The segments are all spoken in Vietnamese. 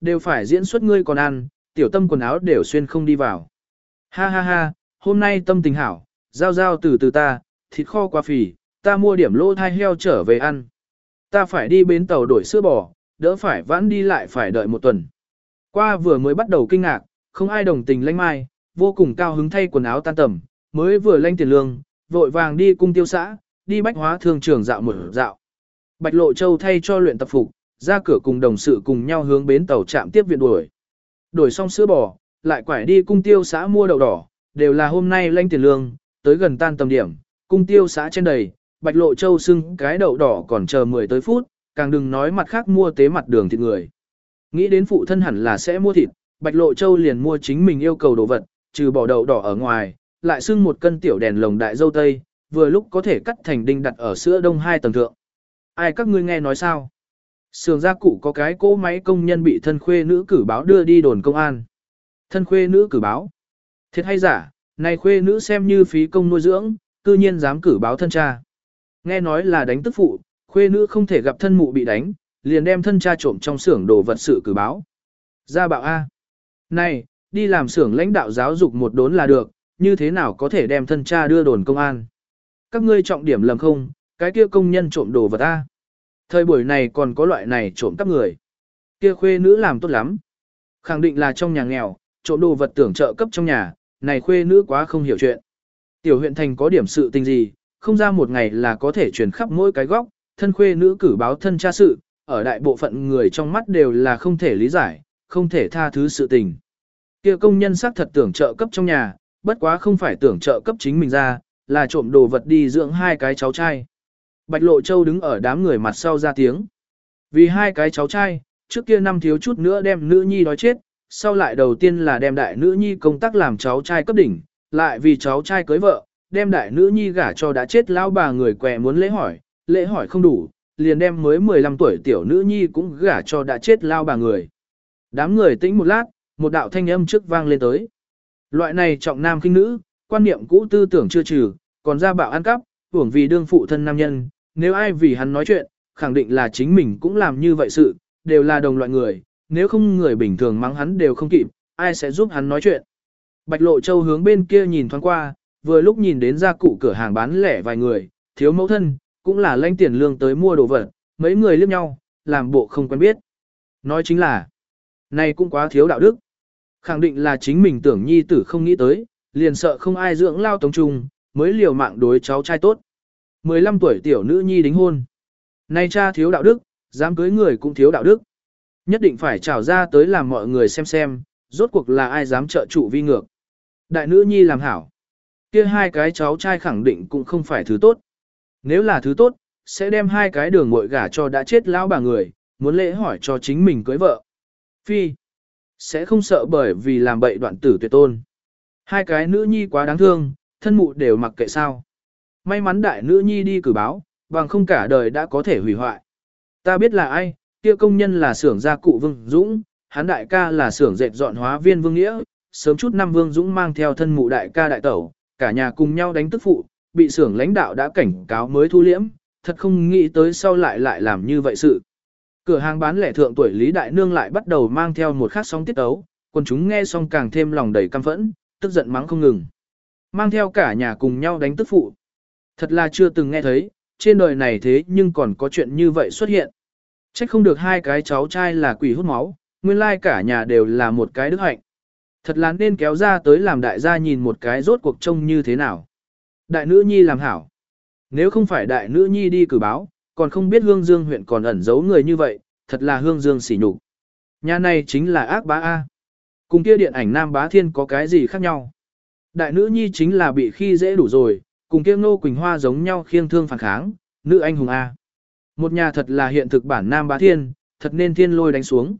Đều phải diễn xuất ngươi còn ăn, tiểu tâm quần áo đều xuyên không đi vào. Ha ha ha, hôm nay tâm tình hảo, giao giao từ từ ta, thịt kho qua phì, ta mua điểm lô thai heo trở về ăn. Ta phải đi bến tàu đổi sữa bò, đỡ phải vãn đi lại phải đợi một tuần. Qua vừa mới bắt đầu kinh ngạc, không ai đồng tình lanh mai, vô cùng cao hứng thay quần áo tan tầm, mới vừa lanh tiền lương, vội vàng đi cung tiêu xã, đi bách hóa thương trường dạo một dạo. Bạch Lộ Châu thay cho luyện tập phục, ra cửa cùng đồng sự cùng nhau hướng bến tàu trạm tiếp viện đuổi. Đổi xong sữa bò, lại quải đi cung tiêu xã mua đậu đỏ, đều là hôm nay lanh tiền lương, tới gần tan tầm điểm, cung tiêu xã trên đầy, Bạch Lộ Châu xưng cái đậu đỏ còn chờ 10 tới phút, càng đừng nói mặt khác mua tế mặt đường thịt người. Nghĩ đến phụ thân hẳn là sẽ mua thịt, Bạch Lộ Châu liền mua chính mình yêu cầu đồ vật, trừ bỏ đậu đỏ ở ngoài, lại xưng một cân tiểu đèn lồng đại dâu tây, vừa lúc có thể cắt thành đinh đặt ở sữa đông hai tầng thượng. Ai các ngươi nghe nói sao? Sường gia cụ có cái cỗ máy công nhân bị thân khuê nữ cử báo đưa đi đồn công an. Thân khuê nữ cử báo. Thiệt hay giả, này khuê nữ xem như phí công nuôi dưỡng, cư nhiên dám cử báo thân cha. Nghe nói là đánh tức phụ, khuê nữ không thể gặp thân mụ bị đánh, liền đem thân cha trộm trong xưởng đồ vật sự cử báo. Gia bảo A. Này, đi làm xưởng lãnh đạo giáo dục một đốn là được, như thế nào có thể đem thân cha đưa đồn công an. Các ngươi trọng điểm lầm không, cái kia công nhân trộm đồ vật A. Thời buổi này còn có loại này trộm cắp người. Kia khuê nữ làm tốt lắm. Khẳng định là trong nhà nghèo, trộm đồ vật tưởng trợ cấp trong nhà, này khuê nữ quá không hiểu chuyện. Tiểu huyện thành có điểm sự tình gì, không ra một ngày là có thể truyền khắp mỗi cái góc, thân khuê nữ cử báo thân cha sự, ở đại bộ phận người trong mắt đều là không thể lý giải, không thể tha thứ sự tình. Kia công nhân xác thật tưởng trợ cấp trong nhà, bất quá không phải tưởng trợ cấp chính mình ra, là trộm đồ vật đi dưỡng hai cái cháu trai. Bạch Lộ Châu đứng ở đám người mặt sau ra tiếng. Vì hai cái cháu trai, trước kia năm thiếu chút nữa đem nữ nhi đói chết, sau lại đầu tiên là đem đại nữ nhi công tác làm cháu trai cấp đỉnh, lại vì cháu trai cưới vợ, đem đại nữ nhi gả cho đã chết lão bà người què muốn lễ hỏi, lễ hỏi không đủ, liền đem mới 15 tuổi tiểu nữ nhi cũng gả cho đã chết lao bà người. Đám người tĩnh một lát, một đạo thanh âm trước vang lên tới. Loại này trọng nam khinh nữ, quan niệm cũ tư tưởng chưa trừ, còn ra bạo ăn cắp, hưởng vì đương phụ thân nam nhân, nếu ai vì hắn nói chuyện, khẳng định là chính mình cũng làm như vậy sự, đều là đồng loại người, nếu không người bình thường mắng hắn đều không kịp, ai sẽ giúp hắn nói chuyện. Bạch Lộ Châu hướng bên kia nhìn thoáng qua, vừa lúc nhìn đến gia cụ cửa hàng bán lẻ vài người, thiếu mẫu thân, cũng là lãnh tiền lương tới mua đồ vật, mấy người liếc nhau, làm bộ không quen biết. Nói chính là, này cũng quá thiếu đạo đức. Khẳng định là chính mình tưởng nhi tử không nghĩ tới, liền sợ không ai dưỡng lao tống trung, mới liều mạng đối cháu trai tốt. 15 tuổi tiểu nữ nhi đính hôn. Nay cha thiếu đạo đức, dám cưới người cũng thiếu đạo đức. Nhất định phải trào ra tới làm mọi người xem xem, rốt cuộc là ai dám trợ trụ vi ngược. Đại nữ nhi làm hảo. kia hai cái cháu trai khẳng định cũng không phải thứ tốt. Nếu là thứ tốt, sẽ đem hai cái đường muội gả cho đã chết lão bà người, muốn lễ hỏi cho chính mình cưới vợ. Phi, sẽ không sợ bởi vì làm bậy đoạn tử tuyệt tôn. Hai cái nữ nhi quá đáng thương, thân mụ đều mặc kệ sao. May mắn đại nữ nhi đi cử báo, bằng không cả đời đã có thể hủy hoại. Ta biết là ai, kia công nhân là xưởng gia cụ Vương Dũng, hắn đại ca là xưởng dệt dọn hóa viên Vương Nghĩa, sớm chút năm Vương Dũng mang theo thân mụ đại ca đại tẩu, cả nhà cùng nhau đánh tức phụ, bị xưởng lãnh đạo đã cảnh cáo mới thu liễm, thật không nghĩ tới sau lại lại làm như vậy sự. Cửa hàng bán lẻ thượng tuổi Lý Đại Nương lại bắt đầu mang theo một khát sóng tiết ấu, còn chúng nghe xong càng thêm lòng đầy căm phẫn, tức giận mắng không ngừng. Mang theo cả nhà cùng nhau đánh tức phụ. Thật là chưa từng nghe thấy, trên đời này thế nhưng còn có chuyện như vậy xuất hiện. Trách không được hai cái cháu trai là quỷ hút máu, nguyên lai cả nhà đều là một cái đức hạnh. Thật là nên kéo ra tới làm đại gia nhìn một cái rốt cuộc trông như thế nào. Đại nữ nhi làm hảo. Nếu không phải đại nữ nhi đi cử báo, còn không biết hương dương huyện còn ẩn giấu người như vậy, thật là hương dương xỉ nhục. Nhà này chính là ác bá A. Cùng kia điện ảnh nam bá thiên có cái gì khác nhau. Đại nữ nhi chính là bị khi dễ đủ rồi, cùng kia ngô quỳnh hoa giống nhau khiêng thương phản kháng, nữ anh hùng A. Một nhà thật là hiện thực bản nam bá thiên, thật nên thiên lôi đánh xuống.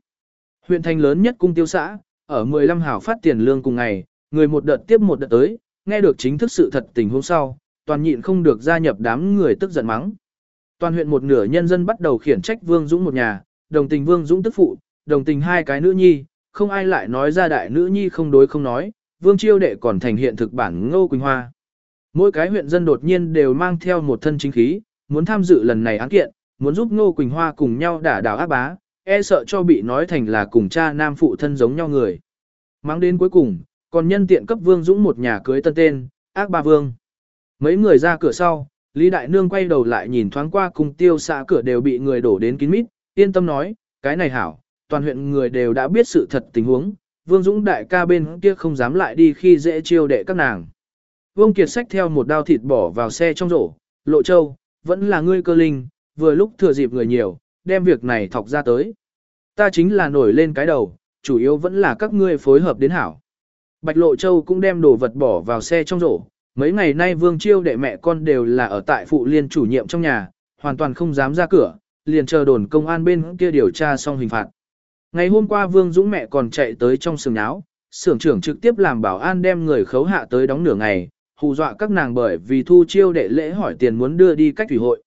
Huyện thành lớn nhất cung tiêu xã, ở 15 hảo phát tiền lương cùng ngày, người một đợt tiếp một đợt tới, nghe được chính thức sự thật tình hôm sau, toàn nhịn không được gia nhập đám người tức giận mắng. Toàn huyện một nửa nhân dân bắt đầu khiển trách Vương Dũng một nhà, đồng tình Vương Dũng tức phụ, đồng tình hai cái nữ nhi, không ai lại nói ra đại nữ nhi không đối không nói, Vương Chiêu đệ còn thành hiện thực bản Ngô Quỳnh Hoa. Mỗi cái huyện dân đột nhiên đều mang theo một thân chính khí, muốn tham dự lần này án kiện, muốn giúp Ngô Quỳnh Hoa cùng nhau đả đảo ác bá, e sợ cho bị nói thành là cùng cha nam phụ thân giống nhau người. Mang đến cuối cùng, còn nhân tiện cấp Vương Dũng một nhà cưới tân tên, ác ba vương. Mấy người ra cửa sau, Lý Đại Nương quay đầu lại nhìn thoáng qua cùng tiêu xã cửa đều bị người đổ đến kín mít, yên tâm nói, cái này hảo, toàn huyện người đều đã biết sự thật tình huống, Vương Dũng đại ca bên kia không dám lại đi khi dễ chiêu đệ các nàng. Vương Kiệt xách theo một đao thịt bỏ vào xe trong rổ, lộ châu, vẫn là ngươi cơ linh, vừa lúc thừa dịp người nhiều, đem việc này thọc ra tới. Ta chính là nổi lên cái đầu, chủ yếu vẫn là các ngươi phối hợp đến hảo. Bạch Lộ Châu cũng đem đồ vật bỏ vào xe trong rổ. Mấy ngày nay Vương Chiêu đệ mẹ con đều là ở tại phụ liên chủ nhiệm trong nhà, hoàn toàn không dám ra cửa, liền chờ đồn công an bên kia điều tra xong hình phạt. Ngày hôm qua Vương Dũng mẹ còn chạy tới trong sườn áo, xưởng trưởng trực tiếp làm bảo an đem người khấu hạ tới đóng nửa ngày, hù dọa các nàng bởi vì thu chiêu đệ lễ hỏi tiền muốn đưa đi cách thủy hội.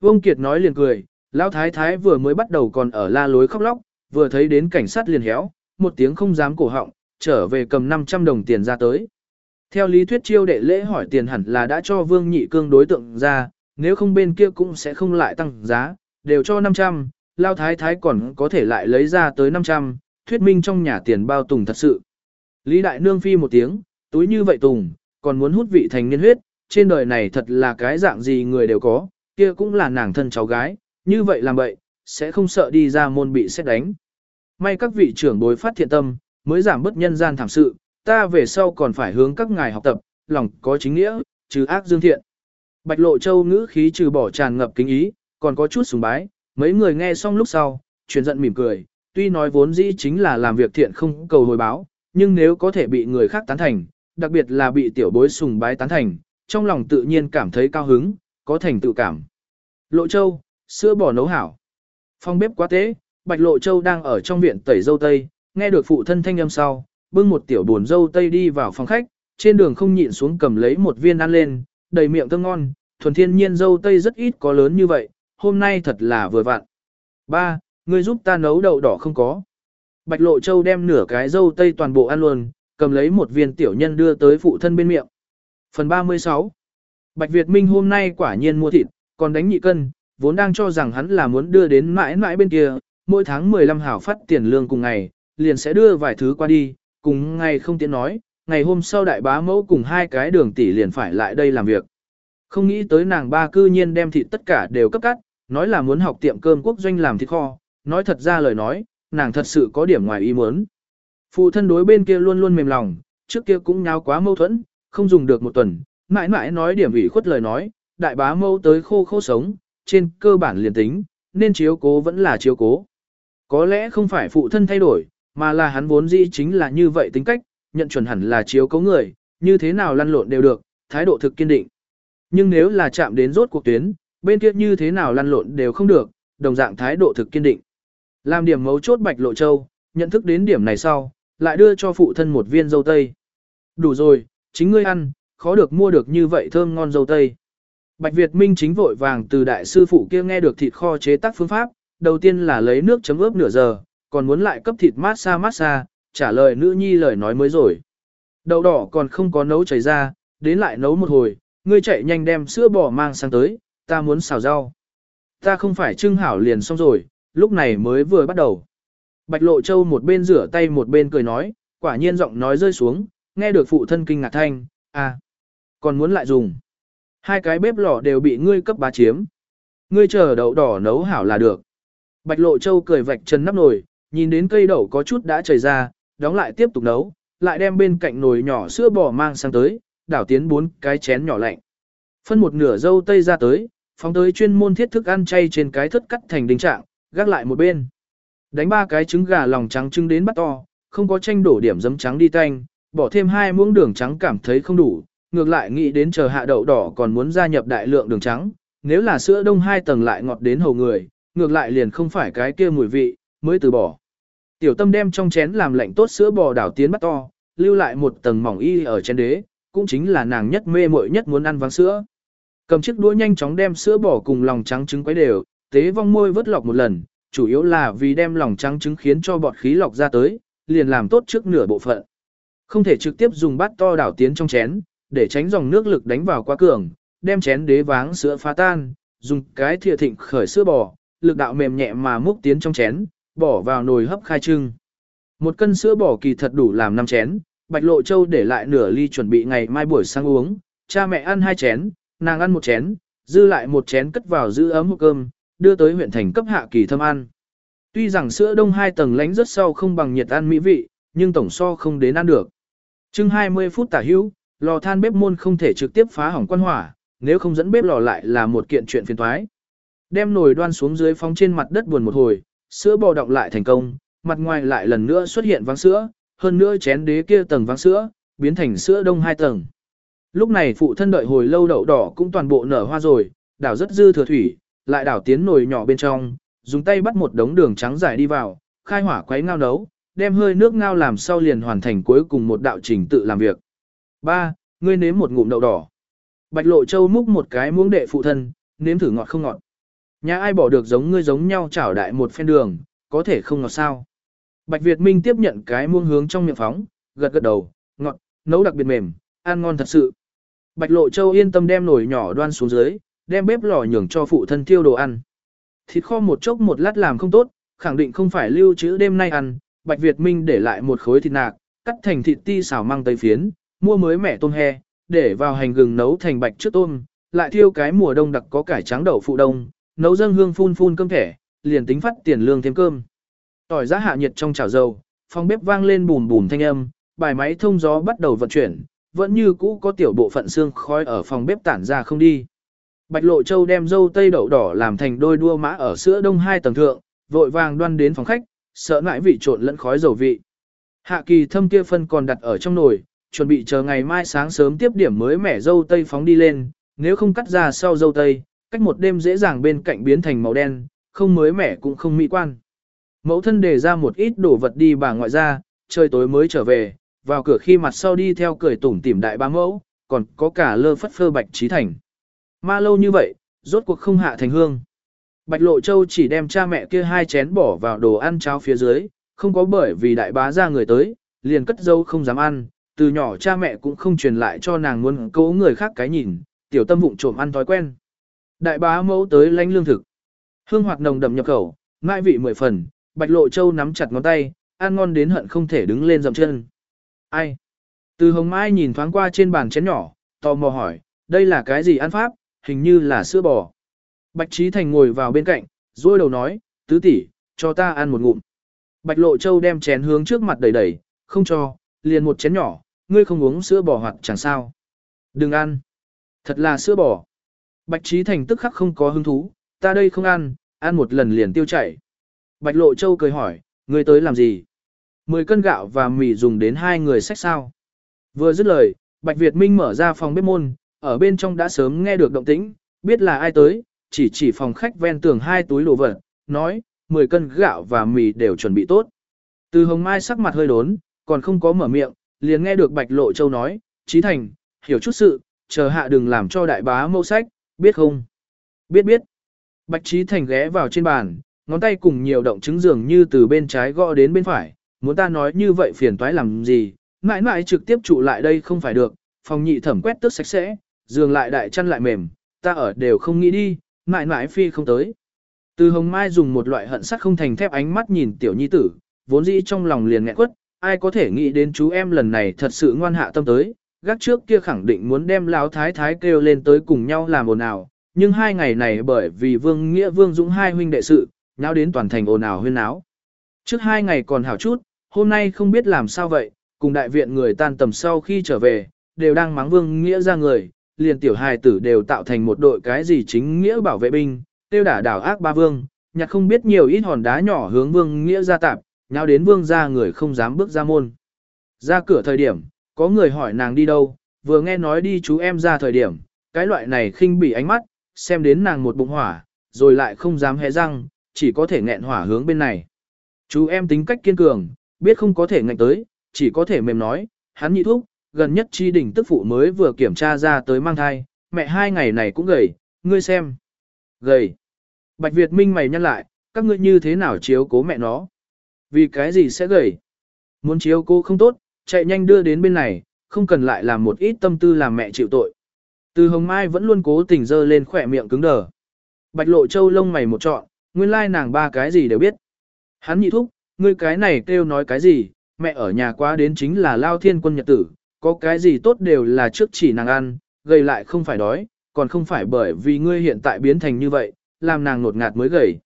Vương Kiệt nói liền cười, Lão Thái Thái vừa mới bắt đầu còn ở la lối khóc lóc, vừa thấy đến cảnh sát liền héo, một tiếng không dám cổ họng, trở về cầm 500 đồng tiền ra tới. Theo lý thuyết chiêu đệ lễ hỏi tiền hẳn là đã cho Vương Nhị Cương đối tượng ra, nếu không bên kia cũng sẽ không lại tăng giá, đều cho 500, Lao Thái Thái còn có thể lại lấy ra tới 500, thuyết minh trong nhà tiền bao tùng thật sự. Lý Đại Nương phi một tiếng, túi như vậy tùng, còn muốn hút vị thành niên huyết, trên đời này thật là cái dạng gì người đều có, kia cũng là nàng thân cháu gái, như vậy làm vậy, sẽ không sợ đi ra môn bị xét đánh. May các vị trưởng bối phát thiện tâm, mới giảm bớt nhân gian thảm sự, ta về sau còn phải hướng các ngài học tập, lòng có chính nghĩa, trừ ác dương thiện. Bạch Lộ Châu ngữ khí trừ bỏ tràn ngập kính ý, còn có chút sùng bái, mấy người nghe xong lúc sau, truyền giận mỉm cười, tuy nói vốn dĩ chính là làm việc thiện không cầu hồi báo, nhưng nếu có thể bị người khác tán thành, đặc biệt là bị tiểu bối sùng bái tán thành, trong lòng tự nhiên cảm thấy cao hứng, có thành tự cảm. Lộ Châu, sữa bò nấu hảo. Phong bếp quá tế, Bạch Lộ Châu đang ở trong viện tẩy dâu tây, nghe được phụ thân thanh âm sau, bưng một tiểu buồn dâu tây đi vào phòng khách, trên đường không nhịn xuống cầm lấy một viên ăn lên, đầy miệng thơm ngon, thuần thiên nhiên dâu tây rất ít có lớn như vậy, hôm nay thật là vừa vặn. Ba, ngươi giúp ta nấu đậu đỏ không có. Bạch Lộ Châu đem nửa cái dâu tây toàn bộ ăn luôn, cầm lấy một viên tiểu nhân đưa tới phụ thân bên miệng. Phần 36 Bạch Việt Minh hôm nay quả nhiên mua thịt, còn đánh nhị cân, vốn đang cho rằng hắn là muốn đưa đến mãi mãi bên kia, mỗi tháng 15 hảo phát tiền lương cùng ngày, liền sẽ đưa vài thứ qua đi, cùng ngày không tiện nói, ngày hôm sau đại bá mẫu cùng hai cái đường tỷ liền phải lại đây làm việc. Không nghĩ tới nàng ba cư nhiên đem thịt tất cả đều cấp cắt, nói là muốn học tiệm cơm quốc doanh làm thịt kho, nói thật ra lời nói, nàng thật sự có điểm ngoài ý muốn. Phụ thân đối bên kia luôn luôn mềm lòng, trước kia cũng nháo quá mâu thuẫn, không dùng được một tuần, mãi mãi nói điểm ủy khuất lời nói, đại bá mâu tới khô khô sống, trên cơ bản liền tính, nên chiếu cố vẫn là chiếu cố. Có lẽ không phải phụ thân thay đổi, mà là hắn vốn dĩ chính là như vậy tính cách, nhận chuẩn hẳn là chiếu cố người, như thế nào lăn lộn đều được, thái độ thực kiên định. Nhưng nếu là chạm đến rốt cuộc tuyến, bên kia như thế nào lăn lộn đều không được, đồng dạng thái độ thực kiên định. Làm điểm mấu chốt Bạch Lộ Châu, nhận thức đến điểm này sau, lại đưa cho phụ thân một viên dâu tây. Đủ rồi, chính ngươi ăn, khó được mua được như vậy thơm ngon dâu tây. Bạch Việt Minh chính vội vàng từ đại sư phụ kia nghe được thịt kho chế tác phương pháp, đầu tiên là lấy nước chấm ướp nửa giờ, còn muốn lại cấp thịt mát xa mát xa, trả lời nữ nhi lời nói mới rồi. Đậu đỏ còn không có nấu chảy ra, đến lại nấu một hồi, ngươi chạy nhanh đem sữa bò mang sang tới, ta muốn xào rau. Ta không phải trưng hảo liền xong rồi, lúc này mới vừa bắt đầu. Bạch Lộ Châu một bên rửa tay một bên cười nói, quả nhiên giọng nói rơi xuống, nghe được phụ thân kinh ngạc thanh, à, còn muốn lại dùng. Hai cái bếp lò đều bị ngươi cấp bá chiếm. Ngươi chờ đậu đỏ nấu hảo là được. Bạch Lộ Châu cười vạch chân nắp nồi, nhìn đến cây đậu có chút đã chảy ra, đóng lại tiếp tục nấu, lại đem bên cạnh nồi nhỏ sữa bò mang sang tới, đảo tiến bốn cái chén nhỏ lạnh. Phân một nửa dâu tây ra tới, phóng tới chuyên môn thiết thức ăn chay trên cái thất cắt thành đinh trạng, gác lại một bên. Đánh ba cái trứng gà lòng trắng trứng đến bắt to, không có tranh đổ điểm giấm trắng đi tanh, bỏ thêm hai muỗng đường trắng cảm thấy không đủ, ngược lại nghĩ đến chờ hạ đậu đỏ còn muốn gia nhập đại lượng đường trắng, nếu là sữa đông hai tầng lại ngọt đến hầu người, ngược lại liền không phải cái kia mùi vị, mới từ bỏ. Tiểu tâm đem trong chén làm lạnh tốt sữa bò đảo tiến bắt to, lưu lại một tầng mỏng y ở chén đế, cũng chính là nàng nhất mê muội nhất muốn ăn vắng sữa. Cầm chiếc đũa nhanh chóng đem sữa bò cùng lòng trắng trứng quấy đều, tế vong môi vớt lọc một lần, chủ yếu là vì đem lòng trắng trứng khiến cho bọt khí lọc ra tới, liền làm tốt trước nửa bộ phận. Không thể trực tiếp dùng bát to đảo tiến trong chén, để tránh dòng nước lực đánh vào quá cường, đem chén đế váng sữa phá tan, dùng cái thìa thịnh khởi sữa bò, lực đạo mềm nhẹ mà múc tiến trong chén, bỏ vào nồi hấp khai trưng. Một cân sữa bò kỳ thật đủ làm 5 chén, Bạch Lộ Châu để lại nửa ly chuẩn bị ngày mai buổi sáng uống, cha mẹ ăn hai chén, nàng ăn một chén, dư lại một chén cất vào giữ ấm hộp cơm, đưa tới huyện thành cấp hạ kỳ thâm ăn. Tuy rằng sữa đông hai tầng lánh rất sau không bằng nhiệt ăn mỹ vị, nhưng tổng so không đến ăn được. Chừng 20 phút tả hữu, lò than bếp môn không thể trực tiếp phá hỏng quan hỏa, nếu không dẫn bếp lò lại là một kiện chuyện phiền toái. Đem nồi đoan xuống dưới phóng trên mặt đất buồn một hồi, sữa bò đọng lại thành công, mặt ngoài lại lần nữa xuất hiện váng sữa, hơn nữa chén đế kia tầng váng sữa, biến thành sữa đông hai tầng. Lúc này phụ thân đợi hồi lâu đậu đỏ cũng toàn bộ nở hoa rồi, đảo rất dư thừa thủy, lại đảo tiến nồi nhỏ bên trong, dùng tay bắt một đống đường trắng dài đi vào, khai hỏa quấy ngao nấu, đem hơi nước ngao làm sau liền hoàn thành cuối cùng một đạo trình tự làm việc. 3. Ngươi nếm một ngụm đậu đỏ. Bạch Lộ Châu múc một cái muỗng đệ phụ thân, nếm thử ngọt không ngọt. Nhà ai bỏ được giống ngươi giống nhau chảo đại một phen đường, có thể không ngọt sao. Bạch Việt Minh tiếp nhận cái muông hướng trong miệng phóng, gật gật đầu, ngọt, nấu đặc biệt mềm, ăn ngon thật sự. Bạch Lộ Châu yên tâm đem nồi nhỏ đoan xuống dưới, đem bếp lò nhường cho phụ thân tiêu đồ ăn. Thịt kho một chốc một lát làm không tốt, khẳng định không phải lưu trữ đêm nay ăn, Bạch Việt Minh để lại một khối thịt nạc, cắt thành thịt ti xào mang tây phiến, mua mới mẻ tôm he, để vào hành gừng nấu thành bạch trước tôm, lại thiêu cái mùa đông đặc có cải trắng đậu phụ đông, nấu dâng hương phun phun cơm thẻ, liền tính phát tiền lương thêm cơm. Tỏi giá hạ nhiệt trong chảo dầu, phòng bếp vang lên bùm bùm thanh âm, bài máy thông gió bắt đầu vận chuyển, vẫn như cũ có tiểu bộ phận xương khói ở phòng bếp tản ra không đi. Bạch Lộ Châu đem dâu tây đậu đỏ làm thành đôi đua mã ở sữa đông hai tầng thượng, vội vàng đoan đến phòng khách, sợ ngại vị trộn lẫn khói dầu vị. Hạ kỳ thâm kia phân còn đặt ở trong nồi, chuẩn bị chờ ngày mai sáng sớm tiếp điểm mới mẻ dâu tây phóng đi lên, nếu không cắt ra sau dâu tây, cách một đêm dễ dàng bên cạnh biến thành màu đen, không mới mẻ cũng không mỹ quan. Mẫu thân đề ra một ít đồ vật đi bà ngoại ra, trời tối mới trở về, vào cửa khi mặt sau đi theo cười tủm tỉm đại ba mẫu, còn có cả lơ phất phơ bạch trí thành. Ma lâu như vậy, rốt cuộc không hạ thành hương. Bạch Lộ Châu chỉ đem cha mẹ kia hai chén bỏ vào đồ ăn cháo phía dưới, không có bởi vì đại bá ra người tới, liền cất dâu không dám ăn, từ nhỏ cha mẹ cũng không truyền lại cho nàng muốn cố người khác cái nhìn, tiểu tâm vụng trộm ăn thói quen. Đại bá mẫu tới lánh lương thực. Hương hoạt nồng đậm nhập khẩu, ngại vị mười phần, Bạch Lộ Châu nắm chặt ngón tay, ăn ngon đến hận không thể đứng lên dậm chân. Ai? Từ hồng mai nhìn thoáng qua trên bàn chén nhỏ, tò mò hỏi, đây là cái gì ăn pháp, hình như là sữa bò. Bạch Trí Thành ngồi vào bên cạnh, duỗi đầu nói, tứ tỷ, cho ta ăn một ngụm. Bạch Lộ Châu đem chén hướng trước mặt đẩy đẩy, không cho, liền một chén nhỏ, ngươi không uống sữa bò hoặc chẳng sao. Đừng ăn. Thật là sữa bò. Bạch Trí Thành tức khắc không có hứng thú, ta đây không ăn, ăn một lần liền tiêu chảy. Bạch Lộ Châu cười hỏi, ngươi tới làm gì? Mười cân gạo và mì dùng đến hai người sách sao. Vừa dứt lời, Bạch Việt Minh mở ra phòng bếp môn, ở bên trong đã sớm nghe được động tĩnh, biết là ai tới, chỉ chỉ phòng khách ven tường hai túi đồ vật, nói, 10 cân gạo và mì đều chuẩn bị tốt. Từ hồng mai sắc mặt hơi đốn, còn không có mở miệng, liền nghe được Bạch Lộ Châu nói, Trí Thành, hiểu chút sự, chờ hạ đừng làm cho đại bá mâu sách, biết không? Biết biết. Bạch Trí Thành ghé vào trên bàn, ngón tay cùng nhiều động chứng dường như từ bên trái gõ đến bên phải, muốn ta nói như vậy phiền toái làm gì, mãi mãi trực tiếp trụ lại đây không phải được, phòng nhị thẩm quét tước sạch sẽ, giường lại đại chăn lại mềm, ta ở đều không nghĩ đi, mãi mãi phi không tới. Từ hồng mai dùng một loại hận sắt không thành thép ánh mắt nhìn tiểu nhi tử, vốn dĩ trong lòng liền nghẹn quất, ai có thể nghĩ đến chú em lần này thật sự ngoan hạ tâm tới, gác trước kia khẳng định muốn đem lão thái thái kêu lên tới cùng nhau làm ồn ào, nhưng hai ngày này bởi vì Vương Nghĩa Vương Dũng hai huynh đệ sự, nháo đến toàn thành ồn ào huyên áo. Trước hai ngày còn hảo chút, hôm nay không biết làm sao vậy, cùng đại viện người tan tầm sau khi trở về, đều đang mắng Vương Nghĩa ra người, liền tiểu hài tử đều tạo thành một đội cái gì chính nghĩa bảo vệ binh, tiêu đả đảo ác ba vương, nhặt không biết nhiều ít hòn đá nhỏ hướng Vương Nghĩa ra tạp, nhau đến Vương ra người không dám bước ra môn. Ra cửa thời điểm, có người hỏi nàng đi đâu, vừa nghe nói đi chú em ra thời điểm, cái loại này khinh bỉ ánh mắt, xem đến nàng một bụng hỏa, rồi lại không dám hé răng, chỉ có thể nghẹn hỏa hướng bên này. Chú em tính cách kiên cường, biết không có thể ngạnh tới, chỉ có thể mềm nói, hắn nhị thúc, gần nhất chi đỉnh tức phụ mới vừa kiểm tra ra tới mang thai, mẹ hai ngày này cũng gầy, ngươi xem. Gầy. Bạch Việt Minh mày nhăn lại, các ngươi như thế nào chiếu cố mẹ nó? Vì cái gì sẽ gầy? Muốn chiếu cố không tốt, chạy nhanh đưa đến bên này, không cần lại làm một ít tâm tư làm mẹ chịu tội. Từ hồng mai vẫn luôn cố tình dơ lên khỏe miệng cứng đờ. Bạch lộ châu lông mày một trọn, nguyên lai nàng ba cái gì đều biết. Hắn nhị thúc, ngươi cái này kêu nói cái gì, mẹ ở nhà quá đến chính là lao thiên quân nhật tử, có cái gì tốt đều là trước chỉ nàng ăn, gầy lại không phải đói, còn không phải bởi vì ngươi hiện tại biến thành như vậy, làm nàng nột ngạt mới gầy.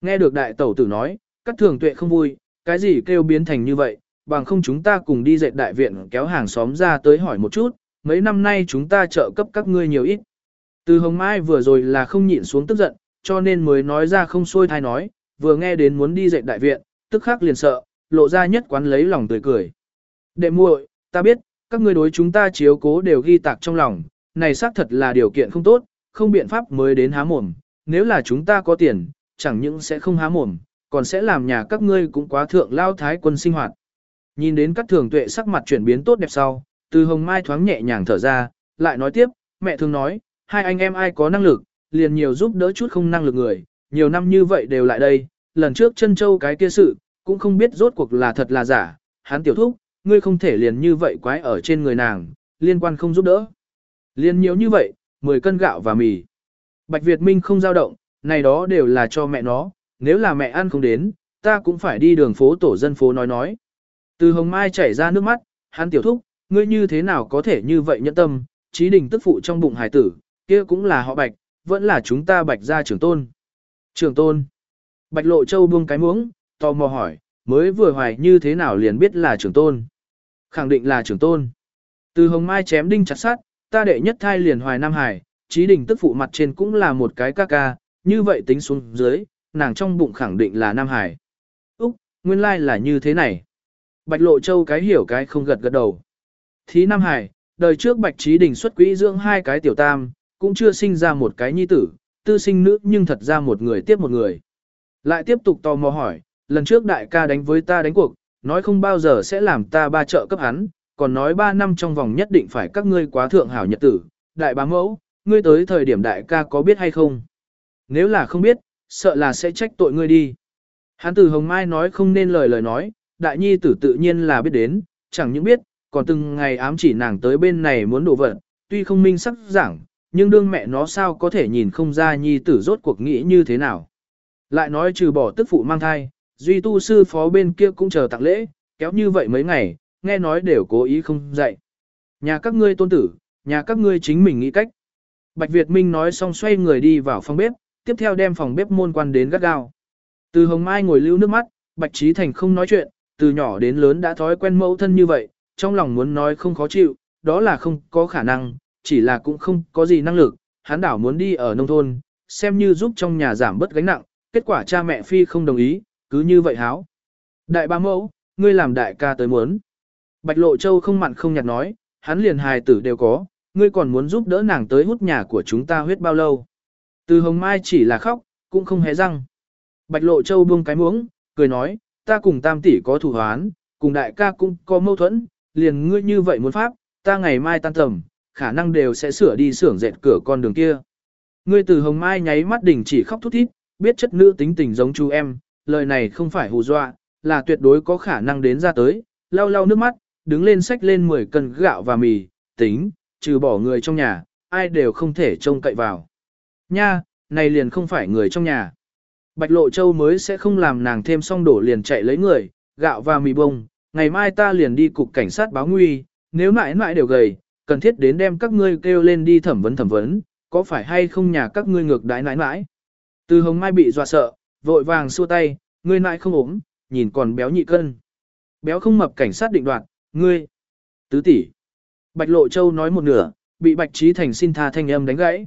Nghe được đại tẩu tử nói, các thường tuệ không vui, cái gì kêu biến thành như vậy, bằng không chúng ta cùng đi dạy đại viện kéo hàng xóm ra tới hỏi một chút, mấy năm nay chúng ta trợ cấp các ngươi nhiều ít. Từ hồng mai vừa rồi là không nhịn xuống tức giận, cho nên mới nói ra không xuôi thai nói, vừa nghe đến muốn đi dạy đại viện, tức khắc liền sợ, lộ ra nhất quán lấy lòng tươi cười. Đệ muội, ta biết, các ngươi đối chúng ta chiếu cố đều ghi tạc trong lòng, này xác thật là điều kiện không tốt, không biện pháp mới đến há mồm, nếu là chúng ta có tiền, chẳng những sẽ không há mồm, còn sẽ làm nhà các ngươi cũng quá thượng lao thái quân sinh hoạt. Nhìn đến các thường tuệ sắc mặt chuyển biến tốt đẹp sau, từ hồng mai thoáng nhẹ nhàng thở ra, lại nói tiếp, mẹ thường nói, hai anh em ai có năng lực, liền nhiều giúp đỡ chút không năng lực người, nhiều năm như vậy đều lại đây, lần trước chân châu cái kia sự, cũng không biết rốt cuộc là thật là giả, hắn tiểu thúc, ngươi không thể liền như vậy quái ở trên người nàng, liên quan không giúp đỡ. Liên nhiều như vậy, 10 cân gạo và mì. Bạch Việt Minh không dao động, này đó đều là cho mẹ nó, nếu là mẹ ăn không đến, ta cũng phải đi đường phố tổ dân phố nói nói. Từ hồng mai chảy ra nước mắt, hắn tiểu thúc, ngươi như thế nào có thể như vậy nhẫn tâm, trí đình tức phụ trong bụng hải tử, kia cũng là họ bạch, vẫn là chúng ta bạch gia trưởng tôn. Trưởng tôn. Bạch lộ châu buông cái muỗng, tò mò hỏi, mới vừa hoài như thế nào liền biết là trưởng tôn. Khẳng định là trưởng tôn. Từ hồng mai chém đinh chặt sát, ta đệ nhất thai liền hoài Nam Hải, trí đình tức phụ mặt trên cũng là một cái ca ca, như vậy tính xuống dưới, nàng trong bụng khẳng định là Nam Hải. Úc, nguyên lai là như thế này. Bạch Lộ Châu cái hiểu cái không gật gật đầu. Thí Nam Hải, đời trước Bạch Trí Đình xuất quỹ dưỡng hai cái tiểu tam, cũng chưa sinh ra một cái nhi tử, tư sinh nữ nhưng thật ra một người tiếp một người. Lại tiếp tục tò mò hỏi, lần trước đại ca đánh với ta đánh cuộc, nói không bao giờ sẽ làm ta ba trợ cấp hắn, còn nói ba năm trong vòng nhất định phải các ngươi quá thượng hảo nhật tử. Đại bá mẫu, ngươi tới thời điểm đại ca có biết hay không? Nếu là không biết, sợ là sẽ trách tội ngươi đi. Hắn từ Hồng Mai nói không nên lời lời nói, đại nhi tử tự nhiên là biết đến, chẳng những biết, còn từng ngày ám chỉ nàng tới bên này muốn đổ vật, tuy không minh sắc giảng, nhưng đương mẹ nó sao có thể nhìn không ra nhi tử rốt cuộc nghĩ như thế nào. Lại nói trừ bỏ tức phụ mang thai, duy tu sư phó bên kia cũng chờ tặng lễ, kéo như vậy mấy ngày, nghe nói đều cố ý không dạy. Nhà các ngươi tôn tử, nhà các ngươi chính mình nghĩ cách. Bạch Việt Minh nói xong xoay người đi vào phòng bếp, tiếp theo đem phòng bếp môn quan đến gắt gao. Từ hồng mai ngồi lưu nước mắt, Bạch Trí Thành không nói chuyện, từ nhỏ đến lớn đã thói quen mẫu thân như vậy, trong lòng muốn nói không khó chịu, đó là không có khả năng, chỉ là cũng không có gì năng lực, hắn đảo muốn đi ở nông thôn, xem như giúp trong nhà giảm bớt gánh nặng, kết quả cha mẹ phi không đồng ý, cứ như vậy háo. Đại ba mẫu, ngươi làm đại ca tới muốn. Bạch Lộ Châu không mặn không nhạt nói, hắn liền hài tử đều có, ngươi còn muốn giúp đỡ nàng tới hút nhà của chúng ta huyết bao lâu. Từ hồng mai chỉ là khóc, cũng không hé răng. Bạch Lộ Châu buông cái muỗng, cười nói, ta cùng tam tỷ có thủ hoán, cùng đại ca cũng có mâu thuẫn, liền ngươi như vậy muốn pháp, ta ngày mai tan tầm, khả năng đều sẽ sửa đi xưởng dệt cửa con đường kia. Ngươi từ hồng mai nháy mắt đỉnh chỉ khóc thút thít, biết chất nữ tính tình giống chú em, lời này không phải hù dọa, là tuyệt đối có khả năng đến ra tới, lau lau nước mắt, đứng lên xách lên 10 cân gạo và mì, tính, trừ bỏ người trong nhà, ai đều không thể trông cậy vào. Nha, này liền không phải người trong nhà. Bạch Lộ Châu mới sẽ không làm nàng thêm xong đổ liền chạy lấy người, gạo và mì bông, ngày mai ta liền đi cục cảnh sát báo nguy, nếu mãi mãi đều gầy, cần thiết đến đem các ngươi kêu lên đi thẩm vấn thẩm vấn, có phải hay không nhà các ngươi ngược đái nãi nãi. Từ hồng mai bị dọa sợ, vội vàng xua tay, ngươi nại không ốm, nhìn còn béo nhị cân. Béo không mập cảnh sát định đoạt, ngươi. Tứ tỷ. Bạch Lộ Châu nói một nửa, bị Bạch Trí Thành xin tha thanh âm đánh gãy.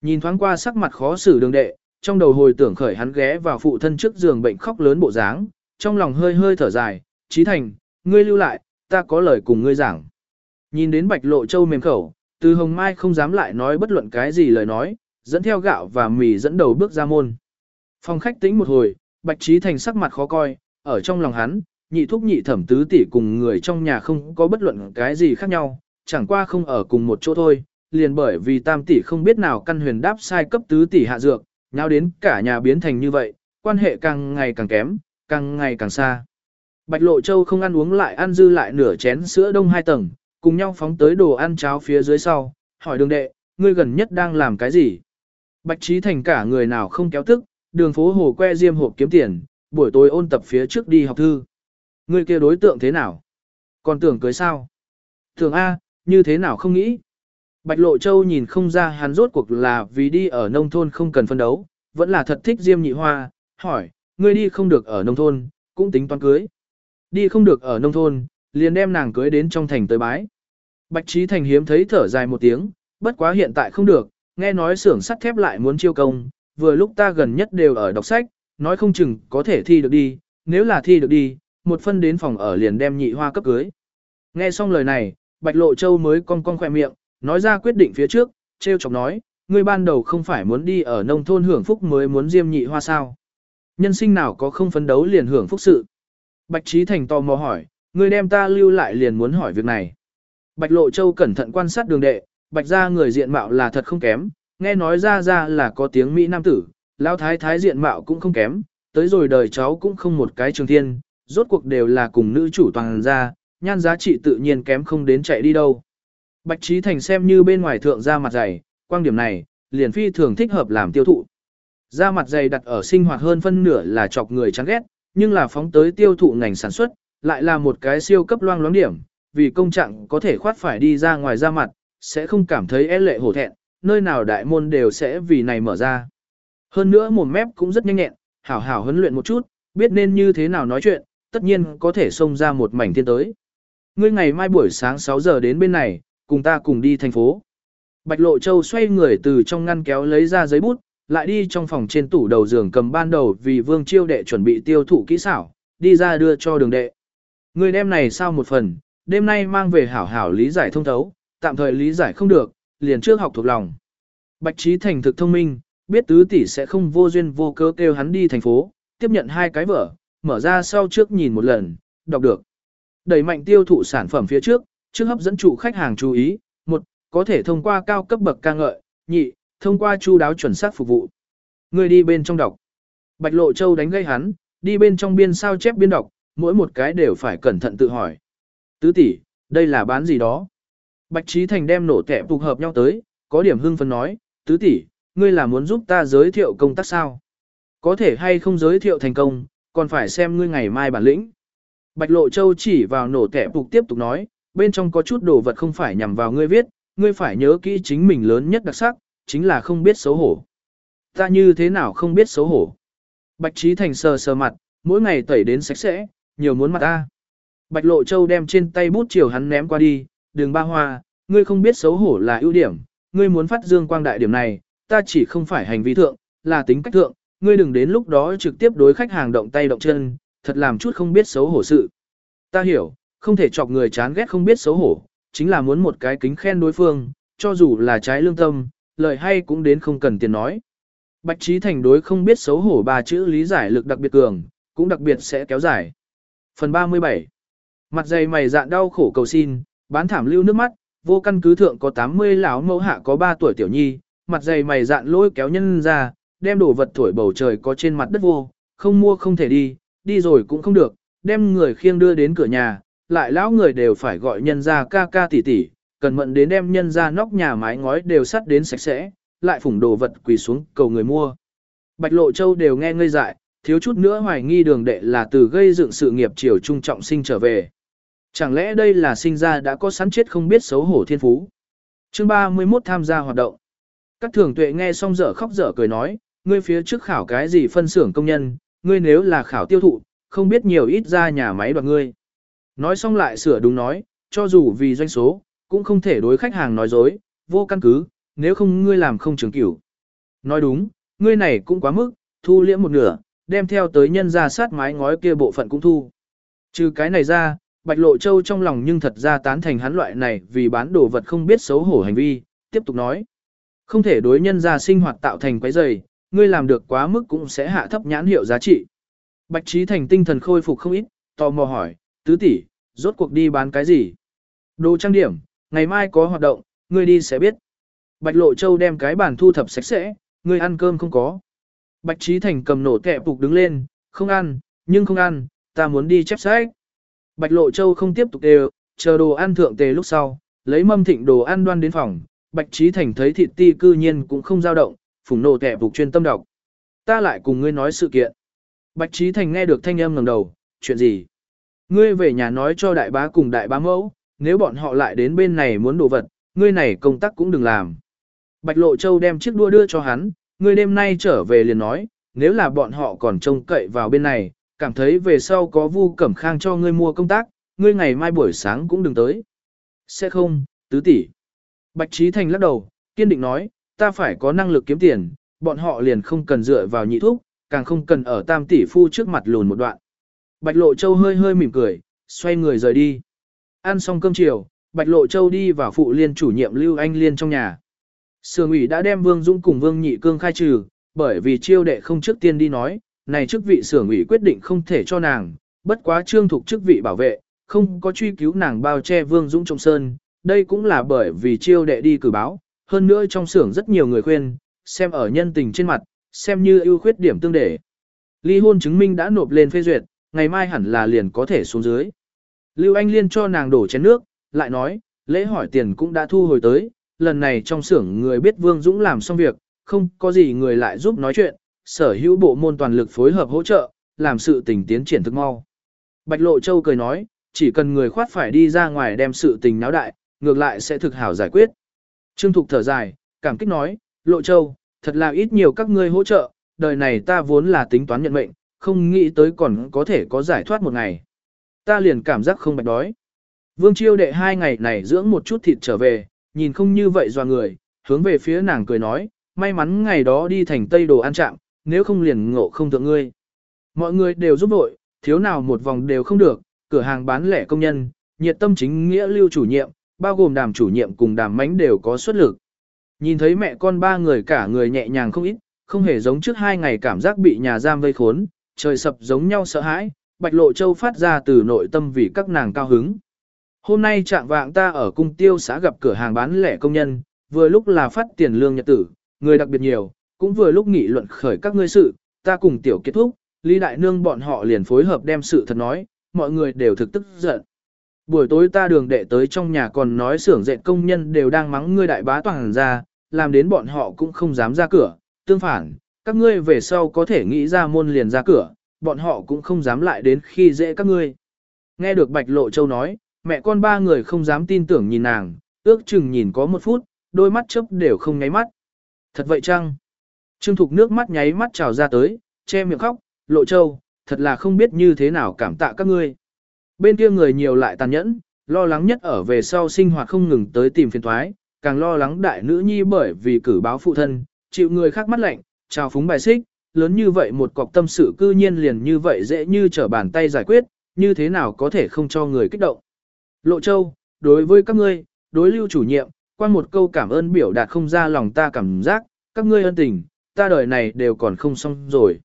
Nhìn thoáng qua sắc mặt khó xử đường đệ, trong đầu hồi tưởng khởi hắn ghé vào phụ thân trước giường bệnh khóc lớn bộ dáng, trong lòng hơi hơi thở dài, Trí Thành, ngươi lưu lại, ta có lời cùng ngươi giảng. Nhìn đến Bạch Lộ Châu mềm khẩu, từ Hồng Mai không dám lại nói bất luận cái gì lời nói, dẫn theo gạo và mì dẫn đầu bước ra môn. Phòng khách tĩnh một hồi, Bạch Trí Thành sắc mặt khó coi, ở trong lòng hắn, nhị thúc nhị thẩm tứ tỷ cùng người trong nhà không có bất luận cái gì khác nhau, chẳng qua không ở cùng một chỗ thôi, liền bởi vì tam tỷ không biết nào căn huyền đáp sai cấp tứ tỷ hạ dược, nhau đến cả nhà biến thành như vậy, quan hệ càng ngày càng kém, càng ngày càng xa. Bạch Lộ Châu không ăn uống lại ăn dư lại nửa chén sữa đông hai tầng, cùng nhau phóng tới đồ ăn cháo phía dưới sau, hỏi đường đệ, ngươi gần nhất đang làm cái gì? Bạch Trí Thành cả người nào không kéo tức, đường phố hồ que diêm hộp kiếm tiền, buổi tối ôn tập phía trước đi học thư. người kia đối tượng thế nào? Còn tưởng cưới sao? thường A, như thế nào không nghĩ? Bạch Lộ Châu nhìn không ra hắn rốt cuộc là vì đi ở nông thôn không cần phân đấu, vẫn là thật thích Diêm Nhị Hoa, hỏi, ngươi đi không được ở nông thôn, cũng tính toán cưới. Đi không được ở nông thôn, liền đem nàng cưới đến trong thành tới bái. Bạch Trí Thành hiếm thấy thở dài một tiếng, bất quá hiện tại không được, nghe nói xưởng sắt thép lại muốn chiêu công, vừa lúc ta gần nhất đều ở đọc sách, nói không chừng có thể thi được đi, nếu là thi được đi, một phân đến phòng ở liền đem nhị hoa cấp cưới. Nghe xong lời này, Bạch Lộ Châu mới cong cong khỏe miệng, nói ra quyết định phía trước, treo chọc nói, ngươi ban đầu không phải muốn đi ở nông thôn hưởng phúc mới muốn diêm nhị hoa sao. Nhân sinh nào có không phấn đấu liền hưởng phúc sự. Bạch Trí Thành tò mò hỏi, ngươi đem ta lưu lại liền muốn hỏi việc này. Bạch Lộ Châu cẩn thận quan sát đường đệ, bạch ra người diện mạo là thật không kém, nghe nói ra ra là có tiếng Mỹ Nam tử, lão thái thái diện mạo cũng không kém, tới rồi đời cháu cũng không một cái trường thiên, rốt cuộc đều là cùng nữ chủ toàn ra, nhan giá trị tự nhiên kém không đến chạy đi đâu. Bạch Trí Thành xem như bên ngoài thượng ra mặt dày, quan điểm này, liền phi thường thích hợp làm tiêu thụ. Da mặt dày đặt ở sinh hoạt hơn phân nửa là chọc người chán ghét, nhưng là phóng tới tiêu thụ ngành sản xuất, lại là một cái siêu cấp loang loáng điểm, vì công trạng có thể khoát phải đi ra ngoài da mặt, sẽ không cảm thấy e lệ hổ thẹn, nơi nào đại môn đều sẽ vì này mở ra. Hơn nữa mồm mép cũng rất nhanh nhẹn, hảo hảo huấn luyện một chút, biết nên như thế nào nói chuyện, tất nhiên có thể xông ra một mảnh thiên tới. Ngươi ngày mai buổi sáng 6 giờ đến bên này, cùng ta cùng đi thành phố. Bạch Lộ Châu xoay người từ trong ngăn kéo lấy ra giấy bút, lại đi trong phòng trên tủ đầu giường cầm ban đầu vì Vương Chiêu đệ chuẩn bị tiêu thụ kỹ xảo, đi ra đưa cho đường đệ. Người đem này sao một phần, đêm nay mang về hảo hảo lý giải thông thấu, tạm thời lý giải không được, liền trước học thuộc lòng. Bạch Trí Thành thực thông minh, biết tứ tỷ sẽ không vô duyên vô cớ kêu hắn đi thành phố, tiếp nhận hai cái vở, mở ra sau trước nhìn một lần, đọc được. Đẩy mạnh tiêu thụ sản phẩm phía trước, trước hấp dẫn chủ khách hàng chú ý, một, có thể thông qua cao cấp bậc ca ngợi, nhị, thông qua chu đáo chuẩn xác phục vụ. Người đi bên trong đọc. Bạch Lộ Châu đánh gây hắn, đi bên trong biên sao chép biên đọc, mỗi một cái đều phải cẩn thận tự hỏi. Tứ tỷ, đây là bán gì đó? Bạch Trí Thành đem nổ tẻ phục hợp nhau tới, có điểm hưng phấn nói, tứ tỷ, ngươi là muốn giúp ta giới thiệu công tác sao? Có thể hay không giới thiệu thành công, còn phải xem ngươi ngày mai bản lĩnh. Bạch Lộ Châu chỉ vào nổ tẻ phục tiếp tục nói, bên trong có chút đồ vật không phải nhằm vào ngươi viết, ngươi phải nhớ kỹ chính mình lớn nhất đặc sắc, chính là không biết xấu hổ. Ta như thế nào không biết xấu hổ? Bạch Trí Thành sờ sờ mặt, mỗi ngày tẩy đến sạch sẽ, nhiều muốn mặt ta. Bạch Lộ Châu đem trên tay bút chiều hắn ném qua đi, đường ba hoa, ngươi không biết xấu hổ là ưu điểm, ngươi muốn phát dương quang đại điểm này, ta chỉ không phải hành vi thượng, là tính cách thượng, ngươi đừng đến lúc đó trực tiếp đối khách hàng động tay động chân, thật làm chút không biết xấu hổ sự. Ta hiểu, không thể chọc người chán ghét không biết xấu hổ, chính là muốn một cái kính khen đối phương, cho dù là trái lương tâm, lời hay cũng đến không cần tiền nói. Bạch Trí Thành đối không biết xấu hổ ba chữ lý giải lực đặc biệt cường, cũng đặc biệt sẽ kéo dài. Phần 37 Mặt dày mày dạn đau khổ cầu xin, bán thảm lưu nước mắt, vô căn cứ thượng có 80 lão mẫu hạ có 3 tuổi tiểu nhi, mặt dày mày dạn lôi kéo nhân ra, đem đồ vật thổi bầu trời có trên mặt đất vô, không mua không thể đi, đi rồi cũng không được, đem người khiêng đưa đến cửa nhà, lại lão người đều phải gọi nhân ra ca ca tỷ tỷ, cần mận đến đem nhân ra nóc nhà mái ngói đều sắt đến sạch sẽ, lại phủng đồ vật quỳ xuống cầu người mua. Bạch Lộ Châu đều nghe ngây dại, thiếu chút nữa hoài nghi đường đệ là từ gây dựng sự nghiệp triều trung trọng sinh trở về. Chẳng lẽ đây là sinh ra đã có sẵn chết không biết xấu hổ thiên phú? Chương 31 tham gia hoạt động. Các thường tuệ nghe xong dở khóc dở cười nói, ngươi phía trước khảo cái gì phân xưởng công nhân, ngươi nếu là khảo tiêu thụ, không biết nhiều ít ra nhà máy đoạt ngươi. Nói xong lại sửa đúng nói, cho dù vì doanh số, cũng không thể đối khách hàng nói dối, vô căn cứ, nếu không ngươi làm không trường cửu. Nói đúng, ngươi này cũng quá mức, thu liễm một nửa, đem theo tới nhân ra sát mái ngói kia bộ phận cũng thu. Trừ cái này ra, Bạch Lộ Châu trong lòng nhưng thật ra tán thành hắn loại này vì bán đồ vật không biết xấu hổ hành vi, tiếp tục nói. Không thể đối nhân ra sinh hoạt tạo thành quấy rầy, ngươi làm được quá mức cũng sẽ hạ thấp nhãn hiệu giá trị. Bạch Trí Thành tinh thần khôi phục không ít, tò mò hỏi, tứ tỷ, rốt cuộc đi bán cái gì? Đồ trang điểm, ngày mai có hoạt động, ngươi đi sẽ biết. Bạch Lộ Châu đem cái bàn thu thập sạch sẽ, ngươi ăn cơm không có. Bạch Trí Thành cầm nổ kẹp phục đứng lên, không ăn, nhưng không ăn, ta muốn đi chép sách. Bạch Lộ Châu không tiếp tục đều, chờ đồ ăn thượng tề lúc sau, lấy mâm thịnh đồ ăn đoan đến phòng, Bạch Trí Thành thấy thịt ti cư nhiên cũng không dao động, phùng nổ kẻ phục chuyên tâm đọc. Ta lại cùng ngươi nói sự kiện. Bạch Trí Thành nghe được thanh âm ngẩng đầu, chuyện gì? Ngươi về nhà nói cho đại bá cùng đại bá mẫu, nếu bọn họ lại đến bên này muốn đồ vật, ngươi này công tác cũng đừng làm. Bạch Lộ Châu đem chiếc đua đưa cho hắn, ngươi đêm nay trở về liền nói, nếu là bọn họ còn trông cậy vào bên này, cảm thấy về sau có vu cẩm khang cho ngươi mua công tác, ngươi ngày mai buổi sáng cũng đừng tới. Sẽ không, tứ tỷ. Bạch Trí Thành lắc đầu, kiên định nói, ta phải có năng lực kiếm tiền, bọn họ liền không cần dựa vào nhị thuốc, càng không cần ở tam tỷ phu trước mặt lùn một đoạn. Bạch Lộ Châu hơi hơi mỉm cười, xoay người rời đi. Ăn xong cơm chiều, Bạch Lộ Châu đi vào phụ liên chủ nhiệm Lưu Anh Liên trong nhà. Sương ủy đã đem Vương Dũng cùng Vương Nhị Cương khai trừ, bởi vì chiêu đệ không trước tiên đi nói, này chức vị sưởng ủy quyết định không thể cho nàng, bất quá trương thuộc chức vị bảo vệ, không có truy cứu nàng bao che Vương Dũng trong sơn, đây cũng là bởi vì chiêu đệ đi cử báo, hơn nữa trong xưởng rất nhiều người khuyên, xem ở nhân tình trên mặt, xem như ưu khuyết điểm tương để. Ly hôn chứng minh đã nộp lên phê duyệt, ngày mai hẳn là liền có thể xuống dưới. Lưu Anh Liên cho nàng đổ chén nước, lại nói, lễ hỏi tiền cũng đã thu hồi tới, lần này trong xưởng người biết Vương Dũng làm xong việc, không có gì người lại giúp nói chuyện, sở hữu bộ môn toàn lực phối hợp hỗ trợ, làm sự tình tiến triển thực mau. Bạch Lộ Châu cười nói, chỉ cần người khoát phải đi ra ngoài đem sự tình náo đại, ngược lại sẽ thực hảo giải quyết. Trương Thục thở dài, cảm kích nói, Lộ Châu, thật là ít nhiều các ngươi hỗ trợ, đời này ta vốn là tính toán nhận mệnh, không nghĩ tới còn có thể có giải thoát một ngày. Ta liền cảm giác không bạch đói. Vương Chiêu đệ hai ngày này dưỡng một chút thịt trở về, nhìn không như vậy doa người, hướng về phía nàng cười nói, may mắn ngày đó đi thành Tây đồ ăn chạm, nếu không liền ngộ không thượng ngươi. Mọi người đều giúp đội, thiếu nào một vòng đều không được, cửa hàng bán lẻ công nhân, nhiệt tâm chính nghĩa lưu chủ nhiệm, bao gồm đàm chủ nhiệm cùng đàm mánh đều có xuất lực. Nhìn thấy mẹ con ba người cả người nhẹ nhàng không ít, không hề giống trước hai ngày cảm giác bị nhà giam vây khốn, trời sập giống nhau sợ hãi, Bạch Lộ Châu phát ra từ nội tâm vì các nàng cao hứng. Hôm nay trạng vạng ta ở cung tiêu xã gặp cửa hàng bán lẻ công nhân, vừa lúc là phát tiền lương nhật tử, người đặc biệt nhiều, cũng vừa lúc nghị luận khởi các ngươi sự, ta cùng tiểu kết thúc, Lý Đại Nương bọn họ liền phối hợp đem sự thật nói, mọi người đều thực tức giận. Buổi tối ta đường đệ tới trong nhà còn nói xưởng dệt công nhân đều đang mắng ngươi đại bá toàn ra, làm đến bọn họ cũng không dám ra cửa, tương phản, các ngươi về sau có thể nghĩ ra môn liền ra cửa, bọn họ cũng không dám lại đến khi dễ các ngươi. Nghe được Bạch Lộ Châu nói, mẹ con ba người không dám tin tưởng nhìn nàng, ước chừng nhìn có một phút, đôi mắt chớp đều không nháy mắt. Thật vậy chăng? Trương Thục nước mắt nháy mắt trào ra tới, che miệng khóc, Lộ Châu, thật là không biết như thế nào cảm tạ các ngươi. Bên kia người nhiều lại tàn nhẫn, lo lắng nhất ở về sau sinh hoạt không ngừng tới tìm phiền thoái, càng lo lắng đại nữ nhi bởi vì cử báo phụ thân, chịu người khác mắt lạnh, trào phúng bài xích, lớn như vậy một cọc tâm sự cư nhiên liền như vậy dễ như trở bàn tay giải quyết, như thế nào có thể không cho người kích động. Lộ Châu, đối với các ngươi, đối lưu chủ nhiệm, quan một câu cảm ơn biểu đạt không ra lòng ta cảm giác, các ngươi ân tình, ta đời này đều còn không xong rồi.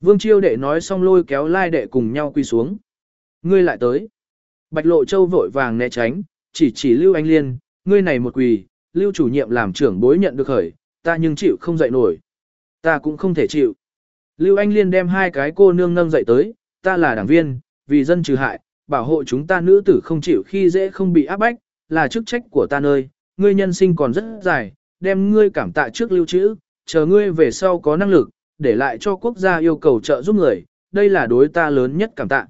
Vương Chiêu đệ nói xong lôi kéo lai đệ cùng nhau quy xuống. Ngươi lại tới. Bạch Lộ Châu vội vàng né tránh, chỉ chỉ Lưu Anh Liên, ngươi này một quỳ, Lưu chủ nhiệm làm trưởng bối nhận được khởi, ta nhưng chịu không dậy nổi. Ta cũng không thể chịu. Lưu Anh Liên đem hai cái cô nương nâng dậy tới, ta là đảng viên, vì dân trừ hại, bảo hộ chúng ta nữ tử không chịu khi dễ không bị áp bách, là chức trách của ta nơi, ngươi nhân sinh còn rất dài, đem ngươi cảm tạ trước lưu trữ, chờ ngươi về sau có năng lực, để lại cho quốc gia yêu cầu trợ giúp người, đây là đối ta lớn nhất cảm tạ.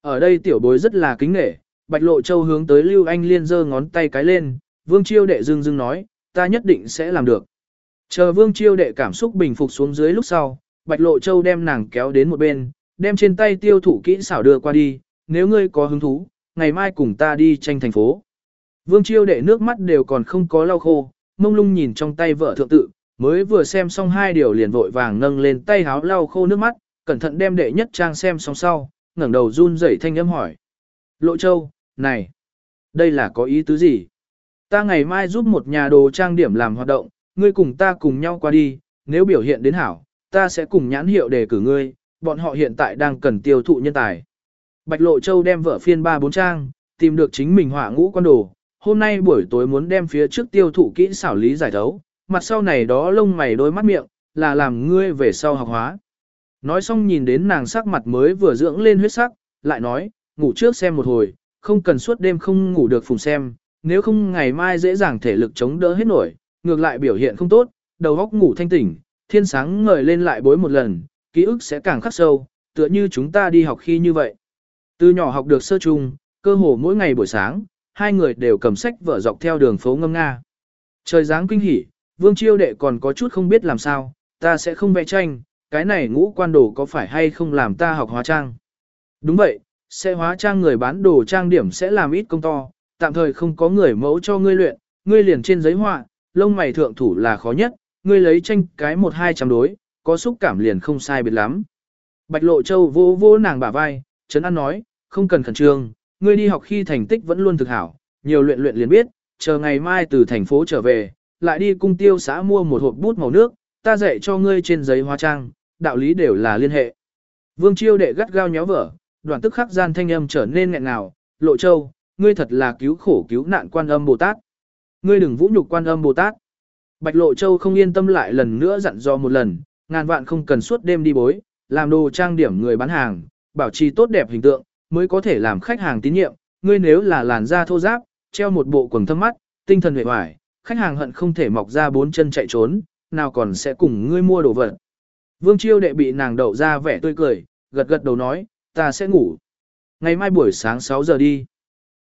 Ở đây tiểu bối rất là kính nể, Bạch Lộ Châu hướng tới Lưu Anh Liên giơ ngón tay cái lên, Vương Chiêu đệ dưng dưng nói, ta nhất định sẽ làm được. Chờ Vương Chiêu đệ cảm xúc bình phục xuống dưới lúc sau, Bạch Lộ Châu đem nàng kéo đến một bên, đem trên tay tiêu thủ kỹ xảo đưa qua đi, nếu ngươi có hứng thú, ngày mai cùng ta đi tranh thành phố. Vương Chiêu đệ nước mắt đều còn không có lau khô, mông lung nhìn trong tay vợ thượng tự, mới vừa xem xong hai điều liền vội vàng nâng lên tay háo lau khô nước mắt, cẩn thận đem đệ nhất trang xem xong sau, ngẩng đầu run rẩy thanh âm hỏi. Lộ Châu, này, đây là có ý tứ gì? Ta ngày mai giúp một nhà đồ trang điểm làm hoạt động, ngươi cùng ta cùng nhau qua đi, nếu biểu hiện đến hảo, ta sẽ cùng nhãn hiệu đề cử ngươi, bọn họ hiện tại đang cần tiêu thụ nhân tài. Bạch Lộ Châu đem vợ phiên ba bốn trang, tìm được chính mình họa ngũ quan đồ, hôm nay buổi tối muốn đem phía trước tiêu thụ kỹ xảo lý giải thấu, mặt sau này đó lông mày đôi mắt miệng, là làm ngươi về sau học hóa. Nói xong nhìn đến nàng sắc mặt mới vừa dưỡng lên huyết sắc, lại nói, ngủ trước xem một hồi, không cần suốt đêm không ngủ được phùng xem, nếu không ngày mai dễ dàng thể lực chống đỡ hết nổi, ngược lại biểu hiện không tốt, đầu óc ngủ thanh tỉnh, thiên sáng ngời lên lại bối một lần, ký ức sẽ càng khắc sâu, tựa như chúng ta đi học khi như vậy. Từ nhỏ học được sơ chung, cơ hồ mỗi ngày buổi sáng, hai người đều cầm sách vở dọc theo đường phố ngâm nga. Trời dáng kinh hỉ, Vương Chiêu Đệ còn có chút không biết làm sao, ta sẽ không vẽ tranh, cái này ngũ quan đồ có phải hay không làm ta học hóa trang. Đúng vậy, sẽ hóa trang người bán đồ trang điểm sẽ làm ít công to, tạm thời không có người mẫu cho ngươi luyện, ngươi liền trên giấy họa, lông mày thượng thủ là khó nhất, ngươi lấy tranh cái một hai trăm đối, có xúc cảm liền không sai biệt lắm. Bạch Lộ Châu vô vô nàng bả vai, Trấn An nói, không cần khẩn trương, ngươi đi học khi thành tích vẫn luôn thực hảo, nhiều luyện luyện liền biết, chờ ngày mai từ thành phố trở về, lại đi cung tiêu xã mua một hộp bút màu nước, ta dạy cho ngươi trên giấy hóa trang, đạo lý đều là liên hệ. Vương Chiêu đệ gắt gao nhéo vở, đoạn tức khắc gian thanh âm trở nên nghẹn ngào, Lộ Châu, ngươi thật là cứu khổ cứu nạn quan âm Bồ Tát. Ngươi đừng vũ nhục quan âm Bồ Tát. Bạch Lộ Châu không yên tâm lại lần nữa dặn dò một lần, ngàn vạn không cần suốt đêm đi bối, làm đồ trang điểm người bán hàng, bảo trì tốt đẹp hình tượng, mới có thể làm khách hàng tín nhiệm. Ngươi nếu là làn da thô ráp, treo một bộ quần thâm mắt, tinh thần hệ hoài, khách hàng hận không thể mọc ra bốn chân chạy trốn, nào còn sẽ cùng ngươi mua đồ vật. Vương Chiêu đệ bị nàng đậu ra vẻ tươi cười, gật gật đầu nói, ta sẽ ngủ. Ngày mai buổi sáng 6 giờ đi.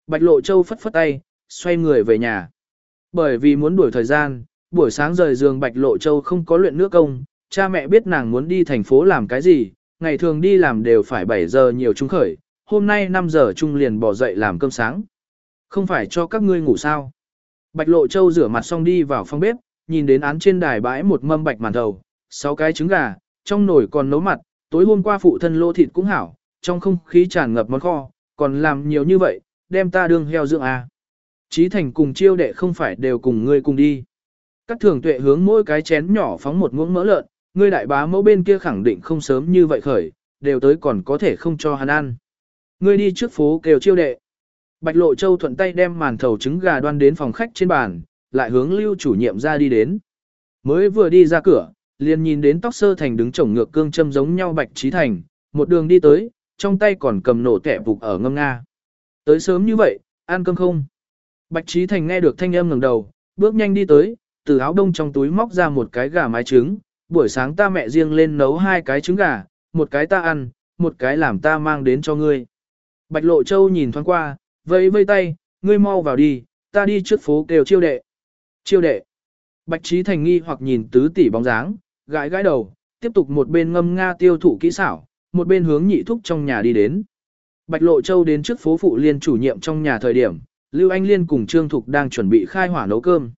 Bạch Lộ Châu phất phất tay, xoay người về nhà. Bởi vì muốn đuổi thời gian, buổi sáng rời giường Bạch Lộ Châu không có luyện nước công, cha mẹ biết nàng muốn đi thành phố làm cái gì, ngày thường đi làm đều phải 7 giờ nhiều trung khởi, hôm nay 5 giờ trung liền bỏ dậy làm cơm sáng. Không phải cho các ngươi ngủ sao. Bạch Lộ Châu rửa mặt xong đi vào phòng bếp, nhìn đến án trên đài bãi một mâm bạch màn đầu, sáu cái trứng gà, trong nồi còn nấu mặt, tối hôm qua phụ thân lô thịt cũng hảo, trong không khí tràn ngập món kho, còn làm nhiều như vậy, đem ta đương heo dưỡng à. Chí thành cùng chiêu đệ không phải đều cùng ngươi cùng đi. Các thường tuệ hướng mỗi cái chén nhỏ phóng một muỗng mỡ lợn, ngươi đại bá mẫu bên kia khẳng định không sớm như vậy khởi, đều tới còn có thể không cho hắn ăn. Ngươi đi trước phố kêu chiêu đệ. Bạch Lộ Châu thuận tay đem màn thầu trứng gà đoan đến phòng khách trên bàn, lại hướng lưu chủ nhiệm ra đi đến. Mới vừa đi ra cửa, liền nhìn đến tóc sơ thành đứng chổng ngược cương châm giống nhau Bạch Trí Thành, một đường đi tới, trong tay còn cầm nổ tẻ vục ở ngâm nga. Tới sớm như vậy, ăn cơm không? Bạch Trí Thành nghe được thanh âm ngẩng đầu, bước nhanh đi tới, từ áo đông trong túi móc ra một cái gà mái trứng, buổi sáng ta mẹ riêng lên nấu hai cái trứng gà, một cái ta ăn, một cái làm ta mang đến cho ngươi. Bạch Lộ Châu nhìn thoáng qua, vẫy vây tay, ngươi mau vào đi, ta đi trước phố kêu chiêu đệ. Chiêu đệ. Bạch Trí Thành nghi hoặc nhìn tứ tỷ bóng dáng, gãi gãi đầu, tiếp tục một bên ngâm nga tiêu thụ kỹ xảo, một bên hướng nhị thúc trong nhà đi đến. Bạch Lộ Châu đến trước phố phụ liên chủ nhiệm trong nhà thời điểm, Lưu Anh Liên cùng Trương Thục đang chuẩn bị khai hỏa nấu cơm.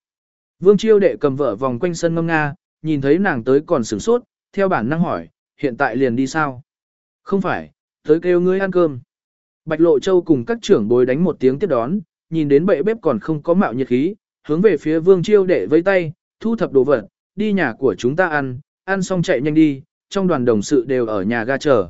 Vương Chiêu đệ cầm vợ vòng quanh sân ngâm nga, nhìn thấy nàng tới còn sửng sốt, theo bản năng hỏi, hiện tại liền đi sao? Không phải, tới kêu ngươi ăn cơm. Bạch Lộ Châu cùng các trưởng bối đánh một tiếng tiếp đón, nhìn đến bệ bếp còn không có mạo nhiệt khí, hướng về phía Vương Chiêu đệ vây tay, thu thập đồ vật, đi nhà của chúng ta ăn, ăn xong chạy nhanh đi, trong đoàn đồng sự đều ở nhà ga chờ.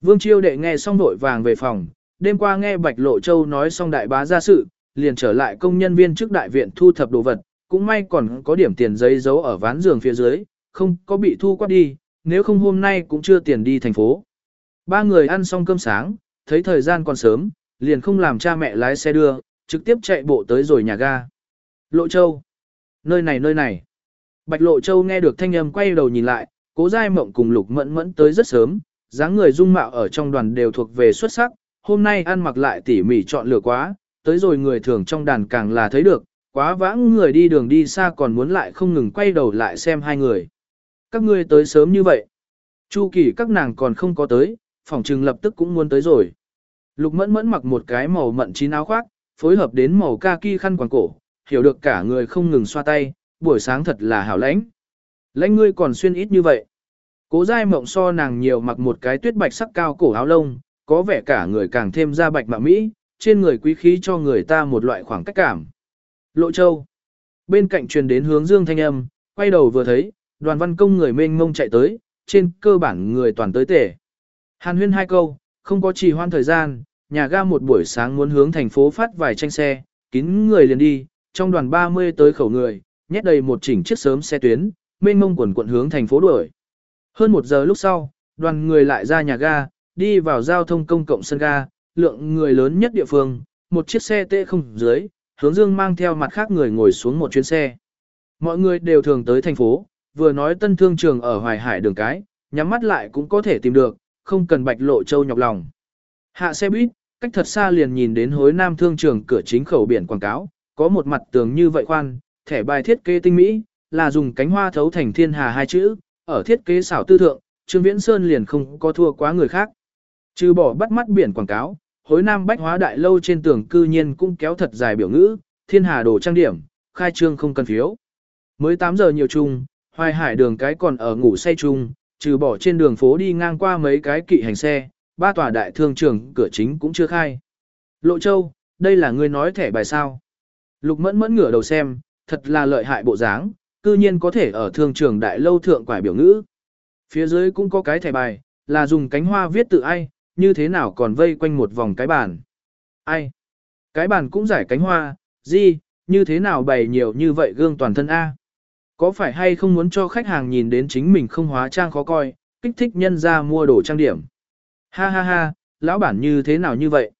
Vương Chiêu đệ nghe xong vội vàng về phòng, đêm qua nghe Bạch Lộ Châu nói xong đại bá ra sự, liền trở lại công nhân viên trước đại viện thu thập đồ vật, cũng may còn có điểm tiền giấy giấu ở ván giường phía dưới, không có bị thu quát đi, nếu không hôm nay cũng chưa tiền đi thành phố. Ba người ăn xong cơm sáng, thấy thời gian còn sớm, liền không làm cha mẹ lái xe đưa, trực tiếp chạy bộ tới rồi nhà ga. Lộ Châu. Nơi này nơi này. Bạch Lộ Châu nghe được thanh âm quay đầu nhìn lại, cố giai mộng cùng lục mẫn mẫn tới rất sớm, dáng người dung mạo ở trong đoàn đều thuộc về xuất sắc, hôm nay ăn mặc lại tỉ mỉ chọn lựa quá, tới rồi người thường trong đàn càng là thấy được, quá vãng người đi đường đi xa còn muốn lại không ngừng quay đầu lại xem hai người. Các ngươi tới sớm như vậy. Chu kỳ các nàng còn không có tới, phòng trừng lập tức cũng muốn tới rồi. Lục mẫn mẫn mặc một cái màu mận chín áo khoác, phối hợp đến màu kaki khăn quàng cổ, hiểu được cả người không ngừng xoa tay, buổi sáng thật là hảo lãnh. Lãnh ngươi còn xuyên ít như vậy. Cố dai mộng so nàng nhiều mặc một cái tuyết bạch sắc cao cổ áo lông, có vẻ cả người càng thêm da bạch mạ mỹ, trên người quý khí cho người ta một loại khoảng cách cảm. Lộ Châu. Bên cạnh truyền đến hướng dương thanh âm, quay đầu vừa thấy, đoàn văn công người mênh mông chạy tới, trên cơ bản người toàn tới tể. Hàn huyên hai câu, không có trì hoãn thời gian, nhà ga một buổi sáng muốn hướng thành phố phát vài tranh xe, kín người liền đi, trong đoàn 30 tới khẩu người, nhét đầy một chỉnh chiếc sớm xe tuyến, mênh mông quần quận hướng thành phố đuổi. Hơn một giờ lúc sau, đoàn người lại ra nhà ga, đi vào giao thông công cộng sân ga, lượng người lớn nhất địa phương, một chiếc xe tệ không dưới, hướng dương mang theo mặt khác người ngồi xuống một chuyến xe. Mọi người đều thường tới thành phố, vừa nói tân thương trường ở Hoài Hải đường cái, nhắm mắt lại cũng có thể tìm được, không cần Bạch Lộ Châu nhọc lòng. Hạ xe buýt, cách thật xa liền nhìn đến hối nam thương trường cửa chính khẩu biển quảng cáo, có một mặt tường như vậy khoan, thẻ bài thiết kế tinh mỹ, là dùng cánh hoa thấu thành thiên hà hai chữ, ở thiết kế xảo tư thượng, Trương Viễn Sơn liền không có thua quá người khác. Trừ bỏ bắt mắt biển quảng cáo, hối nam bách hóa đại lâu trên tường cư nhiên cũng kéo thật dài biểu ngữ, thiên hà đồ trang điểm, khai trương không cần phiếu. Mới 8 giờ nhiều chung, hoài hải đường cái còn ở ngủ say chung, trừ bỏ trên đường phố đi ngang qua mấy cái kỵ hành xe, ba tòa đại thương trường cửa chính cũng chưa khai. Lộ Châu, đây là ngươi nói thẻ bài sao. Lục mẫn mẫn ngửa đầu xem, thật là lợi hại bộ dáng, cư nhiên có thể ở thương trường đại lâu thượng quải biểu ngữ. Phía dưới cũng có cái thẻ bài, là dùng cánh hoa viết tự ai, như thế nào còn vây quanh một vòng cái bàn. Ai? Cái bàn cũng giải cánh hoa, gì, như thế nào bày nhiều như vậy gương toàn thân A? Có phải hay không muốn cho khách hàng nhìn đến chính mình không hóa trang khó coi, kích thích nhân ra mua đồ trang điểm? Ha ha ha, lão bản như thế nào như vậy?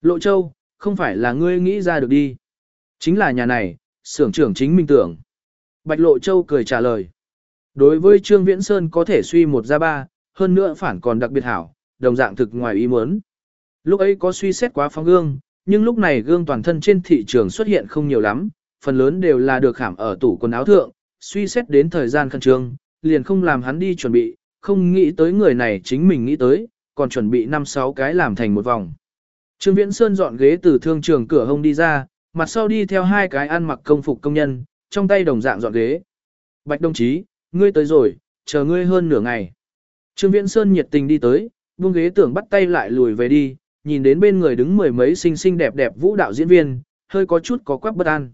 Lộ Châu, không phải là ngươi nghĩ ra được đi. Chính là nhà này, xưởng trưởng chính mình tưởng. Bạch Lộ Châu cười trả lời. Đối với Trương Viễn Sơn có thể suy một ra ba, hơn nữa phản còn đặc biệt hảo, đồng dạng thực ngoài ý muốn. Lúc ấy có suy xét quá phong gương, nhưng lúc này gương toàn thân trên thị trường xuất hiện không nhiều lắm, phần lớn đều là được khảm ở tủ quần áo thượng, suy xét đến thời gian khẩn trương, liền không làm hắn đi chuẩn bị, không nghĩ tới người này chính mình nghĩ tới, còn chuẩn bị 5-6 cái làm thành một vòng. Trương Viễn Sơn dọn ghế từ thương trường cửa hông đi ra, mặt sau đi theo hai cái ăn mặc công phục công nhân, trong tay đồng dạng dọn ghế. Bạch đồng chí, ngươi tới rồi, chờ ngươi hơn nửa ngày. Trương Viễn Sơn nhiệt tình đi tới, buông ghế tưởng bắt tay lại lùi về đi, nhìn đến bên người đứng mười mấy xinh xinh đẹp đẹp vũ đạo diễn viên, hơi có chút có quắc bất an.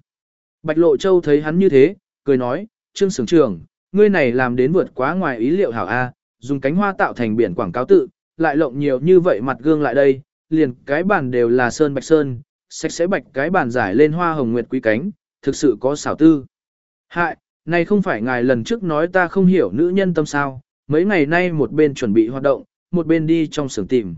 Bạch Lộ Châu thấy hắn như thế, cười nói, Trương Sướng Trường, ngươi này làm đến vượt quá ngoài ý liệu hảo A, dùng cánh hoa tạo thành biển quảng cáo tự, lại lộng nhiều như vậy mặt gương lại đây, liền cái bàn đều là sơn bạch sơn, sạch sẽ bạch cái bàn giải lên hoa hồng nguyệt quý cánh, thực sự có xảo tư. Hại, này không phải ngài lần trước nói ta không hiểu nữ nhân tâm sao, mấy ngày nay một bên chuẩn bị hoạt động, một bên đi trong xưởng tìm.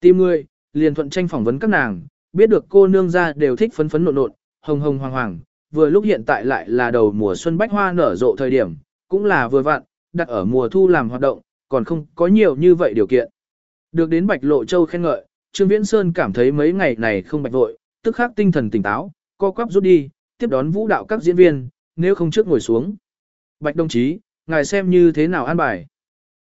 Tìm ngươi, liền thuận tranh phỏng vấn các nàng, biết được cô nương ra đều thích phấn phấn nộn nộn, hồng hồng hoàng hoàng, vừa lúc hiện tại lại là đầu mùa xuân bách hoa nở rộ thời điểm, cũng là vừa vặn, đặt ở mùa thu làm hoạt động, còn không có nhiều như vậy điều kiện. Được đến Bạch Lộ Châu khen ngợi, Trương Viễn Sơn cảm thấy mấy ngày này không bạch vội, tức khắc tinh thần tỉnh táo, co quắp rút đi, tiếp đón vũ đạo các diễn viên, nếu không trước ngồi xuống. Bạch đồng chí, ngài xem như thế nào an bài.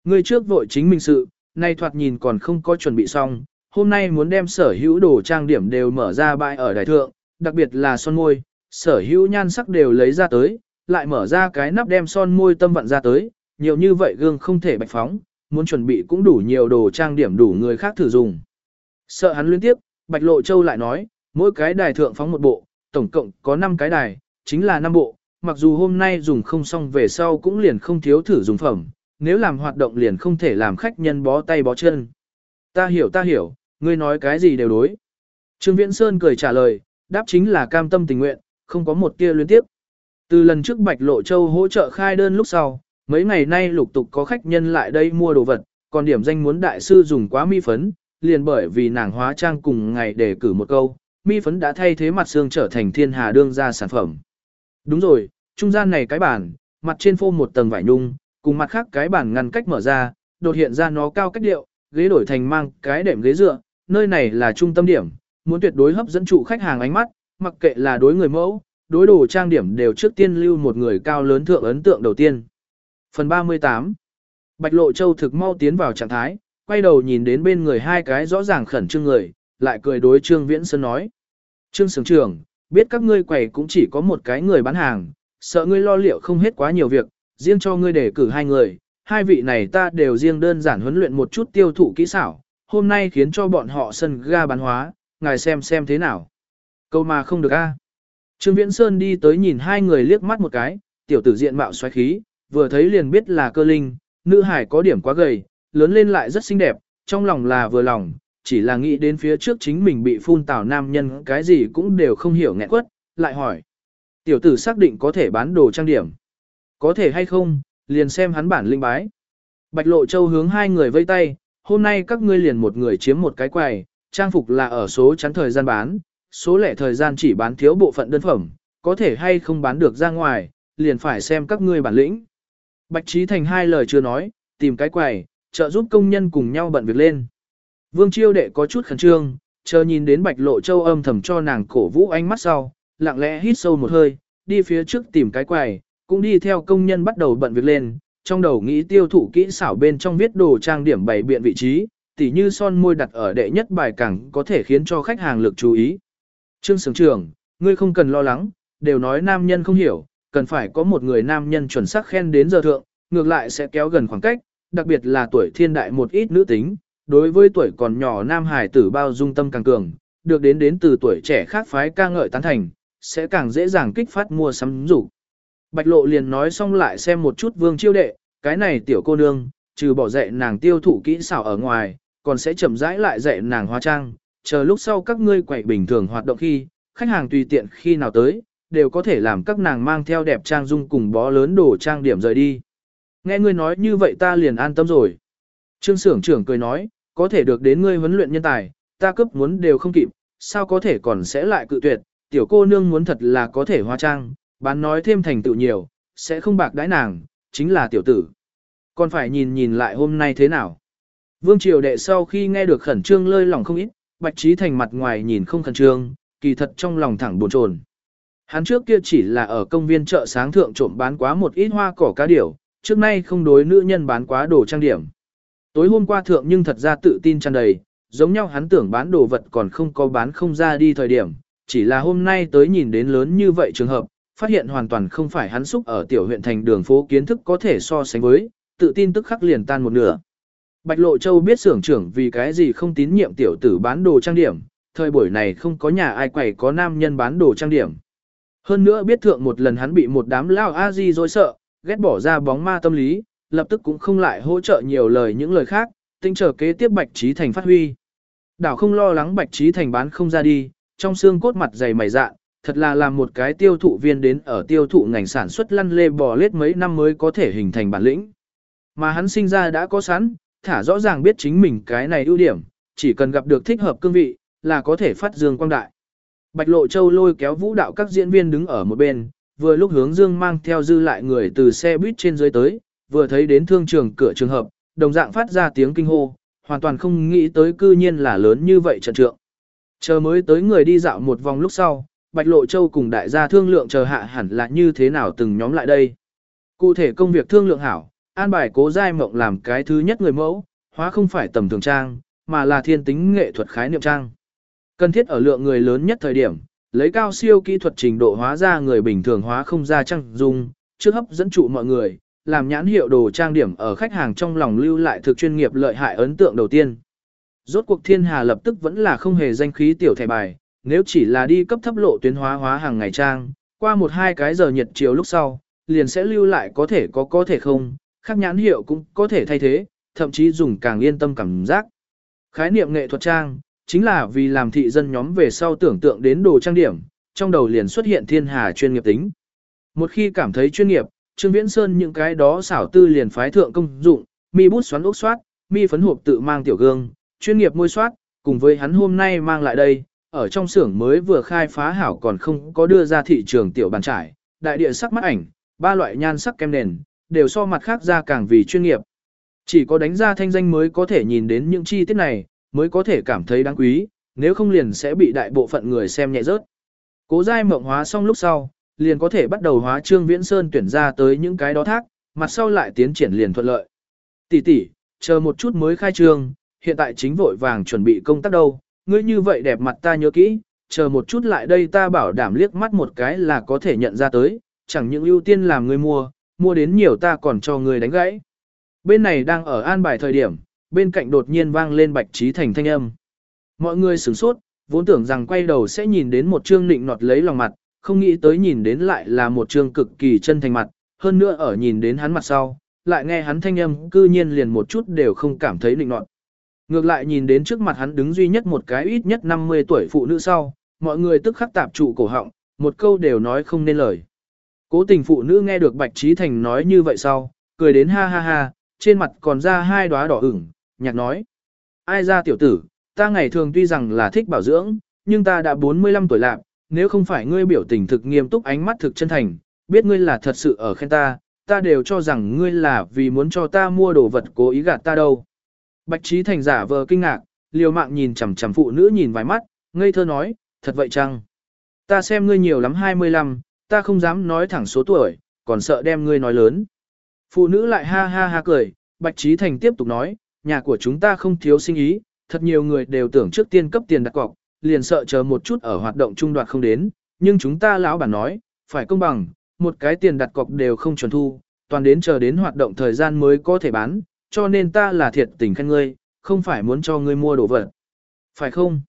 Người trước vội chính mình sự, nay thoạt nhìn còn không có chuẩn bị xong, hôm nay muốn đem sở hữu đồ trang điểm đều mở ra bãi ở đại thượng, đặc biệt là son môi, sở hữu nhan sắc đều lấy ra tới, lại mở ra cái nắp đem son môi tâm vận ra tới, nhiều như vậy gương không thể bạch phóng, muốn chuẩn bị cũng đủ nhiều đồ trang điểm đủ người khác thử dùng. Sợ hắn liên tiếp, Bạch Lộ Châu lại nói, mỗi cái đài thượng phóng một bộ, tổng cộng có 5 cái đài, chính là 5 bộ, mặc dù hôm nay dùng không xong về sau cũng liền không thiếu thử dùng phẩm, nếu làm hoạt động liền không thể làm khách nhân bó tay bó chân. Ta hiểu ta hiểu, ngươi nói cái gì đều đối. Trương Viễn Sơn cười trả lời, đáp chính là cam tâm tình nguyện, không có một tia liên tiếp. Từ lần trước Bạch Lộ Châu hỗ trợ khai đơn lúc sau, mấy ngày nay lục tục có khách nhân lại đây mua đồ vật, còn điểm danh muốn đại sư dùng quá mi phấn, liền bởi vì nàng hóa trang cùng ngày để cử một câu, mi phấn đã thay thế mặt xương trở thành thiên hà đương ra sản phẩm. Đúng rồi, trung gian này cái bản, mặt trên phô một tầng vải nhung, cùng mặt khác cái bản ngăn cách mở ra, đột hiện ra nó cao cách điệu, ghế đổi thành mang cái đệm ghế dựa, nơi này là trung tâm điểm, muốn tuyệt đối hấp dẫn trụ khách hàng ánh mắt, mặc kệ là đối người mẫu, đối đồ trang điểm đều trước tiên lưu một người cao lớn thượng ấn tượng đầu tiên. Phần 38 Bạch Lộ Châu thực mau tiến vào trạng thái, quay đầu nhìn đến bên người hai cái rõ ràng khẩn trương người, lại cười đối Trương Viễn Sơn nói. Trương sưởng Trường, biết các ngươi quầy cũng chỉ có một cái người bán hàng, sợ ngươi lo liệu không hết quá nhiều việc, riêng cho ngươi để cử hai người, hai vị này ta đều riêng đơn giản huấn luyện một chút tiêu thụ kỹ xảo, hôm nay khiến cho bọn họ sân ga bán hóa, ngài xem xem thế nào. Câu mà không được a. Trương Viễn Sơn đi tới nhìn hai người liếc mắt một cái, tiểu tử diện mạo xoáy khí, vừa thấy liền biết là cơ linh, nữ hải có điểm quá gầy, lớn lên lại rất xinh đẹp, trong lòng là vừa lòng, chỉ là nghĩ đến phía trước chính mình bị phun tảo nam nhân cái gì cũng đều không hiểu nghẹn quất, lại hỏi. Tiểu tử xác định có thể bán đồ trang điểm. Có thể hay không, liền xem hắn bản linh bái. Bạch Lộ Châu hướng hai người vây tay, hôm nay các ngươi liền một người chiếm một cái quầy, trang phục là ở số chắn thời gian bán, số lẻ thời gian chỉ bán thiếu bộ phận đơn phẩm, có thể hay không bán được ra ngoài, liền phải xem các ngươi bản lĩnh. Bạch Trí Thành hai lời chưa nói, tìm cái quầy, trợ giúp công nhân cùng nhau bận việc lên. Vương chiêu đệ có chút khẩn trương, chờ nhìn đến bạch lộ châu âm thầm cho nàng cổ vũ ánh mắt sau, lặng lẽ hít sâu một hơi, đi phía trước tìm cái quầy, cũng đi theo công nhân bắt đầu bận việc lên, trong đầu nghĩ tiêu thụ kỹ xảo bên trong viết đồ trang điểm bày biện vị trí, tỉ như son môi đặt ở đệ nhất bài càng có thể khiến cho khách hàng lực chú ý. Trương Sướng Trường, ngươi không cần lo lắng, đều nói nam nhân không hiểu, cần phải có một người nam nhân chuẩn xác khen đến giờ thượng, ngược lại sẽ kéo gần khoảng cách, đặc biệt là tuổi thiên đại một ít nữ tính, đối với tuổi còn nhỏ nam hải tử bao dung tâm càng cường, được đến đến từ tuổi trẻ khác phái ca ngợi tán thành, sẽ càng dễ dàng kích phát mua sắm rủ. Bạch lộ liền nói xong lại xem một chút vương chiêu đệ, cái này tiểu cô nương, trừ bỏ dạy nàng tiêu thụ kỹ xảo ở ngoài, còn sẽ chậm rãi lại dạy nàng hóa trang, chờ lúc sau các ngươi quậy bình thường hoạt động khi, khách hàng tùy tiện khi nào tới, đều có thể làm các nàng mang theo đẹp trang dung cùng bó lớn đồ trang điểm rời đi. Nghe ngươi nói như vậy ta liền an tâm rồi. Trương sưởng trưởng cười nói, có thể được đến ngươi huấn luyện nhân tài, ta cấp muốn đều không kịp, sao có thể còn sẽ lại cự tuyệt, tiểu cô nương muốn thật là có thể hóa trang, bán nói thêm thành tựu nhiều, sẽ không bạc đãi nàng, chính là tiểu tử. Còn phải nhìn nhìn lại hôm nay thế nào. Vương Triều đệ sau khi nghe được khẩn trương lơi lòng không ít, Bạch Trí Thành mặt ngoài nhìn không khẩn trương, kỳ thật trong lòng thẳng buồn chồn. Hắn trước kia chỉ là ở công viên chợ sáng thượng trộm bán quá một ít hoa cỏ cá điểu, trước nay không đối nữ nhân bán quá đồ trang điểm. Tối hôm qua thượng nhưng thật ra tự tin tràn đầy, giống nhau hắn tưởng bán đồ vật còn không có bán không ra đi thời điểm, chỉ là hôm nay tới nhìn đến lớn như vậy trường hợp, phát hiện hoàn toàn không phải hắn xúc ở tiểu huyện thành đường phố kiến thức có thể so sánh với, tự tin tức khắc liền tan một nửa. Bạch Lộ Châu biết xưởng trưởng vì cái gì không tín nhiệm tiểu tử bán đồ trang điểm, thời buổi này không có nhà ai quẩy có nam nhân bán đồ trang điểm. Hơn nữa biết thượng một lần hắn bị một đám lao a di dối sợ, ghét bỏ ra bóng ma tâm lý, lập tức cũng không lại hỗ trợ nhiều lời những lời khác, tinh trở kế tiếp Bạch Trí Thành phát huy. Đảo không lo lắng Bạch Trí Thành bán không ra đi, trong xương cốt mặt dày mày dạ, thật là làm một cái tiêu thụ viên đến ở tiêu thụ ngành sản xuất lăn lê bò lết mấy năm mới có thể hình thành bản lĩnh. Mà hắn sinh ra đã có sẵn, thả rõ ràng biết chính mình cái này ưu điểm, chỉ cần gặp được thích hợp cương vị, là có thể phát dương quang đại. Bạch Lộ Châu lôi kéo vũ đạo các diễn viên đứng ở một bên, vừa lúc hướng dương mang theo dư lại người từ xe buýt trên dưới tới, vừa thấy đến thương trường cửa trường hợp, đồng dạng phát ra tiếng kinh hô, hoàn toàn không nghĩ tới cư nhiên là lớn như vậy trận trượng. Chờ mới tới người đi dạo một vòng lúc sau, Bạch Lộ Châu cùng đại gia thương lượng chờ hạ hẳn là như thế nào từng nhóm lại đây. Cụ thể công việc thương lượng hảo, an bài cố giai mộng làm cái thứ nhất người mẫu, hóa không phải tầm thường trang, mà là thiên tính nghệ thuật khái niệm trang. Cần thiết ở lượng người lớn nhất thời điểm, lấy cao siêu kỹ thuật trình độ hóa ra người bình thường hóa không ra trang dung, trước hấp dẫn trụ mọi người, làm nhãn hiệu đồ trang điểm ở khách hàng trong lòng lưu lại thực chuyên nghiệp lợi hại ấn tượng đầu tiên. Rốt cuộc thiên hà lập tức vẫn là không hề danh khí tiểu thẻ bài, nếu chỉ là đi cấp thấp lộ tuyến hóa hóa hàng ngày trang, qua một hai cái giờ nhiệt chiều lúc sau, liền sẽ lưu lại có thể có có thể không, khác nhãn hiệu cũng có thể thay thế, thậm chí dùng càng yên tâm cảm giác. Khái niệm nghệ thuật trang, chính là vì làm thị dân nhóm về sau tưởng tượng đến đồ trang điểm, trong đầu liền xuất hiện thiên hà chuyên nghiệp tính. Một khi cảm thấy chuyên nghiệp, Trương Viễn Sơn những cái đó xảo tư liền phái thượng công dụng, mi bút xoắn ốc xoát, mi phấn hộp tự mang tiểu gương, chuyên nghiệp môi xoát cùng với hắn hôm nay mang lại đây, ở trong xưởng mới vừa khai phá hảo còn không có đưa ra thị trường tiểu bàn trải, đại địa sắc mắt ảnh, ba loại nhan sắc kem nền, đều so mặt khác ra càng vì chuyên nghiệp. Chỉ có đánh ra thanh danh mới có thể nhìn đến những chi tiết này, mới có thể cảm thấy đáng quý, nếu không liền sẽ bị đại bộ phận người xem nhẹ rớt. Cố giai mộng hóa xong lúc sau, liền có thể bắt đầu hóa Trương Viễn Sơn tuyển ra tới những cái đó thác, mặt sau lại tiến triển liền thuận lợi. Tỷ tỷ, chờ một chút mới khai trương, hiện tại chính vội vàng chuẩn bị công tác đâu, ngươi như vậy đẹp mặt ta nhớ kỹ, chờ một chút lại đây ta bảo đảm liếc mắt một cái là có thể nhận ra tới, chẳng những ưu tiên làm ngươi mua, mua đến nhiều ta còn cho ngươi đánh gãy. Bên này đang ở an bài thời điểm, bên cạnh đột nhiên vang lên bạch trí thành thanh âm. Mọi người sửng sốt, vốn tưởng rằng quay đầu sẽ nhìn đến một trương nịnh nọt lấy lòng mặt, không nghĩ tới nhìn đến lại là một trương cực kỳ chân thành mặt, hơn nữa ở nhìn đến hắn mặt sau, lại nghe hắn thanh âm cư nhiên liền một chút đều không cảm thấy nịnh nọt. Ngược lại nhìn đến trước mặt hắn đứng duy nhất một cái ít nhất 50 tuổi phụ nữ sau, mọi người tức khắc tạp trụ cổ họng, một câu đều nói không nên lời. Cố tình phụ nữ nghe được Bạch Trí Thành nói như vậy sau, cười đến ha ha ha, trên mặt còn ra hai đóa đỏ ửng, nhạc nói. Ai ra tiểu tử, ta ngày thường tuy rằng là thích bảo dưỡng, nhưng ta đã 45 tuổi lạc, nếu không phải ngươi biểu tình thực nghiêm túc ánh mắt thực chân thành, biết ngươi là thật sự ở khen ta, ta đều cho rằng ngươi là vì muốn cho ta mua đồ vật cố ý gạt ta đâu. Bạch Trí Thành giả vờ kinh ngạc, liều mạng nhìn chằm chằm phụ nữ nhìn vài mắt, ngây thơ nói, thật vậy chăng? Ta xem ngươi nhiều lắm 25, ta không dám nói thẳng số tuổi, còn sợ đem ngươi nói lớn. Phụ nữ lại ha ha ha cười, Bạch Trí Thành tiếp tục nói, nhà của chúng ta không thiếu sinh ý, thật nhiều người đều tưởng trước tiên cấp tiền đặt cọc, liền sợ chờ một chút ở hoạt động trung đoạt không đến, nhưng chúng ta lão bản nói, phải công bằng, một cái tiền đặt cọc đều không chuẩn thu, toàn đến chờ đến hoạt động thời gian mới có thể bán, cho nên ta là thiệt tình khen ngươi, không phải muốn cho ngươi mua đồ vật. Phải không?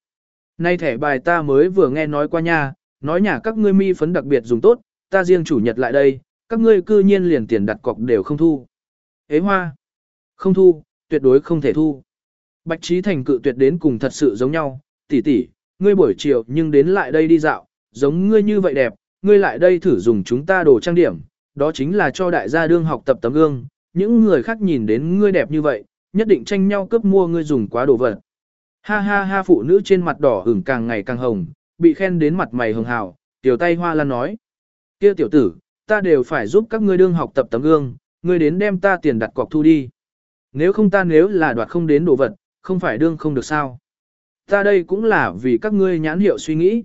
Nay thẻ bài ta mới vừa nghe nói qua nha, nói nhà các ngươi mi phấn đặc biệt dùng tốt, ta riêng chủ nhật lại đây, các ngươi cư nhiên liền tiền đặt cọc đều không thu. Ế hoa! Không thu, tuyệt đối không thể thu. Bạch Trí Thành cự tuyệt đến cùng thật sự giống nhau, tỷ tỷ, ngươi buổi chiều nhưng đến lại đây đi dạo, giống ngươi như vậy đẹp, ngươi lại đây thử dùng chúng ta đồ trang điểm, đó chính là cho đại gia đương học tập tấm gương, những người khác nhìn đến ngươi đẹp như vậy, nhất định tranh nhau cướp mua ngươi dùng quá đồ vật. Ha ha ha phụ nữ trên mặt đỏ ửng càng ngày càng hồng, bị khen đến mặt mày hường hào, tiểu tay hoa lan nói. kia tiểu tử, ta đều phải giúp các ngươi đương học tập tấm gương, ngươi đến đem ta tiền đặt cọc thu đi. Nếu không ta nếu là đoạt không đến đồ vật, không phải đương không được sao. Ta đây cũng là vì các ngươi nhãn hiệu suy nghĩ.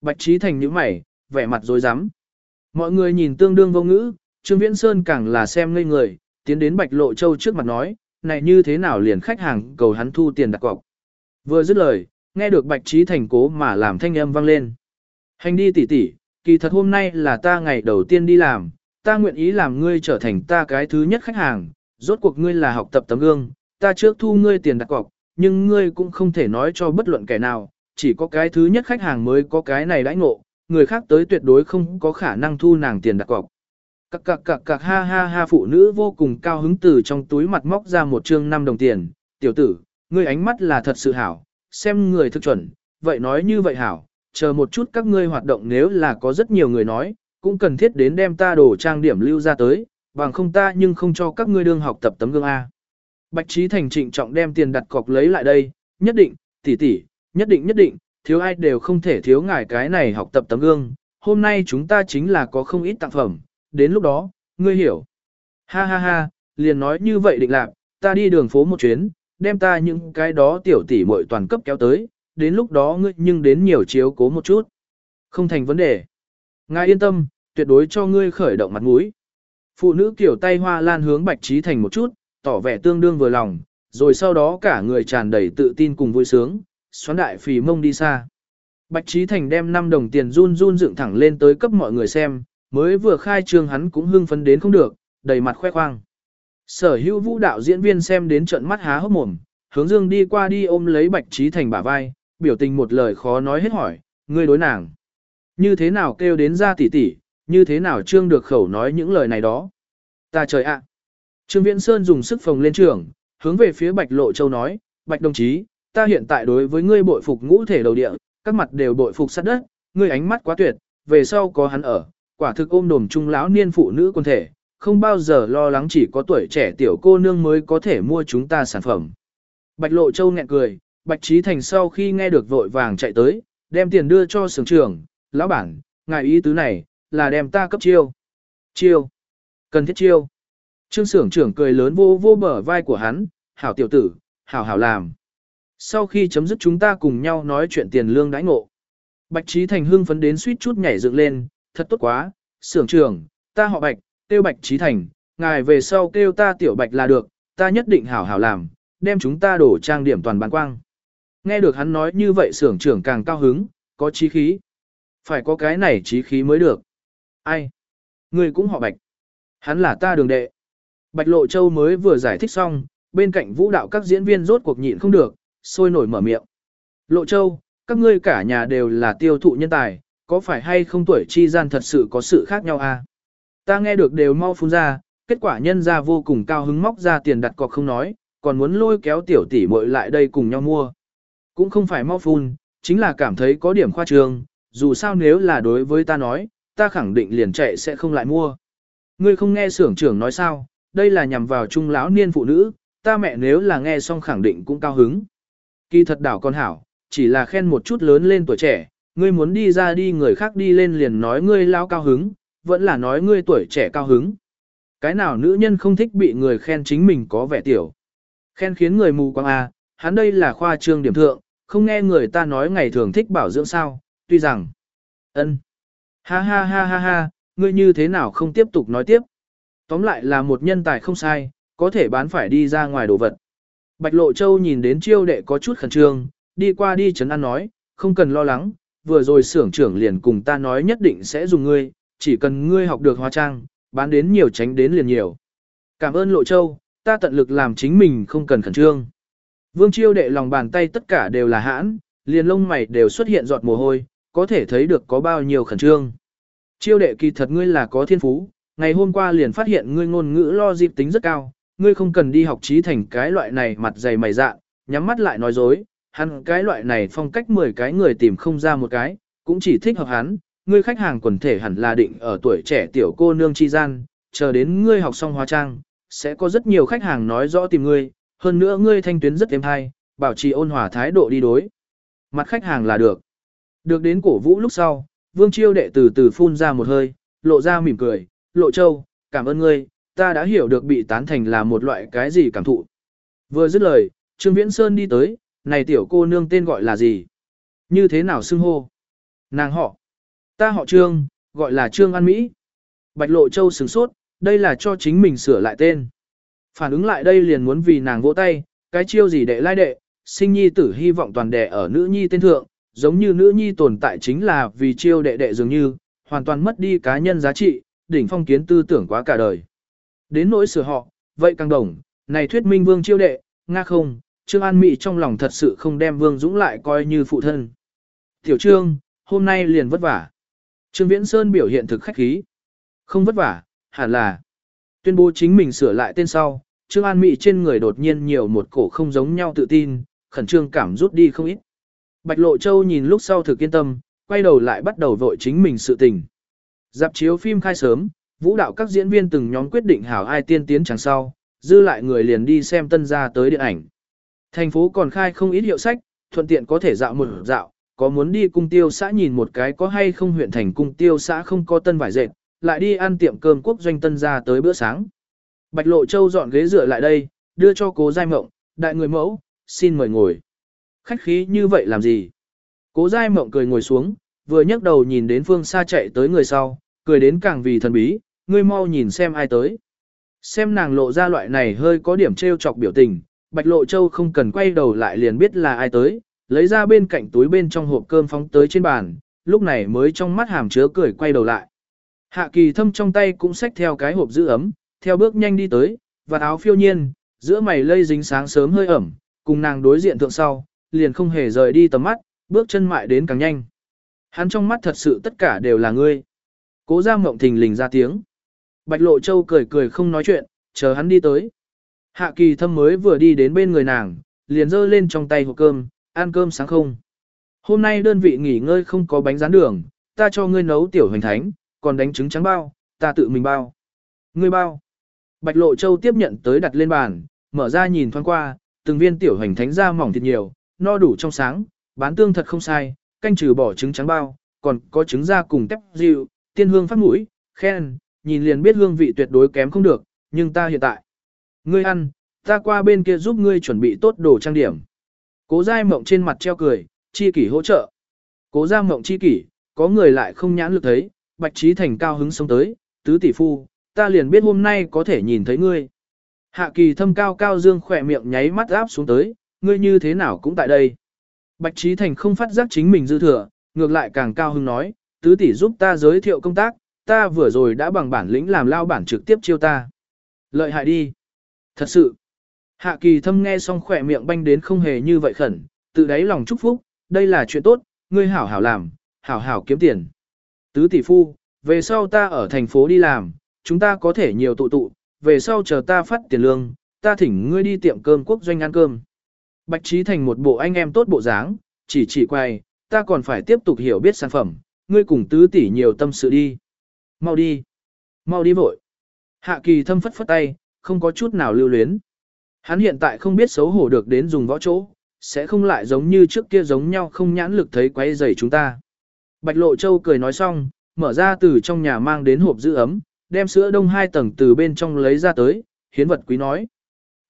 Bạch Trí Thành những mày, vẻ mặt dối rắm Mọi người nhìn tương đương vô ngữ, Trương Viễn Sơn càng là xem ngây người, tiến đến Bạch Lộ Châu trước mặt nói, này như thế nào liền khách hàng cầu hắn thu tiền đặt cọc. Vừa dứt lời, nghe được Bạch Trí Thành cố mà làm thanh âm vang lên. Hành đi tỉ tỉ, kỳ thật hôm nay là ta ngày đầu tiên đi làm, ta nguyện ý làm ngươi trở thành ta cái thứ nhất khách hàng, rốt cuộc ngươi là học tập tấm gương, ta trước thu ngươi tiền đặt cọc, nhưng ngươi cũng không thể nói cho bất luận kẻ nào, chỉ có cái thứ nhất khách hàng mới có cái này đãi ngộ, người khác tới tuyệt đối không có khả năng thu nàng tiền đặt cọc. Cặc cặc cặc cặc ha ha ha phụ nữ vô cùng cao hứng từ trong túi mặt móc ra một trương 5 đồng tiền, tiểu tử, ngươi ánh mắt là thật sự hảo, xem người thực chuẩn, vậy nói như vậy hảo, chờ một chút các ngươi hoạt động nếu là có rất nhiều người nói, cũng cần thiết đến đem ta đồ trang điểm lưu ra tới, bằng không ta nhưng không cho các ngươi đương học tập tấm gương A. Bạch Trí Thành trịnh trọng đem tiền đặt cọc lấy lại đây, nhất định, tỷ tỷ, nhất định nhất định, thiếu ai đều không thể thiếu ngài cái này học tập tấm gương, hôm nay chúng ta chính là có không ít tặng phẩm, đến lúc đó, ngươi hiểu. Ha ha ha, liền nói như vậy định lạc, ta đi đường phố một chuyến, đem ta những cái đó tiểu tỷ muội toàn cấp kéo tới, đến lúc đó ngươi nhưng đến nhiều chiếu cố một chút. Không thành vấn đề. Ngài yên tâm, tuyệt đối cho ngươi khởi động mặt mũi. Phụ nữ kiểu tay hoa lan hướng Bạch Trí Thành một chút, tỏ vẻ tương đương vừa lòng, rồi sau đó cả người tràn đầy tự tin cùng vui sướng, xoắn đại phì mông đi xa. Bạch Trí Thành đem 5 đồng tiền run run dựng thẳng lên tới cấp mọi người xem, mới vừa khai trương hắn cũng hưng phấn đến không được, đầy mặt khoe khoang. Sở hữu vũ đạo diễn viên xem đến trận mắt há hốc mồm, hướng dương đi qua đi ôm lấy Bạch Trí Thành bả vai, biểu tình một lời khó nói hết hỏi, ngươi đối nàng. Như thế nào kêu đến ra tỉ tỉ, như thế nào trương được khẩu nói những lời này đó. Ta trời ạ! Trương Viễn Sơn dùng sức phồng lên trường, hướng về phía Bạch Lộ Châu nói, Bạch đồng chí, ta hiện tại đối với ngươi bội phục ngũ thể đầu địa, các mặt đều bội phục sát đất, ngươi ánh mắt quá tuyệt, về sau có hắn ở, quả thực ôm đồm trung lão niên phụ nữ quân thể, không bao giờ lo lắng chỉ có tuổi trẻ tiểu cô nương mới có thể mua chúng ta sản phẩm. Bạch Lộ Châu nghẹn cười, Bạch Trí Thành sau khi nghe được vội vàng chạy tới, đem tiền đưa cho sưởng trưởng, lão bản, ngài ý tứ này, là đem ta cấp chiêu. Chiêu. Cần thiết chiêu. Trương sưởng trưởng cười lớn vô vô bờ vai của hắn, hảo tiểu tử, hảo hảo làm. Sau khi chấm dứt chúng ta cùng nhau nói chuyện tiền lương đãi ngộ. Bạch Trí Thành hưng phấn đến suýt chút nhảy dựng lên, thật tốt quá, sưởng trưởng, ta họ Bạch, kêu Bạch Trí Thành, ngài về sau kêu ta tiểu Bạch là được, ta nhất định hảo hảo làm, đem chúng ta đổ trang điểm toàn bán quang. Nghe được hắn nói như vậy sưởng trưởng càng cao hứng, có trí khí. Phải có cái này trí khí mới được. Ai? Người cũng họ Bạch. Hắn là ta đường đệ. Bạch Lộ Châu mới vừa giải thích xong, bên cạnh vũ đạo các diễn viên rốt cuộc nhịn không được, sôi nổi mở miệng. Lộ Châu, các ngươi cả nhà đều là tiêu thụ nhân tài, có phải hay không tuổi chi gian thật sự có sự khác nhau à? Ta nghe được đều mau phun ra, kết quả nhân ra vô cùng cao hứng móc ra tiền đặt cọc không nói, còn muốn lôi kéo tiểu tỷ muội lại đây cùng nhau mua. Cũng không phải mau phun, chính là cảm thấy có điểm khoa trương, dù sao nếu là đối với ta nói, ta khẳng định liền chạy sẽ không lại mua. Ngươi không nghe xưởng trưởng nói sao, đây là nhằm vào trung lão niên phụ nữ, ta mẹ nếu là nghe xong khẳng định cũng cao hứng. Kỳ thật đảo con hảo, chỉ là khen một chút lớn lên tuổi trẻ, ngươi muốn đi ra đi người khác đi lên liền nói ngươi lao cao hứng, vẫn là nói ngươi tuổi trẻ cao hứng. Cái nào nữ nhân không thích bị người khen chính mình có vẻ tiểu. Khen khiến người mù quáng à, hắn đây là khoa trương điểm thượng, không nghe người ta nói ngày thường thích bảo dưỡng sao, tuy rằng. ân, Ha ha ha ha ha, ngươi như thế nào không tiếp tục nói tiếp. Tóm lại là một nhân tài không sai, có thể bán phải đi ra ngoài đồ vật. Bạch Lộ Châu nhìn đến chiêu đệ có chút khẩn trương, đi qua đi chấn an nói, không cần lo lắng, vừa rồi xưởng trưởng liền cùng ta nói nhất định sẽ dùng ngươi, chỉ cần ngươi học được hóa trang, bán đến nhiều tránh đến liền nhiều. Cảm ơn Lộ Châu, ta tận lực làm chính mình không cần khẩn trương. Vương chiêu đệ lòng bàn tay tất cả đều là hãn, liền lông mày đều xuất hiện giọt mồ hôi, có thể thấy được có bao nhiêu khẩn trương. Chiêu đệ kỳ thật ngươi là có thiên phú, ngày hôm qua liền phát hiện ngươi ngôn ngữ lo dịp tính rất cao, ngươi không cần đi học trí thành cái loại này mặt dày mày dạ, nhắm mắt lại nói dối, hắn cái loại này phong cách 10 cái người tìm không ra một cái, cũng chỉ thích hợp hắn, ngươi khách hàng quần thể hẳn là định ở tuổi trẻ tiểu cô nương chi gian, chờ đến ngươi học xong hóa trang, sẽ có rất nhiều khách hàng nói rõ tìm ngươi, hơn nữa ngươi thanh tuyến rất êm hay, bảo trì ôn hòa thái độ đi đối. Mặt khách hàng là được. Được đến cổ vũ lúc sau, Vương Chiêu đệ từ từ phun ra một hơi, lộ ra mỉm cười, lộ châu, cảm ơn ngươi, ta đã hiểu được bị tán thành là một loại cái gì cảm thụ. Vừa dứt lời, Trương Viễn Sơn đi tới, này tiểu cô nương tên gọi là gì? Như thế nào xưng hô? Nàng họ. Ta họ Trương, gọi là Trương An Mỹ. Bạch Lộ Châu sửng sốt, đây là cho chính mình sửa lại tên. Phản ứng lại đây liền muốn vì nàng vỗ tay, cái chiêu gì đệ lai đệ, sinh nhi tử hy vọng toàn đệ ở nữ nhi tên thượng, giống như nữ nhi tồn tại chính là vì chiêu đệ đệ dường như, hoàn toàn mất đi cá nhân giá trị, đỉnh phong kiến tư tưởng quá cả đời. Đến nỗi sửa họ, vậy càng đồng, này thuyết minh vương chiêu đệ, nga không, Trương An mỹ trong lòng thật sự không đem Vương Dũng lại coi như phụ thân. Tiểu Trương, hôm nay liền vất vả. Trương Viễn Sơn biểu hiện thực khách khí. Không vất vả, hẳn là. Tuyên bố chính mình sửa lại tên sau, Trương An Mị trên người đột nhiên nhiều một cổ không giống nhau tự tin, khẩn trương cảm rút đi không ít. Bạch Lộ Châu nhìn lúc sau thực yên tâm, quay đầu lại bắt đầu vội chính mình sự tình. Dạp chiếu phim khai sớm, vũ đạo các diễn viên từng nhóm quyết định hảo ai tiên tiến chẳng sau, dư lại người liền đi xem tân gia tới điện ảnh. Thành phố còn khai không ít hiệu sách, thuận tiện có thể dạo một dạo, có muốn đi cung tiêu xã nhìn một cái có hay không huyện thành cung tiêu xã không có tân vải dệt, lại đi ăn tiệm cơm quốc doanh tân ra tới bữa sáng. Bạch Lộ Châu dọn ghế dựa lại đây, đưa cho cố giai mộng, đại người mẫu, xin mời ngồi. Khách khí như vậy làm gì? Cố giai mộng cười ngồi xuống, vừa nhấc đầu nhìn đến phương xa chạy tới người sau, cười đến càng vì thần bí, ngươi mau nhìn xem ai tới. Xem nàng lộ ra loại này hơi có điểm trêu chọc biểu tình, Bạch Lộ Châu không cần quay đầu lại liền biết là ai tới, lấy ra bên cạnh túi bên trong hộp cơm phóng tới trên bàn, lúc này mới trong mắt hàm chứa cười quay đầu lại. Hạ kỳ thâm trong tay cũng xách theo cái hộp giữ ấm, theo bước nhanh đi tới, và áo phiêu nhiên, giữa mày lây dính sáng sớm hơi ẩm, cùng nàng đối diện thượng sau, liền không hề rời đi tầm mắt, bước chân mại đến càng nhanh. Hắn trong mắt thật sự tất cả đều là ngươi. Cố ra mộng thình lình ra tiếng. Bạch Lộ Châu cười cười không nói chuyện, chờ hắn đi tới. Hạ kỳ thâm mới vừa đi đến bên người nàng, liền giơ lên trong tay hộp cơm, ăn cơm sáng không. Hôm nay đơn vị nghỉ ngơi không có bánh rán đường, ta cho ngươi nấu tiểu hoành thánh, còn đánh trứng trắng bao, ta tự mình bao. Ngươi bao. Bạch Lộ Châu tiếp nhận tới đặt lên bàn, mở ra nhìn thoáng qua, từng viên tiểu hoành thánh ra mỏng thịt nhiều, no đủ trong sáng, bán tương thật không sai, canh trừ bỏ trứng trắng bao, còn có trứng da cùng tép dịu, tiên hương phát mũi, khen, nhìn liền biết hương vị tuyệt đối kém không được, nhưng ta hiện tại Ngươi ăn, ta qua bên kia giúp ngươi chuẩn bị tốt đồ trang điểm. Cố giai mộng trên mặt treo cười, chi kỷ hỗ trợ. Cố giai mộng chi kỷ, có người lại không nhãn lực thấy, bạch trí thành cao hứng sống tới, tứ tỷ phu, ta liền biết hôm nay có thể nhìn thấy ngươi. Hạ kỳ thâm cao cao dương khỏe miệng nháy mắt áp xuống tới, ngươi như thế nào cũng tại đây. Bạch trí thành không phát giác chính mình dư thừa, ngược lại càng cao hứng nói, tứ tỷ giúp ta giới thiệu công tác, ta vừa rồi đã bằng bản lĩnh làm lao bản trực tiếp chiêu ta. Lợi hại đi. Thật sự, hạ kỳ thâm nghe xong khỏe miệng banh đến không hề như vậy khẩn, tự đáy lòng chúc phúc, đây là chuyện tốt, ngươi hảo hảo làm, hảo hảo kiếm tiền. Tứ tỷ phu, về sau ta ở thành phố đi làm, chúng ta có thể nhiều tụ tụ, về sau chờ ta phát tiền lương, ta thỉnh ngươi đi tiệm cơm quốc doanh ăn cơm. Bạch Trí thành một bộ anh em tốt bộ dáng, chỉ chỉ quay, ta còn phải tiếp tục hiểu biết sản phẩm, ngươi cùng tứ tỷ nhiều tâm sự đi. Mau đi. Mau đi vội. Hạ kỳ thâm phất phất tay, không có chút nào lưu luyến. Hắn hiện tại không biết xấu hổ được đến dùng võ chỗ, sẽ không lại giống như trước kia giống nhau không nhãn lực thấy quấy rầy chúng ta. Bạch Lộ Châu cười nói xong, mở ra từ trong nhà mang đến hộp giữ ấm, đem sữa đông hai tầng từ bên trong lấy ra tới, hiến vật quý nói.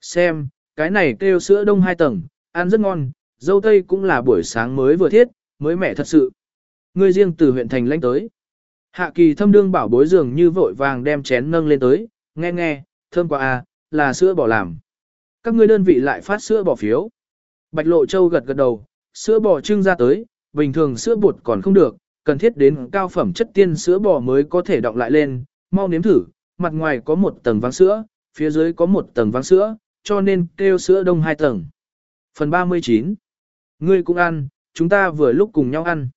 Xem, cái này kêu sữa đông hai tầng, ăn rất ngon, dâu tây cũng là buổi sáng mới vừa thiết, mới mẻ thật sự. Ngươi riêng từ huyện thành lãnh tới. Hạ kỳ thâm đương bảo bối dường như vội vàng đem chén nâng lên tới, nghe nghe, thơm quá à, là sữa bỏ làm. Các ngươi đơn vị lại phát sữa bò phiếu. Bạch Lộ Châu gật gật đầu, sữa bò trưng ra tới, bình thường sữa bột còn không được, cần thiết đến cao phẩm chất tiên sữa bò mới có thể động lại lên, mau nếm thử, mặt ngoài có một tầng váng sữa, phía dưới có một tầng váng sữa, cho nên kêu sữa đông hai tầng. Phần 39 Ngươi cũng ăn, chúng ta vừa lúc cùng nhau ăn.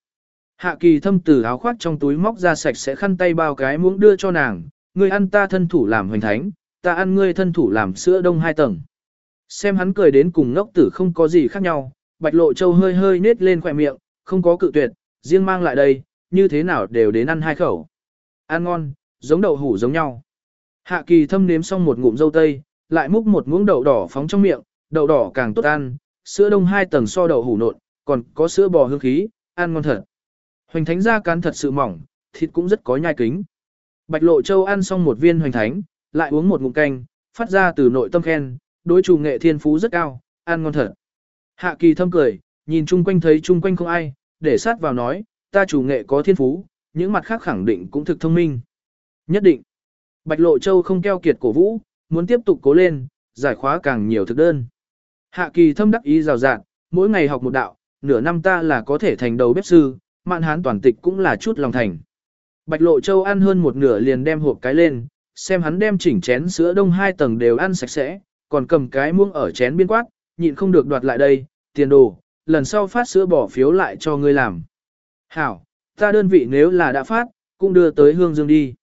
Hạ kỳ thâm từ áo khoác trong túi móc ra sạch sẽ khăn tay bao cái muỗng đưa cho nàng, ngươi ăn ta thân thủ làm hoành thánh, ta ăn ngươi thân thủ làm sữa đông hai tầng. Xem hắn cười đến cùng ngốc tử không có gì khác nhau, bạch lộ châu hơi hơi nết lên khỏe miệng, không có cự tuyệt, riêng mang lại đây, như thế nào đều đến ăn hai khẩu. Ăn ngon, giống đậu hủ giống nhau. Hạ kỳ thâm nếm xong một ngụm dâu tây, lại múc một muỗng đậu đỏ phóng trong miệng, đậu đỏ càng tốt ăn, sữa đông hai tầng so đậu hủ nộn, còn có sữa bò hương khí, ăn ngon thật. Hoành thánh da cán thật sự mỏng, thịt cũng rất có nhai kính. Bạch Lộ Châu ăn xong một viên hoành thánh, lại uống một ngụm canh, phát ra từ nội tâm khen, đối chủ nghệ thiên phú rất cao, ăn ngon thật. Hạ kỳ thâm cười, nhìn chung quanh thấy chung quanh không ai, để sát vào nói, ta chủ nghệ có thiên phú, những mặt khác khẳng định cũng thực thông minh. Nhất định. Bạch Lộ Châu không keo kiệt cổ vũ, muốn tiếp tục cố lên, giải khóa càng nhiều thực đơn. Hạ kỳ thâm đắc ý rào rạt, mỗi ngày học một đạo, nửa năm ta là có thể thành đầu bếp sư, mạn hán toàn tịch cũng là chút lòng thành. Bạch Lộ Châu ăn hơn một nửa liền đem hộp cái lên, xem hắn đem chỉnh chén sữa đông hai tầng đều ăn sạch sẽ, còn cầm cái muông ở chén biên quát, nhịn không được đoạt lại đây, tiền đồ, lần sau phát sữa bỏ phiếu lại cho ngươi làm. Hảo, ta đơn vị nếu là đã phát, cũng đưa tới hương dương đi.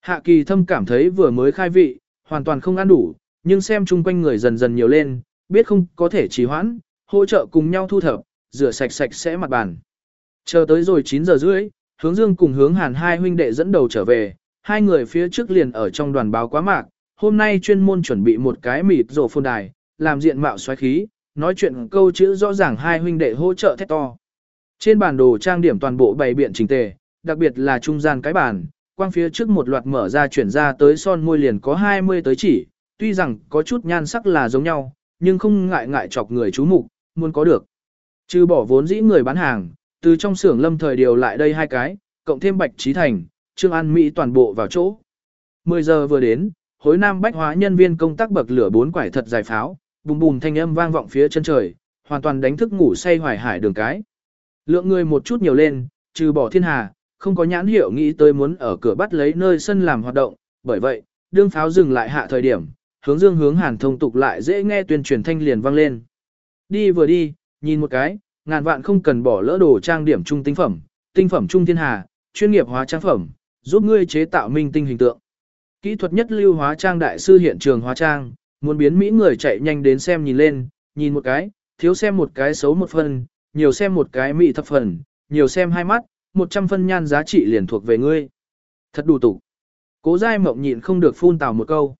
Hạ kỳ thâm cảm thấy vừa mới khai vị, hoàn toàn không ăn đủ, nhưng xem chung quanh người dần dần nhiều lên, biết không có thể trì hoãn, hỗ trợ cùng nhau thu thập, rửa sạch sạch sẽ mặt bàn. Chờ tới rồi 9 giờ rưỡi, hướng dương cùng hướng hàn hai huynh đệ dẫn đầu trở về, hai người phía trước liền ở trong đoàn báo quá mạc, hôm nay chuyên môn chuẩn bị một cái mịt rổ phôn đài, làm diện mạo xoáy khí, nói chuyện câu chữ rõ ràng hai huynh đệ hỗ trợ thét to. Trên bản đồ trang điểm toàn bộ bày biện chỉnh tề, đặc biệt là trung gian cái bàn, quang phía trước một loạt mở ra chuyển ra tới son môi liền có 20 tới chỉ, tuy rằng có chút nhan sắc là giống nhau, nhưng không ngại ngại chọc người chú mục, muốn có được. Trừ bỏ vốn dĩ người bán hàng, từ trong xưởng lâm thời điều lại đây hai cái, cộng thêm bạch trí thành, trương an Mỹ toàn bộ vào chỗ. 10 giờ vừa đến, hối nam bách hóa nhân viên công tác bậc lửa bốn quải thật dài pháo, bùm bùm thanh âm vang vọng phía chân trời, hoàn toàn đánh thức ngủ say hoài hải đường cái. Lượng người một chút nhiều lên, trừ bỏ thiên hà, không có nhãn hiệu nghĩ tới muốn ở cửa bắt lấy nơi sân làm hoạt động, bởi vậy, đương pháo dừng lại hạ thời điểm, hướng dương hướng hàn thông tục lại dễ nghe tuyên truyền thanh liền vang lên. Đi vừa đi, nhìn một cái, ngàn vạn không cần bỏ lỡ đồ trang điểm trung tinh phẩm, tinh phẩm trung thiên hà, chuyên nghiệp hóa trang phẩm, giúp ngươi chế tạo minh tinh hình tượng. Kỹ thuật nhất lưu hóa trang đại sư hiện trường hóa trang, muốn biến Mỹ người chạy nhanh đến xem nhìn lên, nhìn một cái, thiếu xem một cái xấu một phần, nhiều xem một cái mỹ thập phần, nhiều xem hai mắt, một trăm phân nhan giá trị liền thuộc về ngươi. Thật đủ tục. Cố dai mộng nhịn không được phun tào một câu.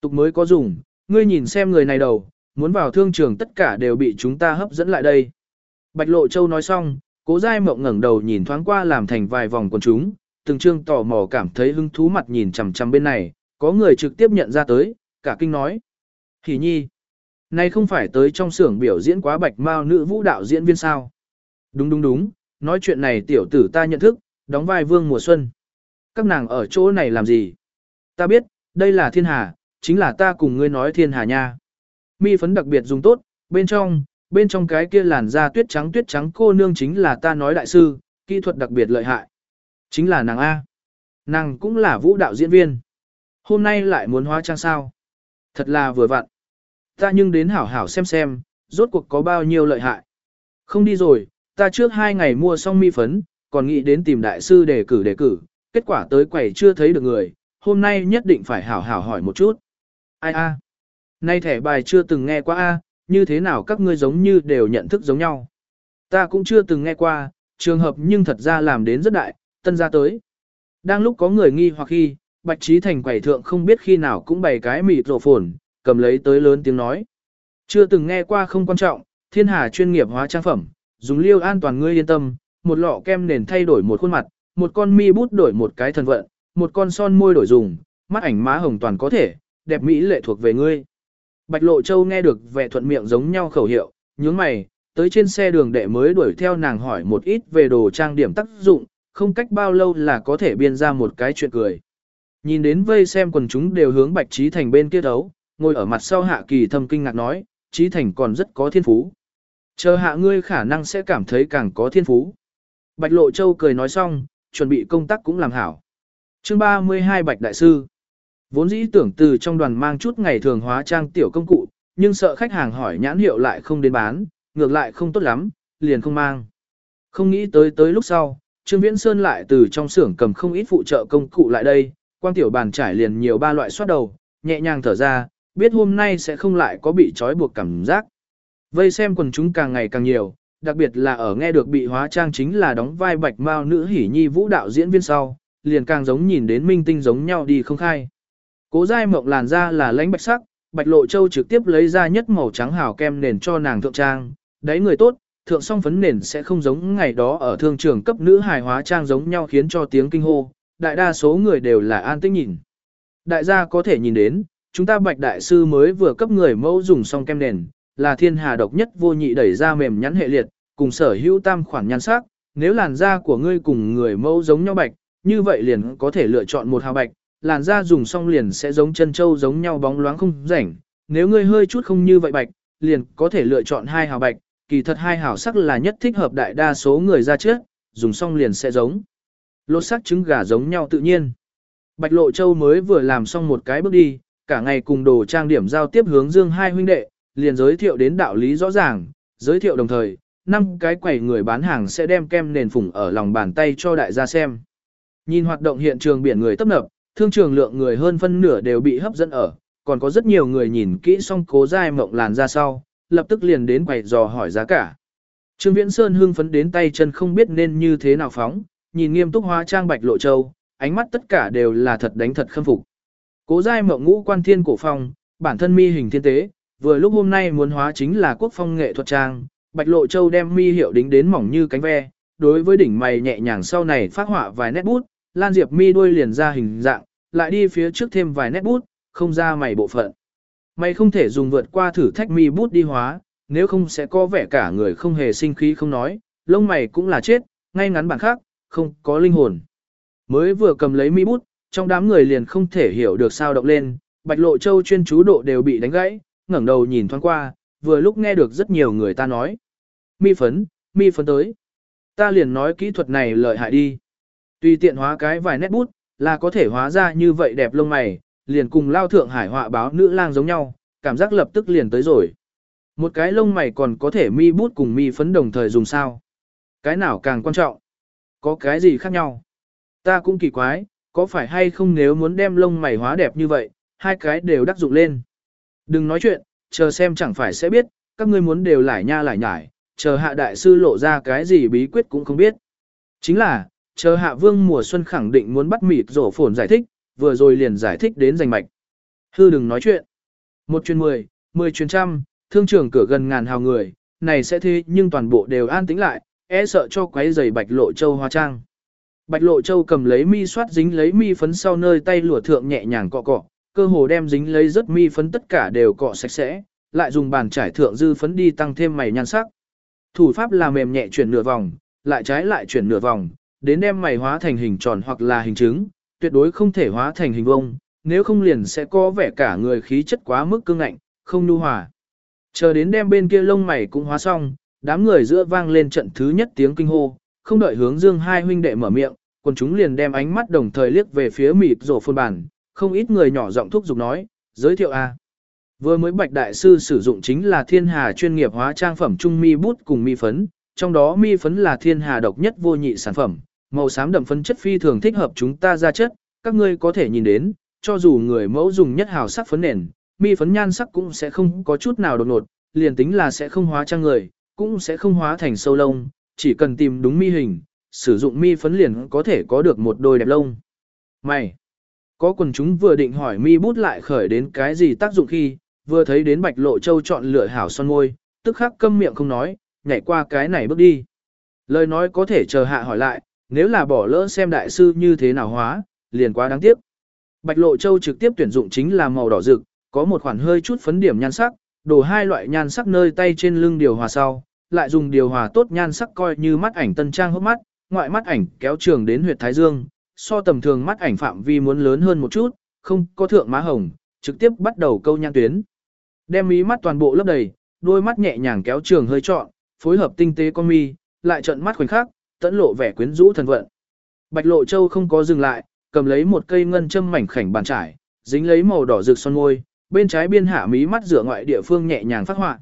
Tục mới có dùng, ngươi nhìn xem người này đầu, muốn vào thương trường tất cả đều bị chúng ta hấp dẫn lại đây. Bạch Lộ Châu nói xong, cố dai mộng ngẩng đầu nhìn thoáng qua làm thành vài vòng quần chúng, từng trương tò mò cảm thấy hứng thú mặt nhìn chằm chằm bên này, có người trực tiếp nhận ra tới, cả kinh nói. Hỉ nhi, này không phải tới trong xưởng biểu diễn quá bạch mao nữ vũ đạo diễn viên sao? Đúng đúng đúng, nói chuyện này tiểu tử ta nhận thức, đóng vai vương mùa xuân. Các nàng ở chỗ này làm gì? Ta biết, đây là thiên hà, chính là ta cùng ngươi nói thiên hà nha. Mi phấn đặc biệt dùng tốt, bên trong, bên trong cái kia làn da tuyết trắng tuyết trắng cô nương chính là ta nói đại sư, kỹ thuật đặc biệt lợi hại. Chính là nàng A. Nàng cũng là vũ đạo diễn viên. Hôm nay lại muốn hóa trang sao. Thật là vừa vặn. Ta nhưng đến hảo hảo xem xem, rốt cuộc có bao nhiêu lợi hại. Không đi rồi, ta trước hai ngày mua xong mi phấn, còn nghĩ đến tìm đại sư để cử đề cử, kết quả tới quầy chưa thấy được người, hôm nay nhất định phải hảo hảo hỏi một chút. Ai a? Nay thẻ bài chưa từng nghe qua a, như thế nào các ngươi giống như đều nhận thức giống nhau. Ta cũng chưa từng nghe qua, trường hợp nhưng thật ra làm đến rất đại, tân ra tới. Đang lúc có người nghi hoặc khi, Bạch Trí Thành quầy thượng không biết khi nào cũng bày cái mịt rổ phồn, cầm lấy tới lớn tiếng nói. Chưa từng nghe qua không quan trọng, thiên hà chuyên nghiệp hóa trang phẩm, dùng liêu an toàn ngươi yên tâm, một lọ kem nền thay đổi một khuôn mặt, một con mi bút đổi một cái thần vận, một con son môi đổi dùng, mắt ảnh má hồng toàn có thể, đẹp mỹ lệ thuộc về ngươi. Bạch Lộ Châu nghe được vẻ thuận miệng giống nhau khẩu hiệu, nhướng mày, tới trên xe đường đệ mới đuổi theo nàng hỏi một ít về đồ trang điểm tác dụng, không cách bao lâu là có thể biên ra một cái chuyện cười. Nhìn đến vây xem quần chúng đều hướng Bạch Trí Thành bên kia đấu, ngồi ở mặt sau hạ kỳ thâm kinh ngạc nói, Trí Thành còn rất có thiên phú. Chờ hạ ngươi khả năng sẽ cảm thấy càng có thiên phú. Bạch Lộ Châu cười nói xong, chuẩn bị công tác cũng làm hảo. chương 32 Bạch Đại Sư Vốn dĩ tưởng từ trong đoàn mang chút ngày thường hóa trang tiểu công cụ, nhưng sợ khách hàng hỏi nhãn hiệu lại không đến bán, ngược lại không tốt lắm, liền không mang. Không nghĩ tới tới lúc sau, Trương Viễn Sơn lại từ trong xưởng cầm không ít phụ trợ công cụ lại đây, quang tiểu bàn trải liền nhiều ba loại xoát đầu, nhẹ nhàng thở ra, biết hôm nay sẽ không lại có bị trói buộc cảm giác. Vây xem quần chúng càng ngày càng nhiều, đặc biệt là ở nghe được bị hóa trang chính là đóng vai bạch mao nữ hỉ nhi vũ đạo diễn viên sau, liền càng giống nhìn đến minh tinh giống nhau đi không khai. Cố dai mộng làn da là lãnh bạch sắc, bạch lộ châu trực tiếp lấy ra nhất màu trắng hào kem nền cho nàng thượng trang, đấy người tốt, thượng song phấn nền sẽ không giống ngày đó ở thương trường cấp nữ hài hóa trang giống nhau khiến cho tiếng kinh hô, đại đa số người đều là an tĩnh nhìn. Đại gia có thể nhìn đến, chúng ta bạch đại sư mới vừa cấp người mẫu dùng xong kem nền, là thiên hà độc nhất vô nhị đẩy ra mềm nhắn hệ liệt, cùng sở hữu tam khoản nhan sắc, nếu làn da của ngươi cùng người mẫu giống nhau bạch, như vậy liền có thể lựa chọn một hào bạch, làn da dùng xong liền sẽ giống chân châu giống nhau bóng loáng không rảnh, nếu ngươi hơi chút không như vậy bạch, liền có thể lựa chọn hai hào bạch, kỳ thật hai hảo sắc là nhất thích hợp đại đa số người ra trước, dùng xong liền sẽ giống. Lột sắc trứng gà giống nhau tự nhiên. Bạch Lộ Châu mới vừa làm xong một cái bước đi, cả ngày cùng đồ trang điểm giao tiếp hướng dương hai huynh đệ, liền giới thiệu đến đạo lý rõ ràng, giới thiệu đồng thời, năm cái quầy người bán hàng sẽ đem kem nền phủng ở lòng bàn tay cho đại gia xem. Nhìn hoạt động hiện trường biển người tấp nập, thương trường lượng người hơn phân nửa đều bị hấp dẫn ở, còn có rất nhiều người nhìn kỹ xong cố dai mộng làn ra sau, lập tức liền đến quầy dò hỏi giá cả. Trương Viễn Sơn hưng phấn đến tay chân không biết nên như thế nào phóng, nhìn nghiêm túc hóa trang bạch lộ châu, ánh mắt tất cả đều là thật đánh thật khâm phục. Cố giai mộng ngũ quan thiên cổ phong, bản thân mi hình thiên tế, vừa lúc hôm nay muốn hóa chính là quốc phong nghệ thuật trang, bạch lộ châu đem mi hiệu đính đến mỏng như cánh ve, đối với đỉnh mày nhẹ nhàng sau này phát họa vài nét bút, lan diệp mi đuôi liền ra hình dạng, lại đi phía trước thêm vài nét bút, không ra mày bộ phận. Mày không thể dùng vượt qua thử thách mi bút đi hóa, nếu không sẽ có vẻ cả người không hề sinh khí không nói, lông mày cũng là chết, ngay ngắn bản khác, không có linh hồn. Mới vừa cầm lấy mi bút, trong đám người liền không thể hiểu được sao động lên, bạch lộ châu chuyên chú độ đều bị đánh gãy, ngẩng đầu nhìn thoáng qua, vừa lúc nghe được rất nhiều người ta nói. Mi phấn, mi phấn tới. Ta liền nói kỹ thuật này lợi hại đi. Tùy tiện hóa cái vài nét bút, là có thể hóa ra như vậy đẹp lông mày, liền cùng lao thượng hải họa báo nữ lang giống nhau, cảm giác lập tức liền tới rồi. Một cái lông mày còn có thể mi bút cùng mi phấn đồng thời dùng sao. Cái nào càng quan trọng? Có cái gì khác nhau? Ta cũng kỳ quái, có phải hay không nếu muốn đem lông mày hóa đẹp như vậy, hai cái đều đắc dụng lên. Đừng nói chuyện, chờ xem chẳng phải sẽ biết, các ngươi muốn đều lải nha lải nhải, chờ hạ đại sư lộ ra cái gì bí quyết cũng không biết. Chính là, chờ hạ vương mùa xuân khẳng định muốn bắt mịt rổ phồn giải thích, vừa rồi liền giải thích đến giành mạch. Hư đừng nói chuyện. Một chuyên mười, mười chuyên trăm, thương trường cửa gần ngàn hào người, này sẽ thế nhưng toàn bộ đều an tĩnh lại, e sợ cho quấy giày bạch lộ châu hoa trang. Bạch lộ châu cầm lấy mi soát dính lấy mi phấn sau nơi tay lụa thượng nhẹ nhàng cọ cọ, cơ hồ đem dính lấy rất mi phấn tất cả đều cọ sạch sẽ, lại dùng bàn trải thượng dư phấn đi tăng thêm mày nhan sắc. Thủ pháp là mềm nhẹ chuyển nửa vòng, lại trái lại chuyển nửa vòng, đến đem mày hóa thành hình tròn hoặc là hình trứng, tuyệt đối không thể hóa thành hình vông, nếu không liền sẽ có vẻ cả người khí chất quá mức cương ngạnh, không nhu hòa. Chờ đến đem bên kia lông mày cũng hóa xong, đám người giữa vang lên trận thứ nhất tiếng kinh hô, không đợi hướng dương hai huynh đệ mở miệng, còn chúng liền đem ánh mắt đồng thời liếc về phía mịt rổ phôn bản, không ít người nhỏ giọng thúc giục nói, giới thiệu a. Vừa mới bạch đại sư sử dụng chính là thiên hà chuyên nghiệp hóa trang phẩm trung mi bút cùng mi phấn, trong đó mi phấn là thiên hà độc nhất vô nhị sản phẩm, màu xám đậm phấn chất phi thường thích hợp chúng ta ra chất, các ngươi có thể nhìn đến, cho dù người mẫu dùng nhất hào sắc phấn nền, mi phấn nhan sắc cũng sẽ không có chút nào đột ngột, liền tính là sẽ không hóa trang người, cũng sẽ không hóa thành sâu lông, chỉ cần tìm đúng mi hình, sử dụng mi phấn liền có thể có được một đôi đẹp lông. Mày! Có quần chúng vừa định hỏi mi bút lại khởi đến cái gì tác dụng khi, vừa thấy đến bạch lộ châu chọn lựa hảo son môi, tức khắc câm miệng không nói, nhảy qua cái này bước đi. Lời nói có thể chờ hạ hỏi lại, nếu là bỏ lỡ xem đại sư như thế nào hóa, liền quá đáng tiếc. Bạch Lộ Châu trực tiếp tuyển dụng chính là màu đỏ rực, có một khoản hơi chút phấn điểm nhan sắc, đổ hai loại nhan sắc nơi tay trên lưng điều hòa sau, lại dùng điều hòa tốt nhan sắc coi như mắt ảnh tân trang hốc mắt, ngoại mắt ảnh kéo trường đến huyệt thái dương, so tầm thường mắt ảnh phạm vi muốn lớn hơn một chút, không có thượng má hồng, trực tiếp bắt đầu câu nhan tuyến. Đem mí mắt toàn bộ lấp đầy, đôi mắt nhẹ nhàng kéo trường hơi trọn, phối hợp tinh tế con mi, lại trận mắt khoảnh khắc, tẫn lộ vẻ quyến rũ thần vận. Bạch Lộ Châu không có dừng lại, cầm lấy một cây ngân châm mảnh khảnh bàn trải, dính lấy màu đỏ rực son môi, bên trái biên hạ mí mắt rửa ngoại địa phương nhẹ nhàng phát họa.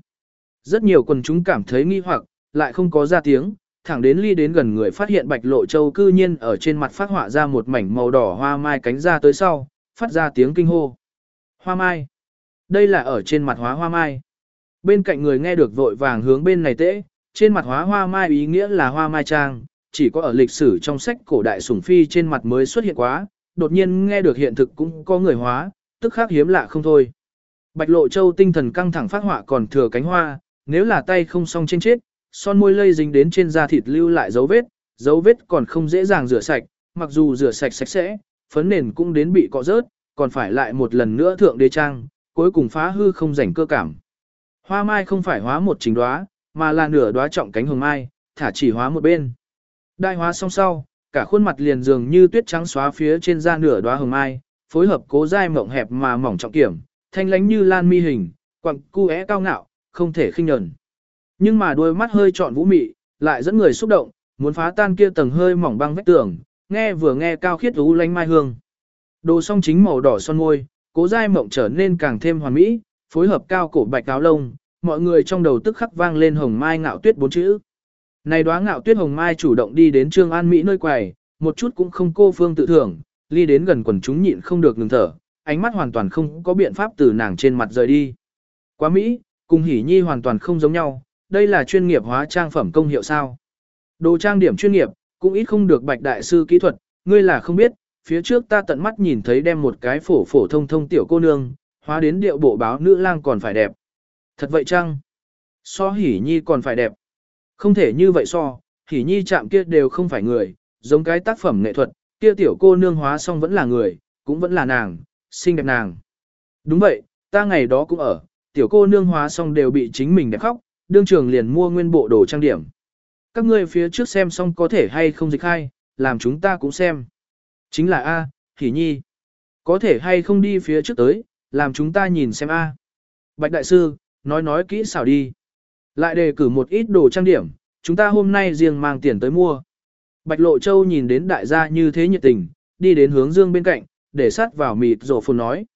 Rất nhiều quần chúng cảm thấy nghi hoặc, lại không có ra tiếng, thẳng đến ly đến gần người phát hiện Bạch Lộ Châu cư nhiên ở trên mặt phát họa ra một mảnh màu đỏ hoa mai cánh ra tới sau, phát ra tiếng kinh hô. Hoa mai. Đây là ở trên mặt hóa hoa mai. Bên cạnh người nghe được vội vàng hướng bên này tễ, trên mặt hóa hoa mai ý nghĩa là hoa mai trang, chỉ có ở lịch sử trong sách cổ đại sủng phi trên mặt mới xuất hiện quá, đột nhiên nghe được hiện thực cũng có người hóa, tức khác hiếm lạ không thôi. Bạch Lộ Châu tinh thần căng thẳng phát họa còn thừa cánh hoa, nếu là tay không song trên chết, son môi lây dính đến trên da thịt lưu lại dấu vết, dấu vết còn không dễ dàng rửa sạch, mặc dù rửa sạch sạch sẽ, phấn nền cũng đến bị cọ rớt, còn phải lại một lần nữa thượng đế trang, cuối cùng phá hư không rảnh cơ cảm. Hoa mai không phải hóa một trình đoá mà là nửa đóa trọng cánh hồng mai, thả chỉ hóa một bên. Đại hóa xong sau, cả khuôn mặt liền dường như tuyết trắng xóa phía trên da nửa đóa hồng mai, phối hợp cố dai mộng hẹp mà mỏng trọng kiểm, thanh lánh như lan mi hình, quặng cu é cao ngạo, không thể khinh nhẫn. Nhưng mà đôi mắt hơi trọn vũ mị, lại dẫn người xúc động, muốn phá tan kia tầng hơi mỏng băng vách tường, nghe vừa nghe cao khiết u lánh mai hương. Đồ song chính màu đỏ son môi, cố dai mộng trở nên càng thêm hoàn mỹ, phối hợp cao cổ bạch áo lông, mọi người trong đầu tức khắc vang lên hồng mai ngạo tuyết bốn chữ. Này đóa ngạo tuyết hồng mai chủ động đi đến Trương An Mỹ nơi quầy, một chút cũng không cô phương tự thưởng, ly đến gần quần chúng nhịn không được ngừng thở, ánh mắt hoàn toàn không có biện pháp từ nàng trên mặt rời đi. Quá Mỹ, cùng hỉ nhi hoàn toàn không giống nhau, đây là chuyên nghiệp hóa trang phẩm công hiệu sao. Đồ trang điểm chuyên nghiệp, cũng ít không được bạch đại sư kỹ thuật, ngươi là không biết, phía trước ta tận mắt nhìn thấy đem một cái phổ phổ thông thông tiểu cô nương, hóa đến điệu bộ báo nữ lang còn phải đẹp. Thật vậy chăng? So hỉ nhi còn phải đẹp. Không thể như vậy so, hỉ nhi chạm kia đều không phải người, giống cái tác phẩm nghệ thuật, kia tiểu cô nương hóa xong vẫn là người, cũng vẫn là nàng, xinh đẹp nàng. Đúng vậy, ta ngày đó cũng ở, tiểu cô nương hóa xong đều bị chính mình đẹp khóc, đương trường liền mua nguyên bộ đồ trang điểm. Các ngươi phía trước xem xong có thể hay không dịch hay, làm chúng ta cũng xem. Chính là A, hỉ nhi. Có thể hay không đi phía trước tới, làm chúng ta nhìn xem A. Bạch Đại Sư, nói nói kỹ xảo đi. Lại đề cử một ít đồ trang điểm, chúng ta hôm nay riêng mang tiền tới mua. Bạch Lộ Châu nhìn đến đại gia như thế nhiệt tình, đi đến hướng dương bên cạnh, để sát vào mịt rổ phun nói.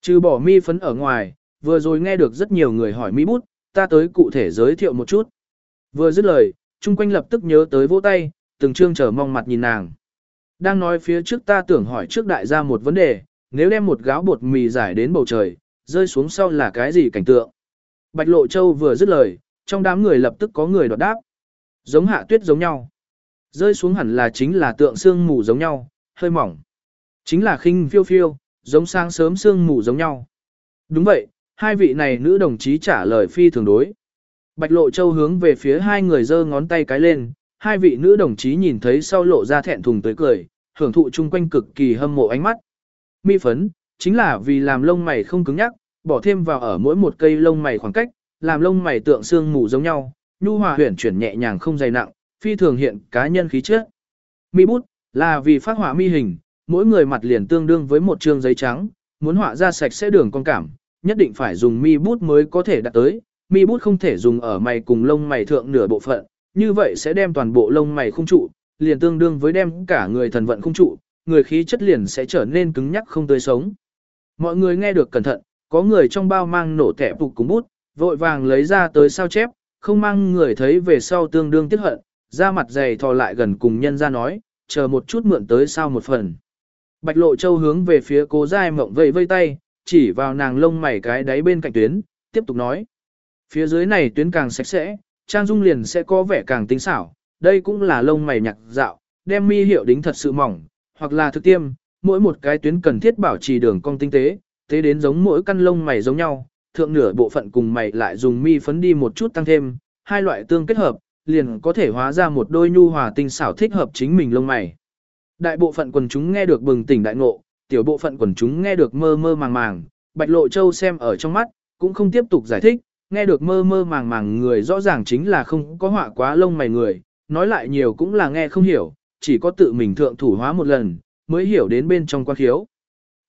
Trừ bỏ mi phấn ở ngoài, vừa rồi nghe được rất nhiều người hỏi mi bút, ta tới cụ thể giới thiệu một chút. Vừa dứt lời, chung quanh lập tức nhớ tới vỗ tay, từng trương chờ mong mặt nhìn nàng. Đang nói phía trước ta tưởng hỏi trước đại gia một vấn đề, nếu đem một gáo bột mì giải đến bầu trời, rơi xuống sau là cái gì cảnh tượng? Bạch Lộ Châu vừa dứt lời, trong đám người lập tức có người đọt đáp. Giống hạ tuyết giống nhau. Rơi xuống hẳn là chính là tượng sương mù giống nhau, hơi mỏng. Chính là khinh phiêu phiêu, giống sáng sớm sương mù giống nhau. Đúng vậy, hai vị này nữ đồng chí trả lời phi thường đối. Bạch Lộ Châu hướng về phía hai người giơ ngón tay cái lên, hai vị nữ đồng chí nhìn thấy sau lộ ra thẹn thùng tới cười, hưởng thụ chung quanh cực kỳ hâm mộ ánh mắt. Mi phấn, chính là vì làm lông mày không cứng nhắc, bỏ thêm vào ở mỗi một cây lông mày khoảng cách, làm lông mày tượng xương mù giống nhau, nhu hòa huyền chuyển nhẹ nhàng không dày nặng, phi thường hiện cá nhân khí chất. Mi bút, là vì phát họa mi hình, mỗi người mặt liền tương đương với một trương giấy trắng, muốn họa ra sạch sẽ đường con cảm, nhất định phải dùng mi bút mới có thể đạt tới, mi bút không thể dùng ở mày cùng lông mày thượng nửa bộ phận, như vậy sẽ đem toàn bộ lông mày không trụ, liền tương đương với đem cả người thần vận không trụ, người khí chất liền sẽ trở nên cứng nhắc không tươi sống. Mọi người nghe được cẩn thận, có người trong bao mang nổ tẻ phục cùng bút, vội vàng lấy ra tới sao chép, không mang người thấy về sau tương đương tiếc hận, ra mặt dày thò lại gần cùng nhân ra nói, chờ một chút mượn tới sao một phần. Bạch lộ châu hướng về phía cố giai mộng vây vây tay, chỉ vào nàng lông mày cái đáy bên cạnh tuyến, tiếp tục nói. Phía dưới này tuyến càng sạch sẽ, trang dung liền sẽ có vẻ càng tinh xảo, đây cũng là lông mày nhạc dạo, đem mi hiệu đính thật sự mỏng, hoặc là thực tiêm, mỗi một cái tuyến cần thiết bảo trì đường cong tinh tế, tế đến giống mỗi căn lông mày giống nhau, thượng nửa bộ phận cùng mày lại dùng mi phấn đi một chút tăng thêm, hai loại tương kết hợp, liền có thể hóa ra một đôi nhu hòa tinh xảo thích hợp chính mình lông mày. Đại bộ phận quần chúng nghe được bừng tỉnh đại ngộ, tiểu bộ phận quần chúng nghe được mơ mơ màng màng, Bạch Lộ Châu xem ở trong mắt, cũng không tiếp tục giải thích, nghe được mơ mơ màng màng người rõ ràng chính là không có họa quá lông mày người, nói lại nhiều cũng là nghe không hiểu, chỉ có tự mình thượng thủ hóa một lần, mới hiểu đến bên trong quan khiếu.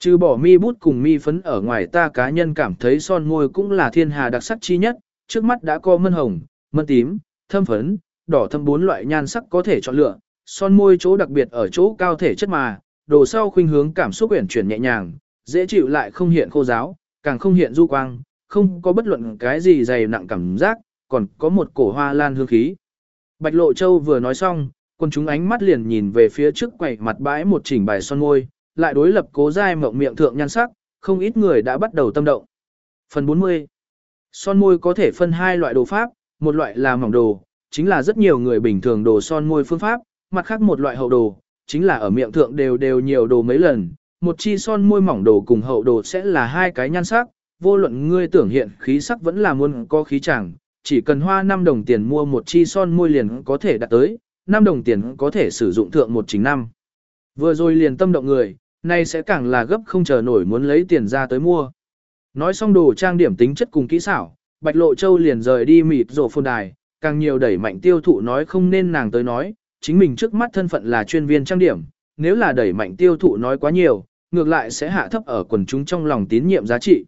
Trừ bỏ mi bút cùng mi phấn ở ngoài ta cá nhân cảm thấy son môi cũng là thiên hà đặc sắc chi nhất, trước mắt đã có mân hồng, mân tím, thâm phấn, đỏ thâm bốn loại nhan sắc có thể chọn lựa, son môi chỗ đặc biệt ở chỗ cao thể chất mà, đồ sau khuynh hướng cảm xúc uyển chuyển nhẹ nhàng, dễ chịu lại không hiện khô giáo, càng không hiện du quang, không có bất luận cái gì dày nặng cảm giác, còn có một cổ hoa lan hương khí. Bạch Lộ Châu vừa nói xong, quân chúng ánh mắt liền nhìn về phía trước quầy mặt bãi một chỉnh bài son môi, lại đối lập cố giai mộng miệng thượng nhan sắc, không ít người đã bắt đầu tâm động. Phần 40 Son môi có thể phân hai loại đồ pháp, một loại là mỏng đồ, chính là rất nhiều người bình thường đồ son môi phương pháp, mặt khác một loại hậu đồ, chính là ở miệng thượng đều đều nhiều đồ mấy lần, một chi son môi mỏng đồ cùng hậu đồ sẽ là hai cái nhan sắc, vô luận ngươi tưởng hiện khí sắc vẫn là muốn có khí chẳng, chỉ cần hoa 5 đồng tiền mua một chi son môi liền có thể đạt tới, 5 đồng tiền có thể sử dụng thượng một chính năm. Vừa rồi liền tâm động người, nay sẽ càng là gấp không chờ nổi muốn lấy tiền ra tới mua. Nói xong đồ trang điểm tính chất cùng kỹ xảo, Bạch Lộ Châu liền rời đi mịt rổ phôn đài, càng nhiều đẩy mạnh tiêu thụ nói không nên nàng tới nói, chính mình trước mắt thân phận là chuyên viên trang điểm, nếu là đẩy mạnh tiêu thụ nói quá nhiều, ngược lại sẽ hạ thấp ở quần chúng trong lòng tín nhiệm giá trị.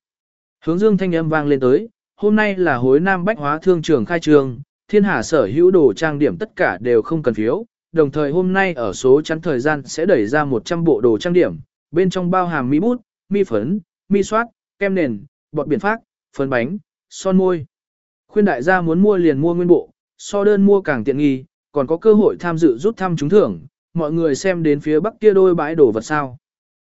Hướng dương thanh âm vang lên tới, hôm nay là hối nam bách hóa thương trường khai trương, thiên hà sở hữu đồ trang điểm tất cả đều không cần phiếu, đồng thời hôm nay ở số chắn thời gian sẽ đẩy ra 100 bộ đồ trang điểm, bên trong bao hàm mi bút, mi phấn, mi soát, kem nền, bọt biển phát, phấn bánh, son môi. Khuyên đại gia muốn mua liền mua nguyên bộ, so đơn mua càng tiện nghi, còn có cơ hội tham dự rút thăm trúng thưởng, mọi người xem đến phía bắc kia đôi bãi đồ vật sao.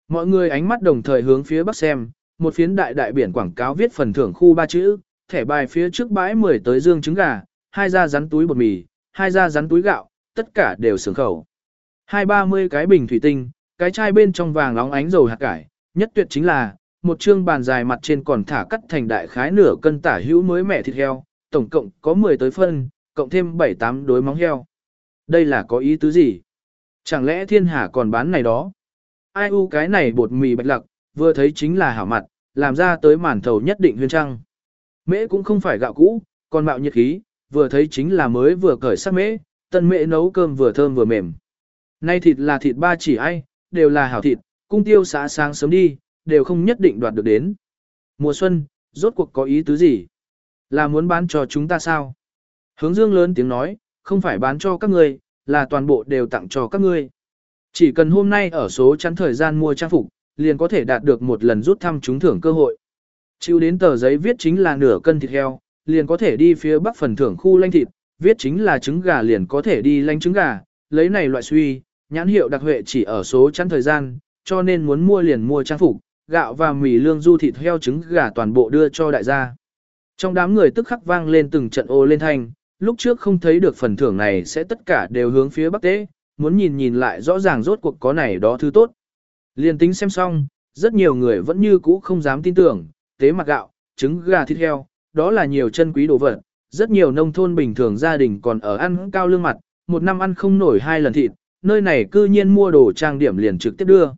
Mọi người ánh mắt đồng thời hướng phía bắc xem, một phiến đại đại biển quảng cáo viết phần thưởng khu ba chữ, thẻ bài phía trước bãi 10 tới dương trứng gà, hai da rắn túi bột mì, hai da rắn túi gạo, tất cả đều sướng khẩu. Hai ba mươi cái bình thủy tinh, cái chai bên trong vàng óng ánh dầu hạt cải, nhất tuyệt chính là, một chương bàn dài mặt trên còn thả cắt thành đại khái nửa cân tả hữu mới mẻ thịt heo, tổng cộng có 10 tới phân, cộng thêm 7-8 đối móng heo. Đây là có ý tứ gì? Chẳng lẽ thiên hà còn bán này đó? Ai u cái này bột mì bạch lặc, vừa thấy chính là hảo mặt, làm ra tới màn thầu nhất định huyên trăng. Mễ cũng không phải gạo cũ, còn mạo nhiệt khí, vừa thấy chính là mới vừa cởi sắc mễ, tân mễ nấu cơm vừa thơm vừa mềm. Nay thịt là thịt ba chỉ ai, đều là hảo thịt, cung tiêu xã sáng sớm đi, đều không nhất định đoạt được đến. Mùa xuân, rốt cuộc có ý tứ gì? Là muốn bán cho chúng ta sao? Hướng dương lớn tiếng nói, không phải bán cho các ngươi, là toàn bộ đều tặng cho các ngươi. Chỉ cần hôm nay ở số chắn thời gian mua trang phục, liền có thể đạt được một lần rút thăm trúng thưởng cơ hội. Chịu đến tờ giấy viết chính là nửa cân thịt heo, liền có thể đi phía bắc phần thưởng khu lanh thịt, viết chính là trứng gà liền có thể đi lanh trứng gà, lấy này loại suy, nhãn hiệu đặc huệ chỉ ở số chăn thời gian, cho nên muốn mua liền mua trang phục, gạo và mì lương du thịt heo trứng gà toàn bộ đưa cho đại gia. Trong đám người tức khắc vang lên từng trận ô lên thanh, lúc trước không thấy được phần thưởng này sẽ tất cả đều hướng phía bắc tế, muốn nhìn nhìn lại rõ ràng rốt cuộc có này đó thứ tốt. Liên tính xem xong, rất nhiều người vẫn như cũ không dám tin tưởng, tế mặt gạo, trứng gà thịt heo, đó là nhiều chân quý đồ vật. Rất nhiều nông thôn bình thường gia đình còn ở ăn cao lương mặt, một năm ăn không nổi hai lần thịt, nơi này cư nhiên mua đồ trang điểm liền trực tiếp đưa.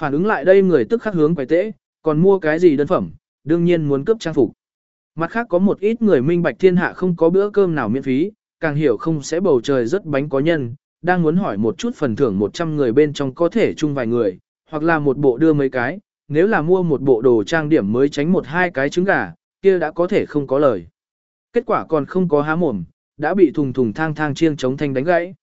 Phản ứng lại đây người tức khắc hướng quay tễ, còn mua cái gì đơn phẩm, đương nhiên muốn cướp trang phục. Mặt khác có một ít người minh bạch thiên hạ không có bữa cơm nào miễn phí, càng hiểu không sẽ bầu trời rất bánh có nhân, đang muốn hỏi một chút phần thưởng 100 người bên trong có thể chung vài người, hoặc là một bộ đưa mấy cái, nếu là mua một bộ đồ trang điểm mới tránh một hai cái trứng gà, kia đã có thể không có lời. Kết quả còn không có há mồm, đã bị thùng thùng thang thang chiêng chống thanh đánh gãy.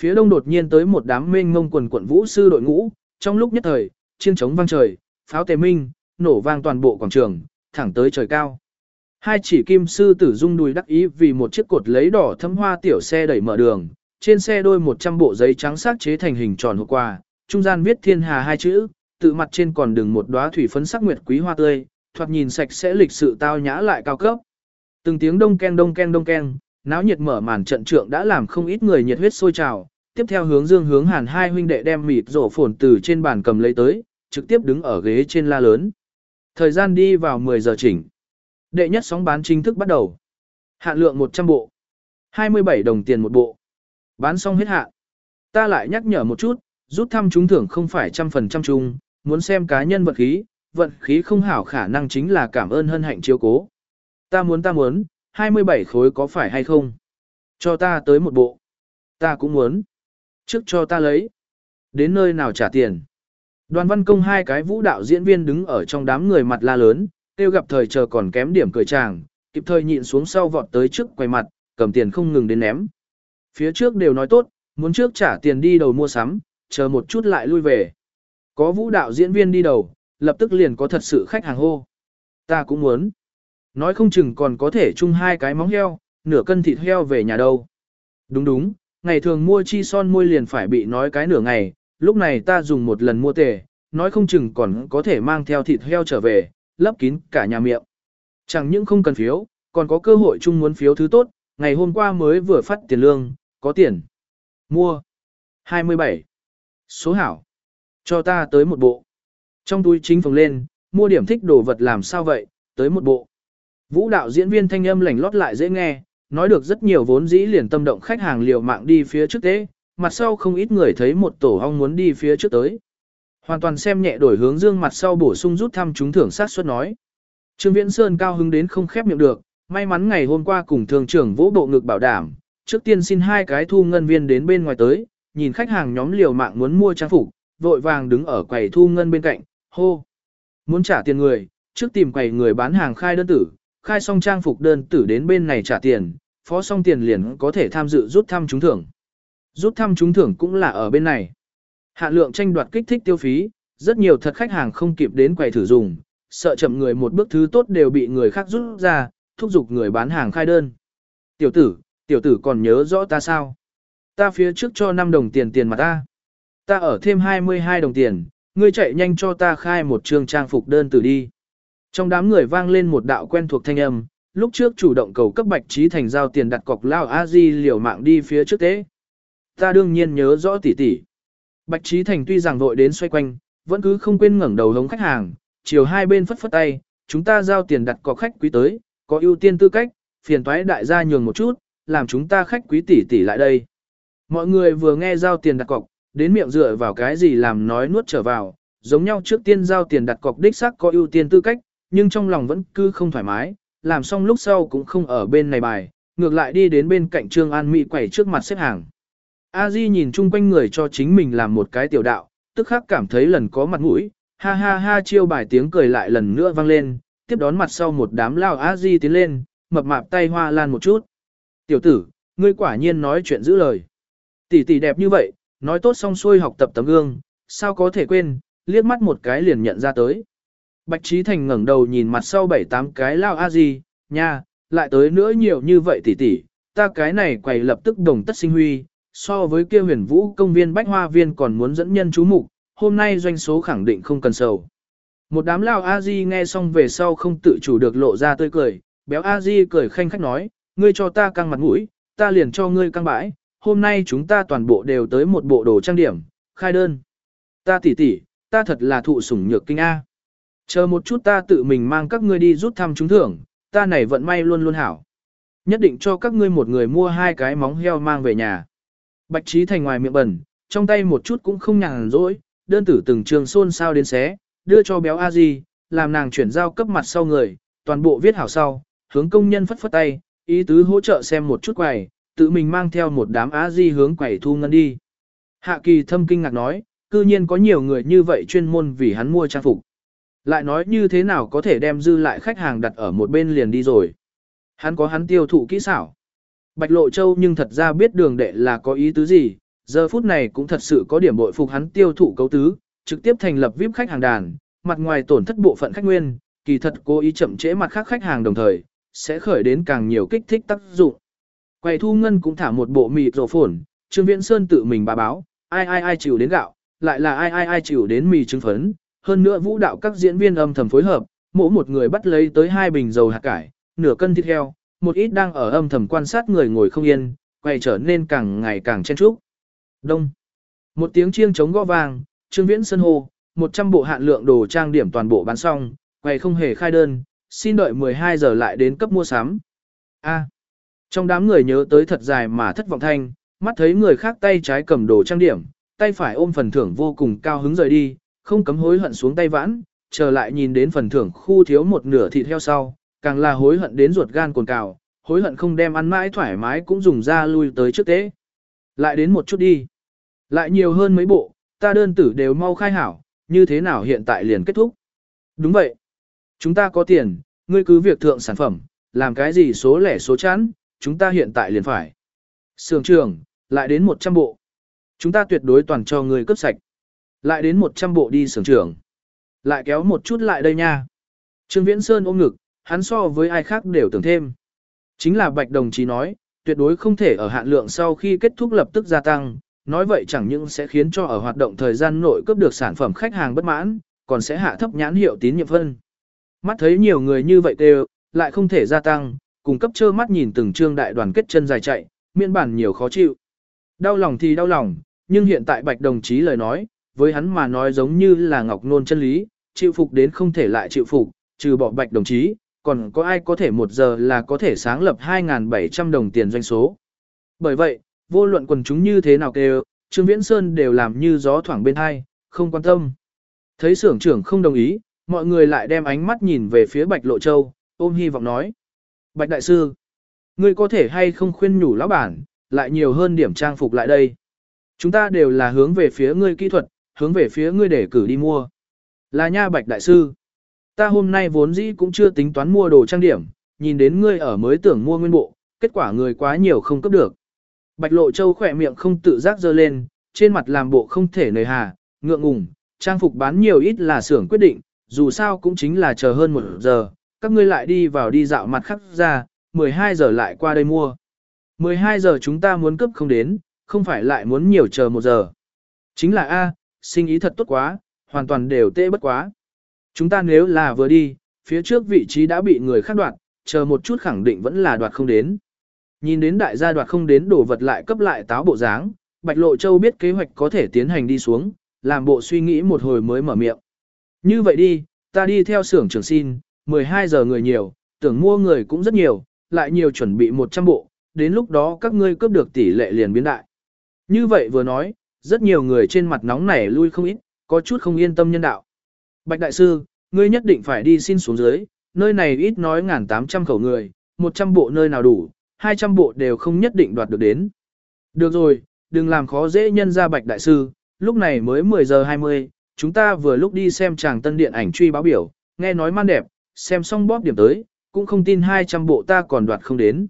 Phía đông đột nhiên tới một đám mênh ngông quần quận vũ sư đội ngũ, trong lúc nhất thời, chiêng chống vang trời, pháo tề minh, nổ vang toàn bộ quảng trường, thẳng tới trời cao. Hai chỉ kim sư tử dung đùi đắc ý vì một chiếc cột lấy đỏ thấm hoa tiểu xe đẩy mở đường, trên xe đôi 100 bộ giấy trắng sắc chế thành hình tròn hộp quà, trung gian viết thiên hà hai chữ, tự mặt trên còn đường một đóa thủy phấn sắc nguyệt quý hoa tươi, thoạt nhìn sạch sẽ lịch sự tao nhã lại cao cấp. Từng tiếng đông ken đông ken đông ken, náo nhiệt mở màn trận trượng đã làm không ít người nhiệt huyết sôi trào. Tiếp theo hướng dương hướng hàn hai huynh đệ đem mịt rổ phồn từ trên bàn cầm lấy tới, trực tiếp đứng ở ghế trên la lớn. Thời gian đi vào 10 giờ chỉnh. Đệ nhất sóng bán chính thức bắt đầu. Hạn lượng 100 bộ. 27 đồng tiền một bộ. Bán xong hết hạn. Ta lại nhắc nhở một chút, rút thăm trúng thưởng không phải trăm phần trăm chung, muốn xem cá nhân vận khí, vận khí không hảo khả năng chính là cảm ơn hân hạnh chiếu cố. Ta muốn ta muốn, 27 khối có phải hay không? Cho ta tới một bộ. Ta cũng muốn. Trước cho ta lấy. Đến nơi nào trả tiền. Đoàn văn công hai cái vũ đạo diễn viên đứng ở trong đám người mặt la lớn, tiêu gặp thời chờ còn kém điểm cười chàng, kịp thời nhịn xuống sau vọt tới trước quay mặt, cầm tiền không ngừng đến ném. Phía trước đều nói tốt, muốn trước trả tiền đi đầu mua sắm, chờ một chút lại lui về. Có vũ đạo diễn viên đi đầu, lập tức liền có thật sự khách hàng hô. Ta cũng muốn. Nói không chừng còn có thể chung hai cái móng heo, nửa cân thịt heo về nhà đâu. Đúng đúng, ngày thường mua chi son môi liền phải bị nói cái nửa ngày, lúc này ta dùng một lần mua tề, nói không chừng còn có thể mang theo thịt heo trở về, lấp kín cả nhà miệng. Chẳng những không cần phiếu, còn có cơ hội chung muốn phiếu thứ tốt, ngày hôm qua mới vừa phát tiền lương, có tiền. Mua. 27. Số hảo. Cho ta tới một bộ. Trong túi chính phòng lên, mua điểm thích đồ vật làm sao vậy, tới một bộ. Vũ đạo diễn viên thanh âm lành lót lại dễ nghe, nói được rất nhiều vốn dĩ liền tâm động khách hàng liều mạng đi phía trước tế, mặt sau không ít người thấy một tổ ong muốn đi phía trước tới. Hoàn toàn xem nhẹ đổi hướng dương mặt sau bổ sung rút thăm chúng thưởng sát suất nói. Trương Viễn Sơn cao hứng đến không khép miệng được, may mắn ngày hôm qua cùng thường trưởng vỗ bộ ngực bảo đảm, trước tiên xin hai cái thu ngân viên đến bên ngoài tới, nhìn khách hàng nhóm liều mạng muốn mua trang phục, vội vàng đứng ở quầy thu ngân bên cạnh, hô. Muốn trả tiền người, trước tìm quầy người bán hàng khai đơn tử, khai xong trang phục đơn tử đến bên này trả tiền, phó xong tiền liền có thể tham dự rút thăm trúng thưởng. Rút thăm trúng thưởng cũng là ở bên này. Hạ lượng tranh đoạt kích thích tiêu phí, rất nhiều thật khách hàng không kịp đến quầy thử dùng, sợ chậm người một bước thứ tốt đều bị người khác rút ra, thúc giục người bán hàng khai đơn. Tiểu tử, tiểu tử còn nhớ rõ ta sao? Ta phía trước cho 5 đồng tiền tiền mà ta. Ta ở thêm 22 đồng tiền, ngươi chạy nhanh cho ta khai một trường trang phục đơn tử đi. Trong đám người vang lên một đạo quen thuộc thanh âm, lúc trước chủ động cầu cấp bạch trí thành giao tiền đặt cọc lao a di liều mạng đi phía trước tế. Ta đương nhiên nhớ rõ tỉ tỉ. Bạch trí thành tuy rằng vội đến xoay quanh, vẫn cứ không quên ngẩng đầu hống khách hàng, chiều hai bên phất phất tay, chúng ta giao tiền đặt cọc khách quý tới, có ưu tiên tư cách, phiền toái đại gia nhường một chút, làm chúng ta khách quý tỷ tỷ lại đây. Mọi người vừa nghe giao tiền đặt cọc, đến miệng dựa vào cái gì làm nói nuốt trở vào, giống nhau trước tiên giao tiền đặt cọc đích xác có ưu tiên tư cách, nhưng trong lòng vẫn cứ không thoải mái, làm xong lúc sau cũng không ở bên này bài, ngược lại đi đến bên cạnh Trương An Mỹ quẩy trước mặt xếp hàng. A Di nhìn chung quanh người cho chính mình làm một cái tiểu đạo, tức khắc cảm thấy lần có mặt mũi, ha ha ha chiêu bài tiếng cười lại lần nữa vang lên, tiếp đón mặt sau một đám lao A Di tiến lên, mập mạp tay hoa lan một chút. Tiểu tử, ngươi quả nhiên nói chuyện giữ lời. Tỷ tỷ đẹp như vậy, nói tốt xong xuôi học tập tấm gương, sao có thể quên, liếc mắt một cái liền nhận ra tới. Bạch Trí Thành ngẩng đầu nhìn mặt sau bảy tám cái lao a gì, nha, lại tới nữa nhiều như vậy tỷ tỷ, ta cái này quầy lập tức đồng tất sinh huy, so với kia huyền vũ công viên bách hoa viên còn muốn dẫn nhân chú mục, hôm nay doanh số khẳng định không cần sầu. Một đám lao a di nghe xong về sau không tự chủ được lộ ra tươi cười, béo a di cười khanh khách nói, ngươi cho ta căng mặt mũi, ta liền cho ngươi căng bãi, hôm nay chúng ta toàn bộ đều tới một bộ đồ trang điểm, khai đơn. Ta tỷ tỷ, ta thật là thụ sủng nhược kinh A. Chờ một chút ta tự mình mang các ngươi đi rút thăm trúng thưởng, ta này vận may luôn luôn hảo. Nhất định cho các ngươi một người mua hai cái móng heo mang về nhà. Bạch Trí Thành ngoài miệng bẩn, trong tay một chút cũng không nhàn rỗi, đơn tử từng trường xôn sao đến xé, đưa cho béo a di, làm nàng chuyển giao cấp mặt sau người, toàn bộ viết hảo sau, hướng công nhân phất phất tay, ý tứ hỗ trợ xem một chút quầy, tự mình mang theo một đám a di hướng quầy thu ngân đi. Hạ kỳ thâm kinh ngạc nói, cư nhiên có nhiều người như vậy chuyên môn vì hắn mua trang phục. Lại nói như thế nào có thể đem dư lại khách hàng đặt ở một bên liền đi rồi. Hắn có hắn tiêu thụ kỹ xảo. Bạch Lộ Châu nhưng thật ra biết đường đệ là có ý tứ gì, giờ phút này cũng thật sự có điểm bội phục hắn tiêu thụ cấu tứ, trực tiếp thành lập VIP khách hàng đàn, mặt ngoài tổn thất bộ phận khách nguyên, kỳ thật cố ý chậm trễ mặt khác khách hàng đồng thời, sẽ khởi đến càng nhiều kích thích tác dụng. Quầy thu ngân cũng thả một bộ mì rổ phồn, Trương Viễn Sơn tự mình bà báo, ai ai ai chịu đến gạo, lại là ai ai ai chịu đến mì trứng phấn, hơn nữa vũ đạo các diễn viên âm thầm phối hợp, mỗi một người bắt lấy tới hai bình dầu hạt cải, nửa cân thịt heo, một ít đang ở âm thầm quan sát người ngồi không yên, quay trở nên càng ngày càng chen trúc. Đông. Một tiếng chiêng chống gõ vàng Trương Viễn sân hô, 100 bộ hạn lượng đồ trang điểm toàn bộ bán xong, quay không hề khai đơn, xin đợi 12 giờ lại đến cấp mua sắm. A. Trong đám người nhớ tới thật dài mà thất vọng thanh, mắt thấy người khác tay trái cầm đồ trang điểm, tay phải ôm phần thưởng vô cùng cao hứng rời đi, không cấm hối hận xuống tay vãn, trở lại nhìn đến phần thưởng khu thiếu một nửa thịt heo sau, càng là hối hận đến ruột gan cồn cào, hối hận không đem ăn mãi thoải mái cũng dùng ra lui tới trước tế. Lại đến một chút đi. Lại nhiều hơn mấy bộ, ta đơn tử đều mau khai hảo, như thế nào hiện tại liền kết thúc. Đúng vậy. Chúng ta có tiền, ngươi cứ việc thượng sản phẩm, làm cái gì số lẻ số chán, chúng ta hiện tại liền phải. Sưởng trường, lại đến 100 bộ. Chúng ta tuyệt đối toàn cho ngươi cấp sạch. Lại đến 100 bộ đi sưởng trưởng, Lại kéo một chút lại đây nha. Trương Viễn Sơn ôm ngực, hắn so với ai khác đều tưởng thêm. Chính là Bạch đồng chí nói, tuyệt đối không thể ở hạn lượng sau khi kết thúc lập tức gia tăng, nói vậy chẳng những sẽ khiến cho ở hoạt động thời gian nội cấp được sản phẩm khách hàng bất mãn, còn sẽ hạ thấp nhãn hiệu tín nhiệm phân. Mắt thấy nhiều người như vậy đều, lại không thể gia tăng, cùng cấp trơ mắt nhìn từng trương đại đoàn kết chân dài chạy, miễn bản nhiều khó chịu. Đau lòng thì đau lòng, nhưng hiện tại Bạch đồng chí lời nói, với hắn mà nói giống như là ngọc nôn chân lý, chịu phục đến không thể lại chịu phục, trừ bỏ Bạch đồng chí, còn có ai có thể một giờ là có thể sáng lập 2.700 đồng tiền doanh số. Bởi vậy, vô luận quần chúng như thế nào kêu, Trương Viễn Sơn đều làm như gió thoảng bên hai, không quan tâm. Thấy xưởng trưởng không đồng ý, mọi người lại đem ánh mắt nhìn về phía Bạch Lộ Châu, ôm hy vọng nói. Bạch Đại Sư, ngươi có thể hay không khuyên nhủ lão bản, lại nhiều hơn điểm trang phục lại đây. Chúng ta đều là hướng về phía ngươi kỹ thuật, hướng về phía ngươi để cử đi mua. Là nha Bạch Đại Sư. Ta hôm nay vốn dĩ cũng chưa tính toán mua đồ trang điểm, nhìn đến ngươi ở mới tưởng mua nguyên bộ, kết quả người quá nhiều không cấp được. Bạch Lộ Châu khỏe miệng không tự giác dơ lên, trên mặt làm bộ không thể nời hà, ngượng ngùng, trang phục bán nhiều ít là xưởng quyết định, dù sao cũng chính là chờ hơn một giờ, các ngươi lại đi vào đi dạo mặt khắc ra, 12 giờ lại qua đây mua. 12 giờ chúng ta muốn cấp không đến, không phải lại muốn nhiều chờ một giờ. Chính là A, sinh ý thật tốt quá, hoàn toàn đều tệ bất quá. Chúng ta nếu là vừa đi, phía trước vị trí đã bị người khác đoạt, chờ một chút khẳng định vẫn là đoạt không đến. Nhìn đến đại gia đoạt không đến đồ vật lại cấp lại táo bộ dáng, Bạch Lộ Châu biết kế hoạch có thể tiến hành đi xuống, làm bộ suy nghĩ một hồi mới mở miệng. Như vậy đi, ta đi theo xưởng trưởng xin, 12 giờ người nhiều, tưởng mua người cũng rất nhiều, lại nhiều chuẩn bị 100 bộ, đến lúc đó các ngươi cướp được tỷ lệ liền biến đại. Như vậy vừa nói, rất nhiều người trên mặt nóng nảy lui không ít, có chút không yên tâm nhân đạo. Bạch Đại Sư, ngươi nhất định phải đi xin xuống dưới, nơi này ít nói ngàn tám trăm khẩu người, 100 bộ nơi nào đủ, 200 bộ đều không nhất định đoạt được đến. Được rồi, đừng làm khó dễ nhân ra Bạch Đại Sư, lúc này mới 10 giờ 20, chúng ta vừa lúc đi xem chàng tân điện ảnh truy báo biểu, nghe nói man đẹp, xem xong bóp điểm tới, cũng không tin 200 bộ ta còn đoạt không đến.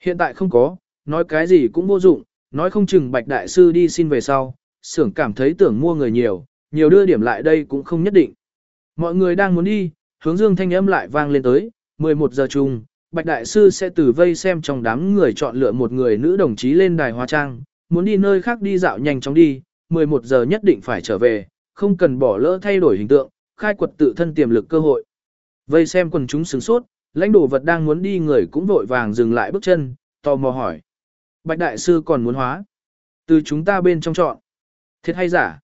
Hiện tại không có, nói cái gì cũng vô dụng, nói không chừng Bạch Đại Sư đi xin về sau, xưởng cảm thấy tưởng mua người nhiều, nhiều đưa điểm lại đây cũng không nhất định. Mọi người đang muốn đi, hướng dương thanh âm lại vang lên tới, 11 giờ chung, Bạch Đại Sư sẽ từ vây xem trong đám người chọn lựa một người nữ đồng chí lên đài hóa trang, muốn đi nơi khác đi dạo nhanh chóng đi, 11 giờ nhất định phải trở về, không cần bỏ lỡ thay đổi hình tượng, khai quật tự thân tiềm lực cơ hội. Vây xem quần chúng sướng sốt, lãnh đồ vật đang muốn đi người cũng vội vàng dừng lại bước chân, tò mò hỏi. Bạch Đại Sư còn muốn hóa. Từ chúng ta bên trong chọn. Thiệt hay giả?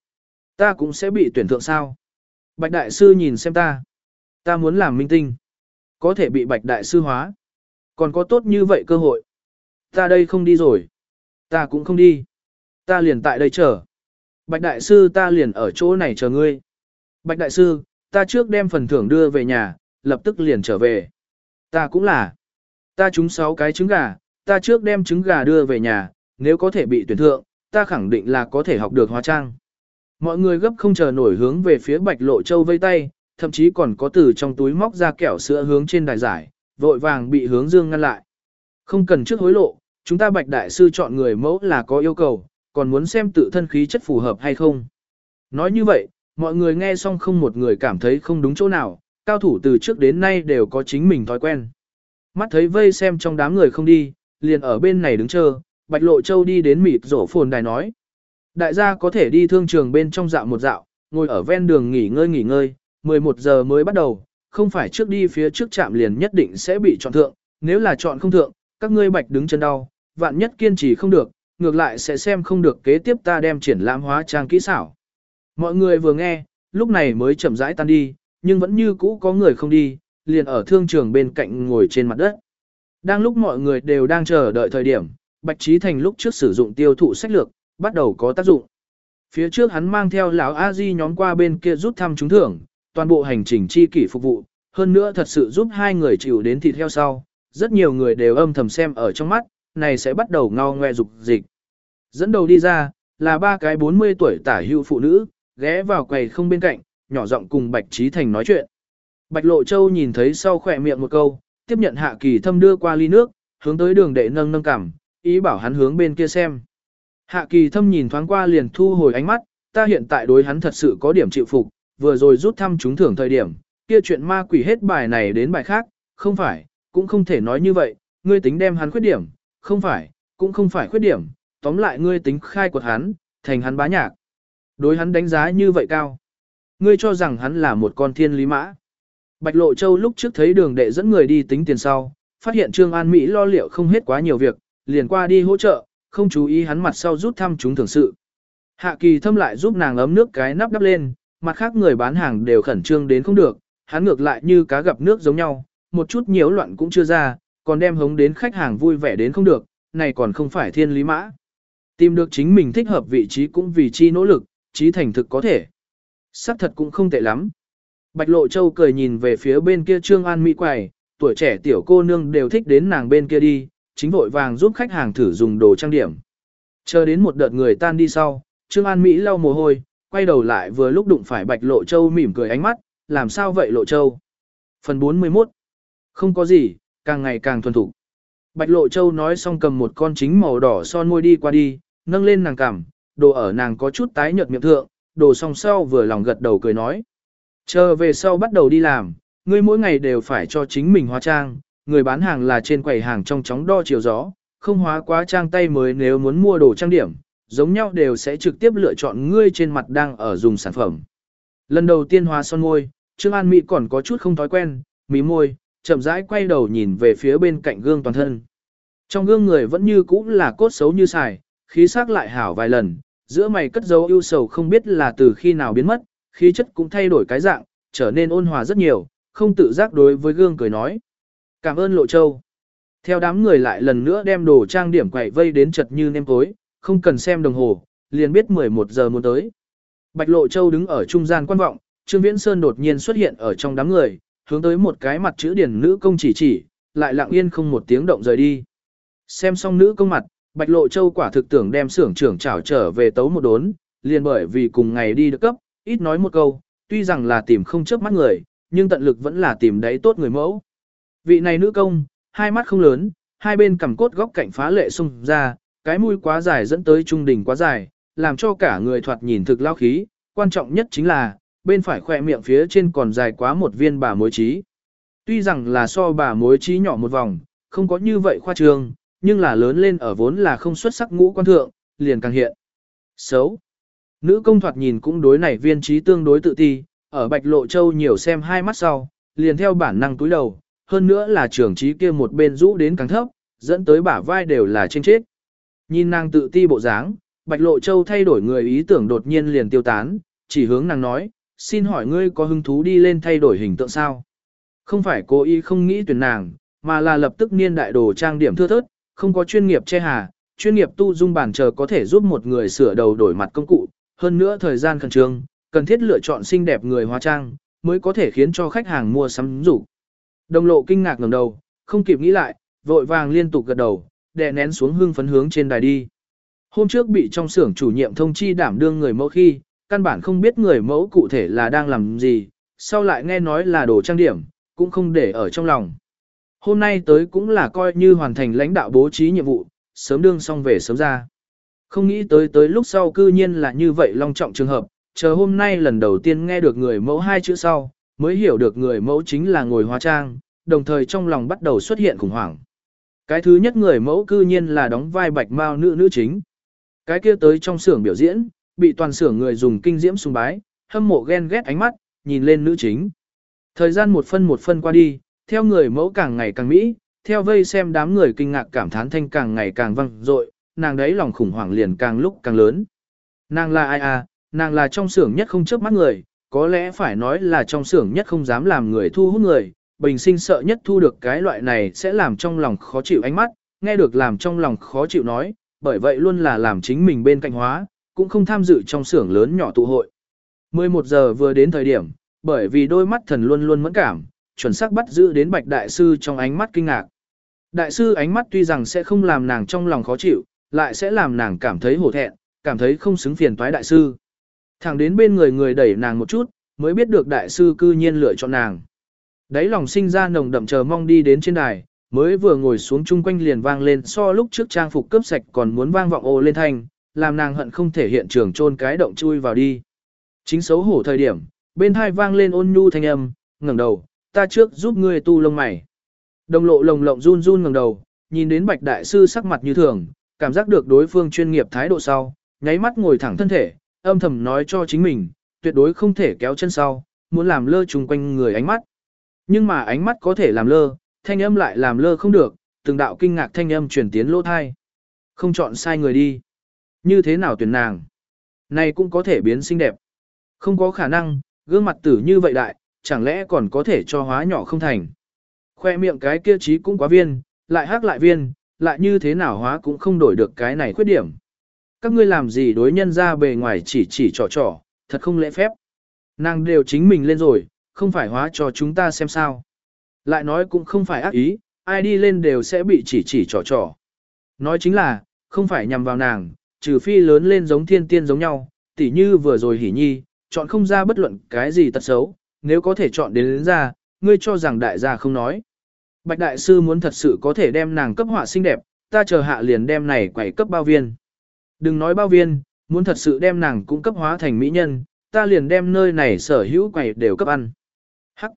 Ta cũng sẽ bị tuyển thượng sao? Bạch Đại Sư nhìn xem ta. Ta muốn làm minh tinh. Có thể bị Bạch Đại Sư hóa. Còn có tốt như vậy cơ hội. Ta đây không đi rồi. Ta cũng không đi. Ta liền tại đây chờ. Bạch Đại Sư ta liền ở chỗ này chờ ngươi. Bạch Đại Sư, ta trước đem phần thưởng đưa về nhà, lập tức liền trở về. Ta cũng là. Ta trúng 6 cái trứng gà, ta trước đem trứng gà đưa về nhà, nếu có thể bị tuyển thượng, ta khẳng định là có thể học được hóa trang. Mọi người gấp không chờ nổi hướng về phía Bạch Lộ Châu vây tay, thậm chí còn có từ trong túi móc ra kẹo sữa hướng trên đài giải, vội vàng bị hướng dương ngăn lại. Không cần trước hối lộ, chúng ta Bạch Đại Sư chọn người mẫu là có yêu cầu, còn muốn xem tự thân khí chất phù hợp hay không. Nói như vậy, mọi người nghe xong không một người cảm thấy không đúng chỗ nào, cao thủ từ trước đến nay đều có chính mình thói quen. Mắt thấy vây xem trong đám người không đi, liền ở bên này đứng chờ, Bạch Lộ Châu đi đến mịt rổ phồn đài nói. Đại gia có thể đi thương trường bên trong dạo một dạo, ngồi ở ven đường nghỉ ngơi nghỉ ngơi, 11 giờ mới bắt đầu, không phải trước đi phía trước trạm liền nhất định sẽ bị chọn thượng, nếu là chọn không thượng, các ngươi bạch đứng chân đau, vạn nhất kiên trì không được, ngược lại sẽ xem không được kế tiếp ta đem triển lãm hóa trang kỹ xảo. Mọi người vừa nghe, lúc này mới chậm rãi tan đi, nhưng vẫn như cũ có người không đi, liền ở thương trường bên cạnh ngồi trên mặt đất. Đang lúc mọi người đều đang chờ đợi thời điểm, Bạch Trí Thành lúc trước sử dụng tiêu thụ sách lược, bắt đầu có tác dụng. Phía trước hắn mang theo lão a di nhóm qua bên kia rút thăm trúng thưởng, toàn bộ hành trình chi kỷ phục vụ, hơn nữa thật sự giúp hai người chịu đến thịt heo sau, rất nhiều người đều âm thầm xem ở trong mắt, này sẽ bắt đầu ngao ngoe dục dịch. Dẫn đầu đi ra, là ba cái 40 tuổi tả hữu phụ nữ, ghé vào quầy không bên cạnh, nhỏ giọng cùng Bạch Trí Thành nói chuyện. Bạch Lộ Châu nhìn thấy sau khỏe miệng một câu, tiếp nhận Hạ Kỳ Thâm đưa qua ly nước, hướng tới đường đệ nâng nâng cảm, ý bảo hắn hướng bên kia xem. Hạ Kỳ Thâm nhìn thoáng qua liền thu hồi ánh mắt, ta hiện tại đối hắn thật sự có điểm chịu phục, vừa rồi rút thăm trúng thưởng thời điểm, kia chuyện ma quỷ hết bài này đến bài khác, không phải, cũng không thể nói như vậy, ngươi tính đem hắn khuyết điểm, không phải, cũng không phải khuyết điểm, tóm lại ngươi tính khai quật hắn, thành hắn bá nhạc. Đối hắn đánh giá như vậy cao. Ngươi cho rằng hắn là một con thiên lý mã. Bạch Lộ Châu lúc trước thấy đường đệ dẫn người đi tính tiền sau, phát hiện Trương An Mỹ lo liệu không hết quá nhiều việc, liền qua đi hỗ trợ, không chú ý hắn mặt sau rút thăm chúng thường sự. Hạ kỳ thâm lại giúp nàng ấm nước cái nắp đắp lên, mặt khác người bán hàng đều khẩn trương đến không được, hắn ngược lại như cá gặp nước giống nhau, một chút nhiễu loạn cũng chưa ra, còn đem hống đến khách hàng vui vẻ đến không được, này còn không phải thiên lý mã. Tìm được chính mình thích hợp vị trí cũng vì chi nỗ lực, trí thành thực có thể. Sắc thật cũng không tệ lắm. Bạch Lộ Châu cười nhìn về phía bên kia Trương An Mỹ quầy, tuổi trẻ tiểu cô nương đều thích đến nàng bên kia đi, chính vội vàng giúp khách hàng thử dùng đồ trang điểm. Chờ đến một đợt người tan đi sau, Trương An Mỹ lau mồ hôi, quay đầu lại vừa lúc đụng phải Bạch Lộ Châu mỉm cười ánh mắt, làm sao vậy Lộ Châu? Phần 41 Không có gì, càng ngày càng thuần thục. Bạch Lộ Châu nói xong cầm một con chính màu đỏ son môi đi qua đi, nâng lên nàng cằm, đồ ở nàng có chút tái nhợt miệng thượng, đồ song sau vừa lòng gật đầu cười nói. Chờ về sau bắt đầu đi làm, ngươi mỗi ngày đều phải cho chính mình hóa trang, người bán hàng là trên quầy hàng trong chóng đo chiều gió, không hóa quá trang tay mới nếu muốn mua đồ trang điểm, giống nhau đều sẽ trực tiếp lựa chọn ngươi trên mặt đang ở dùng sản phẩm. Lần đầu tiên hóa son môi, Trương An Mỹ còn có chút không thói quen, mí môi, chậm rãi quay đầu nhìn về phía bên cạnh gương toàn thân. Trong gương người vẫn như cũ là cốt xấu như xài, khí sắc lại hảo vài lần, giữa mày cất dấu ưu sầu không biết là từ khi nào biến mất, khí chất cũng thay đổi cái dạng, trở nên ôn hòa rất nhiều, không tự giác đối với gương cười nói. Cảm ơn Lộ Châu. Theo đám người lại lần nữa đem đồ trang điểm quậy vây đến chật như nêm tối, không cần xem đồng hồ, liền biết 11 giờ muốn tới. Bạch Lộ Châu đứng ở trung gian quan vọng, Trương Viễn Sơn đột nhiên xuất hiện ở trong đám người, hướng tới một cái mặt chữ điển nữ công chỉ chỉ, lại lặng yên không một tiếng động rời đi. Xem xong nữ công mặt, Bạch Lộ Châu quả thực tưởng đem xưởng trưởng trảo trở về tấu một đốn, liền bởi vì cùng ngày đi được cấp, ít nói một câu, tuy rằng là tìm không chớp mắt người, nhưng tận lực vẫn là tìm đấy tốt người mẫu. Vị này nữ công, hai mắt không lớn, hai bên cằm cốt góc cạnh phá lệ xung ra, cái mũi quá dài dẫn tới trung đỉnh quá dài, làm cho cả người thoạt nhìn thực lao khí, quan trọng nhất chính là, bên phải khỏe miệng phía trên còn dài quá một viên bà mối trí. Tuy rằng là so bà mối trí nhỏ một vòng, không có như vậy khoa trương, nhưng là lớn lên ở vốn là không xuất sắc ngũ quan thượng, liền càng hiện. Xấu. Nữ công thoạt nhìn cũng đối này viên trí tương đối tự ti, ở Bạch Lộ Châu nhiều xem hai mắt sau, liền theo bản năng túi đầu, hơn nữa là trưởng trí kia một bên rũ đến càng thấp, dẫn tới bả vai đều là trên chết. Nhìn nàng tự ti bộ dáng, Bạch Lộ Châu thay đổi người ý tưởng đột nhiên liền tiêu tán, chỉ hướng nàng nói, xin hỏi ngươi có hứng thú đi lên thay đổi hình tượng sao? Không phải cố ý không nghĩ tuyển nàng, mà là lập tức niên đại đồ trang điểm thưa thớt, không có chuyên nghiệp che hà, chuyên nghiệp tu dung bản chờ có thể giúp một người sửa đầu đổi mặt công cụ, hơn nữa thời gian khẩn trương, cần thiết lựa chọn xinh đẹp người hóa trang, mới có thể khiến cho khách hàng mua sắm rủ. Đồng lộ kinh ngạc ngẩng đầu, không kịp nghĩ lại, vội vàng liên tục gật đầu, đè nén xuống hương phấn hướng trên đài đi. Hôm trước bị trong xưởng chủ nhiệm thông chi đảm đương người mẫu khi, căn bản không biết người mẫu cụ thể là đang làm gì, sau lại nghe nói là đồ trang điểm, cũng không để ở trong lòng. Hôm nay tới cũng là coi như hoàn thành lãnh đạo bố trí nhiệm vụ, sớm đương xong về sớm ra. Không nghĩ tới tới lúc sau cư nhiên là như vậy long trọng trường hợp, chờ hôm nay lần đầu tiên nghe được người mẫu hai chữ sau, mới hiểu được người mẫu chính là ngồi hóa trang, đồng thời trong lòng bắt đầu xuất hiện khủng hoảng. Cái thứ nhất người mẫu cư nhiên là đóng vai bạch mao nữ nữ chính. Cái kia tới trong xưởng biểu diễn, bị toàn xưởng người dùng kinh diễm sùng bái, hâm mộ ghen ghét ánh mắt, nhìn lên nữ chính. Thời gian một phân một phân qua đi, theo người mẫu càng ngày càng mỹ, theo vây xem đám người kinh ngạc cảm thán thanh càng ngày càng vang dội, nàng đấy lòng khủng hoảng liền càng lúc càng lớn. Nàng là ai à, nàng là trong xưởng nhất không chớp mắt người, có lẽ phải nói là trong xưởng nhất không dám làm người thu hút người, bình sinh sợ nhất thu được cái loại này sẽ làm trong lòng khó chịu ánh mắt, nghe được làm trong lòng khó chịu nói, bởi vậy luôn là làm chính mình bên cạnh hóa, cũng không tham dự trong xưởng lớn nhỏ tụ hội. 11 giờ vừa đến thời điểm, bởi vì đôi mắt thần luôn luôn mẫn cảm, chuẩn xác bắt giữ đến bạch đại sư trong ánh mắt kinh ngạc. Đại sư ánh mắt tuy rằng sẽ không làm nàng trong lòng khó chịu, lại sẽ làm nàng cảm thấy hổ thẹn, cảm thấy không xứng phiền toái đại sư. Thẳng đến bên người người đẩy nàng một chút, mới biết được đại sư cư nhiên lựa chọn nàng. Đấy lòng sinh ra nồng đậm chờ mong đi đến trên đài, mới vừa ngồi xuống chung quanh liền vang lên so lúc trước trang phục cướp sạch còn muốn vang vọng ô lên thanh, làm nàng hận không thể hiện trường trôn cái động chui vào đi. Chính xấu hổ thời điểm, bên hai vang lên ôn nhu thanh âm, ngẩng đầu, ta trước giúp ngươi tu lông mày. Đồng lộ lồng lộng run run ngẩng đầu, nhìn đến bạch đại sư sắc mặt như thường, cảm giác được đối phương chuyên nghiệp thái độ sau, nháy mắt ngồi thẳng thân thể, âm thầm nói cho chính mình, tuyệt đối không thể kéo chân sau, muốn làm lơ chung quanh người ánh mắt. Nhưng mà ánh mắt có thể làm lơ, thanh âm lại làm lơ không được, từng đạo kinh ngạc thanh âm truyền tiến lỗ thai. Không chọn sai người đi. Như thế nào tuyển nàng? Này cũng có thể biến xinh đẹp. Không có khả năng, gương mặt tử như vậy đại, chẳng lẽ còn có thể cho hóa nhỏ không thành. Khoe miệng cái kia trí cũng quá viên, lại hát lại viên, lại như thế nào hóa cũng không đổi được cái này khuyết điểm. Các ngươi làm gì đối nhân ra bề ngoài chỉ chỉ trò trò, thật không lễ phép. Nàng đều chính mình lên rồi, không phải hóa cho chúng ta xem sao. Lại nói cũng không phải ác ý, ai đi lên đều sẽ bị chỉ chỉ trò trò. Nói chính là, không phải nhằm vào nàng, trừ phi lớn lên giống thiên tiên giống nhau, tỉ như vừa rồi hỉ nhi, chọn không ra bất luận cái gì tật xấu, nếu có thể chọn đến, đến ra, ngươi cho rằng đại gia không nói. Bạch đại sư muốn thật sự có thể đem nàng cấp họa xinh đẹp, ta chờ hạ liền đem này quẩy cấp bao viên. Đừng nói bao viên, muốn thật sự đem nàng cũng cấp hóa thành mỹ nhân, ta liền đem nơi này sở hữu quẩy đều cấp ăn. Hắc!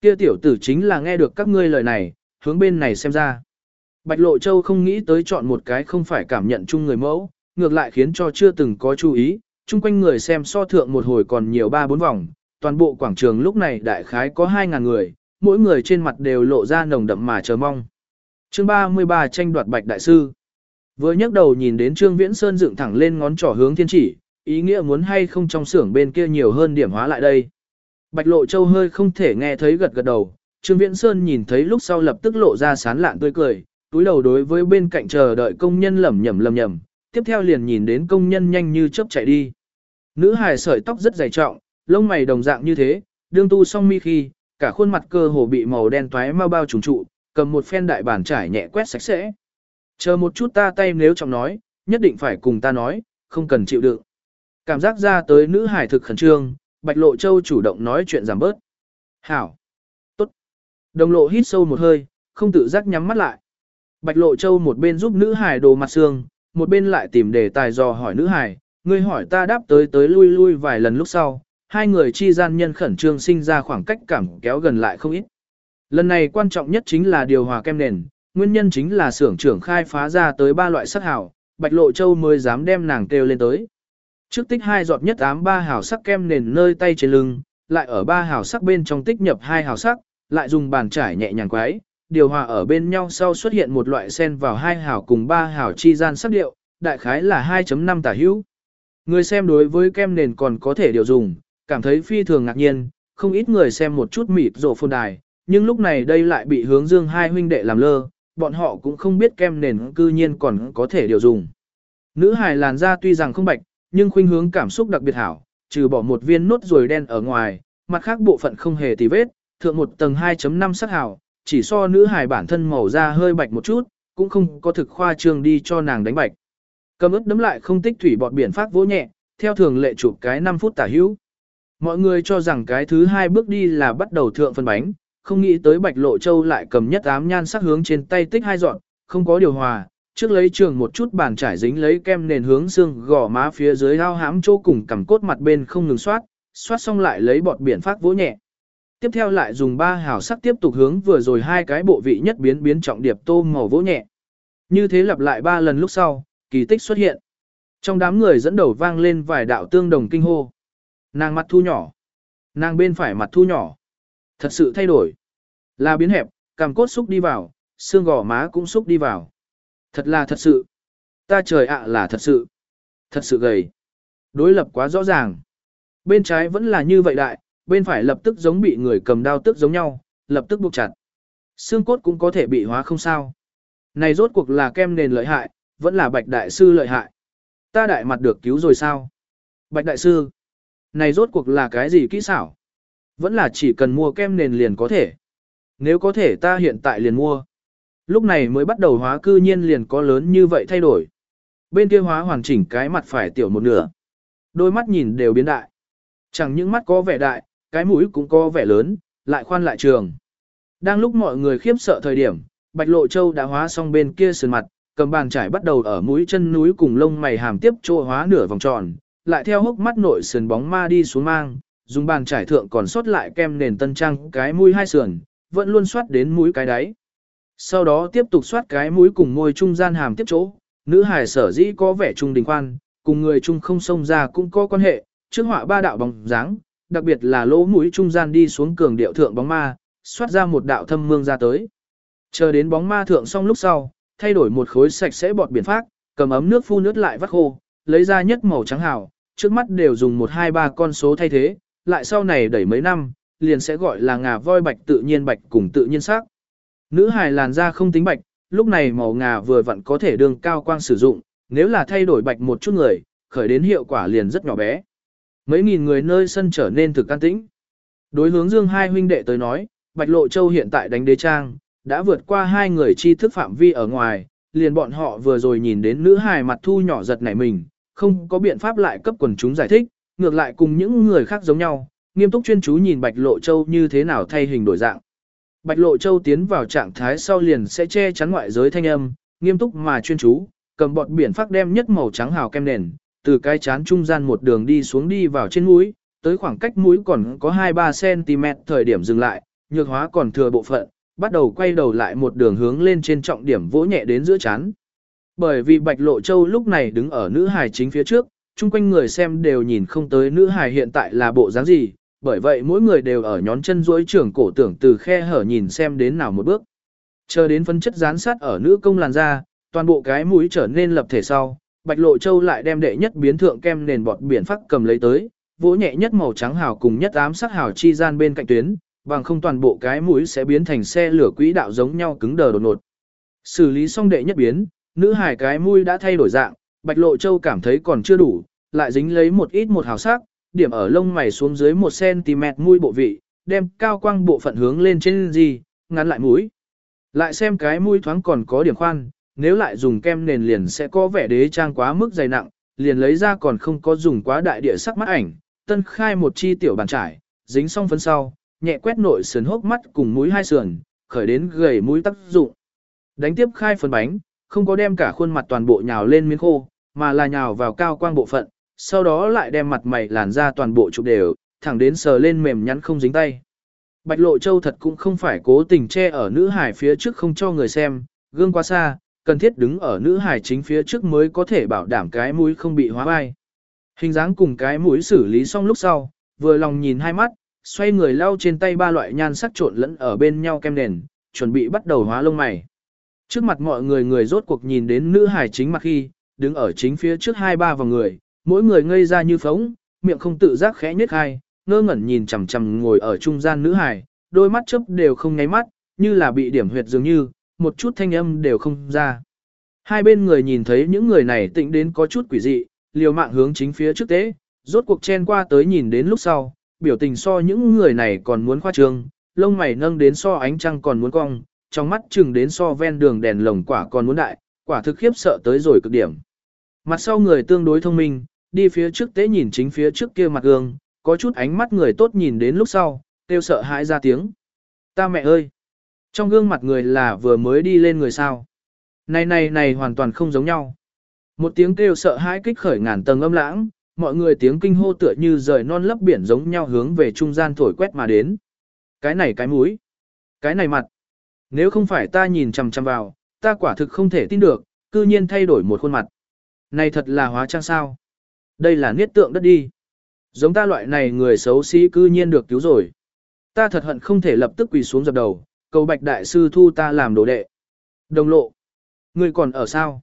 Kia tiểu tử chính là nghe được các ngươi lời này, hướng bên này xem ra. Bạch Lộ Châu không nghĩ tới chọn một cái không phải cảm nhận chung người mẫu, ngược lại khiến cho chưa từng có chú ý, chung quanh người xem so thượng một hồi còn nhiều ba bốn vòng, toàn bộ quảng trường lúc này đại khái có 2.000 người, mỗi người trên mặt đều lộ ra nồng đậm mà chờ mong. Chương 33 tranh đoạt bạch đại sư. Vừa nhấc đầu nhìn đến Trương Viễn Sơn dựng thẳng lên ngón trỏ hướng thiên chỉ, ý nghĩa muốn hay không trong xưởng bên kia nhiều hơn điểm hóa lại đây. Bạch Lộ Châu hơi không thể nghe thấy gật gật đầu, Trương Viễn Sơn nhìn thấy lúc sau lập tức lộ ra sán lạn tươi cười, túi đầu đối với bên cạnh chờ đợi công nhân lẩm nhẩm lẩm nhẩm, tiếp theo liền nhìn đến công nhân nhanh như chớp chạy đi. Nữ hài sợi tóc rất dày trọng, lông mày đồng dạng như thế, đương tu song mi khi, cả khuôn mặt cơ hồ bị màu đen toái mau bao trùng trụ, cầm một phen đại bàn trải nhẹ quét sạch sẽ. Chờ một chút ta tay nếu trọng nói, nhất định phải cùng ta nói, không cần chịu đựng. Cảm giác ra tới nữ hải thực khẩn trương, Bạch Lộ Châu chủ động nói chuyện giảm bớt. Hảo. Tốt. Đồng lộ hít sâu một hơi, không tự giác nhắm mắt lại. Bạch Lộ Châu một bên giúp nữ hải đồ mặt xương, một bên lại tìm đề tài dò hỏi nữ hải, ngươi hỏi ta đáp tới tới lui lui vài lần lúc sau, hai người chi gian nhân khẩn trương sinh ra khoảng cách cảm kéo gần lại không ít. Lần này quan trọng nhất chính là điều hòa kem nền, nguyên nhân chính là xưởng trưởng khai phá ra tới ba loại sắc hảo, Bạch Lộ Châu mới dám đem nàng kêu lên tới. Trước tích hai giọt nhất ám ba hảo sắc kem nền nơi tay trên lưng, lại ở ba hảo sắc bên trong tích nhập hai hảo sắc, lại dùng bàn trải nhẹ nhàng quái, điều hòa ở bên nhau sau xuất hiện một loại sen vào hai hảo cùng ba hảo chi gian sắc điệu, đại khái là 2.5 tả hữu. Người xem đối với kem nền còn có thể điều dùng, cảm thấy phi thường ngạc nhiên, không ít người xem một chút mịt rổ phồn đài, nhưng lúc này đây lại bị hướng dương hai huynh đệ làm lơ, bọn họ cũng không biết kem nền cư nhiên còn có thể điều dùng. Nữ hài làn da tuy rằng không bạch, nhưng khuynh hướng cảm xúc đặc biệt hảo, trừ bỏ một viên nốt ruồi đen ở ngoài, mặt khác bộ phận không hề tì vết, thượng một tầng 2.5 sắc hảo, chỉ so nữ hài bản thân màu da hơi bạch một chút, cũng không có thực khoa trương đi cho nàng đánh bạch. Cầm ướt đấm lại không tích thủy bọt biển phát vỗ nhẹ, theo thường lệ chụp cái 5 phút tả hữu. Mọi người cho rằng cái thứ hai bước đi là bắt đầu thượng phân bánh, không nghĩ tới bạch lộ châu lại cầm nhất ám nhan sắc hướng trên tay tích hai dọn, không có điều hòa, trước lấy trường một chút bàn trải dính lấy kem nền hướng xương gò má phía dưới ao hãm chỗ cùng cầm cốt mặt bên không ngừng soát, soát xong lại lấy bọt biển phát vỗ nhẹ. Tiếp theo lại dùng ba hào sắc tiếp tục hướng vừa rồi hai cái bộ vị nhất biến biến trọng điệp tô màu vỗ nhẹ. Như thế lặp lại ba lần lúc sau, kỳ tích xuất hiện. Trong đám người dẫn đầu vang lên vài đạo tương đồng kinh hô. Nàng mặt thu nhỏ. Nàng bên phải mặt thu nhỏ. Thật sự thay đổi. Là biến hẹp, cằm cốt xúc đi vào, xương gò má cũng xúc đi vào. Thật là thật sự. Ta trời ạ là thật sự. Thật sự gầy. Đối lập quá rõ ràng. Bên trái vẫn là như vậy đại, bên phải lập tức giống bị người cầm đao tức giống nhau, lập tức buộc chặt. Xương cốt cũng có thể bị hóa không sao. Này rốt cuộc là kem nền lợi hại, vẫn là bạch đại sư lợi hại. Ta đại mặt được cứu rồi sao? Bạch đại sư, này rốt cuộc là cái gì kỹ xảo? Vẫn là chỉ cần mua kem nền liền có thể. Nếu có thể ta hiện tại liền mua. Lúc này mới bắt đầu hóa cư nhiên liền có lớn như vậy thay đổi. Bên kia hóa hoàn chỉnh cái mặt phải tiểu một nửa. Đôi mắt nhìn đều biến đại. Chẳng những mắt có vẻ đại, cái mũi cũng có vẻ lớn, lại khoan lại trường. Đang lúc mọi người khiếp sợ thời điểm, Bạch Lộ Châu đã hóa xong bên kia sườn mặt, cầm bàn trải bắt đầu ở mũi chân núi cùng lông mày hàm tiếp chỗ hóa nửa vòng tròn, lại theo hốc mắt nội sườn bóng ma đi xuống mang, dùng bàn trải thượng còn sót lại kem nền tân trang cái mũi hai sườn, vẫn luôn xoát đến mũi cái đáy. Sau đó tiếp tục xoát cái mũi cùng môi trung gian hàm tiếp chỗ, nữ hài sở dĩ có vẻ trung đình khoan, cùng người trung không xông ra cũng có quan hệ, trước họa ba đạo bóng dáng, đặc biệt là lỗ mũi trung gian đi xuống cường điệu thượng bóng ma, xoát ra một đạo thâm mương ra tới. Chờ đến bóng ma thượng xong lúc sau, thay đổi một khối sạch sẽ bọt biển phát, cầm ấm nước phun nước lại vắt khô, lấy ra nhất màu trắng hào, trước mắt đều dùng một hai ba con số thay thế, lại sau này đẩy mấy năm, liền sẽ gọi là ngà voi bạch tự nhiên bạch cùng tự nhiên sắc. Nữ hài làn da không tính bạch, lúc này màu ngà vừa vặn có thể đường cao quang sử dụng, nếu là thay đổi bạch một chút người, khởi đến hiệu quả liền rất nhỏ bé. Mấy nghìn người nơi sân trở nên thực an tĩnh. Đối hướng dương hai huynh đệ tới nói, Bạch Lộ Châu hiện tại đánh đế trang, đã vượt qua hai người chi thức phạm vi ở ngoài, liền bọn họ vừa rồi nhìn đến nữ hài mặt thu nhỏ giật nảy mình, không có biện pháp lại cấp quần chúng giải thích, ngược lại cùng những người khác giống nhau, nghiêm túc chuyên chú nhìn Bạch Lộ Châu như thế nào thay hình đổi dạng. Bạch Lộ Châu tiến vào trạng thái sau liền sẽ che chắn ngoại giới thanh âm, nghiêm túc mà chuyên chú, cầm bọt biển phát đem nhất màu trắng hào kem nền, từ cái chán trung gian một đường đi xuống đi vào trên mũi, tới khoảng cách mũi còn có 2-3 cm thời điểm dừng lại, nhược hóa còn thừa bộ phận, bắt đầu quay đầu lại một đường hướng lên trên trọng điểm vỗ nhẹ đến giữa chán. Bởi vì Bạch Lộ Châu lúc này đứng ở nữ hài chính phía trước, chung quanh người xem đều nhìn không tới nữ hài hiện tại là bộ dáng gì, bởi vậy mỗi người đều ở nhón chân duỗi trưởng cổ tưởng từ khe hở nhìn xem đến nào một bước. Chờ đến phân chất dán sát ở nữ công làn da, toàn bộ cái mũi trở nên lập thể sau, Bạch Lộ Châu lại đem đệ nhất biến thượng kem nền bọt biển phát cầm lấy tới, vỗ nhẹ nhất màu trắng hào cùng nhất ám sắc hào chi gian bên cạnh tuyến, bằng không toàn bộ cái mũi sẽ biến thành xe lửa quỹ đạo giống nhau cứng đờ đột ngột. Xử lý xong đệ nhất biến, nữ hải cái mũi đã thay đổi dạng, Bạch Lộ Châu cảm thấy còn chưa đủ, lại dính lấy một ít một hào sắc, điểm ở lông mày xuống dưới 1cm mũi bộ vị, đem cao quang bộ phận hướng lên trên gì, ngắn lại mũi. Lại xem cái mũi thoáng còn có điểm khoan, nếu lại dùng kem nền liền sẽ có vẻ đế trang quá mức dày nặng, liền lấy ra còn không có dùng quá đại địa sắc mắt ảnh, tân khai một chi tiểu bàn trải, dính xong phấn sau, nhẹ quét nội sườn hốc mắt cùng mũi hai sườn, khởi đến gầy mũi tác dụng. Đánh tiếp khai phần bánh, không có đem cả khuôn mặt toàn bộ nhào lên miếng khô, mà là nhào vào cao quang bộ phận, sau đó lại đem mặt mày làn ra toàn bộ chụp đều, thẳng đến sờ lên mềm nhắn không dính tay. Bạch Lộ Châu thật cũng không phải cố tình che ở nữ hải phía trước không cho người xem, gương quá xa, cần thiết đứng ở nữ hải chính phía trước mới có thể bảo đảm cái mũi không bị hóa vai. Hình dáng cùng cái mũi xử lý xong lúc sau, vừa lòng nhìn hai mắt, xoay người lau trên tay ba loại nhan sắc trộn lẫn ở bên nhau kem nền, chuẩn bị bắt đầu hóa lông mày. Trước mặt mọi người người rốt cuộc nhìn đến nữ hải chính mặt khi, đứng ở chính phía trước hai ba vòng người, mỗi người ngây ra như phóng, miệng không tự giác khẽ nhếch hai, ngơ ngẩn nhìn chằm chằm ngồi ở trung gian nữ hải, đôi mắt chớp đều không nháy mắt, như là bị điểm huyệt dường như, một chút thanh âm đều không ra. Hai bên người nhìn thấy những người này tịnh đến có chút quỷ dị, liều mạng hướng chính phía trước tế, rốt cuộc chen qua tới nhìn đến lúc sau, biểu tình so những người này còn muốn khoa trương, lông mày nâng đến so ánh trăng còn muốn cong, trong mắt chừng đến so ven đường đèn lồng quả còn muốn đại, quả thực khiếp sợ tới rồi cực điểm. Mặt sau người tương đối thông minh, đi phía trước tế nhìn chính phía trước kia mặt gương, có chút ánh mắt người tốt nhìn đến lúc sau, kêu sợ hãi ra tiếng. Ta mẹ ơi! Trong gương mặt người là vừa mới đi lên người sao. Này này này hoàn toàn không giống nhau. Một tiếng kêu sợ hãi kích khởi ngàn tầng âm lãng, mọi người tiếng kinh hô tựa như rời non lấp biển giống nhau hướng về trung gian thổi quét mà đến. Cái này cái mũi, cái này mặt. Nếu không phải ta nhìn chằm chằm vào, ta quả thực không thể tin được, cư nhiên thay đổi một khuôn mặt. Này thật là hóa trang sao. Đây là niết tượng đất đi. Giống ta loại này người xấu xí cư nhiên được cứu rồi. Ta thật hận không thể lập tức quỳ xuống dập đầu, cầu bạch đại sư thu ta làm đồ đệ. Đồng lộ. Ngươi còn ở sao?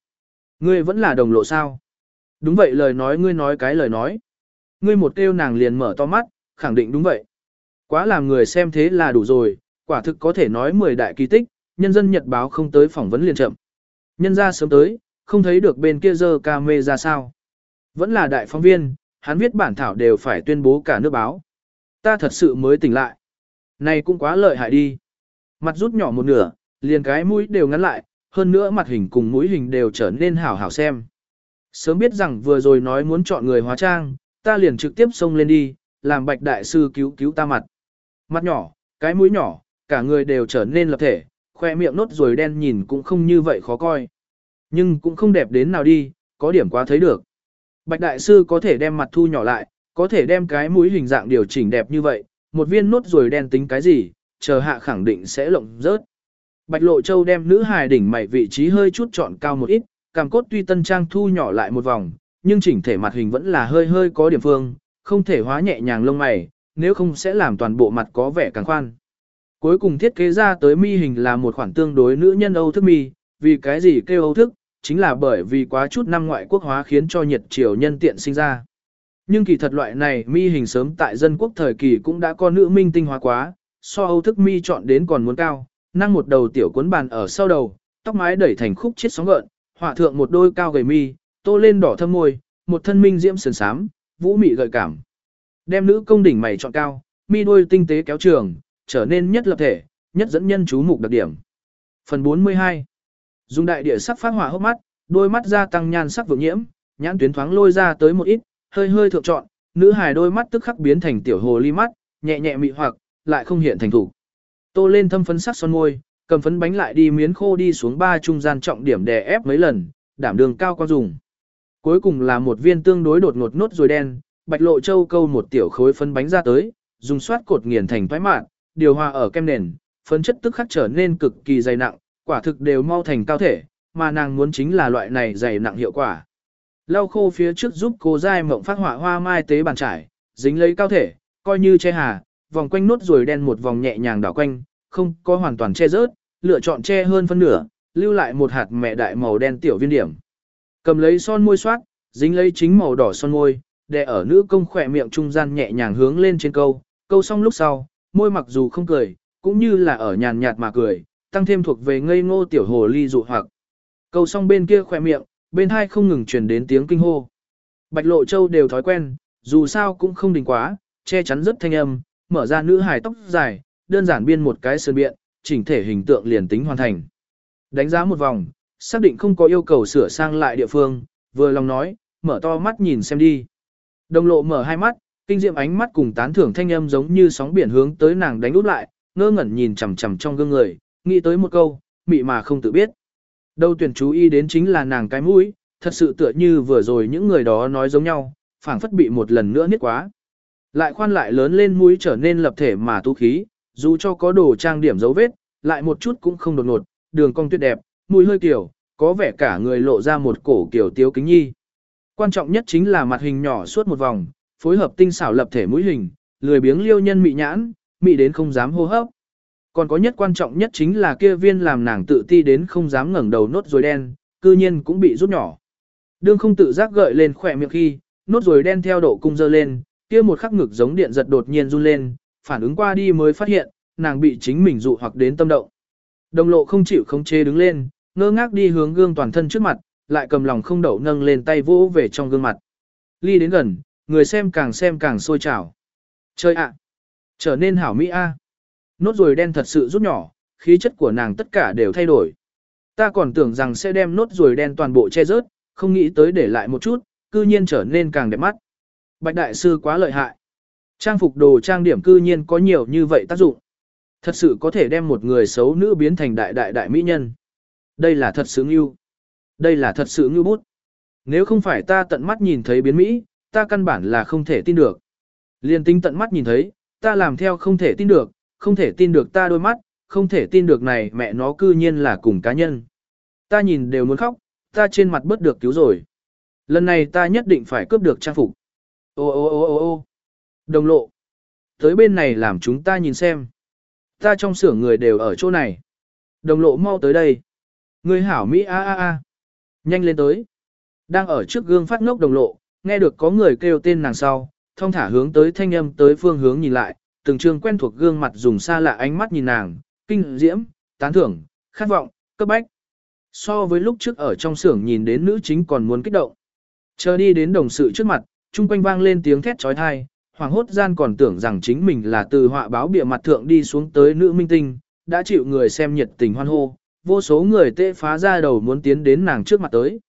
Ngươi vẫn là đồng lộ sao? Đúng vậy lời nói ngươi nói cái lời nói. Ngươi một kêu nàng liền mở to mắt, khẳng định đúng vậy. Quá làm người xem thế là đủ rồi, quả thực có thể nói 10 đại kỳ tích, nhân dân nhật báo không tới phỏng vấn liền chậm. Nhân ra sớm tới, không thấy được bên kia giờ ca mê ra sao. Vẫn là đại phóng viên, hắn viết bản thảo đều phải tuyên bố cả nước báo. Ta thật sự mới tỉnh lại. Này cũng quá lợi hại đi. Mặt rút nhỏ một nửa, liền cái mũi đều ngắn lại, hơn nữa mặt hình cùng mũi hình đều trở nên hảo hảo xem. Sớm biết rằng vừa rồi nói muốn chọn người hóa trang, ta liền trực tiếp xông lên đi, làm bạch đại sư cứu cứu ta mặt. Mặt nhỏ, cái mũi nhỏ, cả người đều trở nên lập thể, khoe miệng nốt rồi đen nhìn cũng không như vậy khó coi. Nhưng cũng không đẹp đến nào đi, có điểm quá thấy được. Bạch đại sư có thể đem mặt thu nhỏ lại, có thể đem cái mũi hình dạng điều chỉnh đẹp như vậy, một viên nốt rồi đen tính cái gì, chờ hạ khẳng định sẽ lộng rớt. Bạch Lộ Châu đem nữ hài đỉnh mày vị trí hơi chút chọn cao một ít, cằm cốt tuy tân trang thu nhỏ lại một vòng, nhưng chỉnh thể mặt hình vẫn là hơi hơi có điểm phương, không thể hóa nhẹ nhàng lông mày, nếu không sẽ làm toàn bộ mặt có vẻ càng khoan. Cuối cùng thiết kế ra tới mi hình là một khoản tương đối nữ nhân Âu thức mi, vì cái gì kêu Âu thức, chính là bởi vì quá chút năm ngoại quốc hóa khiến cho nhiệt triều nhân tiện sinh ra. Nhưng kỳ thật loại này mi hình sớm tại dân quốc thời kỳ cũng đã có nữ minh tinh hóa quá, so Âu thức mi chọn đến còn muốn cao, năng một đầu tiểu cuốn bàn ở sau đầu, tóc mái đẩy thành khúc chết sóng gợn, họa thượng một đôi cao gầy mi, tô lên đỏ thâm môi, một thân minh diễm sườn sám, vũ mị gợi cảm. Đem nữ công đỉnh mày chọn cao, mi đôi tinh tế kéo trường, trở nên nhất lập thể, nhất dẫn nhân chú mục đặc điểm. Phần 42 Dùng đại địa sắc phát hỏa hốc mắt, đôi mắt gia tăng nhan sắc vượng nhiễm, nhãn tuyến thoáng lôi ra tới một ít, hơi hơi thượng trọn, nữ hài đôi mắt tức khắc biến thành tiểu hồ ly mắt, nhẹ nhẹ mị hoặc, lại không hiện thành thủ. Tô lên thâm phấn sắc son môi, cầm phấn bánh lại đi miến khô đi xuống ba trung gian trọng điểm đè ép mấy lần, đảm đường cao qua dùng. Cuối cùng là một viên tương đối đột ngột nốt rồi đen, bạch lộ châu câu một tiểu khối phấn bánh ra tới, dùng xoát cột nghiền thành thoái mạn, điều hòa ở kem nền, phấn chất tức khắc trở nên cực kỳ dày nặng, quả thực đều mau thành cao thể, mà nàng muốn chính là loại này dày nặng hiệu quả. Lau khô phía trước giúp cô dai mộng phát họa hoa mai tế bàn trải, dính lấy cao thể, coi như che hà, vòng quanh nốt rồi đen một vòng nhẹ nhàng đảo quanh, không có hoàn toàn che rớt, lựa chọn che hơn phân nửa, lưu lại một hạt mẹ đại màu đen tiểu viên điểm. Cầm lấy son môi soát, dính lấy chính màu đỏ son môi, để ở nữ công khỏe miệng trung gian nhẹ nhàng hướng lên trên câu, câu xong lúc sau, môi mặc dù không cười, cũng như là ở nhàn nhạt mà cười, tăng thêm thuộc về ngây ngô tiểu hồ ly dụ hoặc. Câu xong bên kia khỏe miệng, bên hai không ngừng truyền đến tiếng kinh hô. Bạch lộ châu đều thói quen, dù sao cũng không đình quá, che chắn rất thanh âm, mở ra nữ hài tóc dài, đơn giản biên một cái sơn biện, chỉnh thể hình tượng liền tính hoàn thành. Đánh giá một vòng, xác định không có yêu cầu sửa sang lại địa phương, vừa lòng nói, mở to mắt nhìn xem đi. Đồng lộ mở hai mắt, kinh diệm ánh mắt cùng tán thưởng thanh âm giống như sóng biển hướng tới nàng đánh út lại, ngơ ngẩn nhìn chằm chằm trong gương người, nghĩ tới một câu, mị mà không tự biết. Đâu tuyển chú ý đến chính là nàng cái mũi, thật sự tựa như vừa rồi những người đó nói giống nhau, phảng phất bị một lần nữa niết quá. Lại khoan lại lớn lên mũi trở nên lập thể mà tu khí, dù cho có đồ trang điểm dấu vết, lại một chút cũng không đột ngột, đường cong tuyệt đẹp, mũi hơi kiểu, có vẻ cả người lộ ra một cổ kiểu tiếu kính nhi. Quan trọng nhất chính là mặt hình nhỏ suốt một vòng, phối hợp tinh xảo lập thể mũi hình, lười biếng liêu nhân mị nhãn, mị đến không dám hô hấp. Còn có nhất quan trọng nhất chính là kia viên làm nàng tự ti đến không dám ngẩng đầu nốt rồi đen, cư nhiên cũng bị rút nhỏ. Đương không tự giác gợi lên khỏe miệng khi, nốt rồi đen theo độ cung dơ lên, kia một khắc ngực giống điện giật đột nhiên run lên, phản ứng qua đi mới phát hiện, nàng bị chính mình dụ hoặc đến tâm động. Đồng lộ không chịu không chê đứng lên, ngơ ngác đi hướng gương toàn thân trước mặt, lại cầm lòng không đậu nâng lên tay vỗ về trong gương mặt. Ly đến gần, người xem càng xem càng sôi trào. Chơi ạ! trở nên hảo mỹ a. Nốt ruồi đen thật sự rút nhỏ, khí chất của nàng tất cả đều thay đổi. Ta còn tưởng rằng sẽ đem nốt ruồi đen toàn bộ che rớt, không nghĩ tới để lại một chút, cư nhiên trở nên càng đẹp mắt. Bạch đại sư quá lợi hại. Trang phục đồ trang điểm cư nhiên có nhiều như vậy tác dụng. Thật sự có thể đem một người xấu nữ biến thành đại đại đại mỹ nhân. Đây là thật sự ngưu. Đây là thật sự ngưu bút. Nếu không phải ta tận mắt nhìn thấy biến Mỹ, ta căn bản là không thể tin được. Liên tinh tận mắt nhìn thấy, ta làm theo không thể tin được, không thể tin được ta đôi mắt, không thể tin được này mẹ nó cư nhiên là cùng cá nhân. Ta nhìn đều muốn khóc, ta trên mặt bớt được cứu rồi. Lần này ta nhất định phải cướp được trang phục. Ô ô ô ô ô Đồng lộ. Tới bên này làm chúng ta nhìn xem. Ta trong xưởng người đều ở chỗ này. Đồng lộ mau tới đây. Người hảo Mỹ a a a. Nhanh lên tới. Đang ở trước gương phát ngốc đồng lộ, nghe được có người kêu tên nàng sau, thông thả hướng tới thanh âm tới phương hướng nhìn lại, từng trường quen thuộc gương mặt dùng xa lạ ánh mắt nhìn nàng, kinh diễm, tán thưởng, khát vọng, cấp bách. So với lúc trước ở trong xưởng nhìn đến nữ chính còn muốn kích động. Chờ đi đến đồng sự trước mặt, chung quanh vang lên tiếng thét trói thai, hoàng hốt gian còn tưởng rằng chính mình là từ họa báo bịa mặt thượng đi xuống tới nữ minh tinh, đã chịu người xem nhiệt tình hoan hô, vô số người tê phá ra đầu muốn tiến đến nàng trước mặt tới.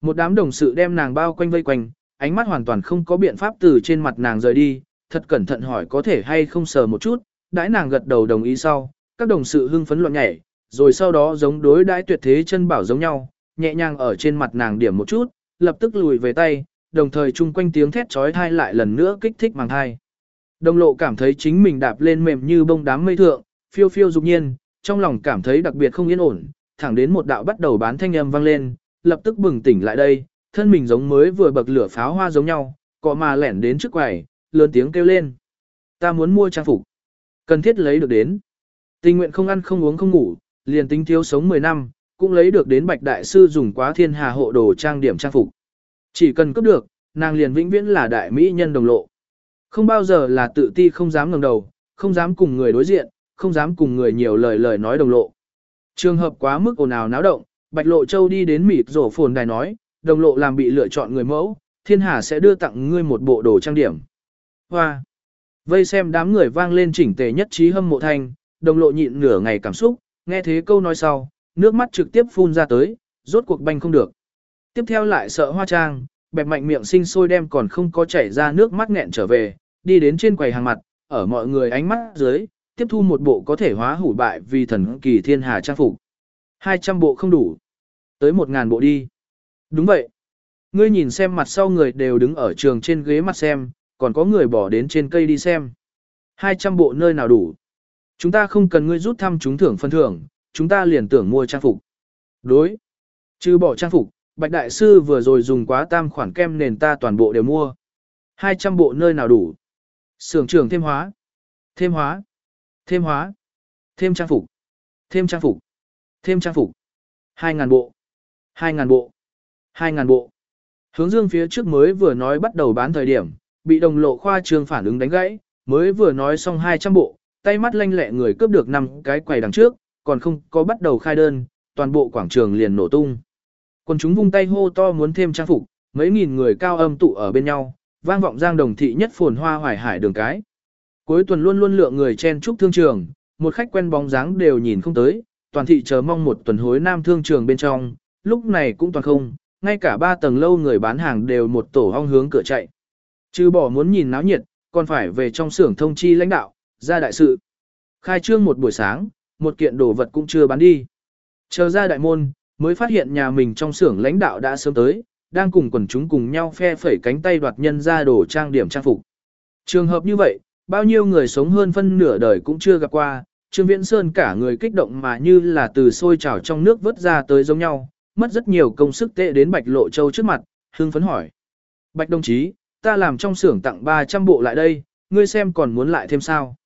Một đám đồng sự đem nàng bao quanh vây quanh, ánh mắt hoàn toàn không có biện pháp từ trên mặt nàng rời đi, thật cẩn thận hỏi có thể hay không sờ một chút, đãi nàng gật đầu đồng ý sau, các đồng sự hưng phấn loạn nhảy, rồi sau đó giống đối đãi tuyệt thế chân bảo giống nhau, nhẹ nhàng ở trên mặt nàng điểm một chút, lập tức lùi về tay, đồng thời chung quanh tiếng thét trói thai lại lần nữa kích thích màng thai. Đồng lộ cảm thấy chính mình đạp lên mềm như bông đám mây thượng, phiêu phiêu dục nhiên, trong lòng cảm thấy đặc biệt không yên ổn, thẳng đến một đạo bắt đầu bán thanh âm vang lên, lập tức bừng tỉnh lại đây, thân mình giống mới vừa bậc lửa pháo hoa giống nhau, cọ mà lẻn đến trước quầy, lớn tiếng kêu lên. Ta muốn mua trang phục. Cần thiết lấy được đến. Tình nguyện không ăn không uống không ngủ, liền tính thiếu sống 10 năm, cũng lấy được đến bạch đại sư dùng quá thiên hà hộ đồ trang điểm trang phục. Chỉ cần cấp được, nàng liền vĩnh viễn là đại mỹ nhân đồng lộ. Không bao giờ là tự ti không dám ngẩng đầu, không dám cùng người đối diện, không dám cùng người nhiều lời lời nói đồng lộ. Trường hợp quá mức ồn ào náo động, Bạch Lộ Châu đi đến mịt rổ phồn đài nói, đồng lộ làm bị lựa chọn người mẫu, thiên hà sẽ đưa tặng ngươi một bộ đồ trang điểm. Hoa! Vây xem đám người vang lên chỉnh tề nhất trí hâm mộ thanh, đồng lộ nhịn nửa ngày cảm xúc, nghe thế câu nói sau, nước mắt trực tiếp phun ra tới, rốt cuộc banh không được. Tiếp theo lại sợ hoa trang, bẹp mạnh miệng sinh sôi đem còn không có chảy ra nước mắt nghẹn trở về, đi đến trên quầy hàng mặt, ở mọi người ánh mắt dưới, tiếp thu một bộ có thể hóa hủ bại vì thần kỳ thiên hà trang phục. 200 bộ không đủ. Tới 1.000 bộ đi. Đúng vậy. Ngươi nhìn xem mặt sau người đều đứng ở trường trên ghế mặt xem, còn có người bỏ đến trên cây đi xem. 200 bộ nơi nào đủ. Chúng ta không cần ngươi rút thăm chúng thưởng phân thưởng, chúng ta liền tưởng mua trang phục. Đối. Chứ bỏ trang phục, Bạch Đại Sư vừa rồi dùng quá tam khoản kem nền ta toàn bộ đều mua. 200 bộ nơi nào đủ. Sưởng trưởng thêm hóa. Thêm hóa. Thêm hóa. Thêm trang phục. Thêm trang phục. Thêm trang phục. 2.000 bộ. 2.000 bộ. 2.000 bộ. Hướng dương phía trước mới vừa nói bắt đầu bán thời điểm, bị đồng lộ khoa trường phản ứng đánh gãy, mới vừa nói xong 200 bộ, tay mắt lanh lẹ người cướp được năm cái quầy đằng trước, còn không có bắt đầu khai đơn, toàn bộ quảng trường liền nổ tung. Còn chúng vung tay hô to muốn thêm trang phục, mấy nghìn người cao âm tụ ở bên nhau, vang vọng giang đồng thị nhất phồn hoa hoài hải đường cái. Cuối tuần luôn luôn lượng người chen trúc thương trường, một khách quen bóng dáng đều nhìn không tới, toàn thị chờ mong một tuần hối nam thương trường bên trong, lúc này cũng toàn không, ngay cả ba tầng lâu người bán hàng đều một tổ hong hướng cửa chạy. Chứ bỏ muốn nhìn náo nhiệt, còn phải về trong xưởng thông chi lãnh đạo, ra đại sự. Khai trương một buổi sáng, một kiện đồ vật cũng chưa bán đi. Chờ ra đại môn, mới phát hiện nhà mình trong xưởng lãnh đạo đã sớm tới, đang cùng quần chúng cùng nhau phe phẩy cánh tay đoạt nhân ra đồ trang điểm trang phục. Trường hợp như vậy, bao nhiêu người sống hơn phân nửa đời cũng chưa gặp qua, Trương Viễn Sơn cả người kích động mà như là từ sôi trào trong nước vớt ra tới giống nhau, mất rất nhiều công sức tệ đến Bạch Lộ Châu trước mặt, hưng phấn hỏi. Bạch đồng chí, ta làm trong xưởng tặng 300 bộ lại đây, ngươi xem còn muốn lại thêm sao.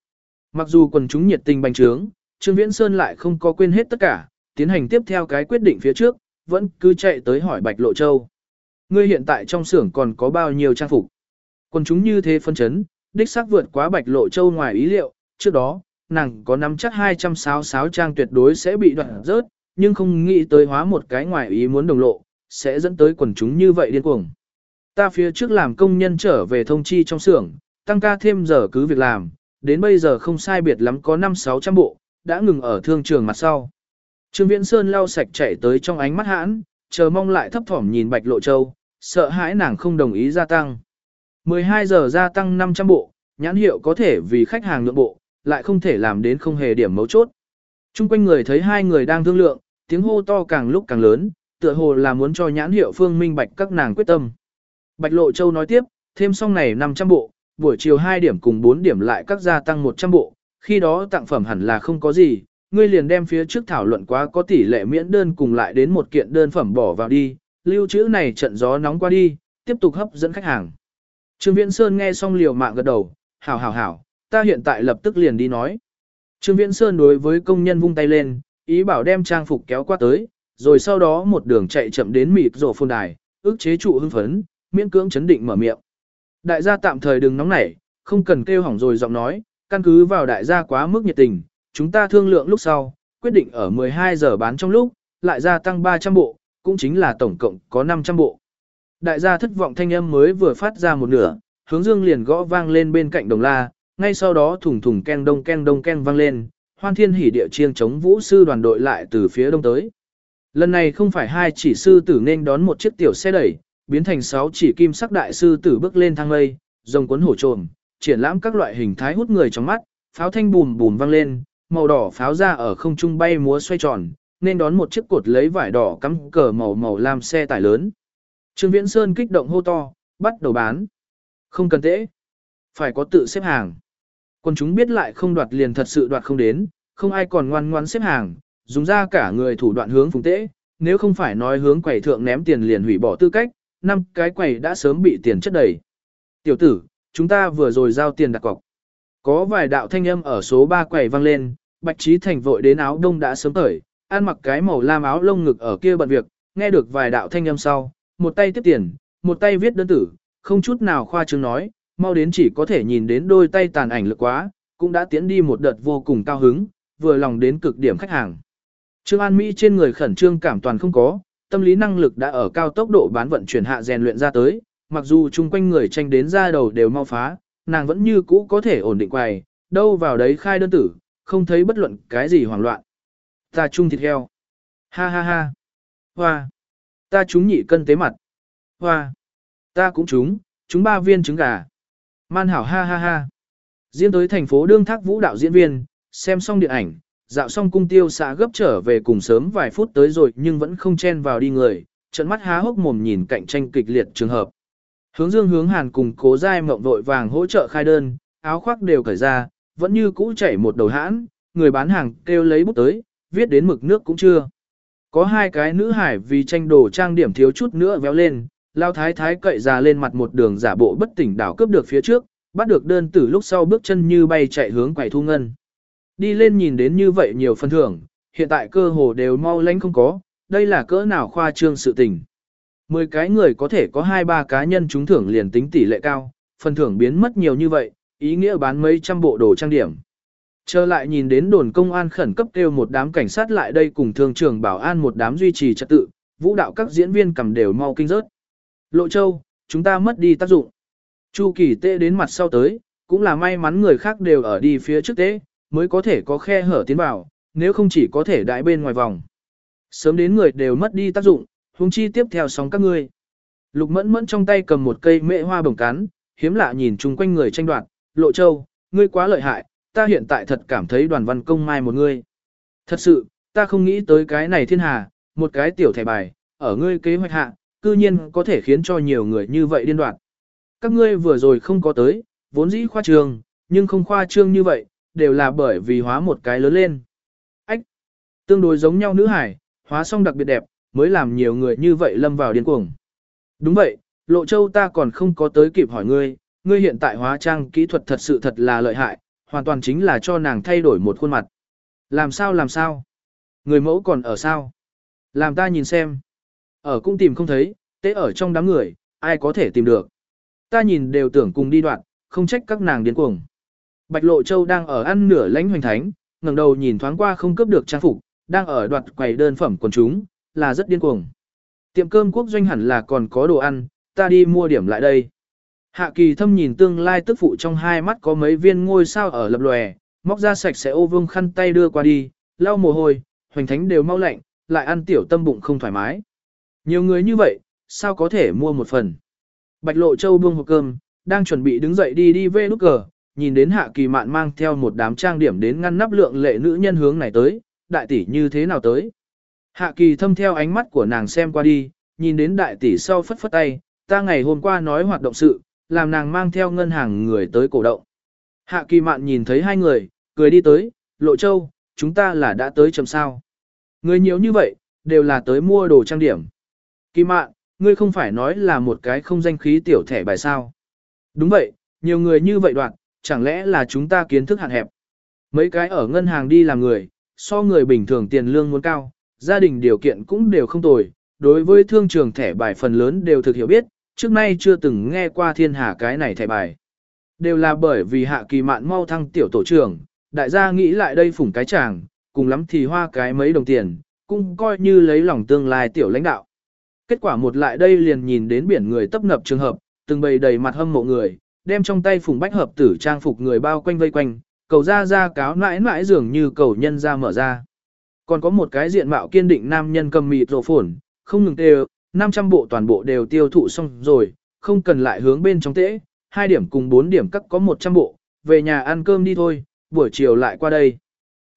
Mặc dù quần chúng nhiệt tình bành trướng, Trương Viễn Sơn lại không có quên hết tất cả, tiến hành tiếp theo cái quyết định phía trước, vẫn cứ chạy tới hỏi Bạch Lộ Châu. Ngươi hiện tại trong xưởng còn có bao nhiêu trang phục? Quần chúng như thế phân chấn, đích xác vượt quá Bạch Lộ Châu ngoài ý liệu, trước đó, nàng có nắm chắc 266 trang tuyệt đối sẽ bị đoạn rớt, nhưng không nghĩ tới hóa một cái ngoài ý muốn đồng lộ, sẽ dẫn tới quần chúng như vậy điên cuồng. Ta phía trước làm công nhân trở về thông chi trong xưởng, tăng ca thêm giờ cứ việc làm, đến bây giờ không sai biệt lắm có 5-600 bộ, đã ngừng ở thương trường mặt sau. Trương Viễn Sơn lau sạch chạy tới trong ánh mắt hãn, chờ mong lại thấp thỏm nhìn Bạch Lộ Châu, sợ hãi nàng không đồng ý gia tăng. 12 giờ gia tăng 500 bộ, nhãn hiệu có thể vì khách hàng lượng bộ, lại không thể làm đến không hề điểm mấu chốt. Trung quanh người thấy hai người đang thương lượng, tiếng hô to càng lúc càng lớn, tựa hồ là muốn cho nhãn hiệu phương minh bạch các nàng quyết tâm. Bạch Lộ Châu nói tiếp, thêm xong này 500 bộ, buổi chiều 2 điểm cùng 4 điểm lại các gia tăng 100 bộ, khi đó tặng phẩm hẳn là không có gì, ngươi liền đem phía trước thảo luận quá có tỷ lệ miễn đơn cùng lại đến một kiện đơn phẩm bỏ vào đi, lưu trữ này trận gió nóng qua đi, tiếp tục hấp dẫn khách hàng. Trương Viễn Sơn nghe xong liều mạng gật đầu, hảo hảo hảo, ta hiện tại lập tức liền đi nói. Trương Viễn Sơn đối với công nhân vung tay lên, ý bảo đem trang phục kéo qua tới, rồi sau đó một đường chạy chậm đến mịt rổ phôn đài, ức chế trụ hưng phấn, miễn cưỡng chấn định mở miệng. Đại gia tạm thời đừng nóng nảy, không cần kêu hỏng rồi giọng nói, căn cứ vào đại gia quá mức nhiệt tình, chúng ta thương lượng lúc sau, quyết định ở 12 giờ bán trong lúc, lại gia tăng 300 bộ, cũng chính là tổng cộng có 500 bộ. Đại gia thất vọng thanh âm mới vừa phát ra một nửa, hướng dương liền gõ vang lên bên cạnh đồng la, ngay sau đó thùng thùng ken đông ken đông ken vang lên, hoan thiên hỉ địa chiêng chống vũ sư đoàn đội lại từ phía đông tới. Lần này không phải hai chỉ sư tử nên đón một chiếc tiểu xe đẩy, biến thành sáu chỉ kim sắc đại sư tử bước lên thang mây, rồng cuốn hổ trồm, triển lãm các loại hình thái hút người trong mắt, pháo thanh bùm bùm vang lên, màu đỏ pháo ra ở không trung bay múa xoay tròn, nên đón một chiếc cột lấy vải đỏ cắm cờ màu màu lam xe tải lớn. Trương Viễn Sơn kích động hô to, bắt đầu bán. Không cần tễ. Phải có tự xếp hàng còn chúng biết lại không đoạt liền thật sự đoạt không đến, không ai còn ngoan ngoan xếp hàng, dùng ra cả người thủ đoạn hướng phùng tễ, nếu không phải nói hướng quầy thượng ném tiền liền hủy bỏ tư cách, năm cái quầy đã sớm bị tiền chất đầy. Tiểu tử, chúng ta vừa rồi giao tiền đặt cọc. Có vài đạo thanh âm ở số 3 quầy vang lên, Bạch Trí Thành vội đến áo đông đã sớm tởi, ăn mặc cái màu lam áo lông ngực ở kia bận việc, nghe được vài đạo thanh âm sau, một tay tiếp tiền, một tay viết đơn tử, không chút nào khoa trương nói, mau đến chỉ có thể nhìn đến đôi tay tàn ảnh lực quá, cũng đã tiến đi một đợt vô cùng cao hứng, vừa lòng đến cực điểm khách hàng. Trương An Mỹ trên người khẩn trương cảm toàn không có, tâm lý năng lực đã ở cao tốc độ bán vận chuyển hạ rèn luyện ra tới, mặc dù chung quanh người tranh đến ra đầu đều mau phá, nàng vẫn như cũ có thể ổn định quầy, đâu vào đấy khai đơn tử, không thấy bất luận cái gì hoảng loạn. Ta chung thịt heo. Ha ha ha. Hoa. Ta trúng nhị cân tế mặt. Hoa. Ta cũng trúng, trúng ba viên trứng gà. Man hảo ha ha ha. Riêng tới thành phố đương thác vũ đạo diễn viên, xem xong điện ảnh, dạo xong cung tiêu xã gấp trở về cùng sớm vài phút tới rồi nhưng vẫn không chen vào đi người, trận mắt há hốc mồm nhìn cạnh tranh kịch liệt trường hợp. Hướng dương hướng hàn cùng cố dai mộng vội vàng hỗ trợ khai đơn, áo khoác đều cởi ra, vẫn như cũ chảy một đầu hãn, người bán hàng kêu lấy bút tới, viết đến mực nước cũng chưa. Có hai cái nữ hải vì tranh đồ trang điểm thiếu chút nữa véo lên, lao thái thái cậy ra lên mặt một đường giả bộ bất tỉnh đảo cướp được phía trước, bắt được đơn tử lúc sau bước chân như bay chạy hướng quầy thu ngân. Đi lên nhìn đến như vậy nhiều phần thưởng, hiện tại cơ hồ đều mau lánh không có, đây là cỡ nào khoa trương sự tình. Mười cái người có thể có hai ba cá nhân trúng thưởng liền tính tỷ lệ cao, phần thưởng biến mất nhiều như vậy, ý nghĩa bán mấy trăm bộ đồ trang điểm. Trở lại nhìn đến đồn công an khẩn cấp kêu một đám cảnh sát lại đây cùng thương trưởng bảo an một đám duy trì trật tự, vũ đạo các diễn viên cầm đều mau kinh rớt. Lộ châu, chúng ta mất đi tác dụng. Chu kỳ tê đến mặt sau tới, cũng là may mắn người khác đều ở đi phía trước tế, mới có thể có khe hở tiến vào, nếu không chỉ có thể đại bên ngoài vòng. Sớm đến người đều mất đi tác dụng, huống chi tiếp theo sóng các ngươi. Lục mẫn mẫn trong tay cầm một cây mễ hoa bồng cán, hiếm lạ nhìn chung quanh người tranh đoạt, lộ châu, ngươi quá lợi hại, ta hiện tại thật cảm thấy đoàn văn công mai một ngươi. Thật sự, ta không nghĩ tới cái này thiên hà, một cái tiểu thẻ bài, ở ngươi kế hoạch hạ, cư nhiên có thể khiến cho nhiều người như vậy điên đoạt. Các ngươi vừa rồi không có tới, vốn dĩ khoa trương, nhưng không khoa trương như vậy, đều là bởi vì hóa một cái lớn lên. Ách! Tương đối giống nhau nữ hải, hóa xong đặc biệt đẹp, mới làm nhiều người như vậy lâm vào điên cuồng. Đúng vậy, Lộ Châu ta còn không có tới kịp hỏi ngươi, ngươi hiện tại hóa trang kỹ thuật thật sự thật là lợi hại, hoàn toàn chính là cho nàng thay đổi một khuôn mặt. Làm sao làm sao? Người mẫu còn ở sao? Làm ta nhìn xem. Ở cũng tìm không thấy, tế ở trong đám người, ai có thể tìm được. Ta nhìn đều tưởng cùng đi đoạn, không trách các nàng điên cuồng. Bạch Lộ Châu đang ở ăn nửa lãnh hoành thánh, ngẩng đầu nhìn thoáng qua không cướp được trang phục, đang ở đoạt quầy đơn phẩm quần chúng, là rất điên cuồng. Tiệm cơm quốc doanh hẳn là còn có đồ ăn, ta đi mua điểm lại đây. Hạ kỳ thâm nhìn tương lai tức phụ trong hai mắt có mấy viên ngôi sao ở lập lòe, móc ra sạch sẽ ô vương khăn tay đưa qua đi, lau mồ hôi, hoành thánh đều mau lạnh, lại ăn tiểu tâm bụng không thoải mái. Nhiều người như vậy, sao có thể mua một phần. Bạch lộ châu buông hộp cơm, đang chuẩn bị đứng dậy đi đi về nút cờ, nhìn đến hạ kỳ mạn mang theo một đám trang điểm đến ngăn nắp lượng lệ nữ nhân hướng này tới, đại tỷ như thế nào tới. Hạ kỳ thâm theo ánh mắt của nàng xem qua đi, nhìn đến đại tỷ sau phất phất tay, ta ngày hôm qua nói hoạt động sự, làm nàng mang theo ngân hàng người tới cổ động. Hạ kỳ mạn nhìn thấy hai người, cười đi tới, lộ châu, chúng ta là đã tới chầm sao. Người nhiều như vậy, đều là tới mua đồ trang điểm. Kỳ mạn, ngươi không phải nói là một cái không danh khí tiểu thẻ bài sao. Đúng vậy, nhiều người như vậy đoạn, chẳng lẽ là chúng ta kiến thức hạn hẹp. Mấy cái ở ngân hàng đi làm người, so người bình thường tiền lương muốn cao, gia đình điều kiện cũng đều không tồi, đối với thương trường thẻ bài phần lớn đều thực hiểu biết, trước nay chưa từng nghe qua thiên hà cái này thẻ bài. Đều là bởi vì hạ kỳ mạn mau thăng tiểu tổ trưởng, đại gia nghĩ lại đây phủng cái chàng, cùng lắm thì hoa cái mấy đồng tiền, cũng coi như lấy lòng tương lai tiểu lãnh đạo. Kết quả một lại đây liền nhìn đến biển người tấp nập trường hợp, từng bầy đầy mặt hâm mộ người, đem trong tay phùng bách hợp tử trang phục người bao quanh vây quanh, cầu ra ra cáo nãi nãi dường như cầu nhân ra mở ra. Còn có một cái diện mạo kiên định nam nhân cầm mịt rổ phổn, không ngừng tê 500 bộ toàn bộ đều tiêu thụ xong rồi, không cần lại hướng bên trong tễ, hai điểm cùng 4 điểm cắt có 100 bộ, về nhà ăn cơm đi thôi, buổi chiều lại qua đây.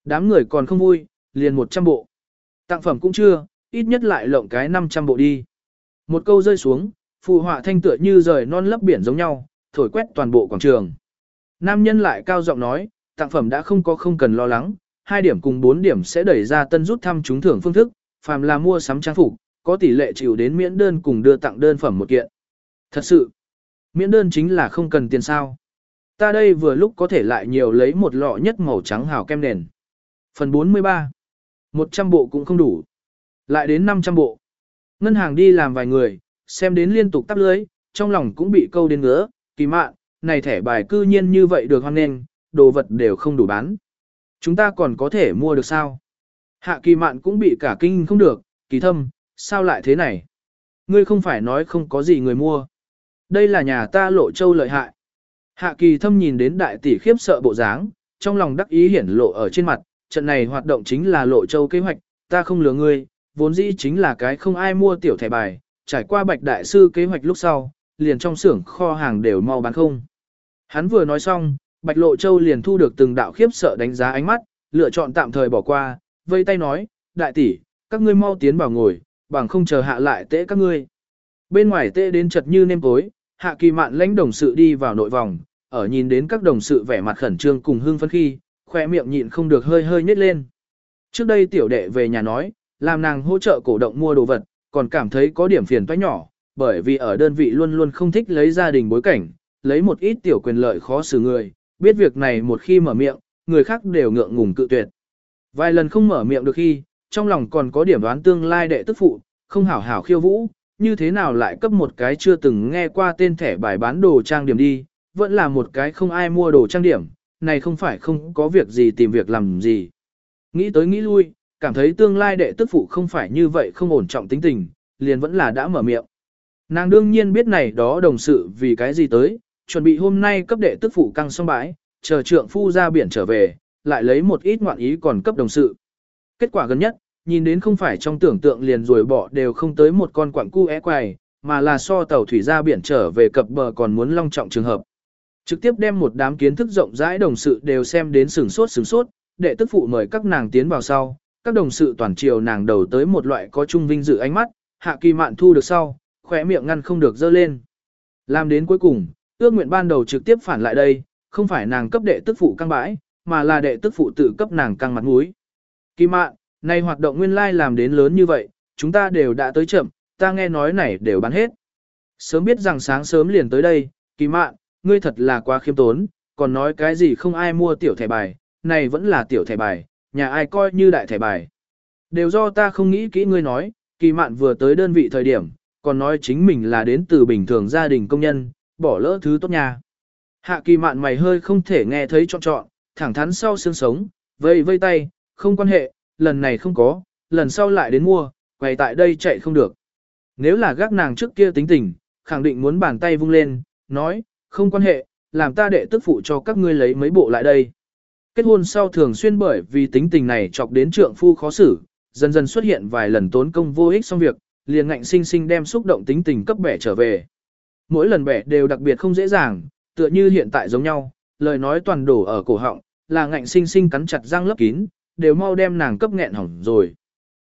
Đám người còn không vui, liền 100 bộ. Tặng phẩm cũng chưa, ít nhất lại lộng cái 500 bộ đi. Một câu rơi xuống, phù họa thanh tựa như rời non lấp biển giống nhau, thổi quét toàn bộ quảng trường. Nam nhân lại cao giọng nói, tặng phẩm đã không có không cần lo lắng, hai điểm cùng 4 điểm sẽ đẩy ra tân rút thăm trúng thưởng phương thức, phàm là mua sắm trang phục, có tỷ lệ chịu đến miễn đơn cùng đưa tặng đơn phẩm một kiện. Thật sự, miễn đơn chính là không cần tiền sao. Ta đây vừa lúc có thể lại nhiều lấy một lọ nhất màu trắng hào kem nền. Phần 43. 100 bộ cũng không đủ. Lại đến 500 bộ. Ngân hàng đi làm vài người, xem đến liên tục tắp lưới, trong lòng cũng bị câu đến ngứa, kỳ mạn, này thẻ bài cư nhiên như vậy được hoan nghênh, đồ vật đều không đủ bán. Chúng ta còn có thể mua được sao? Hạ kỳ mạn cũng bị cả kinh không được, kỳ thâm, sao lại thế này? Ngươi không phải nói không có gì người mua. Đây là nhà ta lộ châu lợi hại. Hạ kỳ thâm nhìn đến đại tỷ khiếp sợ bộ dáng, trong lòng đắc ý hiển lộ ở trên mặt, trận này hoạt động chính là lộ châu kế hoạch, ta không lừa ngươi, vốn dĩ chính là cái không ai mua tiểu thẻ bài, trải qua bạch đại sư kế hoạch lúc sau, liền trong xưởng kho hàng đều mau bán không. Hắn vừa nói xong, bạch lộ châu liền thu được từng đạo khiếp sợ đánh giá ánh mắt, lựa chọn tạm thời bỏ qua, vây tay nói, đại tỷ, các ngươi mau tiến vào ngồi, bằng không chờ hạ lại tễ các ngươi. Bên ngoài tễ đến chật như nêm tối, hạ kỳ mạn lãnh đồng sự đi vào nội vòng, ở nhìn đến các đồng sự vẻ mặt khẩn trương cùng hưng phấn khi, khoe miệng nhịn không được hơi hơi nhếch lên. Trước đây tiểu đệ về nhà nói, làm nàng hỗ trợ cổ động mua đồ vật, còn cảm thấy có điểm phiền toái nhỏ, bởi vì ở đơn vị luôn luôn không thích lấy gia đình bối cảnh, lấy một ít tiểu quyền lợi khó xử người, biết việc này một khi mở miệng, người khác đều ngượng ngùng cự tuyệt. Vài lần không mở miệng được khi, trong lòng còn có điểm đoán tương lai đệ tức phụ, không hảo hảo khiêu vũ, như thế nào lại cấp một cái chưa từng nghe qua tên thẻ bài bán đồ trang điểm đi, vẫn là một cái không ai mua đồ trang điểm, này không phải không có việc gì tìm việc làm gì. Nghĩ tới nghĩ lui, cảm thấy tương lai đệ tức phụ không phải như vậy không ổn trọng tính tình, liền vẫn là đã mở miệng. Nàng đương nhiên biết này đó đồng sự vì cái gì tới, chuẩn bị hôm nay cấp đệ tức phụ căng xong bãi, chờ trượng phu ra biển trở về, lại lấy một ít ngoạn ý còn cấp đồng sự. Kết quả gần nhất, nhìn đến không phải trong tưởng tượng liền rồi bỏ đều không tới một con quặng cu é quài, mà là so tàu thủy ra biển trở về cập bờ còn muốn long trọng trường hợp. Trực tiếp đem một đám kiến thức rộng rãi đồng sự đều xem đến sừng sốt sừng sốt, đệ tức phụ mời các nàng tiến vào sau, các đồng sự toàn chiều nàng đầu tới một loại có trung vinh dự ánh mắt, hạ kỳ mạn thu được sau, khỏe miệng ngăn không được dơ lên. Làm đến cuối cùng, ước nguyện ban đầu trực tiếp phản lại đây, không phải nàng cấp đệ tức phụ căng bãi, mà là đệ tức phụ tự cấp nàng căng mặt mũi. Kỳ mạn, này hoạt động nguyên lai làm đến lớn như vậy, chúng ta đều đã tới chậm, ta nghe nói này đều bán hết. Sớm biết rằng sáng sớm liền tới đây, kỳ mạn, ngươi thật là quá khiêm tốn, còn nói cái gì không ai mua tiểu thẻ bài, này vẫn là tiểu thẻ bài, nhà ai coi như đại thẻ bài. Đều do ta không nghĩ kỹ ngươi nói, kỳ mạn vừa tới đơn vị thời điểm, còn nói chính mình là đến từ bình thường gia đình công nhân, bỏ lỡ thứ tốt nhà Hạ kỳ mạn mày hơi không thể nghe thấy trọn trọn, thẳng thắn sau xương sống, vây vây tay, không quan hệ, lần này không có, lần sau lại đến mua, quay tại đây chạy không được. Nếu là gác nàng trước kia tính tình, khẳng định muốn bàn tay vung lên, nói, không quan hệ, làm ta đệ tức phụ cho các ngươi lấy mấy bộ lại đây. Kết hôn sau thường xuyên bởi vì tính tình này chọc đến trượng phu khó xử, dần dần xuất hiện vài lần tốn công vô ích xong việc, liền ngạnh sinh sinh đem xúc động tính tình cấp bẻ trở về. Mỗi lần bẻ đều đặc biệt không dễ dàng, tựa như hiện tại giống nhau, lời nói toàn đổ ở cổ họng, là ngạnh sinh sinh cắn chặt răng lấp kín, đều mau đem nàng cấp nghẹn hỏng rồi.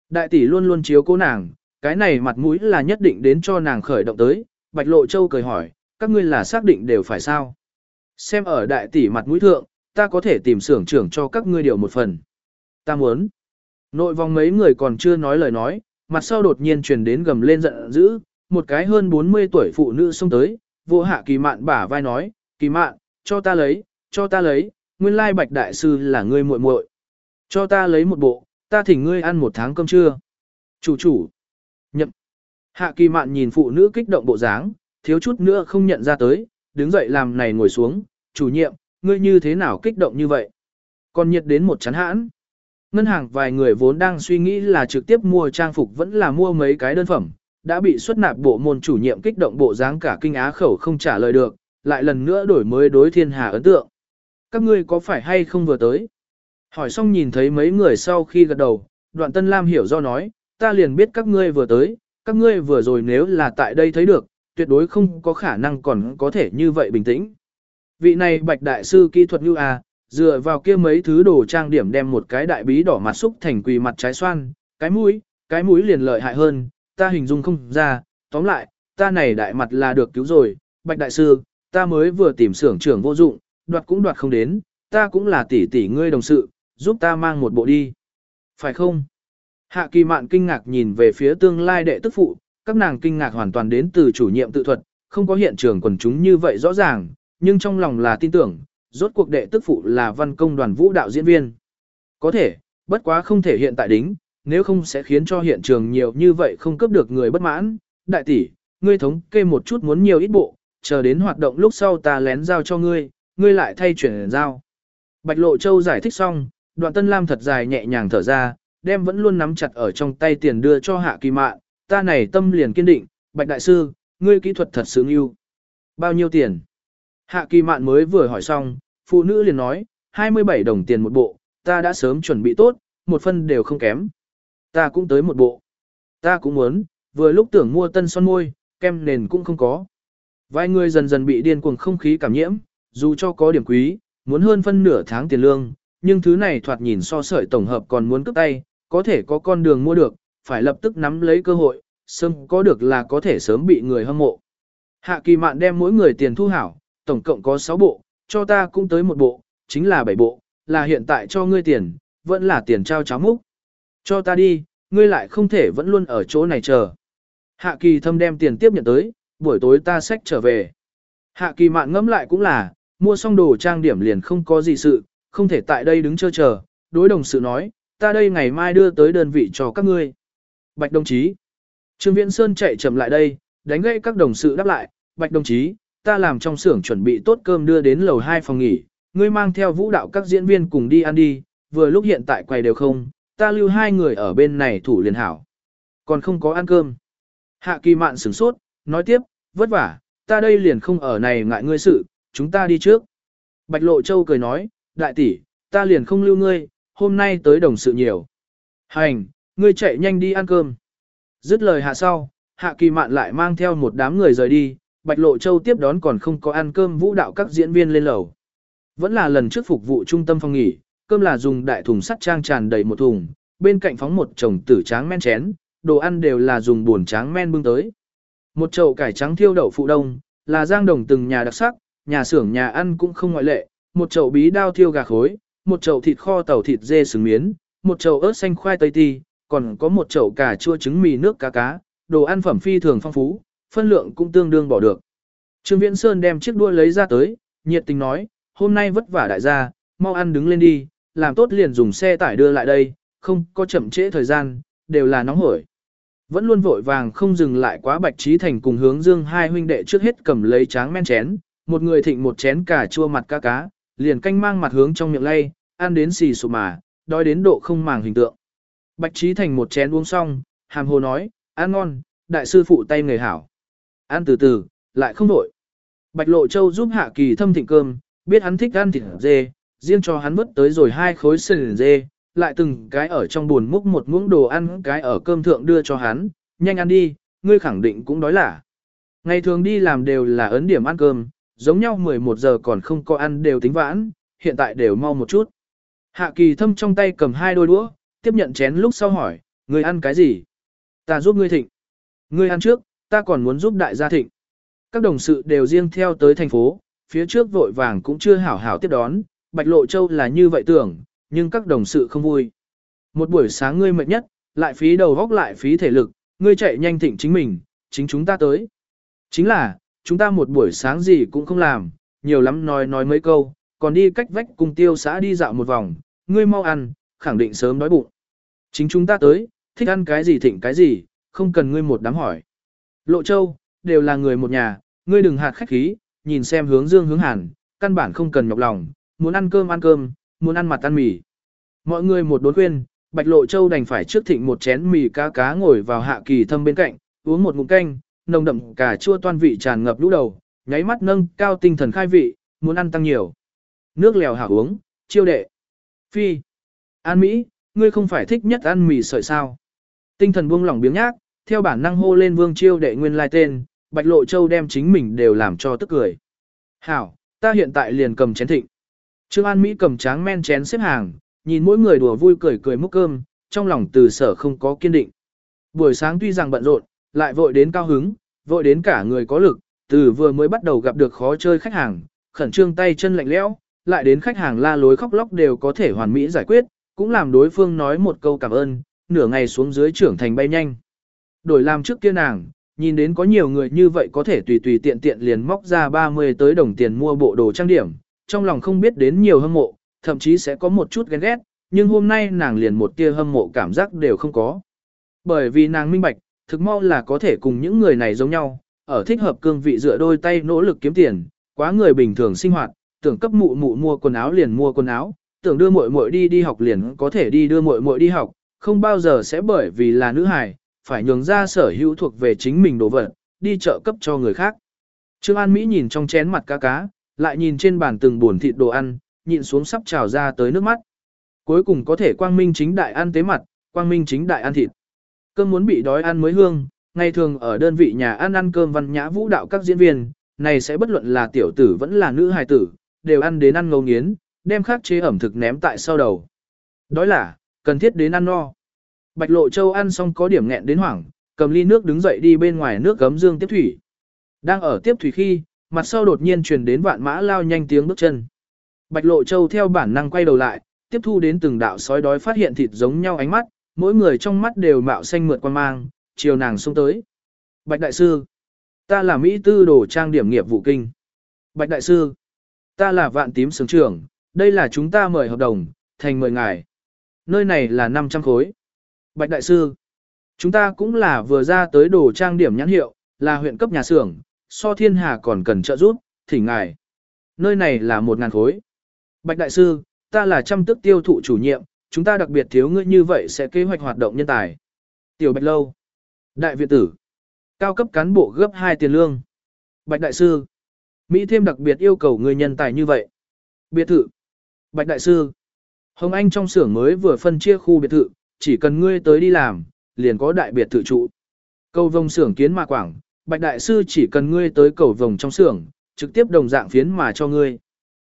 Đại tỷ luôn luôn chiếu cố nàng, cái này mặt mũi là nhất định đến cho nàng khởi động tới, Bạch Lộ Châu cười hỏi, các ngươi là xác định đều phải sao? Xem ở đại tỷ mặt mũi thượng, ta có thể tìm xưởng trưởng cho các ngươi điều một phần. Ta muốn. Nội vòng mấy người còn chưa nói lời nói, mặt sau đột nhiên truyền đến gầm lên giận dữ, một cái hơn 40 tuổi phụ nữ xông tới, vô hạ kỳ mạn bả vai nói, kỳ mạn, cho ta lấy, cho ta lấy, nguyên lai bạch đại sư là ngươi muội muội, Cho ta lấy một bộ, ta thỉnh ngươi ăn một tháng cơm trưa. Chủ chủ. Nhậm. Hạ kỳ mạn nhìn phụ nữ kích động bộ dáng, thiếu chút nữa không nhận ra tới, đứng dậy làm này ngồi xuống, chủ nhiệm, ngươi như thế nào kích động như vậy? Còn nhiệt đến một chán hãn. Ngân hàng vài người vốn đang suy nghĩ là trực tiếp mua trang phục vẫn là mua mấy cái đơn phẩm, đã bị xuất nạp bộ môn chủ nhiệm kích động bộ dáng cả kinh á khẩu không trả lời được, lại lần nữa đổi mới đối thiên hà ấn tượng. Các ngươi có phải hay không vừa tới? Hỏi xong nhìn thấy mấy người sau khi gật đầu, đoạn tân lam hiểu do nói, ta liền biết các ngươi vừa tới, các ngươi vừa rồi nếu là tại đây thấy được, tuyệt đối không có khả năng còn có thể như vậy bình tĩnh. Vị này bạch đại sư kỹ thuật như à, dựa vào kia mấy thứ đồ trang điểm đem một cái đại bí đỏ mặt xúc thành quỳ mặt trái xoan, cái mũi, cái mũi liền lợi hại hơn, ta hình dung không ra, tóm lại, ta này đại mặt là được cứu rồi, bạch đại sư, ta mới vừa tìm xưởng trưởng vô dụng, đoạt cũng đoạt không đến, ta cũng là tỷ tỷ ngươi đồng sự, giúp ta mang một bộ đi. Phải không? Hạ kỳ mạn kinh ngạc nhìn về phía tương lai đệ tức phụ, các nàng kinh ngạc hoàn toàn đến từ chủ nhiệm tự thuật, không có hiện trường quần chúng như vậy rõ ràng, nhưng trong lòng là tin tưởng, rốt cuộc đệ tức phụ là văn công đoàn vũ đạo diễn viên. Có thể, bất quá không thể hiện tại đính, nếu không sẽ khiến cho hiện trường nhiều như vậy không cấp được người bất mãn. Đại tỷ, ngươi thống kê một chút muốn nhiều ít bộ, chờ đến hoạt động lúc sau ta lén giao cho ngươi, ngươi lại thay chuyển giao. Bạch Lộ Châu giải thích xong, đoạn tân lam thật dài nhẹ nhàng thở ra, đem vẫn luôn nắm chặt ở trong tay tiền đưa cho hạ kỳ mạn, ta này tâm liền kiên định, Bạch Đại Sư, ngươi kỹ thuật thật sướng yêu. Bao nhiêu tiền? Hạ kỳ mạn mới vừa hỏi xong, phụ nữ liền nói, 27 đồng tiền một bộ, ta đã sớm chuẩn bị tốt, một phân đều không kém. Ta cũng tới một bộ. Ta cũng muốn, vừa lúc tưởng mua tân son môi, kem nền cũng không có. Vài người dần dần bị điên cuồng không khí cảm nhiễm, dù cho có điểm quý, muốn hơn phân nửa tháng tiền lương, nhưng thứ này thoạt nhìn so sợi tổng hợp còn muốn cướp tay, có thể có con đường mua được, phải lập tức nắm lấy cơ hội, sớm có được là có thể sớm bị người hâm mộ. Hạ kỳ mạn đem mỗi người tiền thu hảo, tổng cộng có 6 bộ, cho ta cũng tới một bộ, chính là 7 bộ, là hiện tại cho ngươi tiền, vẫn là tiền trao cháo múc. Cho ta đi, ngươi lại không thể vẫn luôn ở chỗ này chờ. Hạ kỳ thâm đem tiền tiếp nhận tới, buổi tối ta xách trở về. Hạ kỳ mạn ngẫm lại cũng là, mua xong đồ trang điểm liền không có gì sự, không thể tại đây đứng chờ chờ, đối đồng sự nói, ta đây ngày mai đưa tới đơn vị cho các ngươi. Bạch đồng chí. Trương Viễn Sơn chạy chậm lại đây, đánh gãy các đồng sự đáp lại, Bạch đồng chí, ta làm trong xưởng chuẩn bị tốt cơm đưa đến lầu 2 phòng nghỉ, ngươi mang theo vũ đạo các diễn viên cùng đi ăn đi, vừa lúc hiện tại quầy đều không, ta lưu hai người ở bên này thủ liền hảo. Còn không có ăn cơm. Hạ kỳ mạn sửng sốt, nói tiếp, vất vả, ta đây liền không ở này ngại ngươi sự, chúng ta đi trước. Bạch Lộ Châu cười nói, đại tỷ, ta liền không lưu ngươi, hôm nay tới đồng sự nhiều. Hành, ngươi chạy nhanh đi ăn cơm. Dứt lời hạ sau, hạ kỳ mạn lại mang theo một đám người rời đi, Bạch Lộ Châu tiếp đón còn không có ăn cơm vũ đạo các diễn viên lên lầu. Vẫn là lần trước phục vụ trung tâm phòng nghỉ, cơm là dùng đại thùng sắt trang tràn đầy một thùng, bên cạnh phóng một chồng tử tráng men chén, đồ ăn đều là dùng buồn tráng men bưng tới. Một chậu cải trắng thiêu đậu phụ đông, là giang đồng từng nhà đặc sắc, nhà xưởng nhà ăn cũng không ngoại lệ, một chậu bí đao thiêu gà khối, một chậu thịt kho tàu thịt dê sừng miến, một chậu ớt xanh khoai tây ti, còn có một chậu cà chua trứng mì nước cá cá, đồ ăn phẩm phi thường phong phú, phân lượng cũng tương đương bỏ được. Trương Viễn Sơn đem chiếc đũa lấy ra tới, nhiệt tình nói, hôm nay vất vả đại gia, mau ăn đứng lên đi, làm tốt liền dùng xe tải đưa lại đây, không có chậm trễ thời gian, đều là nóng hổi. Vẫn luôn vội vàng không dừng lại quá bạch trí thành cùng hướng dương hai huynh đệ trước hết cầm lấy tráng men chén, một người thịnh một chén cà chua mặt cá cá, liền canh mang mặt hướng trong miệng lay, ăn đến xì sụp mà, đói đến độ không màng hình tượng. Bạch trí thành một chén uống xong, hàm hồ nói, ăn ngon, đại sư phụ tay người hảo. Ăn từ từ, lại không đổi. Bạch lộ châu giúp hạ kỳ thâm thịnh cơm, biết hắn thích ăn thịt dê, riêng cho hắn vứt tới rồi hai khối sườn dê, lại từng cái ở trong buồn múc một muỗng đồ ăn cái ở cơm thượng đưa cho hắn, nhanh ăn đi, ngươi khẳng định cũng đói lả. Ngày thường đi làm đều là ấn điểm ăn cơm, giống nhau 11 giờ còn không có ăn đều tính vãn, hiện tại đều mau một chút. Hạ kỳ thâm trong tay cầm hai đôi đũa, tiếp nhận chén lúc sau hỏi, ngươi ăn cái gì? Ta giúp ngươi thịnh. Ngươi ăn trước, ta còn muốn giúp đại gia thịnh. Các đồng sự đều riêng theo tới thành phố, phía trước vội vàng cũng chưa hảo hảo tiếp đón, Bạch Lộ Châu là như vậy tưởng, nhưng các đồng sự không vui. Một buổi sáng ngươi mệt nhất, lại phí đầu góc lại phí thể lực, ngươi chạy nhanh thịnh chính mình, chính chúng ta tới. Chính là, chúng ta một buổi sáng gì cũng không làm, nhiều lắm nói nói mấy câu, còn đi cách vách cùng tiêu xã đi dạo một vòng, ngươi mau ăn, khẳng định sớm đói bụng. Chính chúng ta tới, thích ăn cái gì thịnh cái gì, không cần ngươi một đám hỏi. Lộ Châu, đều là người một nhà, ngươi đừng hạt khách khí, nhìn xem hướng dương hướng hàn, căn bản không cần nhọc lòng, muốn ăn cơm ăn cơm, muốn ăn mặt ăn mì. Mọi người một đốn khuyên, Bạch Lộ Châu đành phải trước thịnh một chén mì cá cá ngồi vào hạ kỳ thâm bên cạnh, uống một ngụm canh, nồng đậm cả chua toan vị tràn ngập lũ đầu, nháy mắt nâng cao tinh thần khai vị, muốn ăn tăng nhiều. Nước lèo hạ uống, chiêu đệ. Phi. An Mỹ, ngươi không phải thích nhất ăn mì sợi sao. Tinh thần buông lỏng biếng nhác, theo bản năng hô lên vương chiêu đệ nguyên lai tên, Bạch Lộ Châu đem chính mình đều làm cho tức cười. Hảo, ta hiện tại liền cầm chén thịnh. Trương An Mỹ cầm tráng men chén xếp hàng, nhìn mỗi người đùa vui cười cười múc cơm, trong lòng từ sở không có kiên định. Buổi sáng tuy rằng bận rộn, lại vội đến cao hứng, vội đến cả người có lực, từ vừa mới bắt đầu gặp được khó chơi khách hàng, khẩn trương tay chân lạnh lẽo, lại đến khách hàng la lối khóc lóc đều có thể hoàn mỹ giải quyết, cũng làm đối phương nói một câu cảm ơn, nửa ngày xuống dưới trưởng thành bay nhanh. Đổi làm trước kia nàng, nhìn đến có nhiều người như vậy có thể tùy tùy tiện tiện liền móc ra 30 tới đồng tiền mua bộ đồ trang điểm, trong lòng không biết đến nhiều hâm mộ, thậm chí sẽ có một chút ghen ghét, nhưng hôm nay nàng liền một tia hâm mộ cảm giác đều không có. Bởi vì nàng minh bạch, thực mau là có thể cùng những người này giống nhau, ở thích hợp cương vị dựa đôi tay nỗ lực kiếm tiền, quá người bình thường sinh hoạt, tưởng cấp mụ mụ mua quần áo liền mua quần áo, tưởng đưa muội muội đi đi học liền có thể đi đưa muội muội đi học, không bao giờ sẽ bởi vì là nữ hài, phải nhường ra sở hữu thuộc về chính mình đồ vật, đi chợ cấp cho người khác. Trương An Mỹ nhìn trong chén mặt cá cá, lại nhìn trên bàn từng buồn thịt đồ ăn, nhịn xuống sắp trào ra tới nước mắt. Cuối cùng có thể quang minh chính đại ăn tế mặt, quang minh chính đại ăn thịt. Cơm muốn bị đói ăn mới hương, ngày thường ở đơn vị nhà ăn ăn cơm văn nhã vũ đạo các diễn viên, này sẽ bất luận là tiểu tử vẫn là nữ hài tử, đều ăn đến ăn ngấu nghiến, đem khắc chế ẩm thực ném tại sau đầu. Đói là, cần thiết đến ăn no. Bạch Lộ Châu ăn xong có điểm nghẹn đến hoảng, cầm ly nước đứng dậy đi bên ngoài nước gấm dương tiếp thủy. Đang ở tiếp thủy khi, mặt sau đột nhiên truyền đến vạn mã lao nhanh tiếng bước chân. Bạch Lộ Châu theo bản năng quay đầu lại, tiếp thu đến từng đạo sói đói phát hiện thịt giống nhau ánh mắt, mỗi người trong mắt đều mạo xanh mượt quan mang, chiều nàng xuống tới. Bạch Đại Sư, ta là Mỹ tư đồ trang điểm nghiệp vụ kinh. Bạch Đại Sư, ta là vạn tím sướng trưởng, đây là chúng ta mời hợp đồng, thành mời ngài. Nơi này là 500 khối. Bạch Đại Sư, chúng ta cũng là vừa ra tới đồ trang điểm nhãn hiệu, là huyện cấp nhà xưởng, so thiên hà còn cần trợ giúp, thỉnh ngài. Nơi này là một ngàn khối. Bạch Đại Sư, ta là trăm tức tiêu thụ chủ nhiệm, chúng ta đặc biệt thiếu ngươi như vậy sẽ kế hoạch hoạt động nhân tài. Tiểu Bạch Lâu. Đại viện tử. Cao cấp cán bộ gấp 2 tiền lương. Bạch Đại Sư. Mỹ thêm đặc biệt yêu cầu người nhân tài như vậy. Biệt thự. Bạch Đại Sư. Hồng Anh trong xưởng mới vừa phân chia khu biệt thự, chỉ cần ngươi tới đi làm, liền có đại biệt thự trụ. Cầu vồng xưởng kiến mà quảng, Bạch Đại Sư chỉ cần ngươi tới cầu vồng trong xưởng, trực tiếp đồng dạng phiến mà cho ngươi.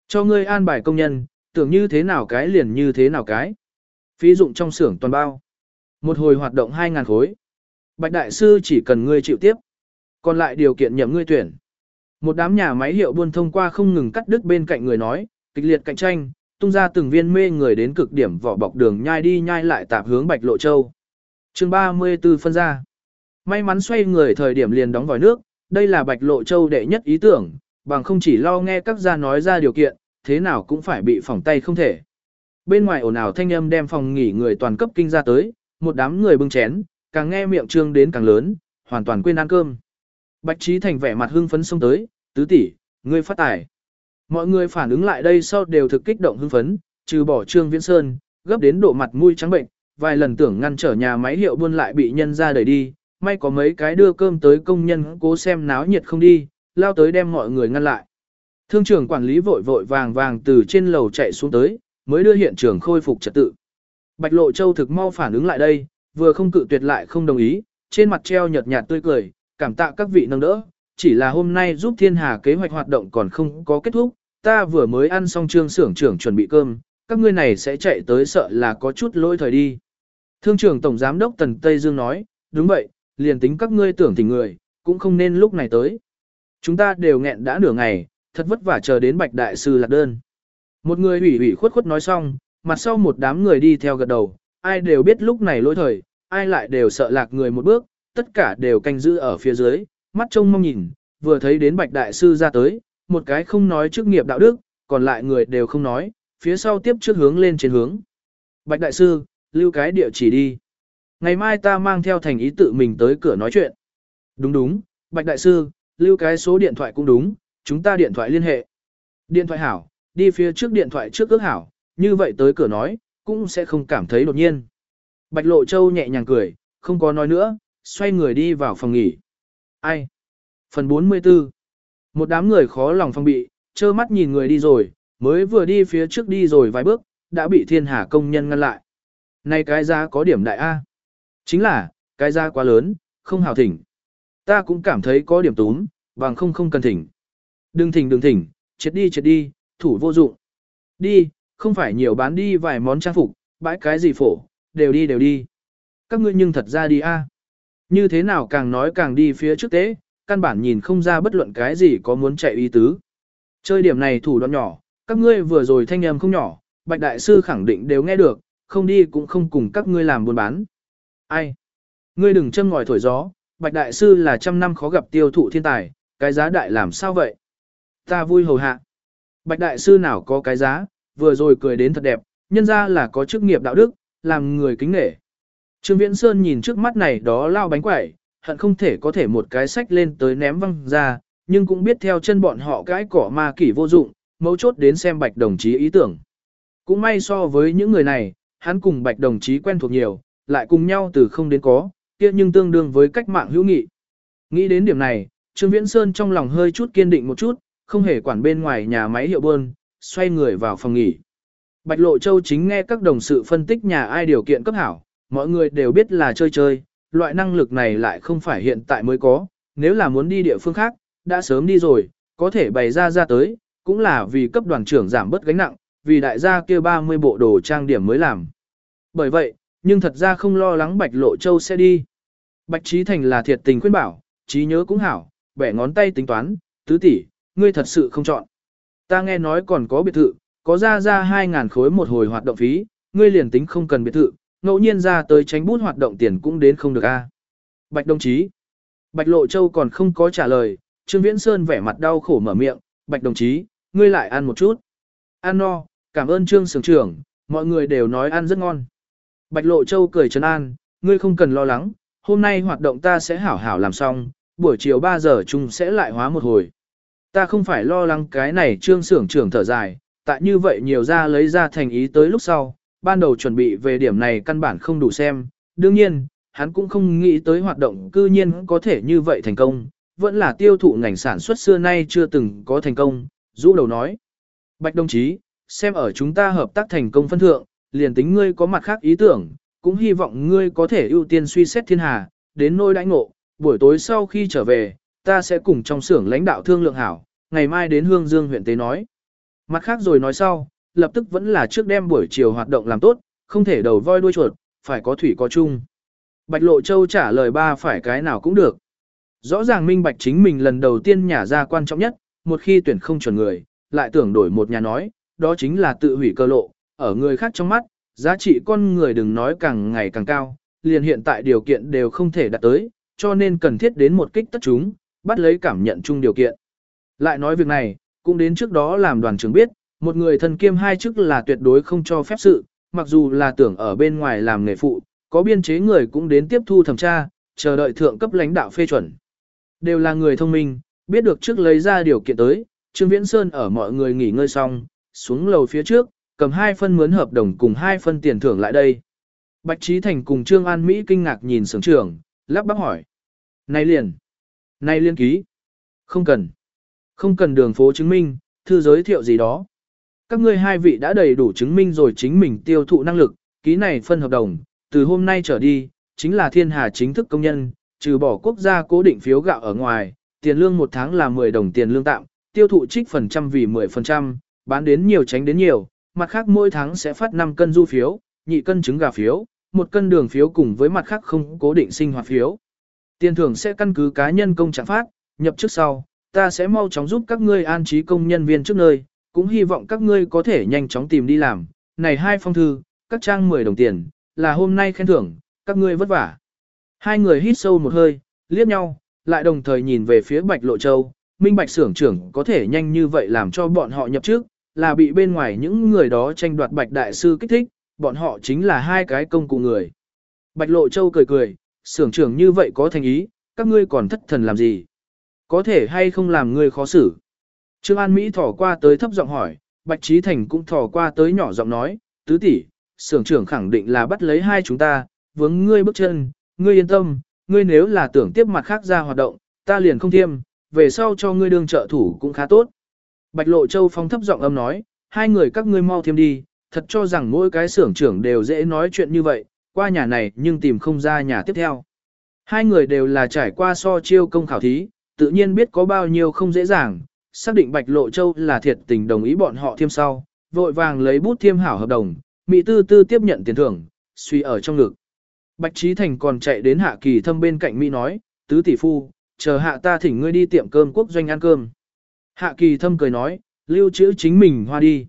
Cho ngươi an bài công nhân, tưởng như thế nào cái liền như thế nào cái. Phí dụng trong xưởng toàn bao. Một hồi hoạt động 2.000 khối. Bạch Đại Sư chỉ cần ngươi chịu tiếp. Còn lại điều kiện nhậm ngươi tuyển. Một đám nhà máy hiệu buôn thông qua không ngừng cắt đứt bên cạnh người nói, kịch liệt cạnh tranh, tung ra từng viên mê người đến cực điểm vỏ bọc đường nhai đi nhai lại tạp hướng Bạch Lộ Châu. chương 34 phân ra. May mắn xoay người thời điểm liền đóng vòi nước, đây là Bạch Lộ Châu đệ nhất ý tưởng, bằng không chỉ lo nghe các gia nói ra điều kiện, thế nào cũng phải bị phỏng tay không thể. Bên ngoài ồn ào thanh âm đem phòng nghỉ người toàn cấp kinh ra tới, một đám người bưng chén, càng nghe miệng trương đến càng lớn, hoàn toàn quên ăn cơm. Bạch Trí Thành vẻ mặt hưng phấn xông tới, tứ tỷ, ngươi phát tài. Mọi người phản ứng lại đây sau đều thực kích động hưng phấn, trừ bỏ Trương Viễn Sơn, gấp đến độ mặt mũi trắng bệnh, vài lần tưởng ngăn trở nhà máy hiệu buôn lại bị nhân ra đẩy đi, may có mấy cái đưa cơm tới công nhân cố xem náo nhiệt không đi, lao tới đem mọi người ngăn lại. Thương trưởng quản lý vội vội vàng vàng từ trên lầu chạy xuống tới, mới đưa hiện trường khôi phục trật tự. Bạch Lộ Châu thực mau phản ứng lại đây, vừa không cự tuyệt lại không đồng ý, trên mặt treo nhợt nhạt tươi cười, cảm tạ các vị nâng đỡ, chỉ là hôm nay giúp thiên hà kế hoạch hoạt động còn không có kết thúc, ta vừa mới ăn xong trương xưởng trưởng chuẩn bị cơm, các ngươi này sẽ chạy tới sợ là có chút lỗi thời đi. Thương trưởng Tổng Giám đốc Tần Tây Dương nói, đúng vậy, liền tính các ngươi tưởng tình người, cũng không nên lúc này tới. Chúng ta đều nghẹn đã nửa ngày, thật vất vả chờ đến Bạch Đại Sư lạc đơn. Một người ủy ủy khuất khuất nói xong, mặt sau một đám người đi theo gật đầu, ai đều biết lúc này lỗi thời, ai lại đều sợ lạc người một bước, tất cả đều canh giữ ở phía dưới, mắt trông mong nhìn, vừa thấy đến Bạch Đại Sư ra tới, một cái không nói chức nghiệp đạo đức, còn lại người đều không nói, phía sau tiếp trước hướng lên trên hướng. Bạch Đại Sư, lưu cái địa chỉ đi. Ngày mai ta mang theo thành ý tự mình tới cửa nói chuyện. Đúng đúng, Bạch Đại Sư, lưu cái số điện thoại cũng đúng, chúng ta điện thoại liên hệ. Điện thoại hảo, đi phía trước điện thoại trước ước hảo, như vậy tới cửa nói, cũng sẽ không cảm thấy đột nhiên. Bạch Lộ Châu nhẹ nhàng cười, không có nói nữa, xoay người đi vào phòng nghỉ. Ai? Phần 44 Một đám người khó lòng phong bị, trơ mắt nhìn người đi rồi, mới vừa đi phía trước đi rồi vài bước, đã bị thiên hà công nhân ngăn lại. Này cái giá có điểm đại A. Chính là, cái giá quá lớn, không hào thỉnh. Ta cũng cảm thấy có điểm túm, bằng không không cần thỉnh. Đừng thỉnh đừng thỉnh, chết đi chết đi, thủ vô dụng. Đi, không phải nhiều bán đi vài món trang phục, bãi cái gì phổ, đều đi đều đi. Các ngươi nhưng thật ra đi a. Như thế nào càng nói càng đi phía trước tế, căn bản nhìn không ra bất luận cái gì có muốn chạy ý tứ. Chơi điểm này thủ đoạn nhỏ, các ngươi vừa rồi thanh âm không nhỏ, Bạch Đại Sư khẳng định đều nghe được, không đi cũng không cùng các ngươi làm buôn bán. Ai? Ngươi đừng châm ngòi thổi gió, Bạch Đại Sư là trăm năm khó gặp tiêu thụ thiên tài, cái giá đại làm sao vậy? Ta vui hầu hạ. Bạch Đại Sư nào có cái giá, vừa rồi cười đến thật đẹp, nhân ra là có chức nghiệp đạo đức, làm người kính nể. Trương Viễn Sơn nhìn trước mắt này đó lao bánh quẩy, hận không thể có thể một cái sách lên tới ném văng ra, nhưng cũng biết theo chân bọn họ cái cỏ ma kỷ vô dụng, mấu chốt đến xem bạch đồng chí ý tưởng. Cũng may so với những người này, hắn cùng bạch đồng chí quen thuộc nhiều, lại cùng nhau từ không đến có, kia nhưng tương đương với cách mạng hữu nghị. Nghĩ đến điểm này, Trương Viễn Sơn trong lòng hơi chút kiên định một chút, không hề quản bên ngoài nhà máy hiệu bơn, xoay người vào phòng nghỉ. Bạch Lộ Châu chính nghe các đồng sự phân tích nhà ai điều kiện cấp hảo, mọi người đều biết là chơi chơi, loại năng lực này lại không phải hiện tại mới có, nếu là muốn đi địa phương khác, đã sớm đi rồi, có thể bày ra ra tới, cũng là vì cấp đoàn trưởng giảm bớt gánh nặng, vì đại gia kia 30 bộ đồ trang điểm mới làm. Bởi vậy, nhưng thật ra không lo lắng Bạch Lộ Châu sẽ đi. Bạch Trí Thành là thiệt tình khuyên bảo, trí nhớ cũng hảo, bẻ ngón tay tính toán, tứ tỷ, ngươi thật sự không chọn. Ta nghe nói còn có biệt thự, có ra ra 2.000 khối một hồi hoạt động phí, ngươi liền tính không cần biệt thự, ngẫu nhiên ra tới tránh bút hoạt động tiền cũng đến không được a. Bạch đồng chí. Bạch Lộ Châu còn không có trả lời, Trương Viễn Sơn vẻ mặt đau khổ mở miệng, Bạch đồng chí, ngươi lại ăn một chút. Ăn no, cảm ơn Trương Sưởng trưởng, mọi người đều nói ăn rất ngon. Bạch Lộ Châu cười trấn an, ngươi không cần lo lắng, hôm nay hoạt động ta sẽ hảo hảo làm xong, buổi chiều 3 giờ chung sẽ lại hóa một hồi. Ta không phải lo lắng cái này Trương Sưởng trưởng thở dài, tại như vậy nhiều ra lấy ra thành ý tới lúc sau, ban đầu chuẩn bị về điểm này căn bản không đủ xem, đương nhiên, hắn cũng không nghĩ tới hoạt động cư nhiên có thể như vậy thành công, vẫn là tiêu thụ ngành sản xuất xưa nay chưa từng có thành công, rũ đầu nói. Bạch đồng chí, xem ở chúng ta hợp tác thành công phân thượng, liền tính ngươi có mặt khác ý tưởng, cũng hy vọng ngươi có thể ưu tiên suy xét thiên hà, đến nôi đãi ngộ, buổi tối sau khi trở về, ta sẽ cùng trong xưởng lãnh đạo thương lượng hảo, ngày mai đến Hương Dương huyện Tế nói. Mặt khác rồi nói sau, lập tức vẫn là trước đêm buổi chiều hoạt động làm tốt, không thể đầu voi đuôi chuột, phải có thủy có chung. Bạch Lộ Châu trả lời ba phải cái nào cũng được. Rõ ràng minh bạch chính mình lần đầu tiên nhả ra quan trọng nhất, một khi tuyển không chuẩn người, lại tưởng đổi một nhà nói, đó chính là tự hủy cơ lộ, ở người khác trong mắt, giá trị con người đừng nói càng ngày càng cao, liền hiện tại điều kiện đều không thể đạt tới, cho nên cần thiết đến một kích tất chúng, bắt lấy cảm nhận chung điều kiện. Lại nói việc này, cũng đến trước đó làm đoàn trưởng biết, một người thân kiêm hai chức là tuyệt đối không cho phép sự, mặc dù là tưởng ở bên ngoài làm nghề phụ, có biên chế người cũng đến tiếp thu thẩm tra, chờ đợi thượng cấp lãnh đạo phê chuẩn. Đều là người thông minh, biết được trước lấy ra điều kiện tới, Trương Viễn Sơn ở mọi người nghỉ ngơi xong, xuống lầu phía trước, cầm hai phân mướn hợp đồng cùng hai phân tiền thưởng lại đây. Bạch Trí Thành cùng Trương An Mỹ kinh ngạc nhìn sưởng trưởng, lắp bắp hỏi. Này liền, này liên ký, không cần, không cần đường phố chứng minh, thư giới thiệu gì đó. Các ngươi hai vị đã đầy đủ chứng minh rồi chính mình tiêu thụ năng lực, ký này phân hợp đồng, từ hôm nay trở đi, chính là thiên hà chính thức công nhân, trừ bỏ quốc gia cố định phiếu gạo ở ngoài, tiền lương một tháng là 10 đồng tiền lương tạm, tiêu thụ trích phần trăm vì 10%, bán đến nhiều tránh đến nhiều, mặt khác mỗi tháng sẽ phát 5 cân du phiếu, nhị cân trứng gà phiếu, một cân đường phiếu cùng với mặt khác không cố định sinh hoạt phiếu. Tiền thưởng sẽ căn cứ cá nhân công trạng phát, nhập trước sau, ta sẽ mau chóng giúp các ngươi an trí công nhân viên trước nơi, cũng hy vọng các ngươi có thể nhanh chóng tìm đi làm. Này hai phong thư, các trang 10 đồng tiền, là hôm nay khen thưởng, các ngươi vất vả. Hai người hít sâu một hơi, liếc nhau, lại đồng thời nhìn về phía Bạch Lộ Châu, minh bạch xưởng trưởng có thể nhanh như vậy làm cho bọn họ nhập trước, là bị bên ngoài những người đó tranh đoạt Bạch Đại Sư kích thích, bọn họ chính là hai cái công cụ người. Bạch Lộ Châu cười cười, xưởng trưởng như vậy có thành ý, các ngươi còn thất thần làm gì? Có thể hay không làm ngươi khó xử? Trương An Mỹ thỏ qua tới thấp giọng hỏi, Bạch Trí Thành cũng thỏ qua tới nhỏ giọng nói, tứ tỷ, sưởng trưởng khẳng định là bắt lấy hai chúng ta, vướng ngươi bước chân, ngươi yên tâm, ngươi nếu là tưởng tiếp mặt khác ra hoạt động, ta liền không thiêm, về sau cho ngươi đương trợ thủ cũng khá tốt. Bạch Lộ Châu phong thấp giọng âm nói, hai người các ngươi mau thiêm đi, thật cho rằng mỗi cái sưởng trưởng đều dễ nói chuyện như vậy, qua nhà này nhưng tìm không ra nhà tiếp theo. Hai người đều là trải qua so chiêu công khảo thí, tự nhiên biết có bao nhiêu không dễ dàng, xác định Bạch Lộ Châu là thiệt tình đồng ý bọn họ thiêm sau, vội vàng lấy bút thiêm hảo hợp đồng, Mỹ Tư Tư tiếp nhận tiền thưởng, suy ở trong ngực. Bạch Trí Thành còn chạy đến Hạ Kỳ Thâm bên cạnh Mỹ nói, tứ tỷ phu, chờ hạ ta thỉnh ngươi đi tiệm cơm quốc doanh ăn cơm. Hạ Kỳ Thâm cười nói, lưu trữ chính mình hoa đi.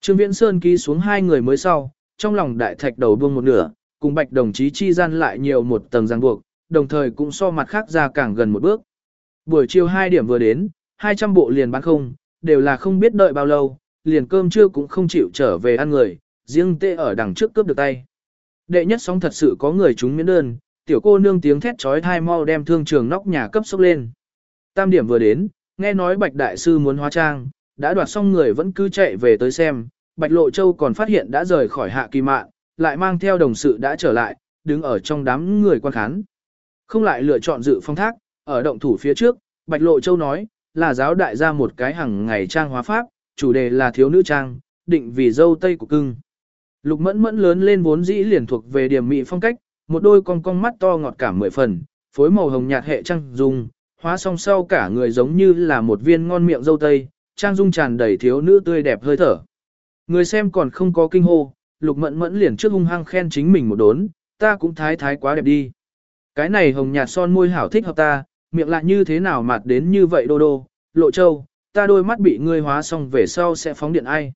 Trương Viễn Sơn ký xuống hai người mới sau, trong lòng đại thạch đầu buông một nửa, cùng Bạch đồng chí chi gian lại nhiều một tầng ràng buộc, đồng thời cũng so mặt khác ra càng gần một bước. Buổi chiều 2 điểm vừa đến, 200 bộ liền bán không, đều là không biết đợi bao lâu, liền cơm trưa cũng không chịu trở về ăn người, riêng tê ở đằng trước cướp được tay. Đệ nhất sóng thật sự có người chúng miễn đơn, tiểu cô nương tiếng thét trói thai mau đem thương trường nóc nhà cấp sốc lên. Tam điểm vừa đến, nghe nói bạch đại sư muốn hóa trang, đã đoạt xong người vẫn cứ chạy về tới xem, bạch lộ châu còn phát hiện đã rời khỏi hạ kỳ mạn, lại mang theo đồng sự đã trở lại, đứng ở trong đám người quan khán. Không lại lựa chọn dự phong thác, ở động thủ phía trước, bạch lộ châu nói, là giáo đại ra một cái hàng ngày trang hóa pháp, chủ đề là thiếu nữ trang, định vì dâu tây của cưng. Lục mẫn mẫn lớn lên vốn dĩ liền thuộc về điểm mị phong cách, một đôi con con mắt to ngọt cảm mười phần, phối màu hồng nhạt hệ trang dung, hóa song sau cả người giống như là một viên ngon miệng dâu tây, trang dung tràn đầy thiếu nữ tươi đẹp hơi thở. Người xem còn không có kinh hô, lục mẫn mẫn liền trước hung hăng khen chính mình một đốn, ta cũng thái thái quá đẹp đi. Cái này hồng nhạt son môi hảo thích hợp ta, miệng lại như thế nào mặt đến như vậy đô đô, lộ châu, ta đôi mắt bị ngươi hóa xong về sau sẽ phóng điện ai.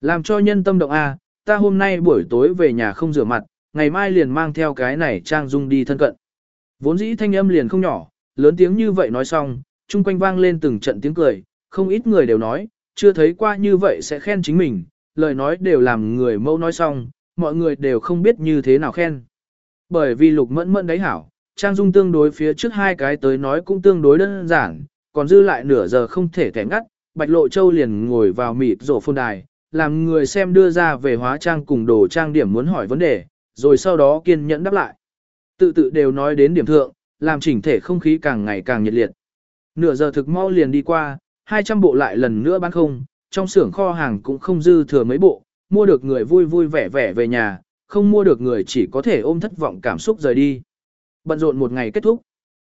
Làm cho nhân tâm động a, ta hôm nay buổi tối về nhà không rửa mặt, ngày mai liền mang theo cái này trang dung đi thân cận. Vốn dĩ thanh âm liền không nhỏ, lớn tiếng như vậy nói xong, chung quanh vang lên từng trận tiếng cười, không ít người đều nói, chưa thấy qua như vậy sẽ khen chính mình, lời nói đều làm người mâu nói xong, mọi người đều không biết như thế nào khen. Bởi vì lục mẫn mẫn đấy hảo, trang dung tương đối phía trước hai cái tới nói cũng tương đối đơn giản, còn dư lại nửa giờ không thể thẻ ngắt, Bạch Lộ Châu liền ngồi vào mịt rổ phôn đài, làm người xem đưa ra về hóa trang cùng đồ trang điểm muốn hỏi vấn đề, rồi sau đó kiên nhẫn đáp lại. Tự tự đều nói đến điểm thượng, làm chỉnh thể không khí càng ngày càng nhiệt liệt. Nửa giờ thực mau liền đi qua, 200 bộ lại lần nữa bán không, trong xưởng kho hàng cũng không dư thừa mấy bộ, mua được người vui vui vẻ vẻ về nhà, không mua được người chỉ có thể ôm thất vọng cảm xúc rời đi. Bận rộn một ngày kết thúc.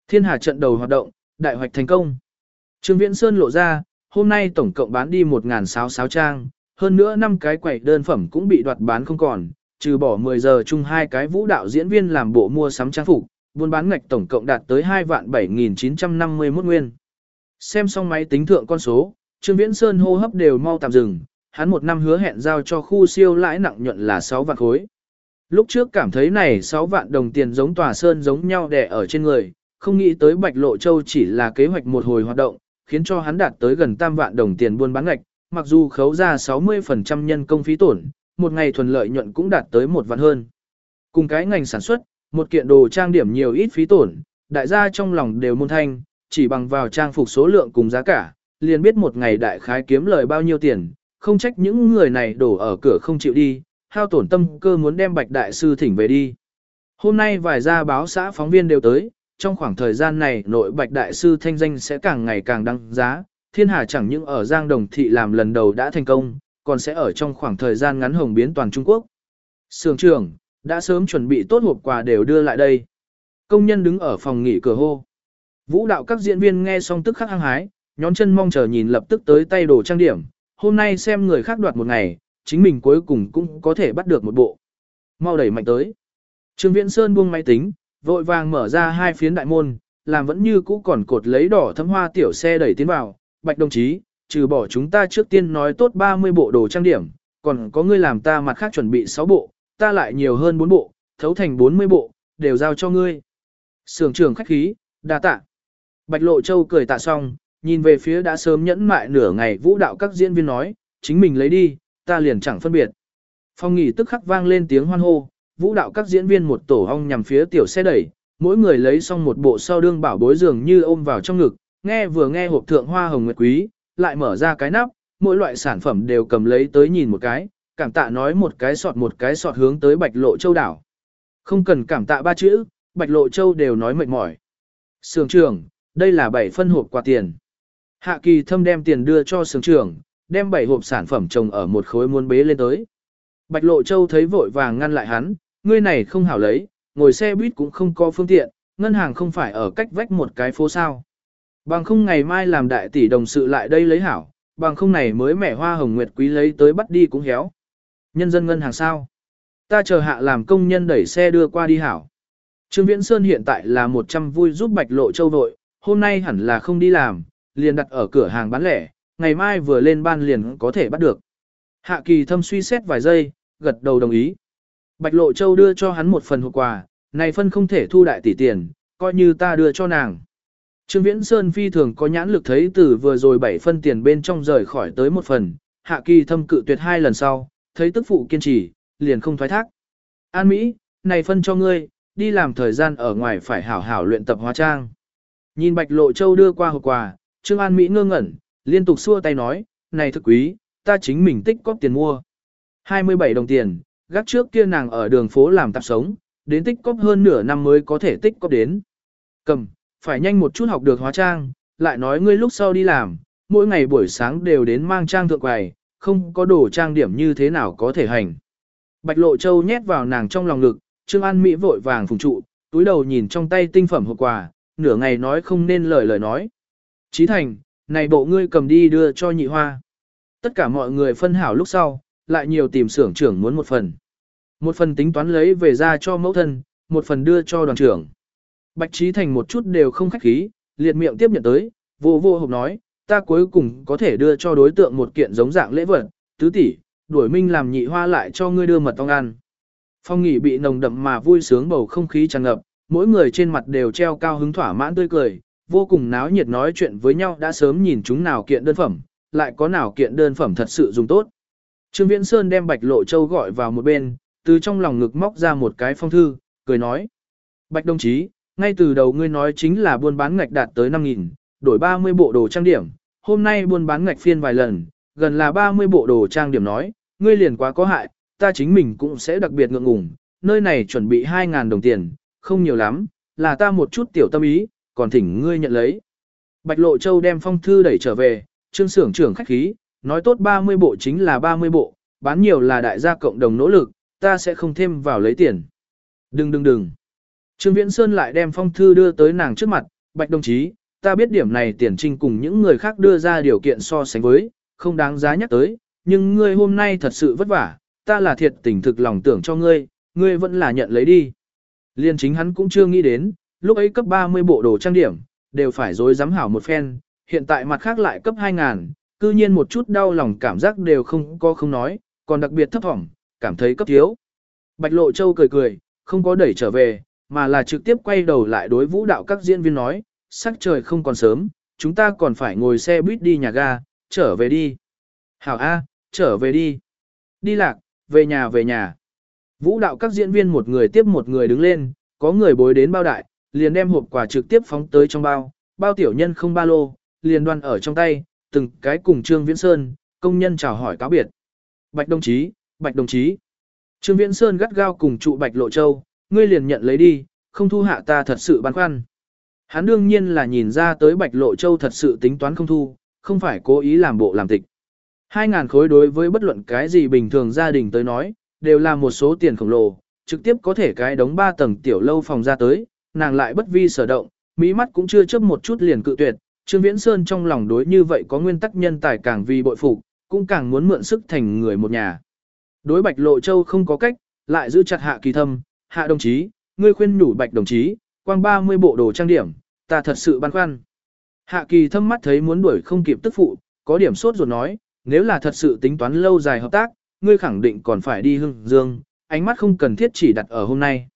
Thiên Hà trận đầu hoạt động, đại hoạch thành công. Trương Viễn Sơn lộ ra, hôm nay tổng cộng bán đi 1.600 trang, hơn nữa năm cái quầy đơn phẩm cũng bị đoạt bán không còn, trừ bỏ 10 giờ chung hai cái vũ đạo diễn viên làm bộ mua sắm trang phục, buôn bán ngạch tổng cộng đạt tới 2 vạn 7.951 nguyên. Xem xong máy tính thượng con số, Trương Viễn Sơn hô hấp đều mau tạm dừng, hắn một năm hứa hẹn giao cho khu siêu lãi nặng nhuận là 6 vạn khối. Lúc trước cảm thấy này 6 vạn đồng tiền giống tòa sơn giống nhau đè ở trên người, không nghĩ tới Bạch Lộ Châu chỉ là kế hoạch một hồi hoạt động, khiến cho hắn đạt tới gần tam vạn đồng tiền buôn bán ngạch, mặc dù khấu ra 60% nhân công phí tổn, một ngày thuần lợi nhuận cũng đạt tới một vạn hơn. Cùng cái ngành sản xuất, một kiện đồ trang điểm nhiều ít phí tổn, đại gia trong lòng đều môn thanh, chỉ bằng vào trang phục số lượng cùng giá cả, liền biết một ngày đại khái kiếm lời bao nhiêu tiền, không trách những người này đổ ở cửa không chịu đi, hao tổn tâm cơ muốn đem bạch đại sư thỉnh về đi. Hôm nay vài gia báo xã phóng viên đều tới, trong khoảng thời gian này nội bạch đại sư thanh danh sẽ càng ngày càng đăng giá, thiên hà chẳng những ở Giang Đồng Thị làm lần đầu đã thành công, còn sẽ ở trong khoảng thời gian ngắn hồng biến toàn Trung Quốc. Sưởng trưởng, đã sớm chuẩn bị tốt hộp quà đều đưa lại đây. Công nhân đứng ở phòng nghỉ cửa hô. Vũ đạo các diễn viên nghe xong tức khắc hăng hái, nhón chân mong chờ nhìn lập tức tới tay đồ trang điểm. Hôm nay xem người khác đoạt một ngày, chính mình cuối cùng cũng có thể bắt được một bộ. Mau đẩy mạnh tới. Trương Viễn Sơn buông máy tính, vội vàng mở ra hai phiến đại môn, làm vẫn như cũ còn cột lấy đỏ thấm hoa tiểu xe đẩy tiến vào. Bạch đồng chí, trừ bỏ chúng ta trước tiên nói tốt 30 bộ đồ trang điểm, còn có ngươi làm ta mặt khác chuẩn bị 6 bộ, ta lại nhiều hơn 4 bộ, thấu thành 40 bộ, đều giao cho ngươi. Sưởng trưởng khách khí, đa tạ. Bạch Lộ Châu cười tạ xong, nhìn về phía đã sớm nhẫn mại nửa ngày vũ đạo các diễn viên nói, chính mình lấy đi, ta liền chẳng phân biệt. Phong nghỉ tức khắc vang lên tiếng hoan hô, vũ đạo các diễn viên một tổ hong nhằm phía tiểu xe đẩy, mỗi người lấy xong một bộ sau đương bảo bối dường như ôm vào trong ngực, nghe vừa nghe hộp thượng hoa hồng nguyệt quý, lại mở ra cái nắp, mỗi loại sản phẩm đều cầm lấy tới nhìn một cái, cảm tạ nói một cái sọt một cái sọt hướng tới bạch lộ châu đảo. Không cần cảm tạ ba chữ, Bạch Lộ Châu đều nói mệt mỏi. Sưởng trưởng, đây là 7 phân hộp quà tiền. Hạ kỳ thâm đem tiền đưa cho sưởng trưởng, đem bảy hộp sản phẩm trồng ở một khối muôn bế lên tới. Bạch Lộ Châu thấy vội vàng ngăn lại hắn, ngươi này không hảo lấy, ngồi xe buýt cũng không có phương tiện, ngân hàng không phải ở cách vách một cái phố sao. Bằng không ngày mai làm đại tỷ đồng sự lại đây lấy hảo, bằng không này mới mẻ hoa hồng nguyệt quý lấy tới bắt đi cũng héo. Nhân dân ngân hàng sao? Ta chờ hạ làm công nhân đẩy xe đưa qua đi hảo. Trương Viễn Sơn hiện tại là 100 vui giúp Bạch Lộ Châu vội, hôm nay hẳn là không đi làm, liền đặt ở cửa hàng bán lẻ, ngày mai vừa lên ban liền có thể bắt được. Hạ kỳ thâm suy xét vài giây, gật đầu đồng ý. Bạch Lộ Châu đưa cho hắn một phần hộp quà, này phân không thể thu đại tỷ tiền, coi như ta đưa cho nàng. Trương Viễn Sơn phi thường có nhãn lực thấy từ vừa rồi bảy phân tiền bên trong rời khỏi tới một phần, hạ kỳ thâm cự tuyệt hai lần sau, thấy tức phụ kiên trì, liền không thoái thác. An Mỹ, này phân cho ngươi, đi làm thời gian ở ngoài phải hảo hảo luyện tập hóa trang. Nhìn Bạch Lộ Châu đưa qua hộp quà, Trương An Mỹ ngơ ngẩn, liên tục xua tay nói, này thực quý, ta chính mình tích cóp tiền mua. 27 đồng tiền, gác trước kia nàng ở đường phố làm tạp sống, đến tích cóp hơn nửa năm mới có thể tích cóp đến. Cầm, phải nhanh một chút học được hóa trang, lại nói ngươi lúc sau đi làm, mỗi ngày buổi sáng đều đến mang trang thượng quầy, không có đồ trang điểm như thế nào có thể hành. Bạch Lộ Châu nhét vào nàng trong lòng ngực, Trương An Mỹ vội vàng phùng trụ, túi đầu nhìn trong tay tinh phẩm hộp quà, nửa ngày nói không nên lời lời nói. Chí thành, này bộ ngươi cầm đi đưa cho nhị hoa. Tất cả mọi người phân hảo lúc sau, lại nhiều tìm xưởng trưởng muốn một phần. Một phần tính toán lấy về ra cho mẫu thân, một phần đưa cho đoàn trưởng. Bạch Trí Thành một chút đều không khách khí, liệt miệng tiếp nhận tới, vô vô hộp nói, ta cuối cùng có thể đưa cho đối tượng một kiện giống dạng lễ vật, tứ tỷ, đuổi minh làm nhị hoa lại cho ngươi đưa mật ong ăn. Phong nghỉ bị nồng đậm mà vui sướng bầu không khí tràn ngập, mỗi người trên mặt đều treo cao hứng thỏa mãn tươi cười, vô cùng náo nhiệt nói chuyện với nhau đã sớm nhìn chúng nào kiện đơn phẩm, lại có nào kiện đơn phẩm thật sự dùng tốt. Trương Viễn Sơn đem Bạch Lộ Châu gọi vào một bên, từ trong lòng ngực móc ra một cái phong thư, cười nói. Bạch đồng chí, ngay từ đầu ngươi nói chính là buôn bán ngạch đạt tới 5.000, đổi 30 bộ đồ trang điểm, hôm nay buôn bán ngạch phiên vài lần, gần là 30 bộ đồ trang điểm nói, ngươi liền quá có hại, ta chính mình cũng sẽ đặc biệt ngượng ngùng, nơi này chuẩn bị 2.000 đồng tiền, không nhiều lắm, là ta một chút tiểu tâm ý, còn thỉnh ngươi nhận lấy. Bạch Lộ Châu đem phong thư đẩy trở về, trương xưởng trưởng khách khí, nói tốt 30 bộ chính là 30 bộ, bán nhiều là đại gia cộng đồng nỗ lực, ta sẽ không thêm vào lấy tiền. Đừng đừng đừng. Trương Viễn Sơn lại đem phong thư đưa tới nàng trước mặt, Bạch đồng chí, ta biết điểm này tiền trinh cùng những người khác đưa ra điều kiện so sánh với, không đáng giá nhắc tới, nhưng ngươi hôm nay thật sự vất vả, ta là thiệt tình thực lòng tưởng cho ngươi, ngươi vẫn là nhận lấy đi. Liên chính hắn cũng chưa nghĩ đến, lúc ấy cấp 30 bộ đồ trang điểm, đều phải dối dám hảo một phen, hiện tại mặt khác lại cấp 2.000, cư nhiên một chút đau lòng cảm giác đều không có không nói, còn đặc biệt thấp thỏm, cảm thấy cấp thiếu. Bạch Lộ Châu cười cười, không có đẩy trở về, mà là trực tiếp quay đầu lại đối vũ đạo các diễn viên nói, sắc trời không còn sớm, chúng ta còn phải ngồi xe buýt đi nhà ga, trở về đi. Hảo A, trở về đi. Đi lạc, về nhà về nhà. Vũ đạo các diễn viên một người tiếp một người đứng lên, có người bối đến bao đại, liền đem hộp quà trực tiếp phóng tới trong bao, bao tiểu nhân không ba lô, liền đoan ở trong tay, từng cái cùng Trương Viễn Sơn, công nhân chào hỏi cáo biệt. Bạch đồng chí, Bạch đồng chí. Trương Viễn Sơn gắt gao cùng trụ Bạch Lộ Châu, ngươi liền nhận lấy đi, không thu hạ ta thật sự băn khoăn. Hắn đương nhiên là nhìn ra tới Bạch Lộ Châu thật sự tính toán không thu, không phải cố ý làm bộ làm tịch. Hai ngàn khối đối với bất luận cái gì bình thường gia đình tới nói, đều là một số tiền khổng lồ, trực tiếp có thể cái đống ba tầng tiểu lâu phòng ra tới, nàng lại bất vi sở động, mỹ mắt cũng chưa chấp một chút liền cự tuyệt. Trương Viễn Sơn trong lòng đối như vậy có nguyên tắc nhân tài càng vì bội phục, cũng càng muốn mượn sức thành người một nhà. Đối Bạch Lộ Châu không có cách, lại giữ chặt Hạ Kỳ Thâm, Hạ đồng chí, ngươi khuyên nhủ Bạch đồng chí, quang 30 bộ đồ trang điểm, ta thật sự băn khoăn. Hạ Kỳ Thâm mắt thấy muốn đuổi không kịp tức phụ, có điểm sốt ruột nói, nếu là thật sự tính toán lâu dài hợp tác, ngươi khẳng định còn phải đi hưng dương, ánh mắt không cần thiết chỉ đặt ở hôm nay.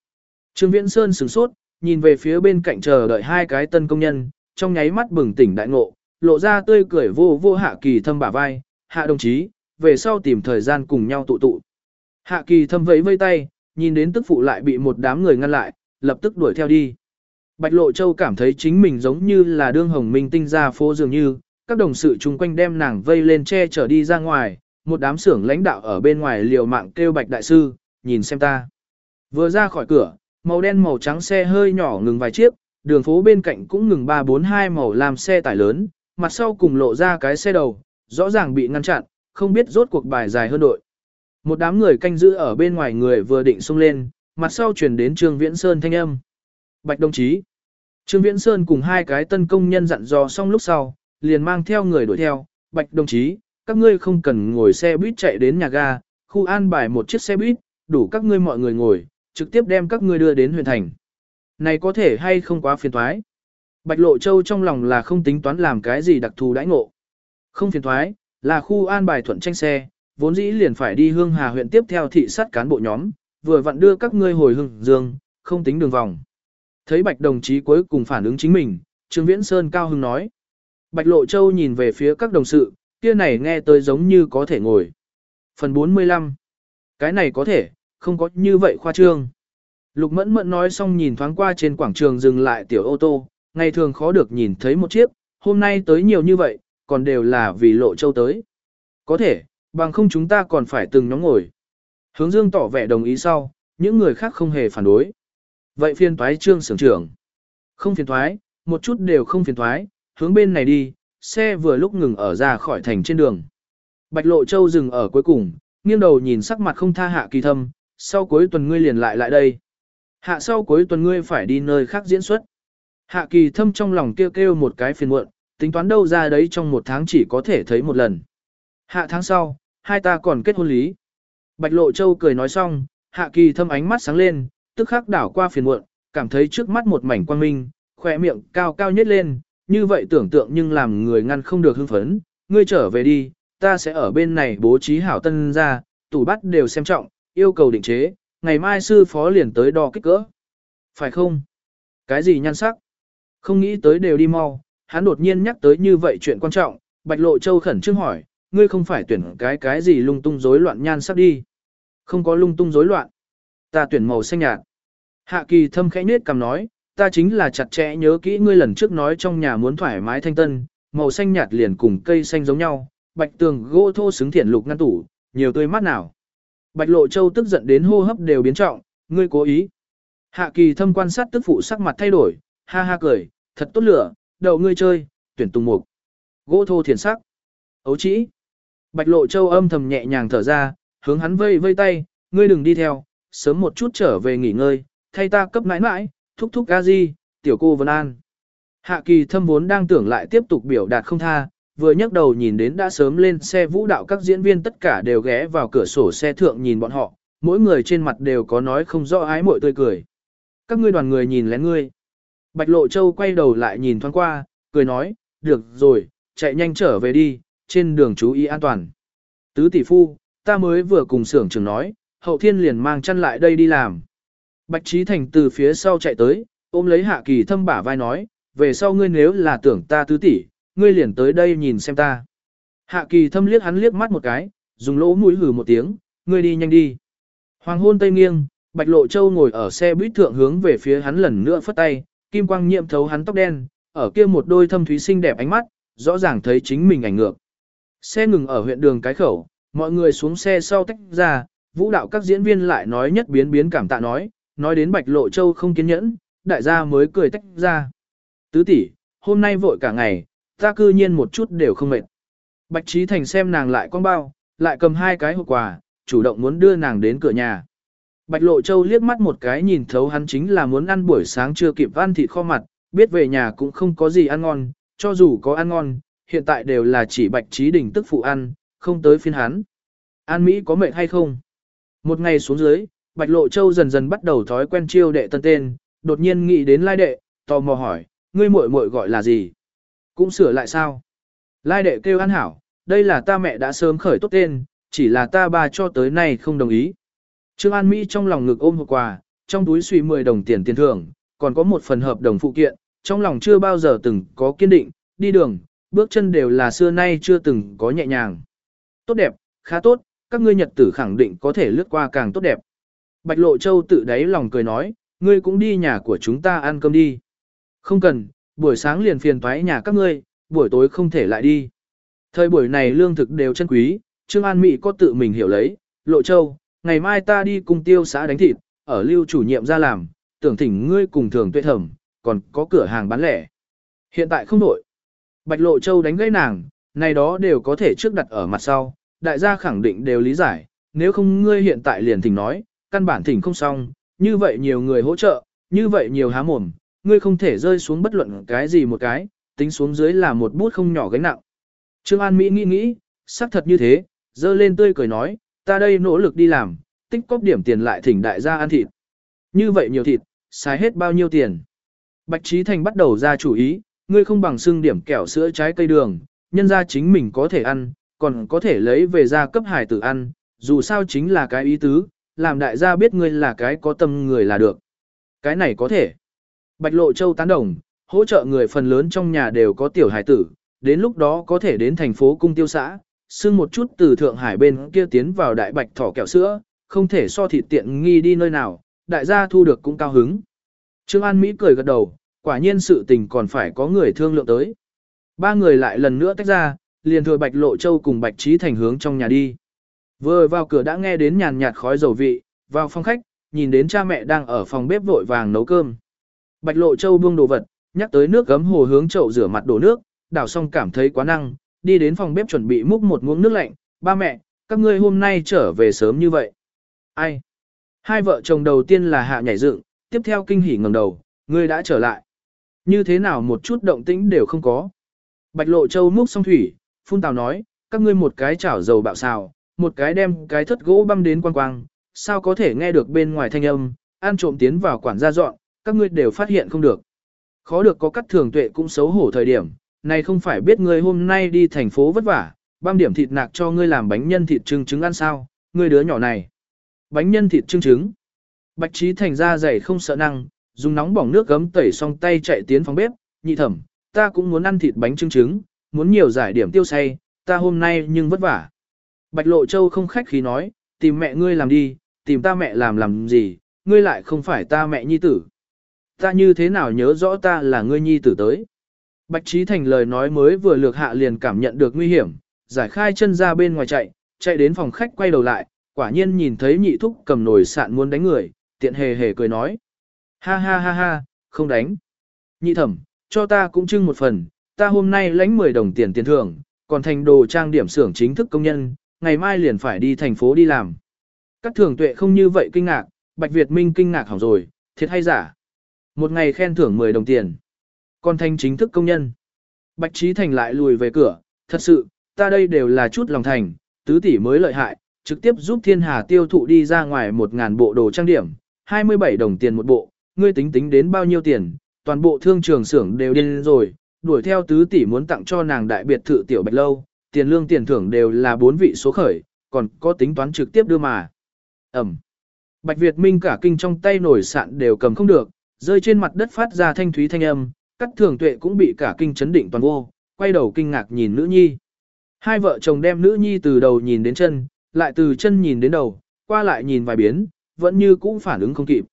Trương Viễn Sơn sửng sốt, nhìn về phía bên cạnh chờ đợi hai cái tân công nhân, trong nháy mắt bừng tỉnh đại ngộ, lộ ra tươi cười vô vô hạ kỳ thâm bả vai, hạ đồng chí, về sau tìm thời gian cùng nhau tụ tụ. Hạ kỳ thâm vẫy vây tay, nhìn đến tức phụ lại bị một đám người ngăn lại, lập tức đuổi theo đi. Bạch Lộ Châu cảm thấy chính mình giống như là đương hồng minh tinh ra phố dường như, các đồng sự chung quanh đem nàng vây lên che chở đi ra ngoài, một đám xưởng lãnh đạo ở bên ngoài liều mạng kêu Bạch Đại Sư, nhìn xem ta. Vừa ra khỏi cửa, màu đen màu trắng xe hơi nhỏ ngừng vài chiếc, đường phố bên cạnh cũng ngừng 342 màu làm xe tải lớn, mặt sau cùng lộ ra cái xe đầu, rõ ràng bị ngăn chặn, không biết rốt cuộc bài dài hơn đội. Một đám người canh giữ ở bên ngoài người vừa định xông lên, mặt sau chuyển đến Trương Viễn Sơn thanh âm. Bạch đồng chí. Trương Viễn Sơn cùng hai cái tân công nhân dặn dò xong lúc sau, liền mang theo người đuổi theo. Bạch đồng chí, các ngươi không cần ngồi xe buýt chạy đến nhà ga, khu an bài một chiếc xe buýt, đủ các ngươi mọi người ngồi, trực tiếp đem các ngươi đưa đến huyện thành. Này có thể hay không quá phiền thoái. Bạch Lộ Châu trong lòng là không tính toán làm cái gì đặc thù đãi ngộ. Không phiền thoái, là khu an bài thuận tranh xe, vốn dĩ liền phải đi hương hà huyện tiếp theo thị sát cán bộ nhóm, vừa vặn đưa các ngươi hồi hương dương, không tính đường vòng. Thấy Bạch đồng chí cuối cùng phản ứng chính mình, Trương Viễn Sơn cao hưng nói. Bạch Lộ Châu nhìn về phía các đồng sự, kia này nghe tới giống như có thể ngồi. Phần 45. Cái này có thể, không có như vậy khoa trương. Lục mẫn mẫn nói xong nhìn thoáng qua trên quảng trường dừng lại tiểu ô tô, ngày thường khó được nhìn thấy một chiếc, hôm nay tới nhiều như vậy, còn đều là vì lộ châu tới. Có thể, bằng không chúng ta còn phải từng nhóm ngồi. Hướng dương tỏ vẻ đồng ý sau, những người khác không hề phản đối. Vậy phiền thoái trương sưởng trưởng. Không phiền thoái, một chút đều không phiền thoái, hướng bên này đi, xe vừa lúc ngừng ở ra khỏi thành trên đường. Bạch Lộ Châu dừng ở cuối cùng, nghiêng đầu nhìn sắc mặt không tha hạ kỳ thâm, sau cuối tuần ngươi liền lại lại đây. Hạ sau cuối tuần ngươi phải đi nơi khác diễn xuất. Hạ kỳ thâm trong lòng kêu kêu một cái phiền muộn, tính toán đâu ra đấy trong một tháng chỉ có thể thấy một lần. Hạ tháng sau, hai ta còn kết hôn lý. Bạch Lộ Châu cười nói xong, hạ kỳ thâm ánh mắt sáng lên, tức khắc đảo qua phiền muộn, cảm thấy trước mắt một mảnh quang minh, khỏe miệng cao cao nhất lên, như vậy tưởng tượng nhưng làm người ngăn không được hưng phấn, ngươi trở về đi, ta sẽ ở bên này bố trí hảo tân ra, tủ bắt đều xem trọng, yêu cầu định chế, ngày mai sư phó liền tới đo kích cỡ. Phải không? Cái gì nhan sắc? Không nghĩ tới đều đi mau, hắn đột nhiên nhắc tới như vậy chuyện quan trọng, Bạch Lộ Châu khẩn trương hỏi, ngươi không phải tuyển cái cái gì lung tung rối loạn nhan sắc đi. Không có lung tung rối loạn. Ta tuyển màu xanh nhạt. Hạ kỳ thâm khẽ nết cầm nói, ta chính là chặt chẽ nhớ kỹ ngươi lần trước nói trong nhà muốn thoải mái thanh tân, màu xanh nhạt liền cùng cây xanh giống nhau, bạch tường gỗ thô xứng thiện lục ngăn tủ, nhiều tươi mát nào. Bạch Lộ Châu tức giận đến hô hấp đều biến trọng, ngươi cố ý. Hạ kỳ thâm quan sát tức phụ sắc mặt thay đổi, ha ha cười, thật tốt lửa, đậu ngươi chơi, tuyển tùng mục. Gỗ thô thiền sắc. Ấu chỉ. Bạch Lộ Châu âm thầm nhẹ nhàng thở ra, hướng hắn vây vây tay, ngươi đừng đi theo, sớm một chút trở về nghỉ ngơi, thay ta cấp mãi mãi, thúc thúc ca di, tiểu cô Vân An. Hạ kỳ thâm vốn đang tưởng lại tiếp tục biểu đạt không tha, vừa nhấc đầu nhìn đến đã sớm lên xe vũ đạo các diễn viên tất cả đều ghé vào cửa sổ xe thượng nhìn bọn họ, mỗi người trên mặt đều có nói không rõ ái mội tươi cười. Các ngươi đoàn người nhìn lén ngươi. Bạch Lộ Châu quay đầu lại nhìn thoáng qua, cười nói, được rồi, chạy nhanh trở về đi, trên đường chú ý an toàn. Tứ tỷ phu, ta mới vừa cùng xưởng trưởng nói, hậu thiên liền mang chăn lại đây đi làm. Bạch Trí Thành từ phía sau chạy tới, ôm lấy Hạ Kỳ thâm bả vai nói, về sau ngươi nếu là tưởng ta tứ tỷ, ngươi liền tới đây nhìn xem ta. Hạ Kỳ thâm liếc hắn liếc mắt một cái, dùng lỗ mũi hừ một tiếng, ngươi đi nhanh đi. Hoàng hôn tây nghiêng, Bạch Lộ Châu ngồi ở xe buýt thượng hướng về phía hắn lần nữa phất tay, kim quang nhiệm thấu hắn tóc đen, ở kia một đôi thâm thúy xinh đẹp ánh mắt, rõ ràng thấy chính mình ảnh ngược. Xe ngừng ở huyện đường cái khẩu, mọi người xuống xe sau tách ra, vũ đạo các diễn viên lại nói nhất biến biến cảm tạ nói, nói đến Bạch Lộ Châu không kiên nhẫn, đại gia mới cười tách ra. Tứ tỷ, hôm nay vội cả ngày, ta cư nhiên một chút đều không mệt. Bạch Trí Thành xem nàng lại con bao, lại cầm hai cái hộp quà, chủ động muốn đưa nàng đến cửa nhà. Bạch Lộ Châu liếc mắt một cái nhìn thấu hắn chính là muốn ăn buổi sáng chưa kịp ăn thịt kho mặt, biết về nhà cũng không có gì ăn ngon, cho dù có ăn ngon, hiện tại đều là chỉ Bạch Trí Đình tức phụ ăn, không tới phiên hắn. An Mỹ có mệt hay không? Một ngày xuống dưới, Bạch Lộ Châu dần dần bắt đầu thói quen chiêu đệ tân tên, đột nhiên nghĩ đến lai đệ, tò mò hỏi, ngươi muội muội gọi là gì? Cũng sửa lại sao? Lai đệ kêu an hảo, đây là ta mẹ đã sớm khởi tốt tên, chỉ là ta ba cho tới nay không đồng ý. Trương An Mỹ trong lòng ngực ôm hộp quà, trong túi suy 10 đồng tiền tiền thưởng, còn có một phần hợp đồng phụ kiện, trong lòng chưa bao giờ từng có kiên định, đi đường, bước chân đều là xưa nay chưa từng có nhẹ nhàng. Tốt đẹp, khá tốt, các ngươi nhật tử khẳng định có thể lướt qua càng tốt đẹp. Bạch Lộ Châu tự đáy lòng cười nói, ngươi cũng đi nhà của chúng ta ăn cơm đi. Không cần, buổi sáng liền phiền toái nhà các ngươi, buổi tối không thể lại đi. Thời buổi này lương thực đều chân quý, Trương An Mỹ có tự mình hiểu lấy, Lộ Châu, ngày mai ta đi cùng tiêu xã đánh thịt, ở lưu chủ nhiệm ra làm, tưởng thỉnh ngươi cùng thường tuệ thẩm, còn có cửa hàng bán lẻ. Hiện tại không đổi. Bạch Lộ Châu đánh gãy nàng, này đó đều có thể trước đặt ở mặt sau, đại gia khẳng định đều lý giải, nếu không ngươi hiện tại liền thỉnh nói, căn bản thỉnh không xong, như vậy nhiều người hỗ trợ, như vậy nhiều há mồm, ngươi không thể rơi xuống bất luận cái gì một cái, tính xuống dưới là một bút không nhỏ gánh nặng. Trương An Mỹ nghĩ nghĩ, xác thật như thế, dơ lên tươi cười nói, ta đây nỗ lực đi làm, tích cóp điểm tiền lại thỉnh đại gia ăn thịt. Như vậy nhiều thịt, xài hết bao nhiêu tiền. Bạch Trí Thành bắt đầu ra chủ ý, ngươi không bằng xưng điểm kẹo sữa trái cây đường, nhân ra chính mình có thể ăn, còn có thể lấy về ra cấp hải tử ăn, dù sao chính là cái ý tứ, làm đại gia biết ngươi là cái có tâm người là được. Cái này có thể. Bạch Lộ Châu tán đồng, hỗ trợ người phần lớn trong nhà đều có tiểu hải tử, đến lúc đó có thể đến thành phố cung tiêu xã, xưng một chút từ Thượng Hải bên kia tiến vào đại bạch thỏ kẹo sữa, không thể so thịt tiện nghi đi nơi nào, đại gia thu được cũng cao hứng. Trương An Mỹ cười gật đầu, quả nhiên sự tình còn phải có người thương lượng tới. Ba người lại lần nữa tách ra, liền thừa Bạch Lộ Châu cùng Bạch Trí Thành hướng trong nhà đi. Vừa vào cửa đã nghe đến nhàn nhạt khói dầu vị, vào phòng khách, nhìn đến cha mẹ đang ở phòng bếp vội vàng nấu cơm. Bạch Lộ Châu buông đồ vật, nhắc tới nước gấm hồ hướng chậu rửa mặt đổ nước, đảo xong cảm thấy quá năng, đi đến phòng bếp chuẩn bị múc một muỗng nước lạnh, ba mẹ, các ngươi hôm nay trở về sớm như vậy. Ai? Hai vợ chồng đầu tiên là hạ nhảy dựng, tiếp theo kinh hỉ ngẩng đầu, ngươi đã trở lại. Như thế nào một chút động tĩnh đều không có. Bạch Lộ Châu múc xong thủy, phun tào nói, các ngươi một cái chảo dầu bạo xào, một cái đem cái thất gỗ băm đến quang quang, sao có thể nghe được bên ngoài thanh âm, ăn trộm tiến vào quản gia dọn, các ngươi đều phát hiện không được. Khó được có cắt thường tuệ cũng xấu hổ thời điểm, này không phải biết ngươi hôm nay đi thành phố vất vả, băm điểm thịt nạc cho ngươi làm bánh nhân thịt trưng trứng ăn sao, ngươi đứa nhỏ này. Bánh nhân thịt trưng trứng. Bạch trí thành ra dày không sợ năng, dùng nóng bỏng nước gấm tẩy xong tay chạy tiến phòng bếp, nhị thẩm, ta cũng muốn ăn thịt bánh trưng trứng, muốn nhiều giải điểm tiêu say, ta hôm nay nhưng vất vả. Bạch Lộ Châu không khách khí nói, tìm mẹ ngươi làm đi, tìm ta mẹ làm làm gì, ngươi lại không phải ta mẹ nhi tử. Ta như thế nào nhớ rõ ta là ngươi nhi tử tới. Bạch Trí Thành lời nói mới vừa lược hạ liền cảm nhận được nguy hiểm, giải khai chân ra bên ngoài chạy, chạy đến phòng khách quay đầu lại, quả nhiên nhìn thấy nhị thúc cầm nồi sạn muốn đánh người, tiện hề hề cười nói. Ha ha ha ha, không đánh. Nhị thẩm, cho ta cũng trưng một phần, ta hôm nay lãnh 10 đồng tiền tiền thưởng, còn thành đồ trang điểm xưởng chính thức công nhân, ngày mai liền phải đi thành phố đi làm. Các thường tuệ không như vậy kinh ngạc, Bạch Việt Minh kinh ngạc hỏng rồi, thiệt hay giả. Một ngày khen thưởng 10 đồng tiền. Còn thanh chính thức công nhân. Bạch Trí Thành lại lùi về cửa, thật sự, ta đây đều là chút lòng thành, tứ tỷ mới lợi hại, trực tiếp giúp thiên hà tiêu thụ đi ra ngoài 1.000 bộ đồ trang điểm, 27 đồng tiền một bộ, ngươi tính tính đến bao nhiêu tiền, toàn bộ thương trường xưởng đều điên rồi, đuổi theo tứ tỷ muốn tặng cho nàng đại biệt thự tiểu bạch lâu, tiền lương tiền thưởng đều là bốn vị số khởi, còn có tính toán trực tiếp đưa mà. Ẩm. Bạch Việt Minh cả kinh trong tay nổi sạn đều cầm không được, rơi trên mặt đất phát ra thanh thúy thanh âm, cắt thường tuệ cũng bị cả kinh chấn định toàn vô, quay đầu kinh ngạc nhìn nữ nhi. Hai vợ chồng đem nữ nhi từ đầu nhìn đến chân, lại từ chân nhìn đến đầu, qua lại nhìn vài biến, vẫn như cũ phản ứng không kịp.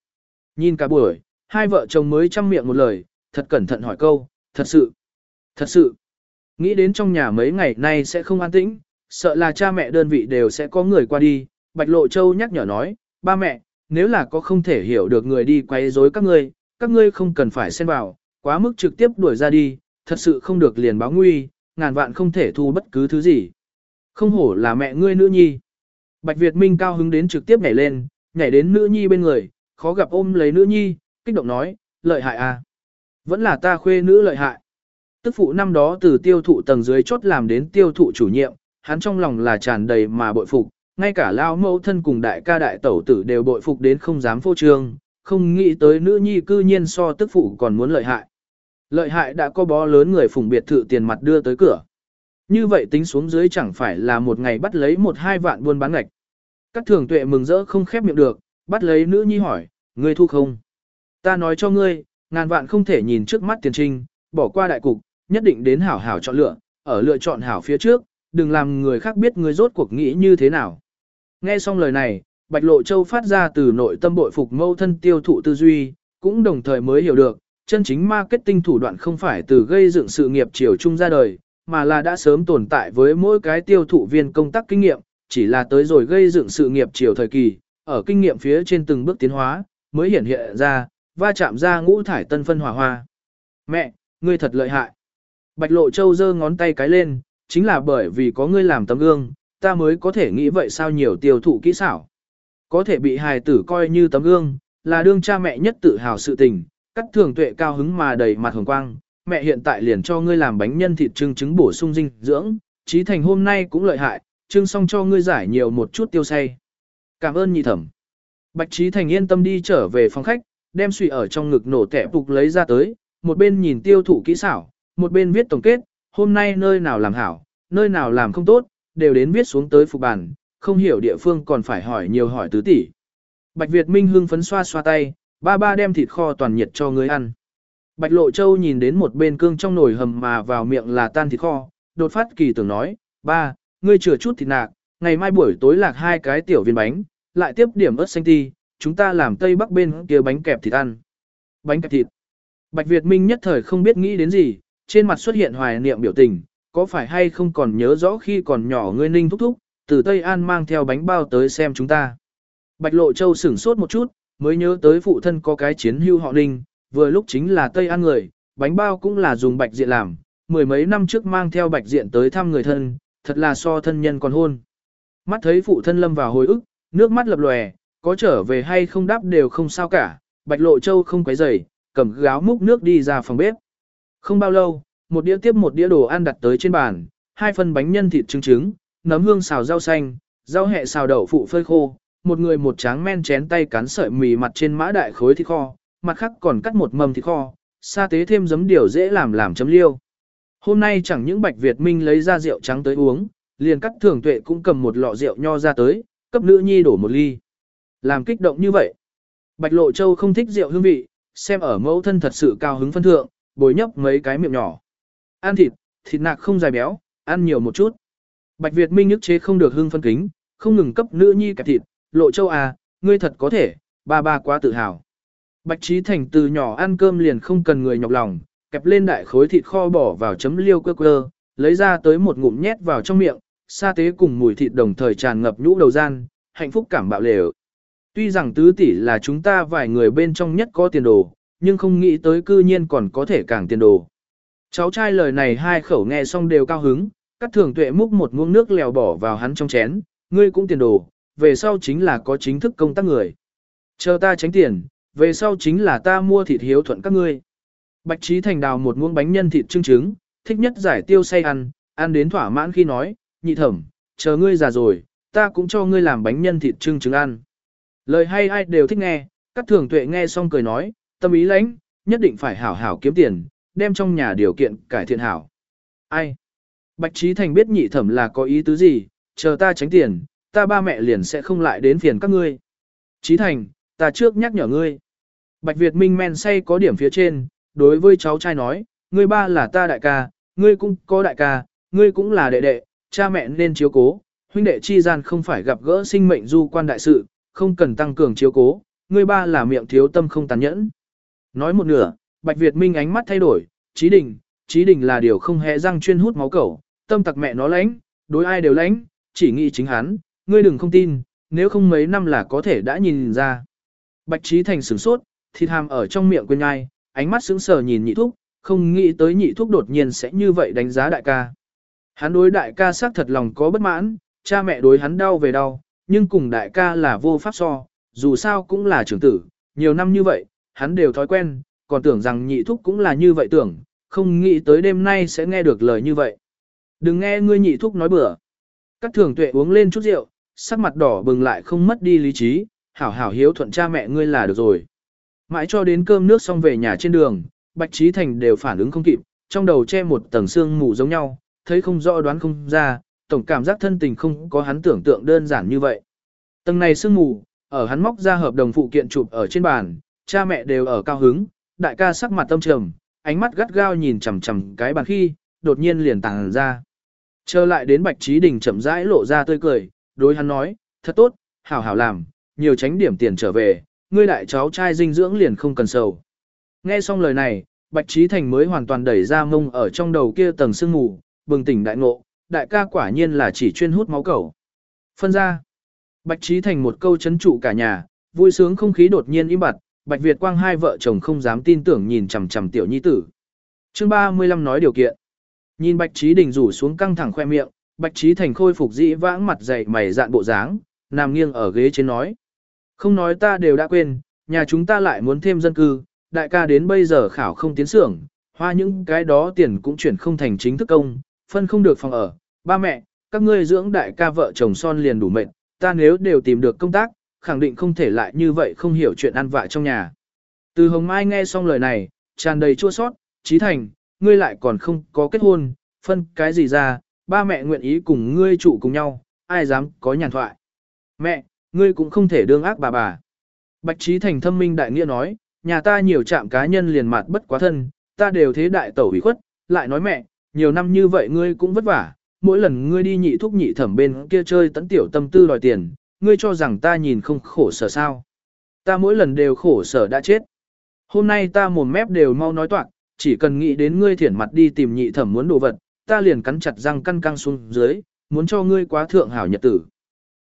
Nhìn cả buổi, hai vợ chồng mới chăm miệng một lời, thật cẩn thận hỏi câu, thật sự, thật sự. Nghĩ đến trong nhà mấy ngày nay sẽ không an tĩnh, sợ là cha mẹ đơn vị đều sẽ có người qua đi. Bạch Lộ Châu nhắc nhở nói, ba mẹ, nếu là có không thể hiểu được người đi quay rối các ngươi, các ngươi không cần phải xen vào, quá mức trực tiếp đuổi ra đi, thật sự không được liền báo nguy, ngàn vạn không thể thu bất cứ thứ gì. Không hổ là mẹ ngươi nữ nhi. Bạch Việt Minh cao hứng đến trực tiếp nhảy lên, nhảy đến nữ nhi bên người, khó gặp ôm lấy nữ nhi, kích động nói, lợi hại à. Vẫn là ta khuê nữ lợi hại. Tức phụ năm đó từ tiêu thụ tầng dưới chốt làm đến tiêu thụ chủ nhiệm, hắn trong lòng là tràn đầy mà bội phục, ngay cả lao mẫu thân cùng đại ca đại tẩu tử đều bội phục đến không dám phô trương, không nghĩ tới nữ nhi cư nhiên so tức phụ còn muốn lợi hại. Lợi hại đã có bó lớn người phùng biệt thự tiền mặt đưa tới cửa. Như vậy tính xuống dưới chẳng phải là một ngày bắt lấy một hai vạn buôn bán ngạch. Các thường tuệ mừng rỡ không khép miệng được, bắt lấy nữ nhi hỏi, ngươi thu không? Ta nói cho ngươi, ngàn vạn không thể nhìn trước mắt tiền trinh, bỏ qua đại cục, nhất định đến hảo hảo chọn lựa, ở lựa chọn hảo phía trước, đừng làm người khác biết ngươi rốt cuộc nghĩ như thế nào. Nghe xong lời này, Bạch Lộ Châu phát ra từ nội tâm bội phục mâu thân tiêu thụ tư duy, cũng đồng thời mới hiểu được, chân chính marketing thủ đoạn không phải từ gây dựng sự nghiệp chiều chung ra đời, mà là đã sớm tồn tại với mỗi cái tiêu thụ viên công tác kinh nghiệm, chỉ là tới rồi gây dựng sự nghiệp chiều thời kỳ, ở kinh nghiệm phía trên từng bước tiến hóa, mới hiện hiện ra, va chạm ra ngũ thải tân phân hỏa hoa. Mẹ, ngươi thật lợi hại. Bạch Lộ Châu giơ ngón tay cái lên, chính là bởi vì có ngươi làm tấm gương, ta mới có thể nghĩ vậy sao nhiều tiêu thụ kỹ xảo. Có thể bị hài tử coi như tấm gương, là đương cha mẹ nhất tự hào sự tình, cắt thường tuệ cao hứng mà đầy mặt hồng quang, mẹ hiện tại liền cho ngươi làm bánh nhân thịt trưng trứng bổ sung dinh dưỡng, trí thành hôm nay cũng lợi hại, trưng xong cho ngươi giải nhiều một chút tiêu say. Cảm ơn nhị thẩm. Bạch trí thành yên tâm đi trở về phòng khách, đem suy ở trong ngực nổ tẻ phục lấy ra tới, một bên nhìn tiêu thụ kỹ xảo, một bên viết tổng kết, hôm nay nơi nào làm hảo, nơi nào làm không tốt, đều đến viết xuống tới phục bản, không hiểu địa phương còn phải hỏi nhiều hỏi tứ tỷ. Bạch Việt Minh hưng phấn xoa xoa tay, ba ba đem thịt kho toàn nhiệt cho người ăn. Bạch Lộ Châu nhìn đến một bên cương trong nồi hầm mà vào miệng là tan thịt kho, đột phát kỳ tưởng nói, ba, ngươi chừa chút thịt nạc, ngày mai buổi tối lạc hai cái tiểu viên bánh, lại tiếp điểm ớt xanh ti, chúng ta làm tây bắc bên kia bánh kẹp thịt ăn. Bánh kẹp thịt. Bạch Việt Minh nhất thời không biết nghĩ đến gì, trên mặt xuất hiện hoài niệm biểu tình, có phải hay không còn nhớ rõ khi còn nhỏ ngươi ninh thúc thúc, từ Tây An mang theo bánh bao tới xem chúng ta. Bạch Lộ Châu sửng sốt một chút, mới nhớ tới phụ thân có cái chiến hưu họ ninh, vừa lúc chính là Tây An người, bánh bao cũng là dùng bạch diện làm, mười mấy năm trước mang theo bạch diện tới thăm người thân, thật là so thân nhân còn hôn. Mắt thấy phụ thân lâm vào hồi ức, nước mắt lập lòe, có trở về hay không đáp đều không sao cả, Bạch Lộ Châu không quấy rầy, cầm gáo múc nước đi ra phòng bếp. Không bao lâu, một đĩa tiếp một đĩa đồ ăn đặt tới trên bàn, hai phần bánh nhân thịt trứng trứng, nấm hương xào rau xanh, rau hẹ xào đậu phụ phơi khô, một người một tráng men chén tay cắn sợi mì mặt trên mã đại khối thịt kho, mặt khác còn cắt một mầm thịt kho, sa tế thêm giấm điều dễ làm làm chấm liêu. Hôm nay chẳng những Bạch Việt Minh lấy ra rượu trắng tới uống, liền cắt thường tuệ cũng cầm một lọ rượu nho ra tới, cấp nữ nhi đổ một ly. Làm kích động như vậy. Bạch Lộ Châu không thích rượu hương vị, xem ở mẫu thân thật sự cao hứng phân thượng, bồi nhấp mấy cái miệng nhỏ. Ăn thịt, thịt nạc không dài béo, ăn nhiều một chút. Bạch Việt Minh nhức chế không được hưng phân kính, không ngừng cấp nữ nhi kẹp thịt, Lộ Châu à, ngươi thật có thể, ba ba quá tự hào. Bạch Trí Thành từ nhỏ ăn cơm liền không cần người nhọc lòng, kẹp lên đại khối thịt kho bỏ vào chấm liêu quơ quơ, lấy ra tới một ngụm nhét vào trong miệng, sa tế cùng mùi thịt đồng thời tràn ngập nhũ đầu gian, hạnh phúc cảm bạo lều. Tuy rằng tứ tỷ là chúng ta vài người bên trong nhất có tiền đồ, nhưng không nghĩ tới cư nhiên còn có thể càng tiền đồ. Cháu trai lời này hai khẩu nghe xong đều cao hứng, Cát thường tuệ múc một muỗng nước lèo bỏ vào hắn trong chén, ngươi cũng tiền đồ, về sau chính là có chính thức công tác người. Chờ ta tránh tiền, về sau chính là ta mua thịt hiếu thuận các ngươi. Bạch Trí Thành đào một muỗng bánh nhân thịt trưng trứng, thích nhất giải tiêu say ăn, ăn đến thỏa mãn khi nói, nhị thẩm, chờ ngươi già rồi, ta cũng cho ngươi làm bánh nhân thịt trưng trứng ăn. Lời hay ai đều thích nghe, các thường tuệ nghe xong cười nói, tâm ý lãnh, nhất định phải hảo hảo kiếm tiền, đem trong nhà điều kiện cải thiện hảo. Ai? Bạch Trí Thành biết nhị thẩm là có ý tứ gì, chờ ta tránh tiền, ta ba mẹ liền sẽ không lại đến phiền các ngươi. Trí Thành, ta trước nhắc nhở ngươi. Bạch Việt Minh men say có điểm phía trên, đối với cháu trai nói, ngươi ba là ta đại ca, ngươi cũng có đại ca, ngươi cũng là đệ đệ, cha mẹ nên chiếu cố, huynh đệ chi gian không phải gặp gỡ sinh mệnh du quan đại sự, không cần tăng cường chiếu cố, ngươi ba là miệng thiếu tâm không tàn nhẫn. Nói một nửa, Bạch Việt Minh ánh mắt thay đổi, trí đình, trí đình là điều không hề răng chuyên hút máu cẩu, tâm tặc mẹ nó lãnh, đối ai đều lãnh, chỉ nghĩ chính hắn, ngươi đừng không tin, nếu không mấy năm là có thể đã nhìn ra. Bạch Trí Thành sửng sốt, thịt hàm ở trong miệng quên ngai, ánh mắt sững sờ nhìn nhị thúc, không nghĩ tới nhị thúc đột nhiên sẽ như vậy đánh giá đại ca. Hắn đối đại ca xác thật lòng có bất mãn, cha mẹ đối hắn đau về đau, nhưng cùng đại ca là vô pháp so, dù sao cũng là trưởng tử, nhiều năm như vậy, hắn đều thói quen, còn tưởng rằng nhị thúc cũng là như vậy tưởng, không nghĩ tới đêm nay sẽ nghe được lời như vậy. Đừng nghe ngươi nhị thúc nói bừa. Các thường tuệ uống lên chút rượu, sắc mặt đỏ bừng lại không mất đi lý trí, hảo hảo hiếu thuận cha mẹ ngươi là được rồi. Mãi cho đến cơm nước xong về nhà trên đường, Bạch Trí Thành đều phản ứng không kịp, trong đầu che một tầng xương mù giống nhau, thấy không rõ đoán không ra, tổng cảm giác thân tình không có hắn tưởng tượng đơn giản như vậy. Tầng này sương mù, ở hắn móc ra hợp đồng phụ kiện chụp ở trên bàn, cha mẹ đều ở cao hứng, đại ca sắc mặt tâm trầm, ánh mắt gắt gao nhìn chằm chằm cái bàn khi, đột nhiên liền tàng ra. Trở lại đến Bạch Trí Đình chậm rãi lộ ra tươi cười, đối hắn nói, thật tốt, hảo hảo làm, nhiều tránh điểm tiền trở về, ngươi đại cháu trai dinh dưỡng liền không cần sầu. Nghe xong lời này, Bạch Trí Thành mới hoàn toàn đẩy ra mông ở trong đầu kia tầng sương mù, bừng tỉnh đại ngộ, đại ca quả nhiên là chỉ chuyên hút máu cẩu. Phân ra, Bạch Trí Thành một câu chấn trụ cả nhà, vui sướng không khí đột nhiên im bặt, Bạch Việt Quang hai vợ chồng không dám tin tưởng nhìn chằm chằm tiểu nhi tử. Chương 35 nói điều kiện. Nhìn Bạch Trí Đình rủ xuống căng thẳng khoe miệng, Bạch Trí Thành khôi phục dĩ vãng mặt dày mày dạn bộ dáng, nằm nghiêng ở ghế trên nói. Không nói ta đều đã quên, nhà chúng ta lại muốn thêm dân cư, đại ca đến bây giờ khảo không tiến xưởng, hoa những cái đó tiền cũng chuyển không thành chính thức công, phân không được phòng ở. Ba mẹ, các ngươi dưỡng đại ca vợ chồng son liền đủ mệnh, ta nếu đều tìm được công tác, khẳng định không thể lại như vậy không hiểu chuyện ăn vạ trong nhà. Từ Hồng Mai nghe xong lời này, tràn đầy chua sót, trí thành, ngươi lại còn không có kết hôn, phân cái gì ra, ba mẹ nguyện ý cùng ngươi trụ cùng nhau, ai dám có nhàn thoại. Mẹ, ngươi cũng không thể đương ác bà bà. Bạch Trí Thành thâm minh đại nghĩa nói, nhà ta nhiều trạm cá nhân liền mặt bất quá thân, ta đều thế đại tẩu ủy khuất, lại nói mẹ, nhiều năm như vậy ngươi cũng vất vả, mỗi lần ngươi đi nhị thúc nhị thẩm bên kia chơi tấn tiểu tâm tư đòi tiền, ngươi cho rằng ta nhìn không khổ sở sao. Ta mỗi lần đều khổ sở đã chết. Hôm nay ta mồm mép đều mau nói toạc, chỉ cần nghĩ đến ngươi thiển mặt đi tìm nhị thẩm muốn đồ vật, ta liền cắn chặt răng căn căng xuống dưới, muốn cho ngươi quá thượng hảo nhật tử.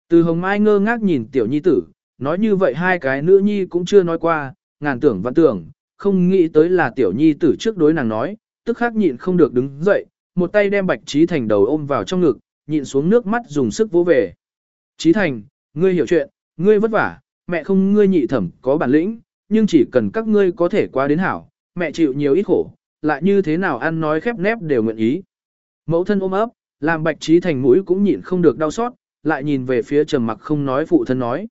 Từ hồng mai ngơ ngác nhìn tiểu nhi tử, nói như vậy hai cái nữ nhi cũng chưa nói qua, ngàn tưởng văn tưởng, không nghĩ tới là tiểu nhi tử trước đối nàng nói, tức khắc nhịn không được đứng dậy, một tay đem bạch trí thành đầu ôm vào trong ngực, nhịn xuống nước mắt dùng sức vỗ về. Trí thành, ngươi hiểu chuyện, ngươi vất vả, mẹ không ngươi nhị thẩm có bản lĩnh, nhưng chỉ cần các ngươi có thể qua đến hảo, mẹ chịu nhiều ít khổ, lại như thế nào ăn nói khép nép đều nguyện ý. Mẫu thân ôm ấp, làm bạch trí thành mũi cũng nhịn không được đau xót, lại nhìn về phía trầm mặc không nói phụ thân nói.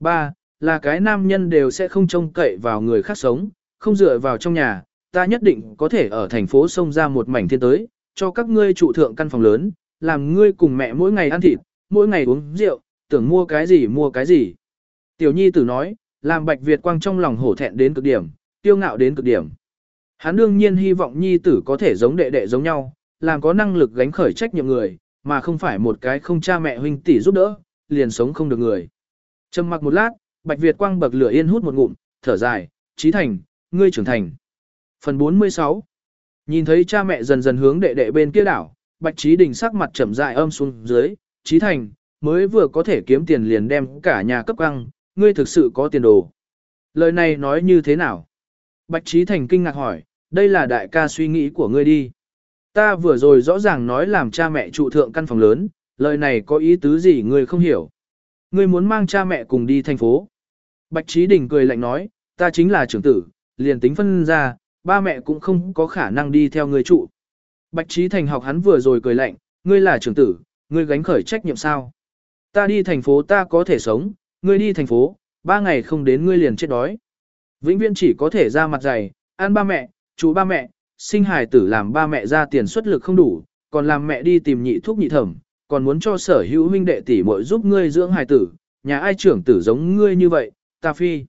Ba, là cái nam nhân đều sẽ không trông cậy vào người khác sống, không dựa vào trong nhà, ta nhất định có thể ở thành phố sông ra một mảnh thiên tới, cho các ngươi trụ thượng căn phòng lớn, làm ngươi cùng mẹ mỗi ngày ăn thịt, mỗi ngày uống rượu, tưởng mua cái gì mua cái gì. Tiểu nhi tử nói, làm bạch Việt quang trong lòng hổ thẹn đến cực điểm, tiêu ngạo đến cực điểm. Hắn đương nhiên hy vọng nhi tử có thể giống đệ đệ giống nhau, làm có năng lực gánh khởi trách nhiệm người, mà không phải một cái không cha mẹ huynh tỷ giúp đỡ, liền sống không được người. Trầm mặc một lát, Bạch Việt quang bậc lửa yên hút một ngụm, thở dài, trí thành, ngươi trưởng thành. Phần 46 Nhìn thấy cha mẹ dần dần hướng đệ đệ bên kia đảo, Bạch Trí Đình sắc mặt trầm dại âm xuống dưới, trí thành, mới vừa có thể kiếm tiền liền đem cả nhà cấp căng, ngươi thực sự có tiền đồ. Lời này nói như thế nào? Bạch Trí Thành kinh ngạc hỏi, đây là đại ca suy nghĩ của ngươi đi. Ta vừa rồi rõ ràng nói làm cha mẹ trụ thượng căn phòng lớn, lời này có ý tứ gì ngươi không hiểu. Ngươi muốn mang cha mẹ cùng đi thành phố. Bạch Trí Đình cười lạnh nói, ta chính là trưởng tử, liền tính phân ra, ba mẹ cũng không có khả năng đi theo ngươi trụ. Bạch Trí Thành học hắn vừa rồi cười lạnh, ngươi là trưởng tử, ngươi gánh khởi trách nhiệm sao? Ta đi thành phố ta có thể sống, ngươi đi thành phố, ba ngày không đến ngươi liền chết đói. Vĩnh viễn chỉ có thể ra mặt dày, ăn ba mẹ, chú ba mẹ, sinh hài tử làm ba mẹ ra tiền xuất lực không đủ, còn làm mẹ đi tìm nhị thuốc nhị thẩm, còn muốn cho sở hữu huynh đệ tỷ muội giúp ngươi dưỡng hài tử, nhà ai trưởng tử giống ngươi như vậy, ta phi.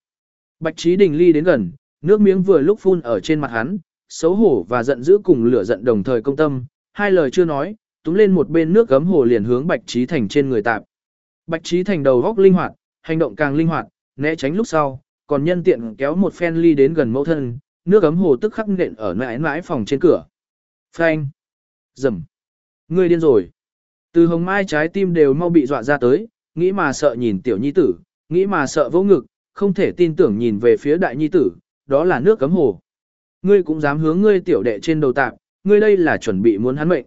Bạch Trí Đình ly đến gần, nước miếng vừa lúc phun ở trên mặt hắn, xấu hổ và giận dữ cùng lửa giận đồng thời công tâm, hai lời chưa nói, túm lên một bên nước gấm hồ liền hướng Bạch Trí Thành trên người tạp. Bạch Trí Thành đầu góc linh hoạt, hành động càng linh hoạt, né tránh lúc sau, còn nhân tiện kéo một phen ly đến gần mẫu thân, nước ấm hồ tức khắc nện ở mãi mãi phòng trên cửa. Phanh! Dầm! Ngươi điên rồi! Từ hồng mai trái tim đều mau bị dọa ra tới, nghĩ mà sợ nhìn tiểu nhi tử, nghĩ mà sợ vô ngực, không thể tin tưởng nhìn về phía đại nhi tử, đó là nước cấm hồ. Ngươi cũng dám hướng ngươi tiểu đệ trên đầu tạp, ngươi đây là chuẩn bị muốn hắn mệnh.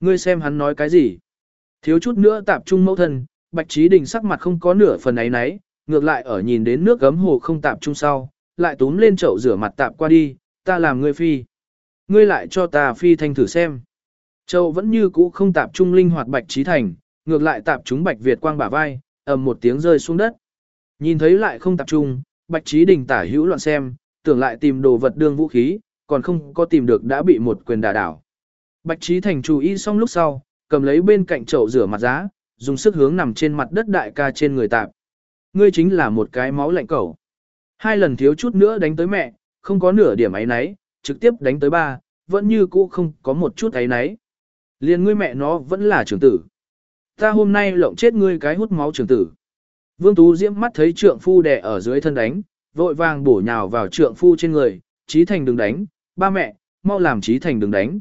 Ngươi xem hắn nói cái gì. Thiếu chút nữa tạp trung mẫu thân, Bạch Trí Đình sắc mặt không có nửa phần ấy nấy, ngược lại ở nhìn đến nước gấm hồ không tạp trung sau, lại túm lên chậu rửa mặt tạp qua đi, ta làm ngươi phi. Ngươi lại cho ta phi thanh thử xem. Châu vẫn như cũ không tạp trung linh hoạt Bạch Trí Thành, ngược lại tạp chúng Bạch Việt quang bả vai, ầm một tiếng rơi xuống đất. Nhìn thấy lại không tạp trung, Bạch Trí Đình tả hữu loạn xem, tưởng lại tìm đồ vật đương vũ khí, còn không có tìm được đã bị một quyền đả đảo. Bạch Trí Thành chú ý xong lúc sau, cầm lấy bên cạnh chậu rửa mặt giá, dùng sức hướng nằm trên mặt đất đại ca trên người tạp. Ngươi chính là một cái máu lạnh cẩu. Hai lần thiếu chút nữa đánh tới mẹ, không có nửa điểm ấy nấy, trực tiếp đánh tới ba, vẫn như cũ không có một chút ấy nấy. Liền ngươi mẹ nó vẫn là trưởng tử. Ta hôm nay lộng chết ngươi cái hút máu trưởng tử. Vương Tú Diễm mắt thấy trượng phu đè ở dưới thân đánh, vội vàng bổ nhào vào trượng phu trên người, Trí Thành đừng đánh, ba mẹ, mau làm Trí Thành đừng đánh.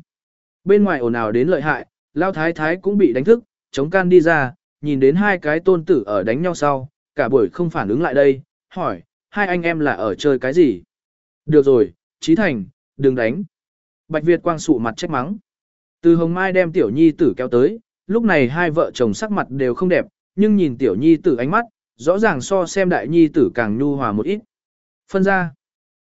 Bên ngoài ồn ào đến lợi hại, Lao Thái Thái cũng bị đánh thức, chống can đi ra, nhìn đến hai cái tôn tử ở đánh nhau sau, cả buổi không phản ứng lại đây, hỏi, hai anh em là ở chơi cái gì? Được rồi, Trí Thành, đừng đánh. Bạch Việt quang sụ mặt trách mắng. Từ Hồng Mai đem Tiểu Nhi tử kéo tới, lúc này hai vợ chồng sắc mặt đều không đẹp, nhưng nhìn Tiểu Nhi tử ánh mắt, rõ ràng so xem Đại Nhi tử càng nhu hòa một ít. Phân ra.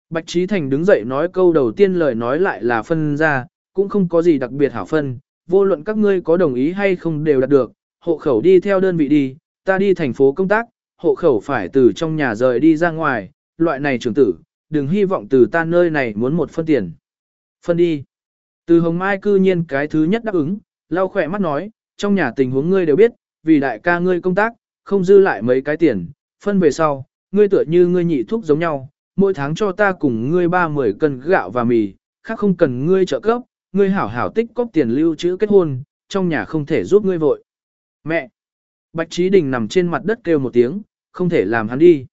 Bạch Trí Thành đứng dậy nói câu đầu tiên lời nói lại là phân ra, cũng không có gì đặc biệt hảo phân, vô luận các ngươi có đồng ý hay không đều đạt được, hộ khẩu đi theo đơn vị đi, ta đi thành phố công tác, hộ khẩu phải từ trong nhà rời đi ra ngoài, loại này trưởng tử, đừng hy vọng từ ta nơi này muốn một phân tiền. Phân đi. Từ Hồng Mai cư nhiên cái thứ nhất đáp ứng, lau khỏe mắt nói, trong nhà tình huống ngươi đều biết, vì đại ca ngươi công tác, không dư lại mấy cái tiền, phân về sau, ngươi tựa như ngươi nhị thuốc giống nhau, mỗi tháng cho ta cùng ngươi ba mười cân gạo và mì, khác không cần ngươi trợ cấp, ngươi hảo hảo tích cóp tiền lưu trữ kết hôn, trong nhà không thể giúp ngươi vội. Mẹ! Bạch Trí Đình nằm trên mặt đất kêu một tiếng, không thể làm hắn đi.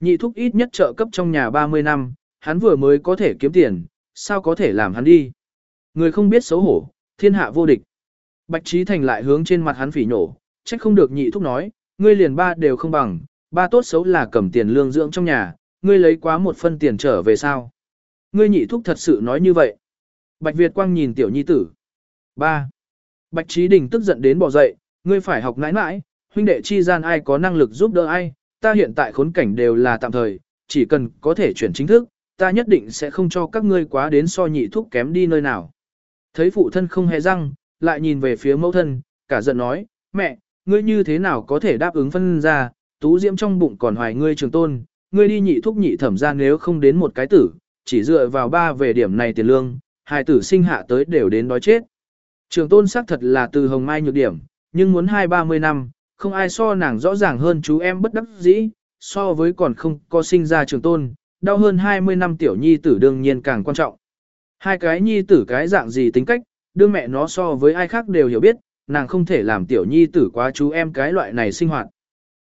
Nhị thúc ít nhất trợ cấp trong nhà 30 năm, hắn vừa mới có thể kiếm tiền, sao có thể làm hắn đi. Người không biết xấu hổ, thiên hạ vô địch. Bạch Trí Thành lại hướng trên mặt hắn phỉ nổ, trách không được nhị thúc nói, ngươi liền ba đều không bằng, ba tốt xấu là cầm tiền lương dưỡng trong nhà, ngươi lấy quá một phân tiền trở về sao. Ngươi nhị thúc thật sự nói như vậy. Bạch Việt Quang nhìn tiểu nhi tử. Ba. Bạch Trí Đình tức giận đến bỏ dậy, ngươi phải học nãi nãi, huynh đệ chi gian ai có năng lực giúp đỡ ai, ta hiện tại khốn cảnh đều là tạm thời, chỉ cần có thể chuyển chính thức, ta nhất định sẽ không cho các ngươi quá đến so nhị thúc kém đi nơi nào. Thấy phụ thân không hề răng, lại nhìn về phía mẫu thân, cả giận nói, mẹ, ngươi như thế nào có thể đáp ứng phân ra, tú diễm trong bụng còn hoài ngươi trường tôn, ngươi đi nhị thúc nhị thẩm ra nếu không đến một cái tử, chỉ dựa vào ba về điểm này tiền lương, hai tử sinh hạ tới đều đến đói chết. Trường tôn xác thật là từ hồng mai nhược điểm, nhưng muốn hai ba mươi năm, không ai so nàng rõ ràng hơn chú em bất đắc dĩ, so với còn không có sinh ra trường tôn, đau hơn 20 năm tiểu nhi tử đương nhiên càng quan trọng. Hai cái nhi tử cái dạng gì tính cách, đương mẹ nó so với ai khác đều hiểu biết, nàng không thể làm tiểu nhi tử quá chú em cái loại này sinh hoạt.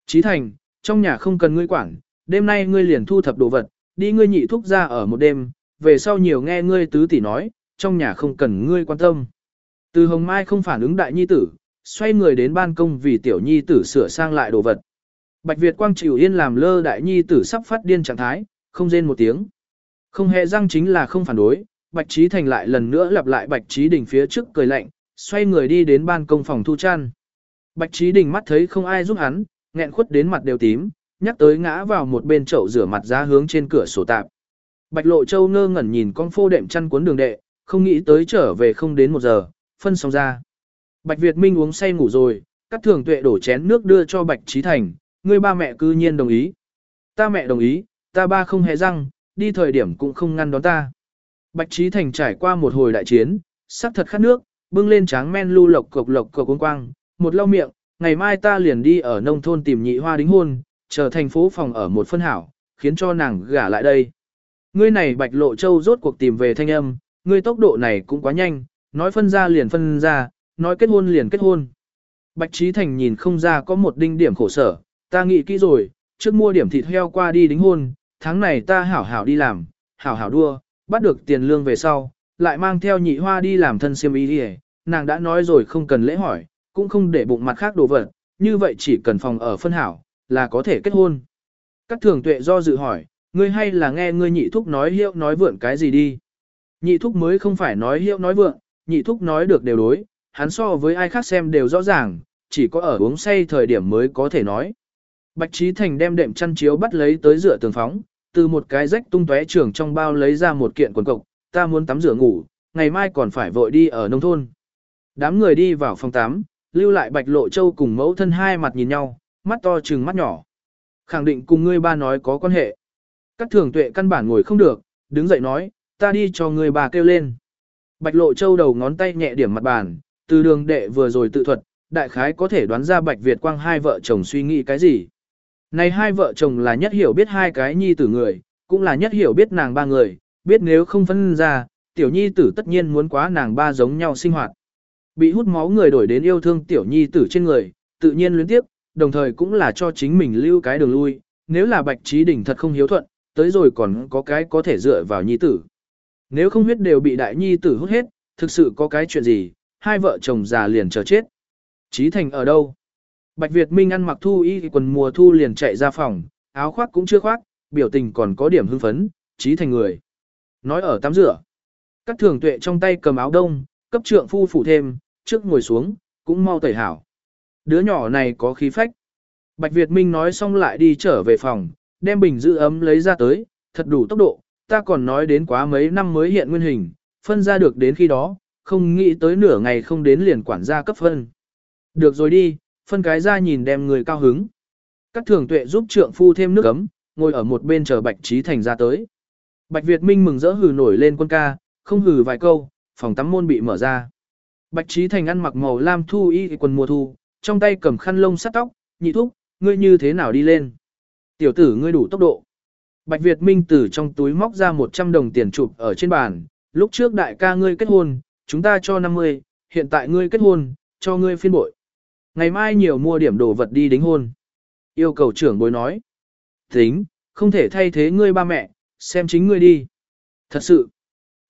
Chí thành, trong nhà không cần ngươi quản, đêm nay ngươi liền thu thập đồ vật, đi ngươi nhị thúc ra ở một đêm, về sau nhiều nghe ngươi tứ tỷ nói, trong nhà không cần ngươi quan tâm. Từ hồng mai không phản ứng đại nhi tử, xoay người đến ban công vì tiểu nhi tử sửa sang lại đồ vật. Bạch Việt Quang chịu yên làm lơ đại nhi tử sắp phát điên trạng thái, không rên một tiếng. Không hề răng chính là không phản đối, Bạch Trí Thành lại lần nữa lặp lại Bạch Trí Đình phía trước cười lạnh, xoay người đi đến ban công phòng thu chăn. Bạch Trí Đình mắt thấy không ai giúp hắn, nghẹn khuất đến mặt đều tím, nhắc tới ngã vào một bên chậu rửa mặt ra hướng trên cửa sổ tạp. Bạch Lộ Châu ngơ ngẩn nhìn con phô đệm chăn cuốn đường đệ, không nghĩ tới trở về không đến một giờ, phân xong ra. Bạch Việt Minh uống say ngủ rồi, các thường tuệ đổ chén nước đưa cho Bạch Trí Thành, người ba mẹ cư nhiên đồng ý. Ta mẹ đồng ý, ta ba không hề răng, đi thời điểm cũng không ngăn đón ta. Bạch Trí Thành trải qua một hồi đại chiến, sắc thật khát nước, bưng lên tráng men lưu lộc cộc lộc cộc cuống quang, một lau miệng, ngày mai ta liền đi ở nông thôn tìm nhị hoa đính hôn, chờ thành phố phòng ở một phân hảo, khiến cho nàng gả lại đây. Ngươi này Bạch Lộ Châu rốt cuộc tìm về thanh âm, ngươi tốc độ này cũng quá nhanh, nói phân ra liền phân ra, nói kết hôn liền kết hôn. Bạch Trí Thành nhìn không ra có một đinh điểm khổ sở, ta nghĩ kỹ rồi, trước mua điểm thịt heo qua đi đính hôn, tháng này ta hảo hảo đi làm, hảo hảo đua, bắt được tiền lương về sau, lại mang theo nhị hoa đi làm thân siêm ý đi nàng đã nói rồi không cần lễ hỏi, cũng không để bụng mặt khác đồ vật, như vậy chỉ cần phòng ở phân hảo, là có thể kết hôn. Các thường tuệ do dự hỏi, ngươi hay là nghe ngươi nhị thúc nói hiệu nói vượn cái gì đi. Nhị thúc mới không phải nói hiệu nói vượn, nhị thúc nói được đều đối, hắn so với ai khác xem đều rõ ràng, chỉ có ở uống say thời điểm mới có thể nói. Bạch Trí Thành đem đệm chăn chiếu bắt lấy tới rửa tường phóng, từ một cái rách tung tóe trường trong bao lấy ra một kiện quần cộc, ta muốn tắm rửa ngủ, ngày mai còn phải vội đi ở nông thôn. Đám người đi vào phòng tắm, lưu lại Bạch Lộ Châu cùng mẫu thân hai mặt nhìn nhau, mắt to trừng mắt nhỏ. Khẳng định cùng ngươi ba nói có quan hệ. Các thường tuệ căn bản ngồi không được, đứng dậy nói, ta đi cho ngươi bà kêu lên. Bạch Lộ Châu đầu ngón tay nhẹ điểm mặt bàn, từ đường đệ vừa rồi tự thuật, đại khái có thể đoán ra Bạch Việt Quang hai vợ chồng suy nghĩ cái gì. Này hai vợ chồng là nhất hiểu biết hai cái nhi tử người, cũng là nhất hiểu biết nàng ba người, biết nếu không phân ra, tiểu nhi tử tất nhiên muốn quá nàng ba giống nhau sinh hoạt. Bị hút máu người đổi đến yêu thương tiểu nhi tử trên người, tự nhiên luyến tiếp, đồng thời cũng là cho chính mình lưu cái đường lui, nếu là Bạch Trí Đình thật không hiếu thuận, tới rồi còn có cái có thể dựa vào nhi tử. Nếu không huyết đều bị đại nhi tử hút hết, thực sự có cái chuyện gì, hai vợ chồng già liền chờ chết. Trí Thành ở đâu? Bạch Việt Minh ăn mặc thu y quần mùa thu liền chạy ra phòng, áo khoác cũng chưa khoác, biểu tình còn có điểm hưng phấn, trí thành người. Nói ở tắm rửa. Các thường tuệ trong tay cầm áo đông, cấp trượng phu phủ thêm, trước ngồi xuống, cũng mau tẩy hảo. Đứa nhỏ này có khí phách. Bạch Việt Minh nói xong lại đi trở về phòng, đem bình giữ ấm lấy ra tới, thật đủ tốc độ, ta còn nói đến quá mấy năm mới hiện nguyên hình, phân ra được đến khi đó, không nghĩ tới nửa ngày không đến liền quản gia cấp phân. Được rồi đi, phân cái ra nhìn đem người cao hứng. Các thường tuệ giúp trượng phu thêm nước ấm, ngồi ở một bên chờ Bạch Trí Thành ra tới. Bạch Việt Minh mừng rỡ hừ nổi lên quân ca, không hừ vài câu, phòng tắm môn bị mở ra. Bạch Trí Thành ăn mặc màu lam thu y quần mùa thu, trong tay cầm khăn lông sắt tóc, nhị thúc, ngươi như thế nào đi lên. Tiểu tử ngươi đủ tốc độ. Bạch Việt Minh từ trong túi móc ra 100 đồng tiền chụp ở trên bàn, lúc trước đại ca ngươi kết hôn, chúng ta cho 50, hiện tại ngươi kết hôn, cho ngươi phiên bội. Ngày mai nhiều mua điểm đồ vật đi đính hôn. Yêu cầu trưởng bối nói. Tính, không thể thay thế ngươi ba mẹ, xem chính ngươi đi. Thật sự.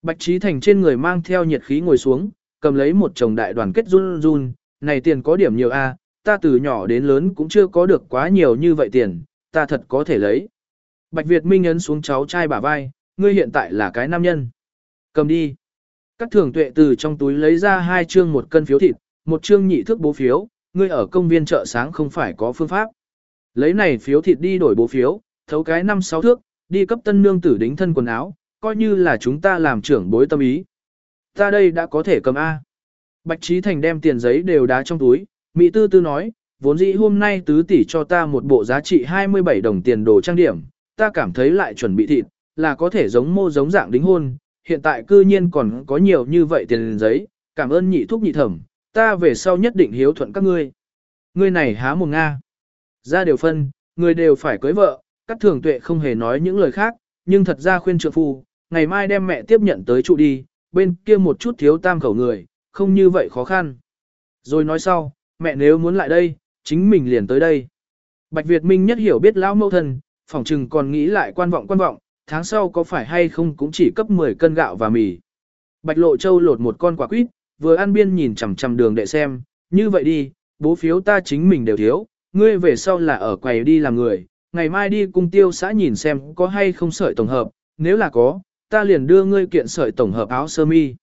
Bạch Trí Thành trên người mang theo nhiệt khí ngồi xuống, cầm lấy một chồng đại đoàn kết run run, này tiền có điểm nhiều a, ta từ nhỏ đến lớn cũng chưa có được quá nhiều như vậy tiền, ta thật có thể lấy. Bạch Việt Minh ấn xuống cháu trai bả vai, ngươi hiện tại là cái nam nhân. Cầm đi. Các thường tuệ từ trong túi lấy ra hai chương một cân phiếu thịt, một chương nhị thước bố phiếu, ngươi ở công viên chợ sáng không phải có phương pháp. Lấy này phiếu thịt đi đổi bố phiếu, thấu cái năm sáu thước, đi cấp tân nương tử đính thân quần áo, coi như là chúng ta làm trưởng bối tâm ý. Ta đây đã có thể cầm A. Bạch Trí Thành đem tiền giấy đều đá trong túi, Mỹ Tư Tư nói, vốn dĩ hôm nay tứ tỷ cho ta một bộ giá trị 27 đồng tiền đồ trang điểm, ta cảm thấy lại chuẩn bị thịt, là có thể giống mô giống dạng đính hôn, hiện tại cư nhiên còn có nhiều như vậy tiền giấy, cảm ơn nhị thúc nhị thẩm, ta về sau nhất định hiếu thuận các ngươi. Ngươi này há mồm Nga. Ra đều phân, người đều phải cưới vợ, các thường tuệ không hề nói những lời khác, nhưng thật ra khuyên trượng phu, ngày mai đem mẹ tiếp nhận tới trụ đi, bên kia một chút thiếu tam khẩu người, không như vậy khó khăn. Rồi nói sau, mẹ nếu muốn lại đây, chính mình liền tới đây. Bạch Việt Minh nhất hiểu biết lão mâu thân, phỏng chừng còn nghĩ lại quan vọng quan vọng, tháng sau có phải hay không cũng chỉ cấp 10 cân gạo và mì. Bạch Lộ Châu lột một con quả quýt, vừa ăn biên nhìn chằm chằm đường để xem, như vậy đi, bố phiếu ta chính mình đều thiếu, ngươi về sau là ở quầy đi làm người, ngày mai đi cung tiêu xã nhìn xem có hay không sợi tổng hợp, nếu là có, ta liền đưa ngươi kiện sợi tổng hợp áo sơ mi.